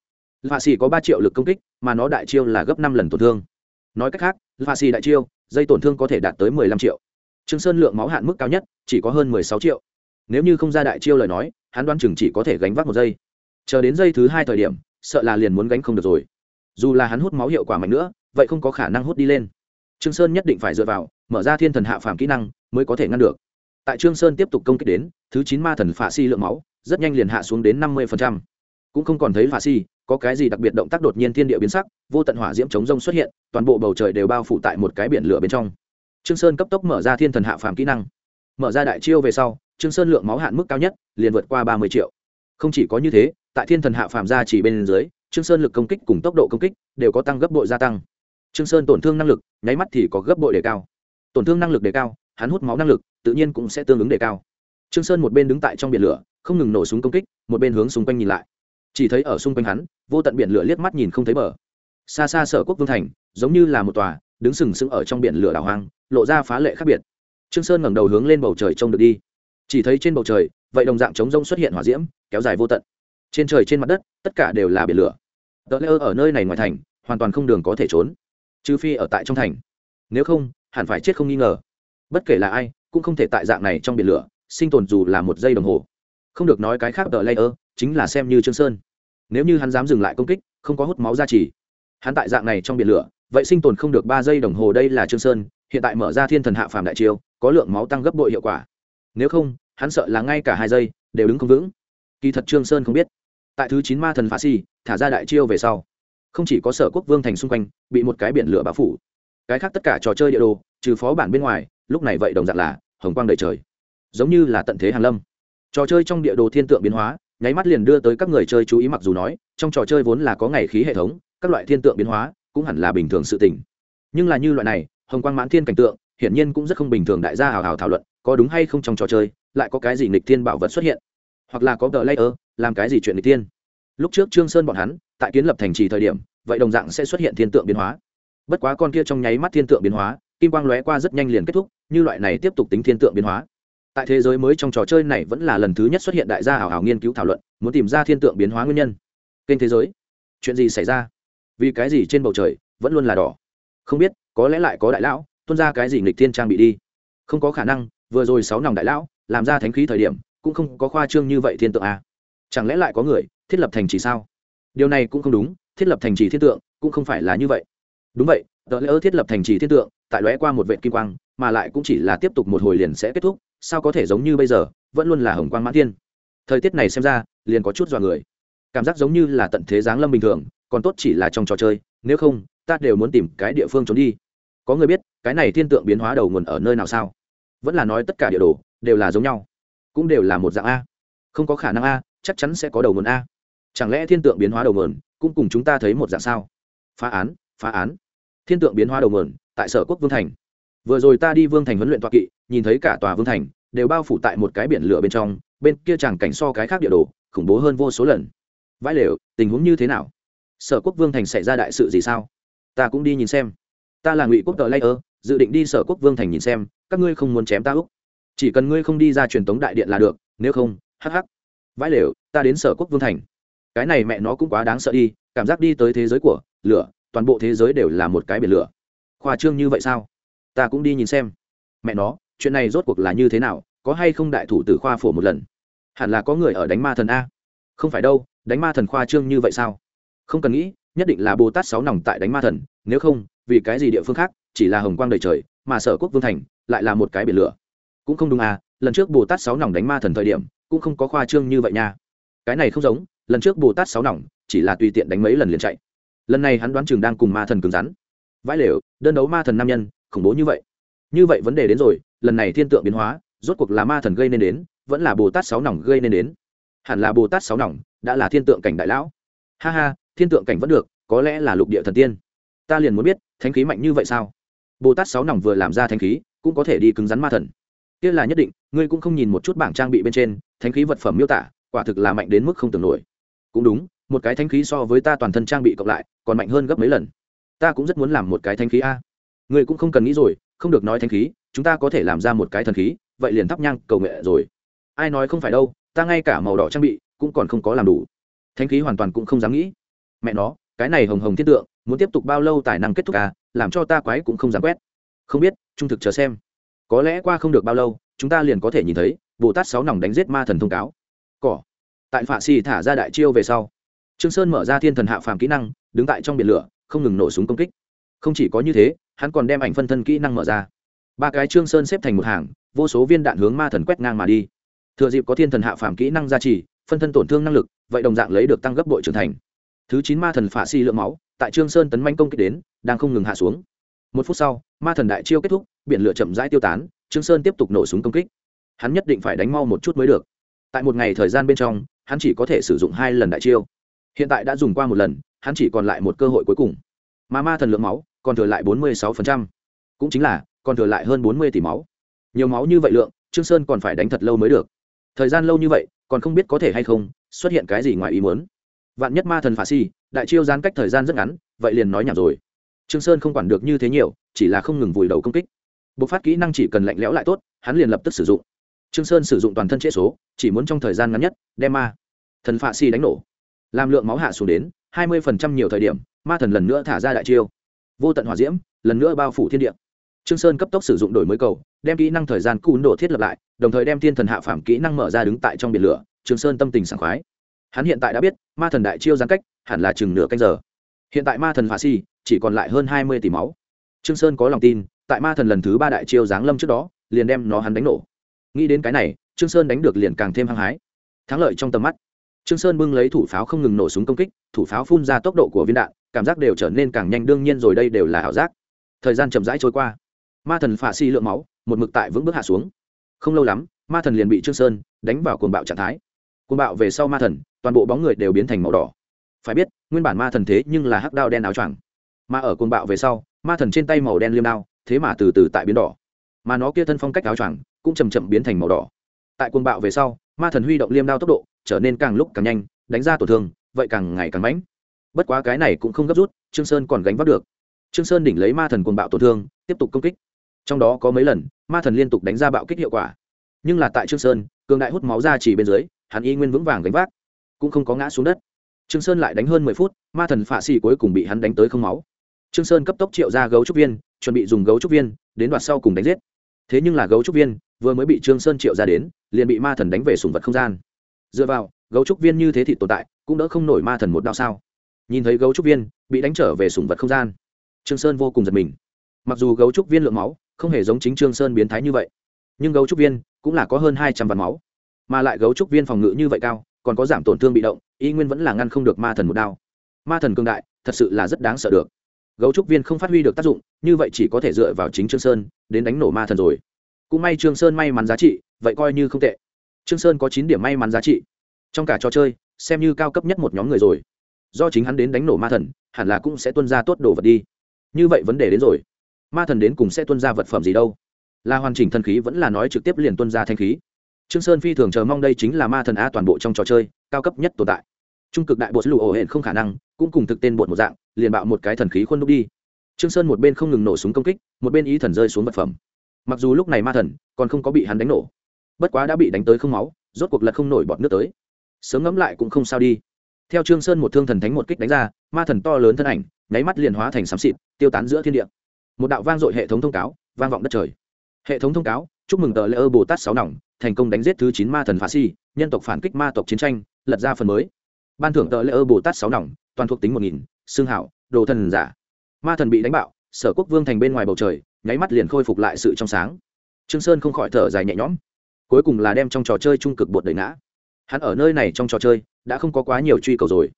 Phạ si có ba triệu lực công kích, mà nó đại chiêu là gấp năm lần tổn thương nói cách khác pha xì đại chiêu, dây tổn thương có thể đạt tới mười lăm triệu. Trương sơn lượng máu hạn mức cao nhất, chỉ có hơn mười sáu triệu. Nếu như không ra đại chiêu lời nói, hắn đoán chừng chỉ có thể gánh vác một giây. Chờ đến giây thứ hai thời điểm, sợ là liền muốn gánh không được rồi. Dù là hắn hút máu hiệu quả mạnh nữa, vậy không có khả năng hút đi lên. Trương sơn nhất định phải dựa vào, mở ra thiên thần hạ phàm kỹ năng, mới có thể ngăn được. Tại trương sơn tiếp tục công kích đến, thứ chín ma thần phạ si lượng máu, rất nhanh liền hạ xuống đến năm mươi cũng không còn thấy phạ si có cái gì đặc biệt động tác đột nhiên thiên địa biến sắc, vô tận hỏa diễm chống rông xuất hiện, toàn bộ bầu trời đều bao phủ tại một cái biển lửa bên trong. Trương sơn cấp tốc mở ra thiên thần hạ phàm kỹ năng. Mở ra đại chiêu về sau, trương sơn lượng máu hạn mức cao nhất, liền vượt qua ba mươi triệu. Không chỉ có như thế, tại thiên thần hạ phàm gia chỉ bên dưới, trương sơn lực công kích cùng tốc độ công kích đều có tăng gấp bội gia tăng. Trương sơn tổn thương năng lực, nháy mắt thì có gấp bội đề cao. Tổn thương năng lực đề cao, hắn hút máu năng lực, tự nhiên cũng sẽ tương ứng đề cao. Trương sơn một bên đứng tại trong biển lửa, không ngừng nổ súng công kích, một bên hướng xung quanh nhìn lại chỉ thấy ở xung quanh hắn, vô tận biển lửa liếc mắt nhìn không thấy bờ. Xa xa sở quốc vương thành, giống như là một tòa, đứng sừng sững ở trong biển lửa đảo hoang, lộ ra phá lệ khác biệt. Trương sơn ngẩng đầu hướng lên bầu trời trông được đi. Chỉ thấy trên bầu trời, vậy đồng dạng trống rông xuất hiện hỏa diễm, kéo dài vô tận. Trên trời trên mặt đất, tất cả đều là biển lửa. Tờ lơ ở nơi này ngoài thành, hoàn toàn không đường có thể trốn. Trừ phi ở tại trong thành. Nếu không, hẳn phải chết không nghi ngờ. Bất kể là ai, cũng không thể tại dạng này trong biển lửa, sinh tồn dù là một giây đồng hồ. Không được nói cái khác tờ lơ chính là xem như trương sơn. Nếu như hắn dám dừng lại công kích, không có hút máu ra chỉ hắn tại dạng này trong biển lửa, vậy sinh tồn không được ba giây đồng hồ đây là trương sơn, hiện tại mở ra thiên thần hạ phàm đại chiêu, có lượng máu tăng gấp bội hiệu quả. Nếu không, hắn sợ là ngay cả hai giây đều đứng không vững. Kỳ thật trương sơn không biết. Tại thứ chín ma thần phá si, thả ra đại chiêu về sau, không chỉ có sở quốc vương thành xung quanh, bị một cái biển lửa bao phủ. Cái khác tất cả trò chơi địa đồ, trừ phó bản bên ngoài, lúc này vậy đồng dạng là hồng quang đầy trời. Giống như là tận thế hàn lâm. Trò chơi trong địa đồ thiên tượng biến hóa nháy mắt liền đưa tới các người chơi chú ý mặc dù nói, trong trò chơi vốn là có ngày khí hệ thống, các loại thiên tượng biến hóa, cũng hẳn là bình thường sự tình. Nhưng là như loại này, hồng quang mãn thiên cảnh tượng, hiển nhiên cũng rất không bình thường đại gia hào hào thảo luận, có đúng hay không trong trò chơi, lại có cái gì nghịch thiên bảo vật xuất hiện? Hoặc là có tờ layer, làm cái gì chuyện nghịch thiên? Lúc trước trương sơn bọn hắn, tại kiến lập thành trì thời điểm, vậy đồng dạng sẽ xuất hiện thiên tượng biến hóa. Bất quá con kia trong nháy mắt thiên tượng biến hóa, kim quang lóe qua rất nhanh liền kết thúc, như loại này tiếp tục tính thiên tượng biến hóa tại thế giới mới trong trò chơi này vẫn là lần thứ nhất xuất hiện đại gia hảo hảo nghiên cứu thảo luận, muốn tìm ra thiên tượng biến hóa nguyên nhân. Kênh thế giới, chuyện gì xảy ra? Vì cái gì trên bầu trời vẫn luôn là đỏ? Không biết, có lẽ lại có đại lão, tuôn ra cái gì nghịch thiên trang bị đi. Không có khả năng, vừa rồi sáu nòng đại lão, làm ra thánh khí thời điểm, cũng không có khoa trương như vậy thiên tượng à. chẳng lẽ lại có người thiết lập thành trì sao? Điều này cũng không đúng, thiết lập thành trì thiên tượng cũng không phải là như vậy. Đúng vậy, tờ lỡ thiết lập thành trì thiên tượng, tại lóe qua một vệ kim quang mà lại cũng chỉ là tiếp tục một hồi liền sẽ kết thúc, sao có thể giống như bây giờ, vẫn luôn là hồng quang mãn thiên. Thời tiết này xem ra, liền có chút dọa người. Cảm giác giống như là tận thế giáng lâm bình thường, còn tốt chỉ là trong trò chơi, nếu không, ta đều muốn tìm cái địa phương trốn đi. Có người biết, cái này thiên tượng biến hóa đầu nguồn ở nơi nào sao? Vẫn là nói tất cả địa đồ, đều là giống nhau. Cũng đều là một dạng a. Không có khả năng a, chắc chắn sẽ có đầu nguồn a. Chẳng lẽ thiên tượng biến hóa đầu nguồn, cũng cùng chúng ta thấy một dạng sao? Phá án phá án. Thiên tượng biến hóa đầu nguồn, tại sở quốc vương thành vừa rồi ta đi vương thành huấn luyện toa kỵ, nhìn thấy cả tòa vương thành đều bao phủ tại một cái biển lửa bên trong, bên kia chẳng cảnh so cái khác địa đồ, khủng bố hơn vô số lần. Vãi lều, tình huống như thế nào? Sở quốc vương thành xảy ra đại sự gì sao? Ta cũng đi nhìn xem. Ta là ngụy quốc tờ layer, dự định đi sở quốc vương thành nhìn xem, các ngươi không muốn chém ta úc. Chỉ cần ngươi không đi ra truyền tống đại điện là được, nếu không hh vãi lều, ta đến sở quốc vương thành. Cái này mẹ nó cũng quá đáng sợ đi, cảm giác đi tới thế giới của lửa, toàn bộ thế giới đều là một cái biển lửa. Khoa trương như vậy sao? Ta cũng đi nhìn xem. Mẹ nó, chuyện này rốt cuộc là như thế nào, có hay không đại thủ tử khoa phổ một lần? Hẳn là có người ở đánh ma thần a. Không phải đâu, đánh ma thần khoa trương như vậy sao? Không cần nghĩ, nhất định là bồ tát sáu nòng tại đánh ma thần, nếu không, vì cái gì địa phương khác, chỉ là hồng quang đời trời, mà sở quốc vương thành, lại là một cái biển lửa. Cũng không đúng à lần trước bồ tát sáu nòng đánh ma thần thời điểm, cũng không có khoa trương như vậy nha. Cái này không giống, lần trước bồ tát sáu nòng, chỉ là tùy tiện đánh mấy lần liền chạy. Lần này hắn đoán chừng đang cùng ma thần cứng rắn. Vãi lều, đơn đấu ma thần nam nhân khủng bố như vậy. Như vậy vấn đề đến rồi, lần này thiên tượng biến hóa, rốt cuộc là ma thần gây nên đến, vẫn là bồ tát sáu nòng gây nên đến. Hẳn là bồ tát sáu nòng đã là thiên tượng cảnh đại lão. Ha ha, thiên tượng cảnh vẫn được, có lẽ là lục địa thần tiên. Ta liền muốn biết, thánh khí mạnh như vậy sao? Bồ tát sáu nòng vừa làm ra thánh khí, cũng có thể đi cứng rắn ma thần. Kia là nhất định, ngươi cũng không nhìn một chút bảng trang bị bên trên, thánh khí vật phẩm miêu tả, quả thực là mạnh đến mức không tưởng nổi. Cũng đúng, một cái thánh khí so với ta toàn thân trang bị cộng lại, còn mạnh hơn gấp mấy lần. Ta cũng rất muốn làm một cái thánh khí a ngươi cũng không cần nghĩ rồi, không được nói thánh khí, chúng ta có thể làm ra một cái thần khí, vậy liền thắp nhang cầu nghệ rồi. Ai nói không phải đâu, ta ngay cả màu đỏ trang bị cũng còn không có làm đủ. Thánh khí hoàn toàn cũng không dám nghĩ. Mẹ nó, cái này hồng hồng thiên tượng, muốn tiếp tục bao lâu tài năng kết thúc à làm cho ta quái cũng không dám quét. Không biết, trung thực chờ xem. Có lẽ qua không được bao lâu, chúng ta liền có thể nhìn thấy bồ tát sáu nòng đánh giết ma thần thông cáo. Cỏ. Tại phạ xì thả ra đại chiêu về sau, trương sơn mở ra thiên thần hạ phàm kỹ năng, đứng tại trong biển lửa, không ngừng nổ súng công kích. Không chỉ có như thế hắn còn đem ảnh phân thân kỹ năng mở ra. Ba cái trương sơn xếp thành một hàng, vô số viên đạn hướng ma thần quét ngang mà đi. Thừa dịp có thiên thần hạ phàm kỹ năng gia trì, phân thân tổn thương năng lực, vậy đồng dạng lấy được tăng gấp bội trưởng thành. Thứ chín ma thần phả si lượng máu, tại trương sơn tấn manh công kích đến, đang không ngừng hạ xuống. Một phút sau, ma thần đại chiêu kết thúc, biển lửa chậm rãi tiêu tán, trương sơn tiếp tục nổ súng công kích. Hắn nhất định phải đánh mau một chút mới được. Tại một ngày thời gian bên trong, hắn chỉ có thể sử dụng hai lần đại chiêu. Hiện tại đã dùng qua một lần, hắn chỉ còn lại một cơ hội cuối cùng. Mà ma thần lượng máu còn thừa lại bốn mươi sáu cũng chính là, còn thừa lại hơn bốn mươi tỷ máu. Nhiều máu như vậy lượng, trương sơn còn phải đánh thật lâu mới được. Thời gian lâu như vậy, còn không biết có thể hay không, xuất hiện cái gì ngoài ý muốn. Vạn nhất ma thần phá si, đại chiêu gián cách thời gian rất ngắn, vậy liền nói nhảm rồi. Trương sơn không quản được như thế nhiều, chỉ là không ngừng vùi đầu công kích. Bộc phát kỹ năng chỉ cần lạnh lẽo lại tốt, hắn liền lập tức sử dụng. Trương sơn sử dụng toàn thân chế số, chỉ muốn trong thời gian ngắn nhất, đem ma thần phạ si đánh nổ. Làm lượng máu hạ xuống đến hai mươi phần trăm nhiều thời điểm, ma thần lần nữa thả ra đại chiêu vô tận hỏa diễm, lần nữa bao phủ thiên địa. Trương sơn cấp tốc sử dụng đổi mới cầu, đem kỹ năng thời gian cún đổ thiết lập lại, đồng thời đem thiên thần hạ phàm kỹ năng mở ra đứng tại trong biển lửa, trương sơn tâm tình sảng khoái. Hắn hiện tại đã biết, ma thần đại chiêu giãn cách, hẳn là chừng nửa canh giờ. Hiện tại ma thần phá si, chỉ còn lại hơn hai mươi tỷ máu. Trương sơn có lòng tin, tại ma thần lần thứ ba đại chiêu giáng lâm trước đó, liền đem nó hắn đánh nổ. Nghĩ đến cái này, trương sơn đánh được liền càng thêm hăng hái. Thắng lợi trong tầm mắt. Trương sơn bưng lấy thủ pháo không ngừng nổ súng công kích, thủ pháo phun ra tốc độ của viên đạn cảm giác đều trở nên càng nhanh, đương nhiên rồi, đây đều là ảo giác. Thời gian chậm rãi trôi qua. Ma thần phạ si lượng máu, một mực tại vững bước hạ xuống. Không lâu lắm, ma thần liền bị trương sơn đánh vào cuồng bạo trạng thái. Cuồng bạo về sau ma thần, toàn bộ bóng người đều biến thành màu đỏ. Phải biết, nguyên bản ma thần thế nhưng là hắc đao đen áo choàng. Mà ở cuồng bạo về sau, ma thần trên tay màu đen liêm đao, thế mà từ từ tại biến đỏ. Mà nó kia thân phong cách áo choàng cũng chầm chậm biến thành màu đỏ. Tại cuồng bạo về sau, ma thần huy động liêm đao tốc độ trở nên càng lúc càng nhanh, đánh ra tổn thương, vậy càng ngày càng mãnh bất quá cái này cũng không gấp rút, trương sơn còn gánh vác được. Trương sơn đỉnh lấy ma thần cuồng bạo tổn thương, tiếp tục công kích. Trong đó có mấy lần, ma thần liên tục đánh ra bạo kích hiệu quả. Nhưng là tại trương sơn, cường đại hút máu ra chỉ bên dưới, hắn y nguyên vững vàng gánh vác, cũng không có ngã xuống đất. Trương sơn lại đánh hơn mười phút, ma thần phạ xì cuối cùng bị hắn đánh tới không máu. Trương sơn cấp tốc triệu ra gấu trúc viên, chuẩn bị dùng gấu trúc viên, đến đoạt sau cùng đánh giết. Thế nhưng là gấu trúc viên vừa mới bị trương sơn triệu ra đến, liền bị ma thần đánh về sùng vật không gian. Dựa vào, gấu trúc viên như thế thì tồn tại, cũng đỡ không nổi ma thần một đao sao nhìn thấy gấu trúc viên, bị đánh trở về sùng vật không gian. Trương sơn vô cùng giật mình. Mặc dù gấu trúc viên lượng máu không hề giống chính trương sơn biến thái như vậy, nhưng gấu trúc viên cũng là có hơn hai trăm vạn máu. Mà lại gấu trúc viên phòng ngự như vậy cao, còn có giảm tổn thương bị động, y nguyên vẫn là ngăn không được ma thần một đao. Ma thần cương đại, thật sự là rất đáng sợ được. Gấu trúc viên không phát huy được tác dụng, như vậy chỉ có thể dựa vào chính trương sơn đến đánh nổ ma thần rồi. Cũng may trương sơn may mắn giá trị, vậy coi như không tệ. Trương sơn có chín điểm may mắn giá trị. Trong cả trò chơi, xem như cao cấp nhất một nhóm người rồi do chính hắn đến đánh nổ ma thần, hẳn là cũng sẽ tuân ra tốt đồ vật đi. Như vậy vấn đề đến rồi. Ma thần đến cùng sẽ tuân ra vật phẩm gì đâu? Là hoàn chỉnh thần khí vẫn là nói trực tiếp liền tuân ra thanh khí. Trương sơn phi thường chờ mong đây chính là ma thần a toàn bộ trong trò chơi, cao cấp nhất tồn tại. Trung cực đại bộ lụ ổ hển không khả năng, cũng cùng thực tên bột một dạng, liền bạo một cái thần khí khuôn đúc đi. Trương sơn một bên không ngừng nổ súng công kích, một bên ý thần rơi xuống vật phẩm. Mặc dù lúc này ma thần còn không có bị hắn đánh nổ, bất quá đã bị đánh tới không máu, rốt cuộc lật không nổi bọt nước tới. Sớm ngẫm lại cũng không sao đi theo trương sơn một thương thần thánh một kích đánh ra, ma thần to lớn thân ảnh, nháy mắt liền hóa thành xám xịt, tiêu tán giữa thiên địa. Một đạo vang dội hệ thống thông cáo, vang vọng đất trời. Hệ thống thông cáo, chúc mừng tờ lễ ơ bồ tát sáu nòng, thành công đánh giết thứ chín ma thần phá si, nhân tộc phản kích ma tộc chiến tranh lật ra phần mới. Ban thưởng tờ lễ ơ bồ tát sáu nòng, toàn thuộc tính một nghìn, xương hảo, đồ thần giả. Ma thần bị đánh bạo, sở quốc vương thành bên ngoài bầu trời, nháy mắt liền khôi phục lại sự trong sáng. Trương sơn không khỏi thở dài nhẹ nhõm. Cuối cùng là đem trong trò chơi trung cực bột đẩy ngã. Hắn ở nơi này trong trò chơi đã không có quá nhiều truy cầu rồi.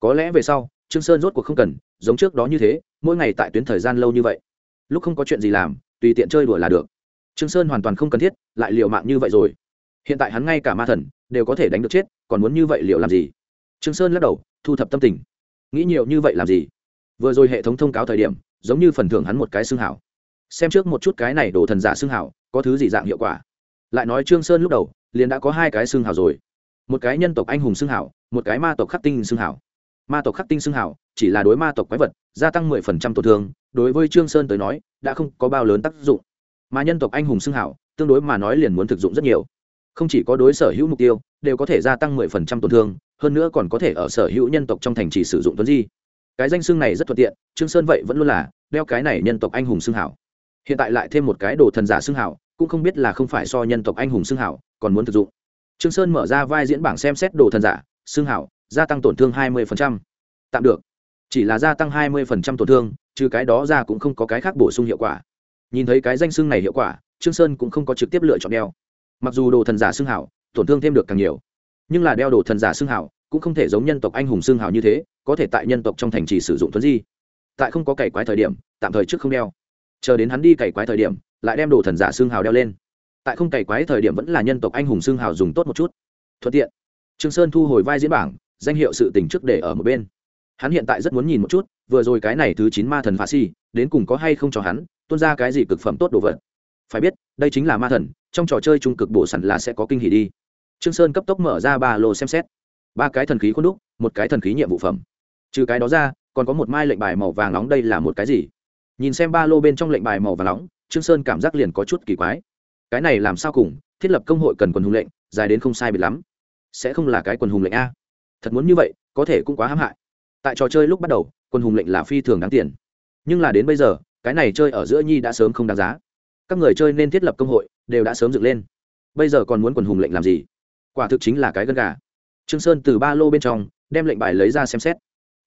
Có lẽ về sau, trương sơn rốt cuộc không cần, giống trước đó như thế, mỗi ngày tại tuyến thời gian lâu như vậy. Lúc không có chuyện gì làm, tùy tiện chơi đùa là được. Trương sơn hoàn toàn không cần thiết, lại liều mạng như vậy rồi. Hiện tại hắn ngay cả ma thần, đều có thể đánh được chết, còn muốn như vậy liệu làm gì? Trương sơn lắc đầu, thu thập tâm tình. Nghĩ nhiều như vậy làm gì? Vừa rồi hệ thống thông cáo thời điểm, giống như phần thưởng hắn một cái xương hảo. Xem trước một chút cái này đổ thần giả xương hảo, có thứ gì dạng hiệu quả? Lại nói trương sơn lúc đầu, liền đã có hai cái xương hảo rồi một cái nhân tộc anh hùng xương hảo, một cái ma tộc khắc tinh xương hảo. Ma tộc khắc tinh xương hảo, chỉ là đối ma tộc quái vật, gia tăng mười phần trăm tổn thương, đối với trương sơn tới nói, đã không có bao lớn tác dụng. Mà nhân tộc anh hùng xưng hảo, tương đối mà nói liền muốn thực dụng rất nhiều. Không chỉ có đối sở hữu mục tiêu, đều có thể gia tăng mười phần trăm tổn thương, hơn nữa còn có thể ở sở hữu nhân tộc trong thành trì sử dụng tuấn di. Cái danh xưng này rất thuận tiện, trương sơn vậy vẫn luôn là đeo cái này nhân tộc anh hùng xưng hảo. Hiện tại lại thêm một cái đồ thần giả xưng hảo, cũng không biết là không phải so nhân tộc anh hùng xưng hảo, còn muốn thực dụng trương sơn mở ra vai diễn bảng xem xét đồ thần giả xương hảo, gia tăng tổn thương hai mươi tạm được. Chỉ là gia tăng hai mươi tổn thương, trừ cái đó ra cũng không có cái khác bổ sung hiệu quả. Nhìn thấy cái danh xương này hiệu quả, trương sơn cũng không có trực tiếp lựa chọn đeo. Mặc dù đồ thần giả xương hảo, tổn thương thêm được càng nhiều. Nhưng là đeo đồ thần giả xương hảo, cũng không thể giống nhân tộc anh hùng xương hảo như thế, có thể tại nhân tộc trong thành trì sử dụng thuấn di. Tại không có cày quái thời điểm, tạm thời trước không đeo. Chờ đến hắn đi cày quái thời điểm, lại đem đồ thần giả xương hào đeo lên tại không cày quái thời điểm vẫn là nhân tộc anh hùng xương hào dùng tốt một chút. Thuận tiện. Trương sơn thu hồi vai diễn bảng, danh hiệu sự tình trước để ở một bên. Hắn hiện tại rất muốn nhìn một chút, vừa rồi cái này thứ chín ma thần phá si, đến cùng có hay không cho hắn, tuôn ra cái gì cực phẩm tốt đồ vật. Phải biết, đây chính là ma thần, trong trò chơi trung cực bổ sẵn là sẽ có kinh hỉ đi. Trương sơn cấp tốc mở ra ba lô xem xét. Ba cái thần khí khuôn đúc, một cái thần khí nhiệm vụ phẩm. Trừ cái đó ra, còn có một mai lệnh bài màu vàng nóng đây là một cái gì? Nhìn xem ba lô bên trong lệnh bài màu vàng nóng, trương sơn cảm giác liền có chút kỳ quái cái này làm sao cùng thiết lập công hội cần quần hùng lệnh dài đến không sai biệt lắm. Sẽ không là cái quần hùng lệnh a. Thật muốn như vậy có thể cũng quá hãm hại. Tại trò chơi lúc bắt đầu quần hùng lệnh là phi thường đáng tiền. Nhưng là đến bây giờ cái này chơi ở giữa nhi đã sớm không đáng giá. Các người chơi nên thiết lập công hội đều đã sớm dựng lên. Bây giờ còn muốn quần hùng lệnh làm gì? Quả thực chính là cái gân gà. Trương sơn từ ba lô bên trong đem lệnh bài lấy ra xem xét.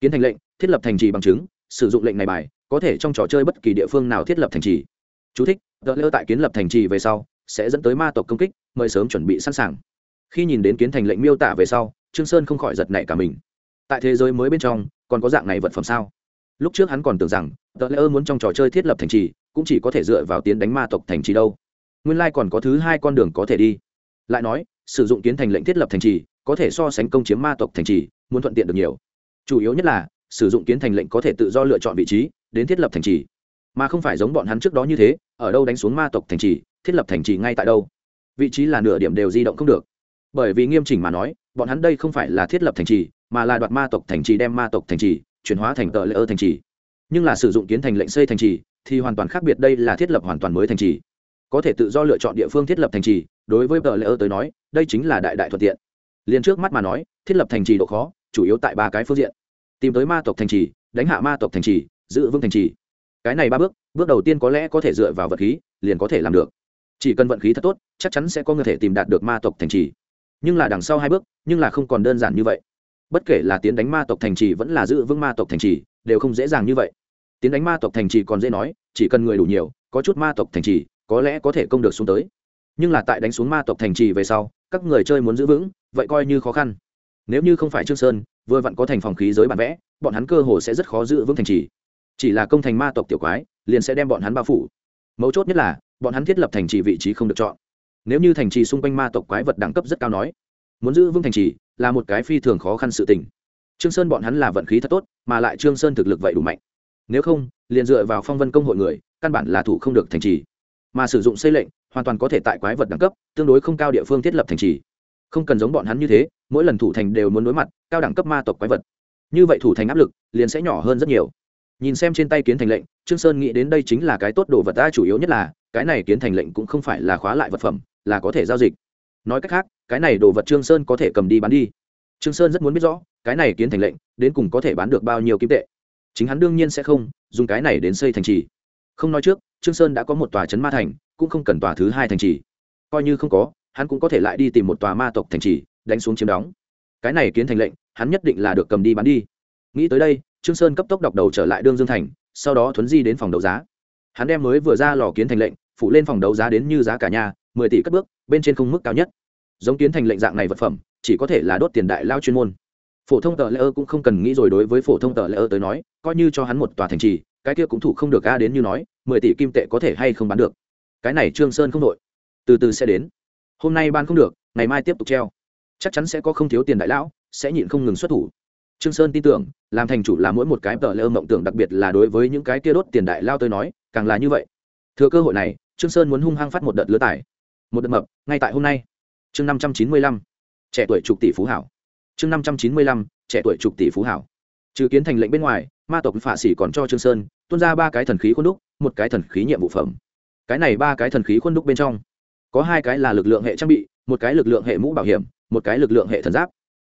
Kiến thành lệnh thiết lập thành trì bằng chứng sử dụng lệnh này bài có thể trong trò chơi bất kỳ địa phương nào thiết lập thành trì. Chú thích, đợt lơ tại kiến lập thành trì về sau sẽ dẫn tới ma tộc công kích, mời sớm chuẩn bị sẵn sàng. Khi nhìn đến kiến thành lệnh miêu tả về sau, trương sơn không khỏi giật nảy cả mình. Tại thế giới mới bên trong, còn có dạng này vật phẩm sao? Lúc trước hắn còn tưởng rằng tờ lễ ơ muốn trong trò chơi thiết lập thành trì, cũng chỉ có thể dựa vào tiến đánh ma tộc thành trì đâu. Nguyên lai còn có thứ hai con đường có thể đi. Lại nói, sử dụng kiến thành lệnh thiết lập thành trì, có thể so sánh công chiếm ma tộc thành trì, muốn thuận tiện được nhiều. Chủ yếu nhất là, sử dụng kiến thành lệnh có thể tự do lựa chọn vị trí, đến thiết lập thành trì. Mà không phải giống bọn hắn trước đó như thế, ở đâu đánh xuống ma tộc thành trì thiết lập thành trì ngay tại đâu. Vị trí là nửa điểm đều di động không được. Bởi vì nghiêm chỉnh mà nói, bọn hắn đây không phải là thiết lập thành trì, mà là đoạt ma tộc thành trì đem ma tộc thành trì, chuyển hóa thành tờ lễ ơ thành trì. Nhưng là sử dụng kiến thành lệnh xây thành trì, thì hoàn toàn khác biệt đây là thiết lập hoàn toàn mới thành trì. Có thể tự do lựa chọn địa phương thiết lập thành trì, đối với tờ lễ ơ tới nói, đây chính là đại đại thuận tiện. Liền trước mắt mà nói, thiết lập thành trì độ khó, chủ yếu tại ba cái phương diện. Tìm tới ma tộc thành trì, đánh hạ ma tộc thành trì, giữ vững thành trì. Cái này ba bước bước đầu tiên có lẽ có thể dựa vào vật khí, liền có thể làm được chỉ cần vận khí thật tốt, chắc chắn sẽ có người thể tìm đạt được ma tộc thành trì. Nhưng là đằng sau hai bước, nhưng là không còn đơn giản như vậy. Bất kể là tiến đánh ma tộc thành trì vẫn là giữ vững ma tộc thành trì, đều không dễ dàng như vậy. Tiến đánh ma tộc thành trì còn dễ nói, chỉ cần người đủ nhiều, có chút ma tộc thành trì, có lẽ có thể công được xuống tới. Nhưng là tại đánh xuống ma tộc thành trì về sau, các người chơi muốn giữ vững, vậy coi như khó khăn. Nếu như không phải trương sơn, vừa vặn có thành phòng khí giới bản vẽ, bọn hắn cơ hồ sẽ rất khó giữ vững thành trì. Chỉ là công thành ma tộc tiểu quái, liền sẽ đem bọn hắn bao phủ. Mấu chốt nhất là bọn hắn thiết lập thành trì vị trí không được chọn. Nếu như thành trì xung quanh ma tộc quái vật đẳng cấp rất cao nói, muốn giữ vững thành trì là một cái phi thường khó khăn sự tình. Trương sơn bọn hắn là vận khí thật tốt, mà lại trương sơn thực lực vậy đủ mạnh. Nếu không, liền dựa vào phong vân công hội người, căn bản là thủ không được thành trì. Mà sử dụng xây lệnh, hoàn toàn có thể tại quái vật đẳng cấp, tương đối không cao địa phương thiết lập thành trì. Không cần giống bọn hắn như thế, mỗi lần thủ thành đều muốn đối mặt cao đẳng cấp ma tộc quái vật. Như vậy thủ thành áp lực liền sẽ nhỏ hơn rất nhiều. Nhìn xem trên tay kiến thành lệnh, trương sơn nghĩ đến đây chính là cái tốt đồ vật ta chủ yếu nhất là cái này kiến thành lệnh cũng không phải là khóa lại vật phẩm, là có thể giao dịch. Nói cách khác, cái này đồ vật trương sơn có thể cầm đi bán đi. Trương sơn rất muốn biết rõ, cái này kiến thành lệnh, đến cùng có thể bán được bao nhiêu kim tệ. Chính hắn đương nhiên sẽ không dùng cái này đến xây thành trì. Không nói trước, trương sơn đã có một tòa chấn ma thành, cũng không cần tòa thứ hai thành trì. Coi như không có, hắn cũng có thể lại đi tìm một tòa ma tộc thành trì, đánh xuống chiếm đóng. Cái này kiến thành lệnh, hắn nhất định là được cầm đi bán đi. Nghĩ tới đây, trương sơn cấp tốc đọc đầu trở lại đương dương thành, sau đó thuấn di đến phòng đấu giá. Hắn đem mới vừa ra lò kiến thành lệnh phụ lên phòng đấu giá đến như giá cả nhà, mười tỷ cất bước, bên trên không mức cao nhất. Giống tiến thành lệnh dạng này vật phẩm, chỉ có thể là đốt tiền đại lao chuyên môn. Phổ thông tờ lễ ơ cũng không cần nghĩ rồi đối với phổ thông tờ lễ ơ tới nói, coi như cho hắn một tòa thành trì, cái kia cũng thủ không được a đến như nói, mười tỷ kim tệ có thể hay không bán được. Cái này trương sơn không đội. Từ từ sẽ đến. Hôm nay ban không được, ngày mai tiếp tục treo. Chắc chắn sẽ có không thiếu tiền đại lão, sẽ nhịn không ngừng xuất thủ. Trương sơn tin tưởng, làm thành chủ là mỗi một cái tờ lễ ơ mộng tưởng, đặc biệt là đối với những cái kia đốt tiền đại lao tới nói, càng là như vậy. Thừa cơ hội này trương sơn muốn hung hăng phát một đợt lứa tải một đợt mập, ngay tại hôm nay. Chương năm trăm chín mươi lăm, trẻ tuổi trục tỷ phú hảo. Chương năm trăm chín mươi lăm, trẻ tuổi trục tỷ phú hảo. Trừ kiến thành lệnh bên ngoài, ma tộc phạ sĩ còn cho trương sơn tuôn ra ba cái thần khí khuôn đúc, một cái thần khí nhiệm vụ phẩm. Cái này ba cái thần khí khuôn đúc bên trong, có hai cái là lực lượng hệ trang bị, một cái lực lượng hệ mũ bảo hiểm, một cái lực lượng hệ thần giáp.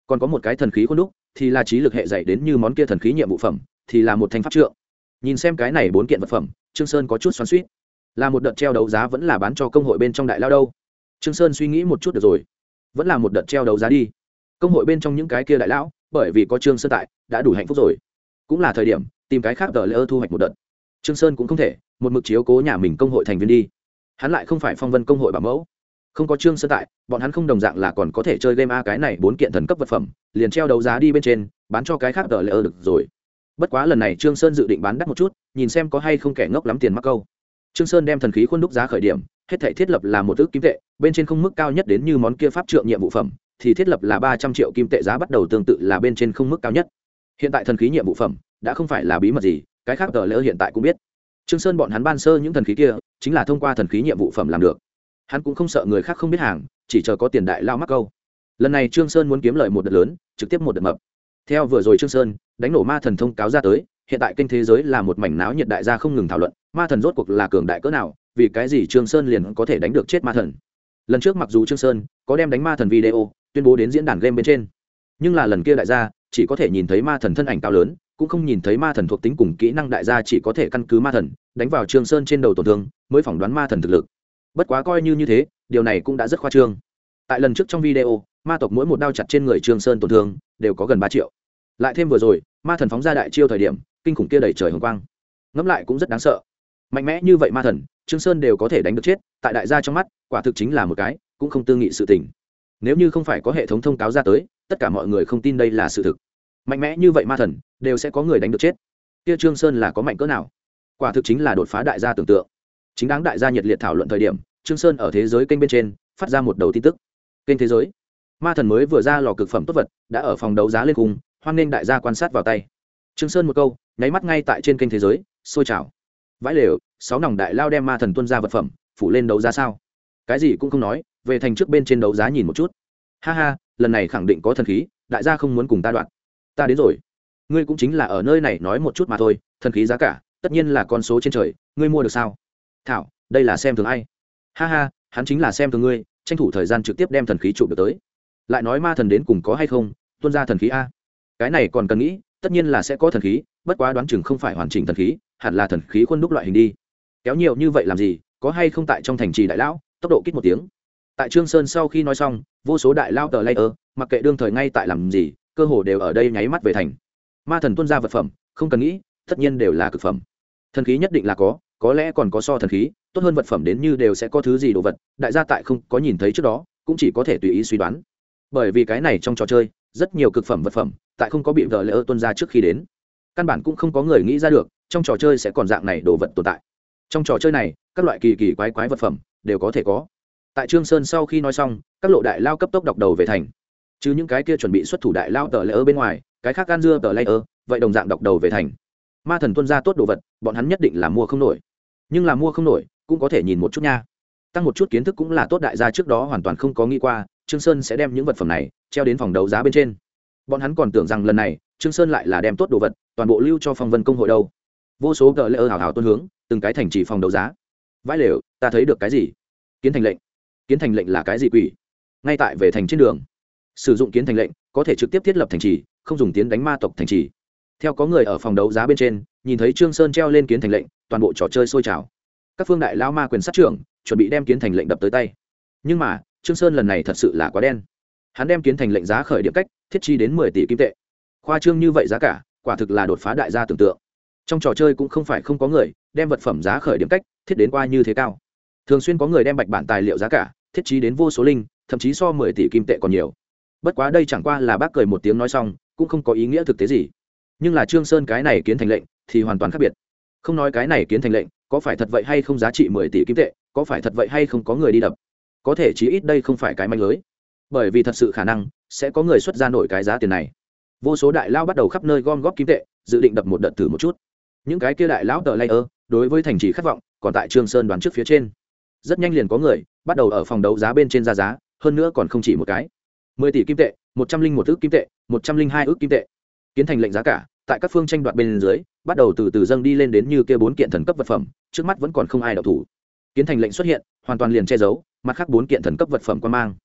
Còn có một cái thần khí khuôn đúc, thì là trí lực hệ dạy đến như món kia thần khí nhiệm vụ phẩm, thì là một thanh pháp trượng. Nhìn xem cái này bốn kiện vật phẩm, trương sơn có chút xoắn xuýt là một đợt treo đấu giá vẫn là bán cho công hội bên trong đại lao đâu. Trương sơn suy nghĩ một chút được rồi. Vẫn là một đợt treo đấu giá đi. Công hội bên trong những cái kia đại lão, bởi vì có trương sơn tại, đã đủ hạnh phúc rồi. Cũng là thời điểm, tìm cái khác tờ lỡ thu hoạch một đợt. Trương sơn cũng không thể, một mực chiếu cố nhà mình công hội thành viên đi. Hắn lại không phải phong vân công hội bảo mẫu. Không có trương sơn tại, bọn hắn không đồng dạng là còn có thể chơi game a cái này bốn kiện thần cấp vật phẩm, liền treo đấu giá đi bên trên, bán cho cái khác tờ lỡ được rồi. Bất quá lần này trương sơn dự định bán đắt một chút, nhìn xem có hay không kẻ ngốc lắm tiền mắc câu trương sơn đem thần khí khuôn đúc giá khởi điểm, hết thảy thiết lập là một ước kim tệ, bên trên không mức cao nhất đến như món kia pháp trượng nhiệm vụ phẩm, thì thiết lập là ba trăm triệu kim tệ giá bắt đầu tương tự là bên trên không mức cao nhất. Hiện tại thần khí nhiệm vụ phẩm đã không phải là bí mật gì, cái khác tờ lỡ hiện tại cũng biết. Trương sơn bọn hắn ban sơ những thần khí kia, chính là thông qua thần khí nhiệm vụ phẩm làm được. Hắn cũng không sợ người khác không biết hàng, chỉ chờ có tiền đại lao mắc câu. Lần này trương sơn muốn kiếm lợi một đợt lớn, trực tiếp một đợt mập. Theo vừa rồi trương sơn, đánh nổ ma thần thông cáo ra tới hiện tại kênh thế giới là một mảnh náo nhiệt đại gia không ngừng thảo luận, ma thần rốt cuộc là cường đại cỡ nào, vì cái gì trương sơn liền có thể đánh được chết ma thần? Lần trước mặc dù trương sơn có đem đánh ma thần video tuyên bố đến diễn đàn game bên trên, nhưng là lần kia đại gia chỉ có thể nhìn thấy ma thần thân ảnh cao lớn, cũng không nhìn thấy ma thần thuộc tính cùng kỹ năng đại gia chỉ có thể căn cứ ma thần đánh vào trương sơn trên đầu tổn thương mới phỏng đoán ma thần thực lực. Bất quá coi như như thế, điều này cũng đã rất khoa trương. Tại lần trước trong video, ma tộc mỗi một đao chặt trên người trương sơn tổn thương đều có gần ba triệu. Lại thêm vừa rồi, ma thần phóng ra đại chiêu thời điểm kinh khủng kia đầy trời hồng quang. Ngẫm lại cũng rất đáng sợ. Mạnh mẽ như vậy ma thần, trương sơn đều có thể đánh được chết, tại đại gia trong mắt, quả thực chính là một cái, cũng không tương nghị sự tình. Nếu như không phải có hệ thống thông cáo ra tới, tất cả mọi người không tin đây là sự thực. Mạnh mẽ như vậy ma thần, đều sẽ có người đánh được chết. Kia trương sơn là có mạnh cỡ nào? Quả thực chính là đột phá đại gia tưởng tượng. Chính đáng đại gia nhiệt liệt thảo luận thời điểm, trương sơn ở thế giới kênh bên trên, phát ra một đầu tin tức. Kênh thế giới. Ma thần mới vừa ra lò cực phẩm tốt vật, đã ở phòng đấu giá lên cùng, hoan nên đại gia quan sát vào tay. Trương sơn một câu nháy mắt ngay tại trên kênh thế giới, sôi trào. Vãi lều, sáu nòng đại lao đem ma thần tuân ra vật phẩm, phủ lên đấu giá sao? Cái gì cũng không nói, về thành trước bên trên đấu giá nhìn một chút. Ha ha, lần này khẳng định có thần khí, đại gia không muốn cùng ta đoạn. Ta đến rồi. Ngươi cũng chính là ở nơi này nói một chút mà thôi, thần khí giá cả, tất nhiên là con số trên trời, ngươi mua được sao? Thảo, đây là xem thường ai? Ha ha, hắn chính là xem thường ngươi, tranh thủ thời gian trực tiếp đem thần khí trụ được tới. Lại nói ma thần đến cùng có hay không, tuân ra thần khí a. Cái này còn cần nghĩ tất nhiên là sẽ có thần khí, bất quá đoán chừng không phải hoàn chỉnh thần khí, hẳn là thần khí khuôn đúc loại hình đi. Kéo nhiều như vậy làm gì, có hay không tại trong thành trì đại lão, tốc độ kích một tiếng. Tại trương sơn sau khi nói xong, vô số đại lao tờ lay ơ, mặc kệ đương thời ngay tại làm gì, cơ hồ đều ở đây nháy mắt về thành. Ma thần tuân ra vật phẩm, không cần nghĩ, tất nhiên đều là cực phẩm. Thần khí nhất định là có có lẽ còn có so thần khí, tốt hơn vật phẩm đến như đều sẽ có thứ gì đồ vật, đại gia tại không có nhìn thấy trước đó, cũng chỉ có thể tùy ý suy đoán. Bởi vì cái này trong trò chơi rất nhiều cực phẩm vật phẩm, tại không có bị vợ lỡ tuân ra trước khi đến. Căn bản cũng không có người nghĩ ra được, trong trò chơi sẽ còn dạng này đồ vật tồn tại. Trong trò chơi này, các loại kỳ kỳ quái quái vật phẩm đều có thể có. Tại trương sơn sau khi nói xong, các lộ đại lao cấp tốc đọc đầu về thành. Chứ những cái kia chuẩn bị xuất thủ đại lao tờ lễ ơ bên ngoài, cái khác gan dưa tờ lễ ơ, vậy đồng dạng đọc đầu về thành. Ma thần tuân ra tốt đồ vật, bọn hắn nhất định là mua không nổi. Nhưng là mua không nổi, cũng có thể nhìn một chút nha. Tăng một chút kiến thức cũng là tốt đại gia trước đó hoàn toàn không có nghĩ qua trương sơn sẽ đem những vật phẩm này treo đến phòng đấu giá bên trên. Bọn hắn còn tưởng rằng lần này, trương sơn lại là đem tốt đồ vật, toàn bộ lưu cho phòng vân công hội đâu. Vô số gờ lễ ơ hào hào tuân hướng, từng cái thành trì phòng đấu giá. Vãi lều, ta thấy được cái gì? Kiến thành lệnh. Kiến thành lệnh là cái gì quỷ? Ngay tại về thành trên đường. Sử dụng kiến thành lệnh, có thể trực tiếp thiết lập thành trì, không dùng tiến đánh ma tộc thành trì. Theo có người ở phòng đấu giá bên trên, nhìn thấy trương sơn treo lên kiến thành lệnh, toàn bộ trò chơi sôi trào. Các phương đại lao ma quyền sát trưởng, chuẩn bị đem kiến thành lệnh đập tới tay. Nhưng mà trương sơn lần này thật sự là quá đen. Hắn đem kiến thành lệnh giá khởi điểm cách, thiết chi đến mười tỷ kim tệ. Khoa trương như vậy giá cả, quả thực là đột phá đại gia tưởng tượng. Trong trò chơi cũng không phải không có người, đem vật phẩm giá khởi điểm cách, thiết đến qua như thế cao. Thường xuyên có người đem bạch bản tài liệu giá cả, thiết chi đến vô số linh, thậm chí so mười tỷ kim tệ còn nhiều. Bất quá đây chẳng qua là bác cười một tiếng nói xong, cũng không có ý nghĩa thực tế gì. Nhưng là trương sơn cái này kiến thành lệnh, thì hoàn toàn khác biệt. Không nói cái này kiến thành lệnh, có phải thật vậy hay không giá trị mười tỷ kim tệ, có phải thật vậy hay không có người đi đập có thể chí ít đây không phải cái manh lưới. Bởi vì thật sự khả năng, sẽ có người xuất ra nổi cái giá tiền này. Vô số đại lao bắt đầu khắp nơi gom góp kim tệ, dự định đập một đợt thử một chút. Những cái kia đại lão tờ layer, đối với thành trì khát vọng, còn tại trương sơn đoán trước phía trên. Rất nhanh liền có người, bắt đầu ở phòng đấu giá bên trên ra giá, hơn nữa còn không chỉ một cái. Mười tỷ kim tệ, một trăm linh một ước kim tệ, một trăm linh hai ước kim tệ. Kiến thành lệnh giá cả, tại các phương tranh đoạt bên dưới, bắt đầu từ từ dâng đi lên đến như kia bốn kiện thần cấp vật phẩm, trước mắt vẫn còn không ai đọc thủ. Kiến thành lệnh xuất hiện, hoàn toàn liền che giấu mặt khác bốn kiện thần cấp vật phẩm quan mang.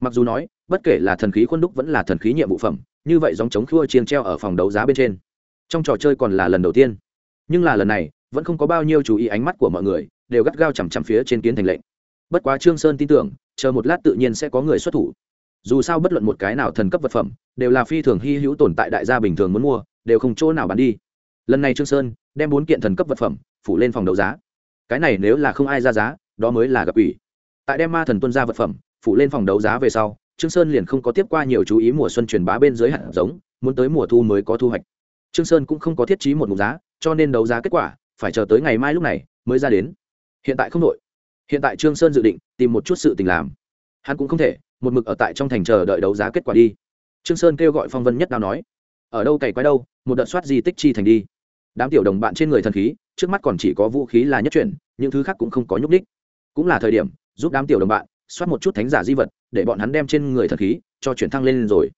Mặc dù nói, bất kể là thần khí khuôn đúc vẫn là thần khí nhiệm vụ phẩm, như vậy dòng chống khua chiên treo ở phòng đấu giá bên trên. Trong trò chơi còn là lần đầu tiên. Nhưng là lần này, vẫn không có bao nhiêu chú ý ánh mắt của mọi người, đều gắt gao chằm chằm phía trên kiến thành lệnh. Bất quá trương sơn tin tưởng, chờ một lát tự nhiên sẽ có người xuất thủ. Dù sao bất luận một cái nào thần cấp vật phẩm, đều là phi thường hy hữu tồn tại đại gia bình thường muốn mua, đều không chỗ nào bán đi. Lần này trương sơn đem bốn kiện thần cấp vật phẩm phủ lên phòng đấu giá. Cái này nếu là không ai ra giá, đó mới là gặp ủy tại đem ma thần tuân ra vật phẩm, phủ lên phòng đấu giá về sau, trương sơn liền không có tiếp qua nhiều chú ý mùa xuân truyền bá bên dưới hạt giống, muốn tới mùa thu mới có thu hoạch. Trương sơn cũng không có thiết trí một mục giá, cho nên đấu giá kết quả, phải chờ tới ngày mai lúc này mới ra đến. Hiện tại không đội hiện tại trương sơn dự định tìm một chút sự tình làm. Hắn cũng không thể, một mực ở tại trong thành chờ đợi đấu giá kết quả đi. Trương sơn kêu gọi phong vân nhất đao nói, ở đâu cày quái đâu, một đợt soát di tích chi thành đi. Đám tiểu đồng bạn trên người thần khí, trước mắt còn chỉ có vũ khí là nhất chuyển, những thứ khác cũng không có nhúc đích cũng là thời điểm giúp đám tiểu đồng bạn, soát một chút thánh giả di vật, để bọn hắn đem trên người thần khí cho chuyển thăng lên rồi.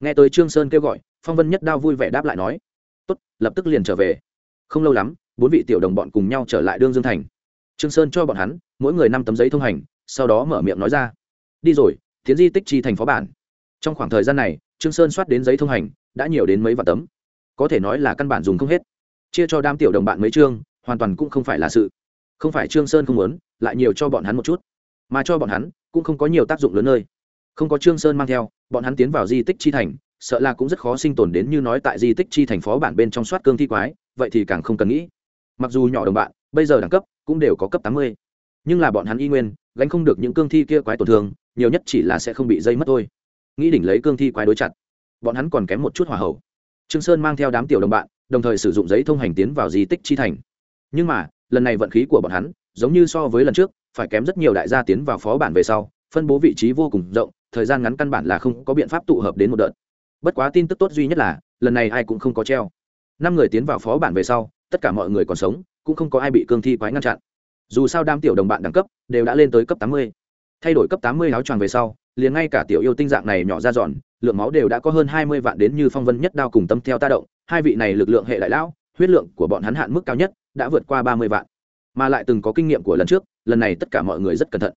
Nghe tới trương sơn kêu gọi, phong vân nhất đao vui vẻ đáp lại nói, tốt, lập tức liền trở về. Không lâu lắm, bốn vị tiểu đồng bọn cùng nhau trở lại đương dương thành. Trương sơn cho bọn hắn mỗi người năm tấm giấy thông hành, sau đó mở miệng nói ra, đi rồi tiến di tích chi thành phó bản. Trong khoảng thời gian này, trương sơn soát đến giấy thông hành, đã nhiều đến mấy vạn tấm. Có thể nói là căn bản dùng không hết. Chia cho đám tiểu đồng bạn mấy chương, hoàn toàn cũng không phải là sự. Không phải trương sơn không muốn, lại nhiều cho bọn hắn một chút mà cho bọn hắn cũng không có nhiều tác dụng lớn nơi. Không có trương sơn mang theo, bọn hắn tiến vào di tích chi thành, sợ là cũng rất khó sinh tồn đến như nói tại di tích chi thành phó bản bên trong soát cương thi quái, vậy thì càng không cần nghĩ. Mặc dù nhỏ đồng bạn, bây giờ đẳng cấp cũng đều có cấp tám mươi. Nhưng là bọn hắn y nguyên, gánh không được những cương thi kia quái tổn thương, nhiều nhất chỉ là sẽ không bị dây mất thôi. Nghĩ đỉnh lấy cương thi quái đối chặt, bọn hắn còn kém một chút hỏa hậu trương sơn mang theo đám tiểu đồng bạn, đồng thời sử dụng giấy thông hành tiến vào di tích chi thành. Nhưng mà, lần này vận khí của bọn hắn giống như so với lần trước phải kém rất nhiều đại gia tiến vào phó bản về sau, phân bố vị trí vô cùng rộng, thời gian ngắn căn bản là không có biện pháp tụ hợp đến một đợt. Bất quá tin tức tốt duy nhất là, lần này ai cũng không có treo. Năm người tiến vào phó bản về sau, tất cả mọi người còn sống, cũng không có ai bị cương thi quái ngăn chặn. Dù sao đam tiểu đồng bạn đẳng cấp đều đã lên tới cấp tám mươi. Thay đổi cấp tám mươi áo choàng về sau, liền ngay cả tiểu yêu tinh dạng này nhỏ ra giòn lượng máu đều đã có hơn hai mươi vạn đến như phong vân nhất đao cùng tâm theo ta động, hai vị này lực lượng hệ đại lão, huyết lượng của bọn hắn hạn mức cao nhất, đã vượt qua ba mươi vạn mà lại từng có kinh nghiệm của lần trước, lần này tất cả mọi người rất cẩn thận.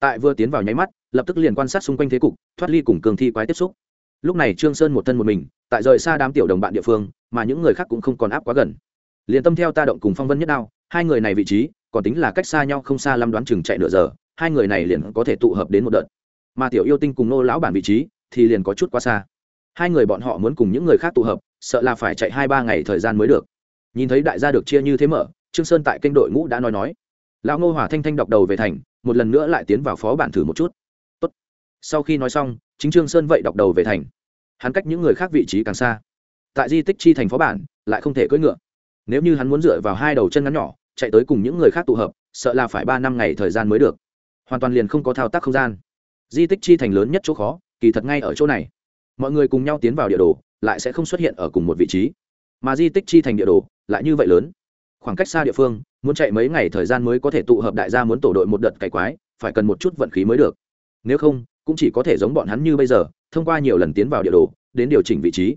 Tại vừa tiến vào nháy mắt, lập tức liền quan sát xung quanh thế cục, thoát ly cùng cường thi quái tiếp xúc. Lúc này trương sơn một thân một mình, tại rời xa đám tiểu đồng bạn địa phương, mà những người khác cũng không còn áp quá gần. Liền tâm theo ta động cùng phong vân nhất đao, hai người này vị trí, còn tính là cách xa nhau không xa lắm đoán chừng chạy nửa giờ, hai người này liền có thể tụ hợp đến một đợt. Mà tiểu yêu tinh cùng nô lão bản vị trí, thì liền có chút quá xa. Hai người bọn họ muốn cùng những người khác tụ hợp, sợ là phải chạy hai ba ngày thời gian mới được. Nhìn thấy đại gia được chia như thế mở trương sơn tại kênh đội ngũ đã nói nói. Lão ngô hỏa thanh thanh đọc đầu về thành, một lần nữa lại tiến vào phó bản thử một chút. Tốt. sau khi nói xong, chính trương sơn vậy đọc đầu về thành. Hắn cách những người khác vị trí càng xa. Tại di tích chi thành phó bản, lại không thể cưỡi ngựa. Nếu như hắn muốn dựa vào hai đầu chân ngắn nhỏ, chạy tới cùng những người khác tụ hợp, sợ là phải ba năm ngày thời gian mới được. Hoàn toàn liền không có thao tác không gian. Di tích chi thành lớn nhất chỗ khó, kỳ thật ngay ở chỗ này. Mọi người cùng nhau tiến vào địa đồ, lại sẽ không xuất hiện ở cùng một vị trí. Mà di tích chi thành địa đồ, lại như vậy lớn khoảng cách xa địa phương, muốn chạy mấy ngày thời gian mới có thể tụ hợp đại gia muốn tổ đội một đợt cày quái, phải cần một chút vận khí mới được. Nếu không, cũng chỉ có thể giống bọn hắn như bây giờ, thông qua nhiều lần tiến vào địa đồ, đến điều chỉnh vị trí.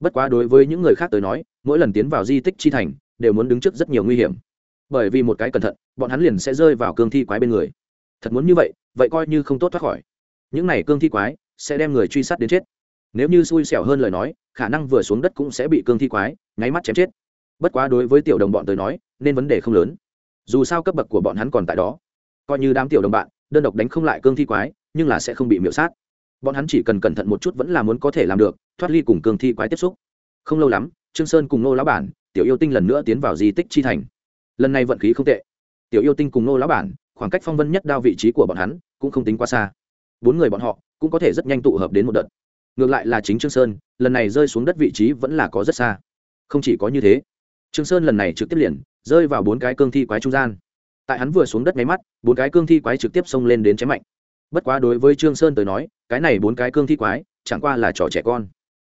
Bất quá đối với những người khác tới nói, mỗi lần tiến vào di tích chi thành, đều muốn đứng trước rất nhiều nguy hiểm. Bởi vì một cái cẩn thận, bọn hắn liền sẽ rơi vào cương thi quái bên người. Thật muốn như vậy vậy coi như không tốt thoát khỏi. Những này cương thi quái, sẽ đem người truy sát đến chết. Nếu như xui xẻo hơn lời nói, khả năng vừa xuống đất cũng sẽ bị cương thi quái, nháy mắt chém chết bất quá đối với tiểu đồng bọn tới nói, nên vấn đề không lớn. Dù sao cấp bậc của bọn hắn còn tại đó. Coi như đám tiểu đồng bạn, đơn độc đánh không lại cương thi quái, nhưng là sẽ không bị miễu sát. Bọn hắn chỉ cần cẩn thận một chút vẫn là muốn có thể làm được, thoát ly cùng cương thi quái tiếp xúc. Không lâu lắm, trương sơn cùng nô lão bản, tiểu yêu tinh lần nữa tiến vào di tích chi thành. Lần này vận khí không tệ. Tiểu yêu tinh cùng nô lão bản, khoảng cách phong vân nhất đao vị trí của bọn hắn, cũng không tính quá xa. Bốn người bọn họ, cũng có thể rất nhanh tụ hợp đến một đợt. Ngược lại là chính trương sơn, lần này rơi xuống đất vị trí vẫn là có rất xa. Không chỉ có như thế trương sơn lần này trực tiếp liền, rơi vào bốn cái cương thi quái trung gian. Tại hắn vừa xuống đất máy mắt, bốn cái cương thi quái trực tiếp xông lên đến chém mạnh. Bất quá đối với trương sơn tới nói, cái này bốn cái cương thi quái, chẳng qua là trò trẻ con.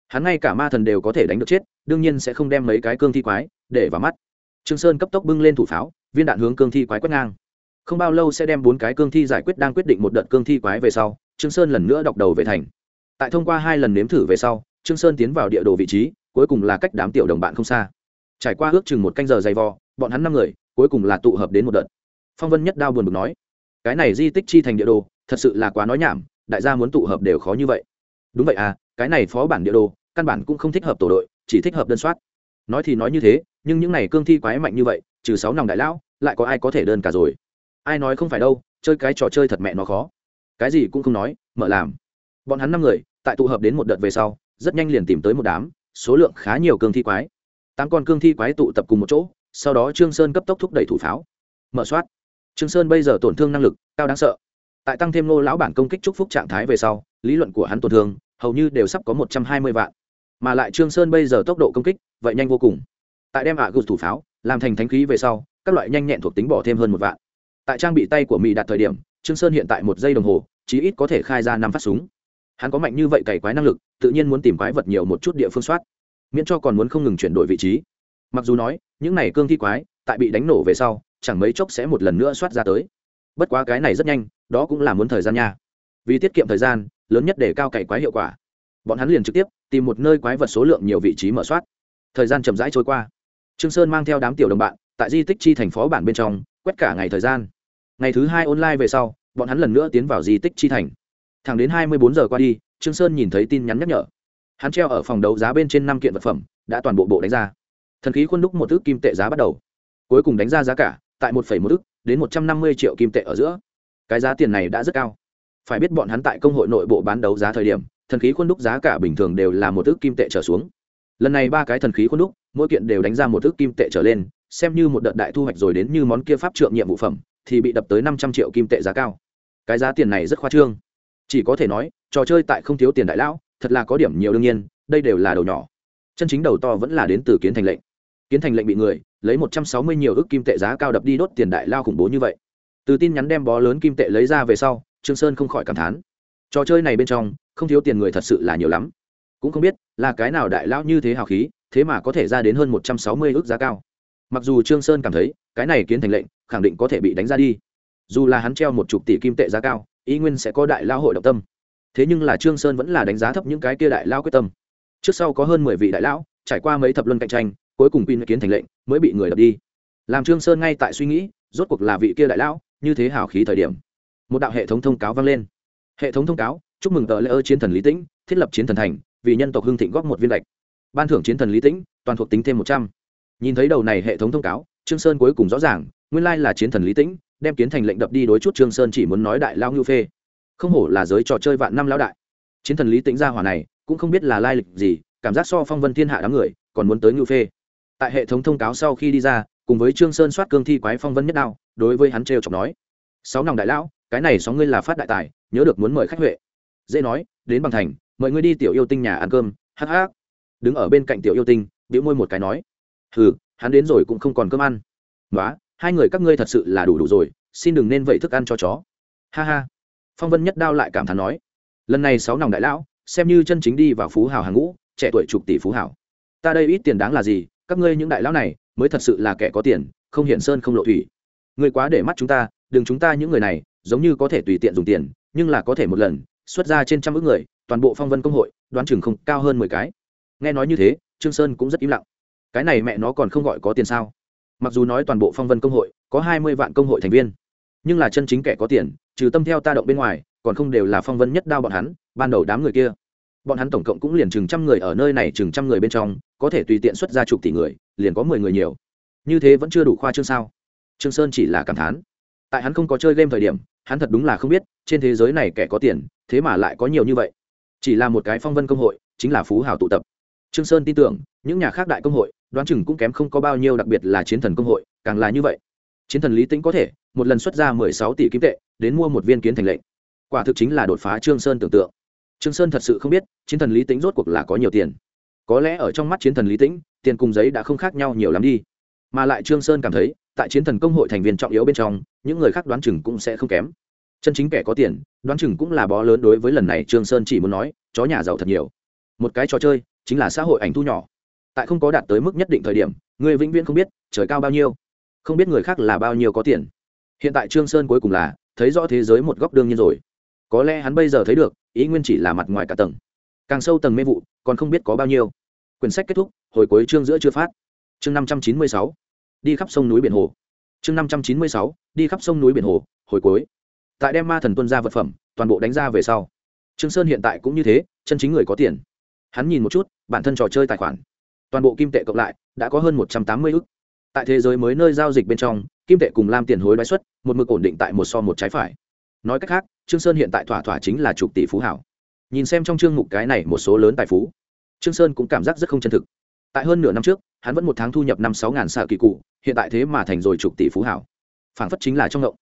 Hắn ngay cả ma thần đều có thể đánh được chết, đương nhiên sẽ không đem mấy cái cương thi quái để vào mắt. Trương sơn cấp tốc bưng lên thủ pháo, viên đạn hướng cương thi quái quét ngang. Không bao lâu sẽ đem bốn cái cương thi giải quyết đang quyết định một đợt cương thi quái về sau, trương sơn lần nữa đọc đầu về thành. Tại thông qua hai lần nếm thử về sau, trương sơn tiến vào địa đồ vị trí, cuối cùng là cách đám tiểu đồng bạn không xa trải qua ước chừng một canh giờ dày vò, bọn hắn năm người, cuối cùng là tụ hợp đến một đợt. Phong vân nhất đao buồn bực nói, cái này di tích chi thành địa đồ, thật sự là quá nói nhảm, đại gia muốn tụ hợp đều khó như vậy. Đúng vậy à cái này phó bản địa đồ, căn bản cũng không thích hợp tổ đội, chỉ thích hợp đơn soát. Nói thì nói như thế, nhưng những này cương thi quái mạnh như vậy, trừ sáu nòng đại lão, lại có ai có thể đơn cả rồi? Ai nói không phải đâu, chơi cái trò chơi thật mẹ nó khó. Cái gì cũng không nói, mở làm. Bọn hắn năm người, tại tụ hợp đến một đợt về sau, rất nhanh liền tìm tới một đám, số lượng khá nhiều cương thi quái tám con cương thi quái tụ tập cùng một chỗ, sau đó trương sơn cấp tốc thúc đẩy thủ pháo. Mở soát. Trương sơn bây giờ tổn thương năng lực cao đáng sợ. Tại tăng thêm nô lão bản công kích chúc phúc trạng thái về sau, lý luận của hắn tổn thương hầu như đều sắp có một trăm hai mươi vạn. Mà lại trương sơn bây giờ tốc độ công kích vậy nhanh vô cùng. Tại đem ạ gục thủ pháo làm thành thánh khí về sau, các loại nhanh nhẹn thuộc tính bỏ thêm hơn một vạn. Tại trang bị tay của mỹ đạt thời điểm, trương sơn hiện tại một giây đồng hồ, chí ít có thể khai ra năm phát súng. Hắn có mạnh như vậy cày quái năng lực, tự nhiên muốn tìm quái vật nhiều một chút địa phương soát miễn cho còn muốn không ngừng chuyển đổi vị trí. Mặc dù nói, những này cương thi quái, tại bị đánh nổ về sau, chẳng mấy chốc sẽ một lần nữa soát ra tới. Bất quá cái này rất nhanh, đó cũng là muốn thời gian nha. Vì tiết kiệm thời gian, lớn nhất để cao cày quái hiệu quả. Bọn hắn liền trực tiếp, tìm một nơi quái vật số lượng nhiều vị trí mở soát. Thời gian chậm rãi trôi qua. Trương sơn mang theo đám tiểu đồng bạn, tại di tích chi thành phố bản bên trong, quét cả ngày thời gian. Ngày thứ hai online về sau, bọn hắn lần nữa tiến vào di tích chi thành. Thẳng đến hai mươi bốn giờ qua đi, trương sơn nhìn thấy tin nhắn nhắc nhở hắn treo ở phòng đấu giá bên trên năm kiện vật phẩm, đã toàn bộ bộ đánh ra. Thần khí khuôn đúc một ước kim tệ giá bắt đầu. Cuối cùng đánh ra giá cả, tại một một ước, đến một trăm năm mươi triệu kim tệ ở giữa. Cái giá tiền này đã rất cao. Phải biết bọn hắn tại công hội nội bộ bán đấu giá thời điểm, thần khí khuôn đúc giá cả bình thường đều là một ước kim tệ trở xuống. Lần này ba cái thần khí khuôn đúc, mỗi kiện đều đánh ra một ước kim tệ trở lên, xem như một đợt đại thu hoạch rồi đến như món kia pháp trượng nhiệm vụ phẩm, thì bị đập tới năm trăm triệu kim tệ giá cao. Cái giá tiền này rất khoa trương. Chỉ có thể nói, trò chơi tại không thiếu tiền đại lão thật là có điểm nhiều đương nhiên, đây đều là đầu nhỏ. Chân chính đầu to vẫn là đến từ kiến thành lệnh. Kiến thành lệnh bị người, lấy một trăm sáu mươi nhiều ước kim tệ giá cao đập đi đốt tiền đại lao khủng bố như vậy. Từ tin nhắn đem bó lớn kim tệ lấy ra về sau, trương sơn không khỏi cảm thán. Trò chơi này bên trong, không thiếu tiền người thật sự là nhiều lắm. Cũng không biết, là cái nào đại lão như thế hào khí, thế mà có thể ra đến hơn một trăm sáu mươi ước giá cao. Mặc dù trương sơn cảm thấy, cái này kiến thành lệnh, khẳng định có thể bị đánh ra đi. Dù là hắn treo một chục tỷ kim tệ giá cao, ý nguyên sẽ có đại lao hội động tâm thế nhưng là trương sơn vẫn là đánh giá thấp những cái kia đại lao quyết tâm trước sau có hơn mười vị đại lão trải qua mấy thập luân cạnh tranh cuối cùng pin kiến thành lệnh mới bị người đập đi làm trương sơn ngay tại suy nghĩ rốt cuộc là vị kia đại lão như thế hào khí thời điểm một đạo hệ thống thông cáo vang lên hệ thống thông cáo chúc mừng tờ lễ ơ chiến thần lý tĩnh thiết lập chiến thần thành vì nhân tộc hưng thịnh góp một viên lệch ban thưởng chiến thần lý tĩnh toàn thuộc tính thêm một trăm nhìn thấy đầu này hệ thống thông cáo trương sơn cuối cùng rõ ràng nguyên lai là chiến thần lý tĩnh đem kiến thành lệnh đập đi đối chút trương sơn chỉ muốn nói đại lao ngưu phê không hổ là giới trò chơi vạn năm lão đại. Chiến thần lý tĩnh gia hỏa này, cũng không biết là lai lịch gì, cảm giác so phong vân thiên hạ đám người, còn muốn tới ngưu phê. Tại hệ thống thông cáo sau khi đi ra, cùng với trương sơn soát cương thi quái phong vân nhất đao, đối với hắn trêu chọc nói, sáu nòng đại lão, cái này sáu ngươi là phát đại tài, nhớ được muốn mời khách huệ. Dễ nói, đến bằng thành, mời ngươi đi tiểu yêu tinh nhà ăn cơm. Hắc hắc. Đứng ở bên cạnh tiểu yêu tinh, bĩu môi một cái nói, hừ, hắn đến rồi cũng không còn cơm ăn. Nói hai người các ngươi thật sự là đủ đủ rồi, xin đừng nên vậy thức ăn cho chó. Ha ha phong vân nhất đao lại cảm thán nói, lần này sáu nòng đại lão, xem như chân chính đi vào phú hào hàng ngũ, trẻ tuổi chục tỷ phú hào. Ta đây ít tiền đáng là gì? Các ngươi những đại lão này, mới thật sự là kẻ có tiền, không hiển sơn không lộ thủy. Người quá để mắt chúng ta, đừng chúng ta những người này, giống như có thể tùy tiện dùng tiền, nhưng là có thể một lần, xuất ra trên trăm ước người, toàn bộ phong vân công hội, đoán chừng không cao hơn mười cái. Nghe nói như thế, trương sơn cũng rất im lặng. Cái này mẹ nó còn không gọi có tiền sao? Mặc dù nói toàn bộ phong vân công hội, có hai mươi vạn công hội thành viên nhưng là chân chính kẻ có tiền, trừ tâm theo ta động bên ngoài, còn không đều là phong vân nhất đao bọn hắn, ban đầu đám người kia. Bọn hắn tổng cộng cũng liền chừng trăm người ở nơi này, chừng trăm người bên trong, có thể tùy tiện xuất ra chục tỷ người, liền có mười người nhiều. Như thế vẫn chưa đủ khoa trương sao? Trương sơn chỉ là cảm thán. Tại hắn không có chơi game thời điểm, hắn thật đúng là không biết, trên thế giới này kẻ có tiền, thế mà lại có nhiều như vậy. Chỉ là một cái phong vân công hội, chính là phú hào tụ tập. Trương sơn tin tưởng, những nhà khác đại công hội, đoán chừng cũng kém không có bao nhiêu đặc biệt là chiến thần công hội, càng là như vậy chiến thần lý tĩnh có thể, một lần xuất ra mười sáu tỷ kim tệ, đến mua một viên kiến thành lệnh. Quả thực chính là đột phá trương sơn tưởng tượng. Trương sơn thật sự không biết, chiến thần lý tĩnh rốt cuộc là có nhiều tiền. Có lẽ ở trong mắt chiến thần lý tĩnh, tiền cùng giấy đã không khác nhau nhiều lắm đi. Mà lại trương sơn cảm thấy, tại chiến thần công hội thành viên trọng yếu bên trong, những người khác đoán chừng cũng sẽ không kém. Chân chính kẻ có tiền, đoán chừng cũng là bó lớn đối với lần này trương sơn chỉ muốn nói, chó nhà giàu thật nhiều. Một cái trò chơi, chính là xã hội ảnh thu nhỏ. Tại không có đạt tới mức nhất định thời điểm người vĩnh viễn không biết trời cao bao nhiêu không biết người khác là bao nhiêu có tiền. Hiện tại trương sơn cuối cùng là, thấy rõ thế giới một góc đương nhiên rồi. Có lẽ hắn bây giờ thấy được, ý nguyên chỉ là mặt ngoài cả tầng. Càng sâu tầng mê vụ, còn không biết có bao nhiêu. Quyển sách kết thúc, hồi cuối chương giữa chưa phát. Chương năm trăm chín mươi sáu. Đi khắp sông núi biển hồ. Chương năm trăm chín mươi sáu. Đi khắp sông núi biển hồ, hồi cuối. Tại đem ma thần tuân ra vật phẩm, toàn bộ đánh ra về sau. Trương sơn hiện tại cũng như thế, chân chính người có tiền. Hắn nhìn một chút, bản thân trò chơi tài khoản. Toàn bộ kim tệ cộng lại, đã có hơn một trăm tám mươi ức tại thế giới mới nơi giao dịch bên trong, kim tệ cùng lam tiền hối đoái xuất, một mực ổn định tại một so một trái phải. Nói cách khác, trương sơn hiện tại thỏa thỏa chính là chục tỷ phú hảo. Nhìn xem trong chương mục cái này một số lớn tài phú, trương sơn cũng cảm giác rất không chân thực. Tại hơn nửa năm trước, hắn vẫn một tháng thu nhập năm sáu ngàn xạ kỳ cụ, hiện tại thế mà thành rồi chục tỷ phú hảo. Phảng phất chính là trong động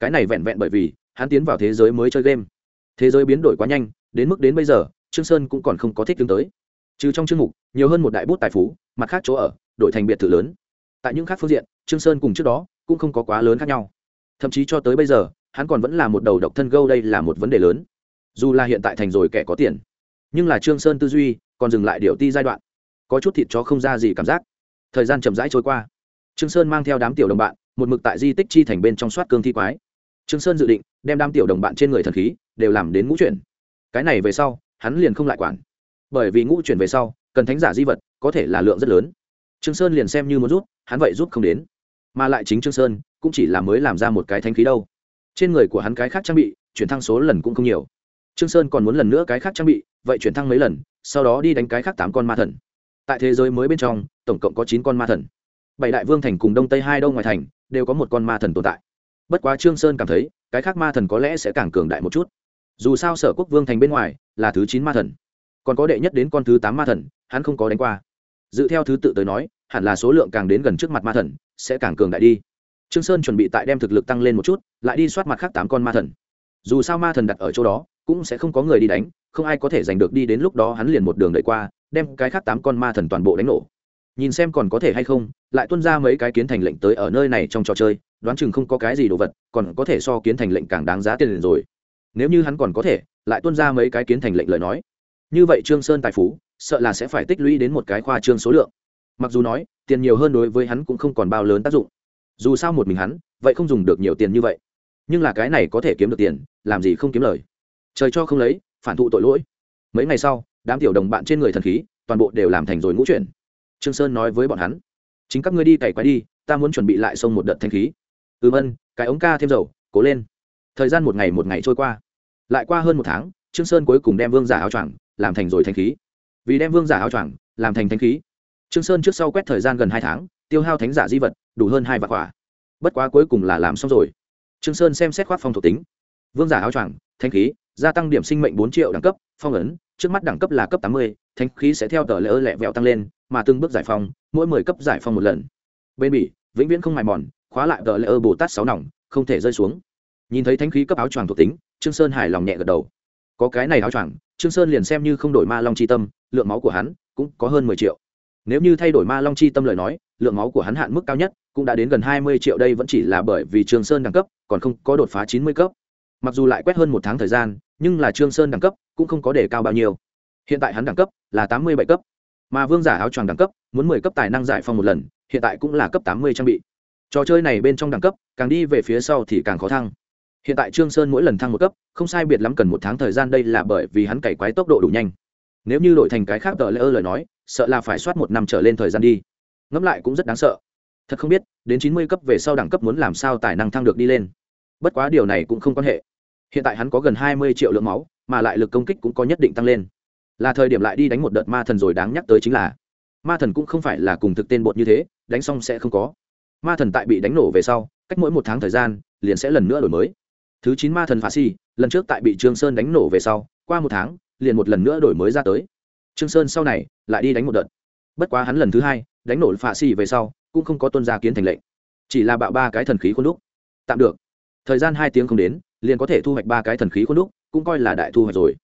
cái này vẹn vẹn bởi vì, hắn tiến vào thế giới mới chơi game. Thế giới biến đổi quá nhanh, đến mức đến bây giờ, trương sơn cũng còn không có thích tương tới. Trừ trong chương mục, nhiều hơn một đại bút tài phú, mặt khác chỗ ở, đổi thành biệt thự lớn tại những khác phương diện, trương sơn cùng trước đó cũng không có quá lớn khác nhau. Thậm chí cho tới bây giờ, hắn còn vẫn là một đầu độc thân gâu đây là một vấn đề lớn. Dù là hiện tại thành rồi kẻ có tiền, nhưng là trương sơn tư duy còn dừng lại điều ti giai đoạn. Có chút thịt chó không ra gì cảm giác. Thời gian chậm rãi trôi qua. Trương sơn mang theo đám tiểu đồng bạn, một mực tại di tích chi thành bên trong soát cương thi quái. Trương sơn dự định đem đám tiểu đồng bạn trên người thần khí đều làm đến ngũ chuyển. Cái này về sau, hắn liền không lại quản. Bởi vì ngũ chuyển về sau, cần thánh giả di vật có thể là lượng rất lớn trương sơn liền xem như muốn rút, hắn vậy rút không đến. Mà lại chính trương sơn cũng chỉ là mới làm ra một cái thánh khí đâu. Trên người của hắn cái khác trang bị, chuyển thăng số lần cũng không nhiều. Trương sơn còn muốn lần nữa cái khác trang bị, vậy chuyển thăng mấy lần, sau đó đi đánh cái khác tám con ma thần. Tại thế giới mới bên trong, tổng cộng có chín con ma thần. Bảy đại vương thành cùng đông tây hai đâu ngoài thành, đều có một con ma thần tồn tại. Bất quá trương sơn cảm thấy, cái khác ma thần có lẽ sẽ càng cường đại một chút. Dù sao sở quốc vương thành bên ngoài là thứ chín ma thần. Còn có đệ nhất đến con thứ tám ma thần, hắn không có đánh qua dự theo thứ tự tới nói, hẳn là số lượng càng đến gần trước mặt ma thần, sẽ càng cường đại đi. Trương sơn chuẩn bị tại đem thực lực tăng lên một chút, lại đi soát mặt khác tám con ma thần. Dù sao ma thần đặt ở chỗ đó, cũng sẽ không có người đi đánh, không ai có thể giành được đi đến lúc đó hắn liền một đường đợi qua, đem cái khác tám con ma thần toàn bộ đánh nổ. Nhìn xem còn có thể hay không, lại tuân ra mấy cái kiến thành lệnh tới ở nơi này trong trò chơi, đoán chừng không có cái gì đồ vật, còn có thể so kiến thành lệnh càng đáng giá tiền rồi. Nếu như hắn còn có thể, lại tuân ra mấy cái kiến thành lệnh lời nói. Như vậy trương sơn tài phú sợ là sẽ phải tích lũy đến một cái khoa trương số lượng. Mặc dù nói, tiền nhiều hơn đối với hắn cũng không còn bao lớn tác dụng. Dù sao một mình hắn, vậy không dùng được nhiều tiền như vậy. Nhưng là cái này có thể kiếm được tiền, làm gì không kiếm lời. Trời cho không lấy, phản thụ tội lỗi. Mấy ngày sau, đám tiểu đồng bạn trên người thần khí, toàn bộ đều làm thành rồi ngũ chuyển. Trương sơn nói với bọn hắn, chính các ngươi đi cày quái đi, ta muốn chuẩn bị lại xông một đợt thanh khí. Ừm ân cái ống ca thêm dầu, cố lên. Thời gian một ngày một ngày trôi qua. Lại qua hơn một tháng, trương sơn cuối cùng đem vương giả áo choàng làm thành rồi thanh khí vì đem vương giả áo choàng làm thành thanh khí. Trương sơn trước sau quét thời gian gần hai tháng, tiêu hao thánh giả di vật, đủ hơn hai vạn quả. Bất quá cuối cùng là làm xong rồi. Trương sơn xem xét khoát phong thuộc tính. Vương giả áo choàng thanh khí, gia tăng điểm sinh mệnh bốn triệu đẳng cấp, phong ấn, trước mắt đẳng cấp là cấp tám mươi thanh khí sẽ theo tờ lỡ lẹ vẹo tăng lên, mà từng bước giải phong mỗi mười cấp giải phong một lần. Bên bỉ, vĩnh viễn không mài mòn, khóa lại tờ lỡ bồ tát sáu nòng, không thể rơi xuống. Nhìn thấy thanh khí cấp áo choàng thuộc tính, trương sơn hài lòng nhẹ gật đầu có cái này áo choàng, trương sơn liền xem như không đổi ma long chi tâm, lượng máu của hắn cũng có hơn mười triệu. Nếu như thay đổi ma long chi tâm lời nói, lượng máu của hắn hạn mức cao nhất cũng đã đến gần hai mươi triệu, đây vẫn chỉ là bởi vì trương sơn đẳng cấp, còn không có đột phá chín mươi cấp. Mặc dù lại quét hơn một tháng thời gian, nhưng là trương sơn đẳng cấp cũng không có để cao bao nhiêu. Hiện tại hắn đẳng cấp là tám mươi bảy cấp. Mà vương giả áo choàng đẳng cấp muốn mười cấp tài năng giải phong một lần, hiện tại cũng là cấp tám mươi trang bị. Trò chơi này bên trong đẳng cấp, càng đi về phía sau thì càng khó thăng hiện tại trương sơn mỗi lần thăng một cấp, không sai biệt lắm cần một tháng thời gian đây là bởi vì hắn cày quái tốc độ đủ nhanh. Nếu như đổi thành cái khác tờ lễ ơ lời nói, sợ là phải soát một năm trở lên thời gian đi. Ngẫm lại cũng rất đáng sợ. Thật không biết, đến chín mươi cấp về sau đẳng cấp muốn làm sao tài năng thăng được đi lên. Bất quá điều này cũng không quan hệ. Hiện tại hắn có gần hai mươi triệu lượng máu, mà lại lực công kích cũng có nhất định tăng lên. Là thời điểm lại đi đánh một đợt ma thần rồi đáng nhắc tới chính là, ma thần cũng không phải là cùng thực tên bột như thế, đánh xong sẽ không có. Ma thần tại bị đánh nổ về sau, cách mỗi một tháng thời gian, liền sẽ lần nữa đổi mới thứ chín ma thần phá si, lần trước tại bị trương sơn đánh nổ về sau, qua một tháng, liền một lần nữa đổi mới ra tới. Trương sơn sau này lại đi đánh một đợt. Bất quá hắn lần thứ hai đánh nổ phá si về sau, cũng không có tuân gia kiến thành lệnh. Chỉ là bạo ba cái thần khí khuôn đúc. Tạm được. Thời gian hai tiếng không đến, liền có thể thu hoạch ba cái thần khí khuôn đúc, cũng coi là đại thu hoạch rồi.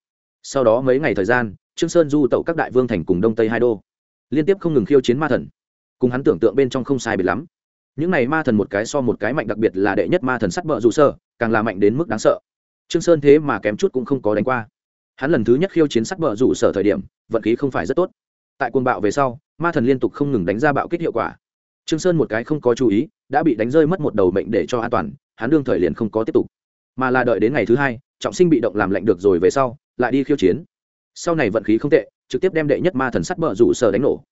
Sau đó mấy ngày thời gian, trương sơn du tẩu các đại vương thành cùng đông tây hai đô, liên tiếp không ngừng khiêu chiến ma thần. Cùng hắn tưởng tượng bên trong không sai biệt lắm những này ma thần một cái so một cái mạnh đặc biệt là đệ nhất ma thần sắt bờ rủ sơ càng là mạnh đến mức đáng sợ. Trương sơn thế mà kém chút cũng không có đánh qua. Hắn lần thứ nhất khiêu chiến sắt bờ rủ sở thời điểm, vận khí không phải rất tốt. Tại cuồng bạo về sau, ma thần liên tục không ngừng đánh ra bạo kích hiệu quả. Trương sơn một cái không có chú ý, đã bị đánh rơi mất một đầu mệnh để cho an toàn, hắn đương thời liền không có tiếp tục. Mà là đợi đến ngày thứ hai, trọng sinh bị động làm lạnh được rồi về sau, lại đi khiêu chiến. Sau này vận khí không tệ, trực tiếp đem đệ nhất ma thần sắt bờ rủ sở đánh nổ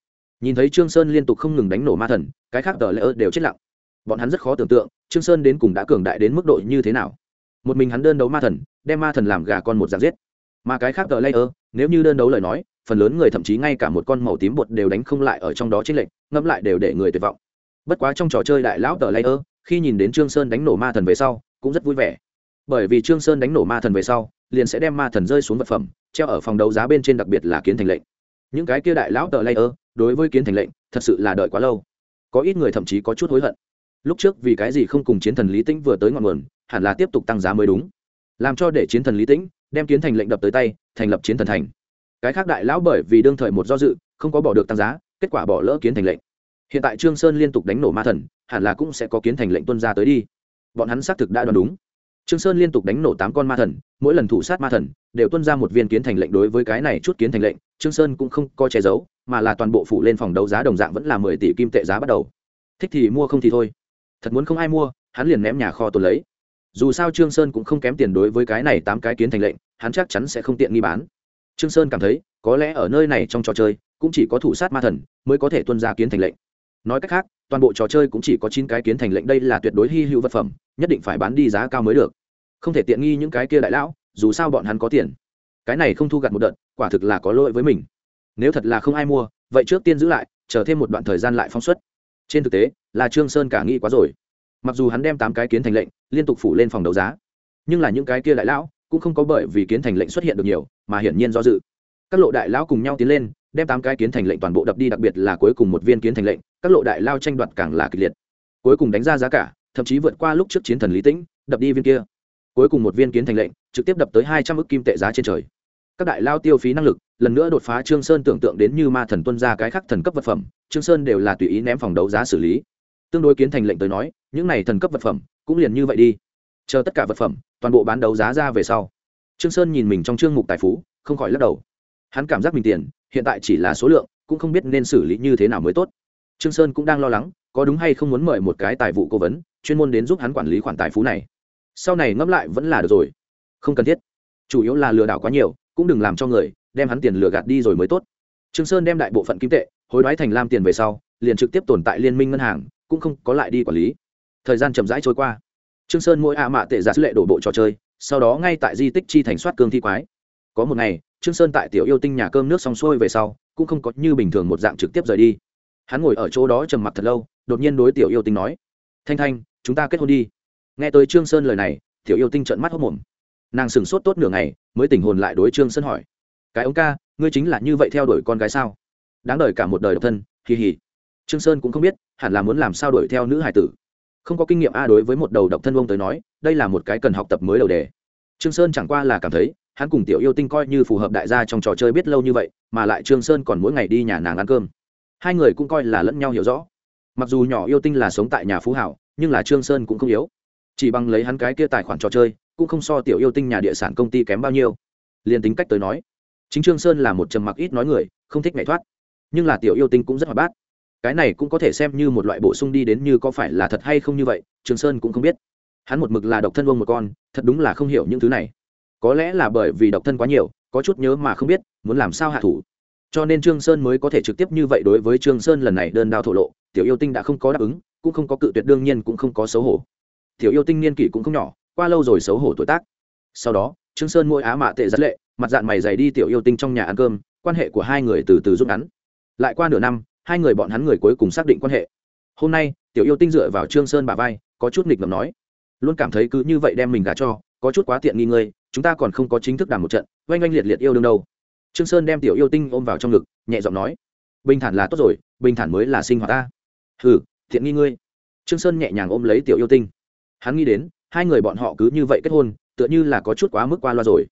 nhìn thấy trương sơn liên tục không ngừng đánh nổ ma thần, cái khác tờ lễ ơ đều chết lặng. Bọn hắn rất khó tưởng tượng, trương sơn đến cùng đã cường đại đến mức độ như thế nào. Một mình hắn đơn đấu ma thần, đem ma thần làm gà con một dạng giết. Mà cái khác tờ lễ ơ, nếu như đơn đấu lời nói, phần lớn người thậm chí ngay cả một con màu tím bột đều đánh không lại ở trong đó trên lệnh ngẫm lại đều để người tuyệt vọng. Bất quá trong trò chơi đại lão tờ lễ ơ, khi nhìn đến trương sơn đánh nổ ma thần về sau, cũng rất vui vẻ. Bởi vì trương sơn đánh nổ ma thần về sau, liền sẽ đem ma thần rơi xuống vật phẩm, treo ở phòng đấu giá bên trên đặc biệt là kiến thành lệnh. Những cái kia đại lão tờ layer đối với kiến thành lệnh, thật sự là đợi quá lâu. Có ít người thậm chí có chút hối hận. Lúc trước vì cái gì không cùng chiến thần lý tĩnh vừa tới ngọn nguồn, hẳn là tiếp tục tăng giá mới đúng. Làm cho để chiến thần lý tĩnh đem kiến thành lệnh đập tới tay, thành lập chiến thần thành. Cái khác đại lão bởi vì đương thời một do dự, không có bỏ được tăng giá, kết quả bỏ lỡ kiến thành lệnh. Hiện tại trương sơn liên tục đánh nổ ma thần, hẳn là cũng sẽ có kiến thành lệnh tuân ra tới đi. Bọn hắn xác thực đã đoán đúng. Trương sơn liên tục đánh nổ tám con ma thần, mỗi lần thủ sát ma thần, đều tuân ra một viên kiến thành lệnh đối với cái này chút kiến thành lệnh, trương sơn cũng không có che giấu mà là toàn bộ phủ lên phòng đấu giá đồng dạng vẫn là mười tỷ kim tệ giá bắt đầu. Thích thì mua, không thì thôi. Thật muốn không ai mua, hắn liền ném nhà kho tồn lấy. Dù sao trương sơn cũng không kém tiền đối với cái này tám cái kiến thành lệnh, hắn chắc chắn sẽ không tiện nghi bán. Trương sơn cảm thấy, có lẽ ở nơi này trong trò chơi, cũng chỉ có thủ sát ma thần mới có thể tuân ra kiến thành lệnh. Nói cách khác, toàn bộ trò chơi cũng chỉ có chín cái kiến thành lệnh đây là tuyệt đối hy hữu vật phẩm, nhất định phải bán đi giá cao mới được. Không thể tiện nghi những cái kia đại lão, dù sao bọn hắn có tiền. Cái này không thu gặt một đợt, quả thực là có lỗi với mình nếu thật là không ai mua, vậy trước tiên giữ lại, chờ thêm một đoạn thời gian lại phóng xuất. Trên thực tế, là trương sơn cả nghĩ quá rồi. Mặc dù hắn đem tám cái kiến thành lệnh, liên tục phủ lên phòng đấu giá, nhưng là những cái kia đại lão cũng không có bởi vì kiến thành lệnh xuất hiện được nhiều, mà hiển nhiên do dự. Các lộ đại lão cùng nhau tiến lên, đem tám cái kiến thành lệnh toàn bộ đập đi, đặc biệt là cuối cùng một viên kiến thành lệnh, các lộ đại lao tranh đoạt càng là kịch liệt. Cuối cùng đánh ra giá cả, thậm chí vượt qua lúc trước chiến thần lý tĩnh, đập đi viên kia. Cuối cùng một viên kiến thành lệnh, trực tiếp đập tới hai trăm ước kim tệ giá trên trời. Các đại lao tiêu phí năng lực lần nữa đột phá trương sơn tưởng tượng đến như ma thần tuân ra cái khắc thần cấp vật phẩm, trương sơn đều là tùy ý ném phòng đấu giá xử lý. Tương đối kiến thành lệnh tới nói, những này thần cấp vật phẩm cũng liền như vậy đi. Chờ tất cả vật phẩm, toàn bộ bán đấu giá ra về sau. Trương sơn nhìn mình trong chương mục tài phú, không khỏi lắc đầu. Hắn cảm giác mình tiền, hiện tại chỉ là số lượng, cũng không biết nên xử lý như thế nào mới tốt. Trương sơn cũng đang lo lắng, có đúng hay không muốn mời một cái tài vụ cố vấn, chuyên môn đến giúp hắn quản lý khoản tài phú này. Sau này ngẫm lại vẫn là được rồi. Không cần thiết. Chủ yếu là lừa đảo quá nhiều, cũng đừng làm cho người đem hắn tiền lừa gạt đi rồi mới tốt. Trương sơn đem đại bộ phận kim tệ, hối đoái thành lam tiền về sau, liền trực tiếp tồn tại liên minh ngân hàng, cũng không có lại đi quản lý. Thời gian chậm rãi trôi qua. Trương sơn mỗi ạ mạ tệ giả sứ lệ đổ bộ trò chơi, sau đó ngay tại di tích chi thành soát cương thi quái. Có một ngày, trương sơn tại tiểu yêu tinh nhà cơm nước xong xuôi về sau, cũng không có như bình thường một dạng trực tiếp rời đi. Hắn ngồi ở chỗ đó trầm mặc thật lâu, đột nhiên đối tiểu yêu tinh nói, thanh thanh, chúng ta kết hôn đi. Nghe tới trương sơn lời này, tiểu yêu tinh trợn mắt hốt mồm. Nàng sừng sốt tốt nửa ngày, mới tỉnh hồn lại đối trương sơn hỏi cái ông ca, ngươi chính là như vậy theo đuổi con gái sao? Đáng đời cả một đời độc thân, hì hì. Trương sơn cũng không biết, hẳn là muốn làm sao đuổi theo nữ hải tử. Không có kinh nghiệm a đối với một đầu độc thân ông tới nói, đây là một cái cần học tập mới đầu đề. Trương sơn chẳng qua là cảm thấy, hắn cùng tiểu yêu tinh coi như phù hợp đại gia trong trò chơi biết lâu như vậy, mà lại trương sơn còn mỗi ngày đi nhà nàng ăn cơm. Hai người cũng coi là lẫn nhau hiểu rõ. Mặc dù nhỏ yêu tinh là sống tại nhà phú hảo, nhưng là trương sơn cũng không yếu. Chỉ bằng lấy hắn cái kia tài khoản trò chơi, cũng không so tiểu yêu tinh nhà địa sản công ty kém bao nhiêu. Liền tính cách tới nói chính trương sơn là một trầm mặc ít nói người, không thích nhảy thoát. Nhưng là tiểu yêu tinh cũng rất hoạt bát. Cái này cũng có thể xem như một loại bổ sung đi đến như có phải là thật hay không như vậy, trương sơn cũng không biết. Hắn một mực là độc thân vông một con, thật đúng là không hiểu những thứ này. Có lẽ là bởi vì độc thân quá nhiều, có chút nhớ mà không biết, muốn làm sao hạ thủ. Cho nên trương sơn mới có thể trực tiếp như vậy đối với trương sơn lần này đơn đao thổ lộ, tiểu yêu tinh đã không có đáp ứng, cũng không có cự tuyệt đương nhiên cũng không có xấu hổ. Tiểu yêu tinh niên kỷ cũng không nhỏ, qua lâu rồi xấu hổ tuổi tác. Sau đó trương sơn môi á mạ tệ rất lệ, mặt dạng mày dày đi tiểu yêu tinh trong nhà ăn cơm, quan hệ của hai người từ từ rút ngắn. Lại qua nửa năm, hai người bọn hắn người cuối cùng xác định quan hệ. Hôm nay, tiểu yêu tinh dựa vào trương sơn bà vai, có chút nghịch ngợm nói, luôn cảm thấy cứ như vậy đem mình gả cho, có chút quá tiện nghi ngươi, chúng ta còn không có chính thức đàm một trận, oanh oanh liệt liệt yêu đương đâu. Trương sơn đem tiểu yêu tinh ôm vào trong ngực, nhẹ giọng nói, bình thản là tốt rồi, bình thản mới là sinh hoạt ta. Hừ thiện nghi ngươi. Trương sơn nhẹ nhàng ôm lấy tiểu yêu tinh. Hắn nghĩ đến, hai người bọn họ cứ như vậy kết hôn tựa như là có chút quá mức qua loa rồi.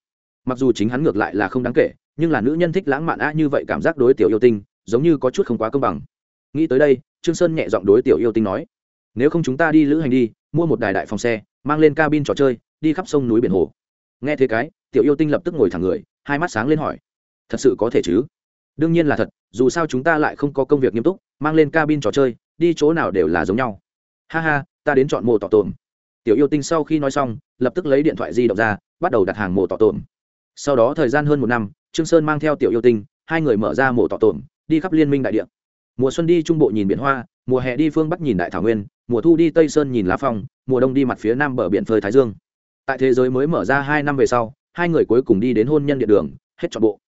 Mặc dù chính hắn ngược lại là không đáng kể, nhưng là nữ nhân thích lãng mạn a như vậy cảm giác đối tiểu yêu tinh, giống như có chút không quá công bằng. Nghĩ tới đây, trương sơn nhẹ giọng đối tiểu yêu tinh nói, nếu không chúng ta đi lữ hành đi, mua một đài đại phòng xe, mang lên cabin trò chơi, đi khắp sông núi biển hồ. Nghe thế cái, tiểu yêu tinh lập tức ngồi thẳng người, hai mắt sáng lên hỏi, thật sự có thể chứ? Đương nhiên là thật, dù sao chúng ta lại không có công việc nghiêm túc, mang lên cabin trò chơi, đi chỗ nào đều là giống nhau. Ha ha, ta đến chọn mồ tỏ tồn tiểu yêu tinh sau khi nói xong, lập tức lấy điện thoại di động ra, bắt đầu đặt hàng mổ tỏ tổn. Sau đó thời gian hơn một năm, trương sơn mang theo tiểu yêu tinh, hai người mở ra mổ tỏ tổn, đi khắp liên minh đại địa. Mùa xuân đi trung bộ nhìn biển hoa, mùa hè đi phương bắc nhìn đại thảo nguyên, mùa thu đi tây sơn nhìn lá phong, mùa đông đi mặt phía nam bờ biển phơi thái dương. Tại thế giới mới mở ra hai năm về sau, hai người cuối cùng đi đến hôn nhân địa đường, hết trọn bộ.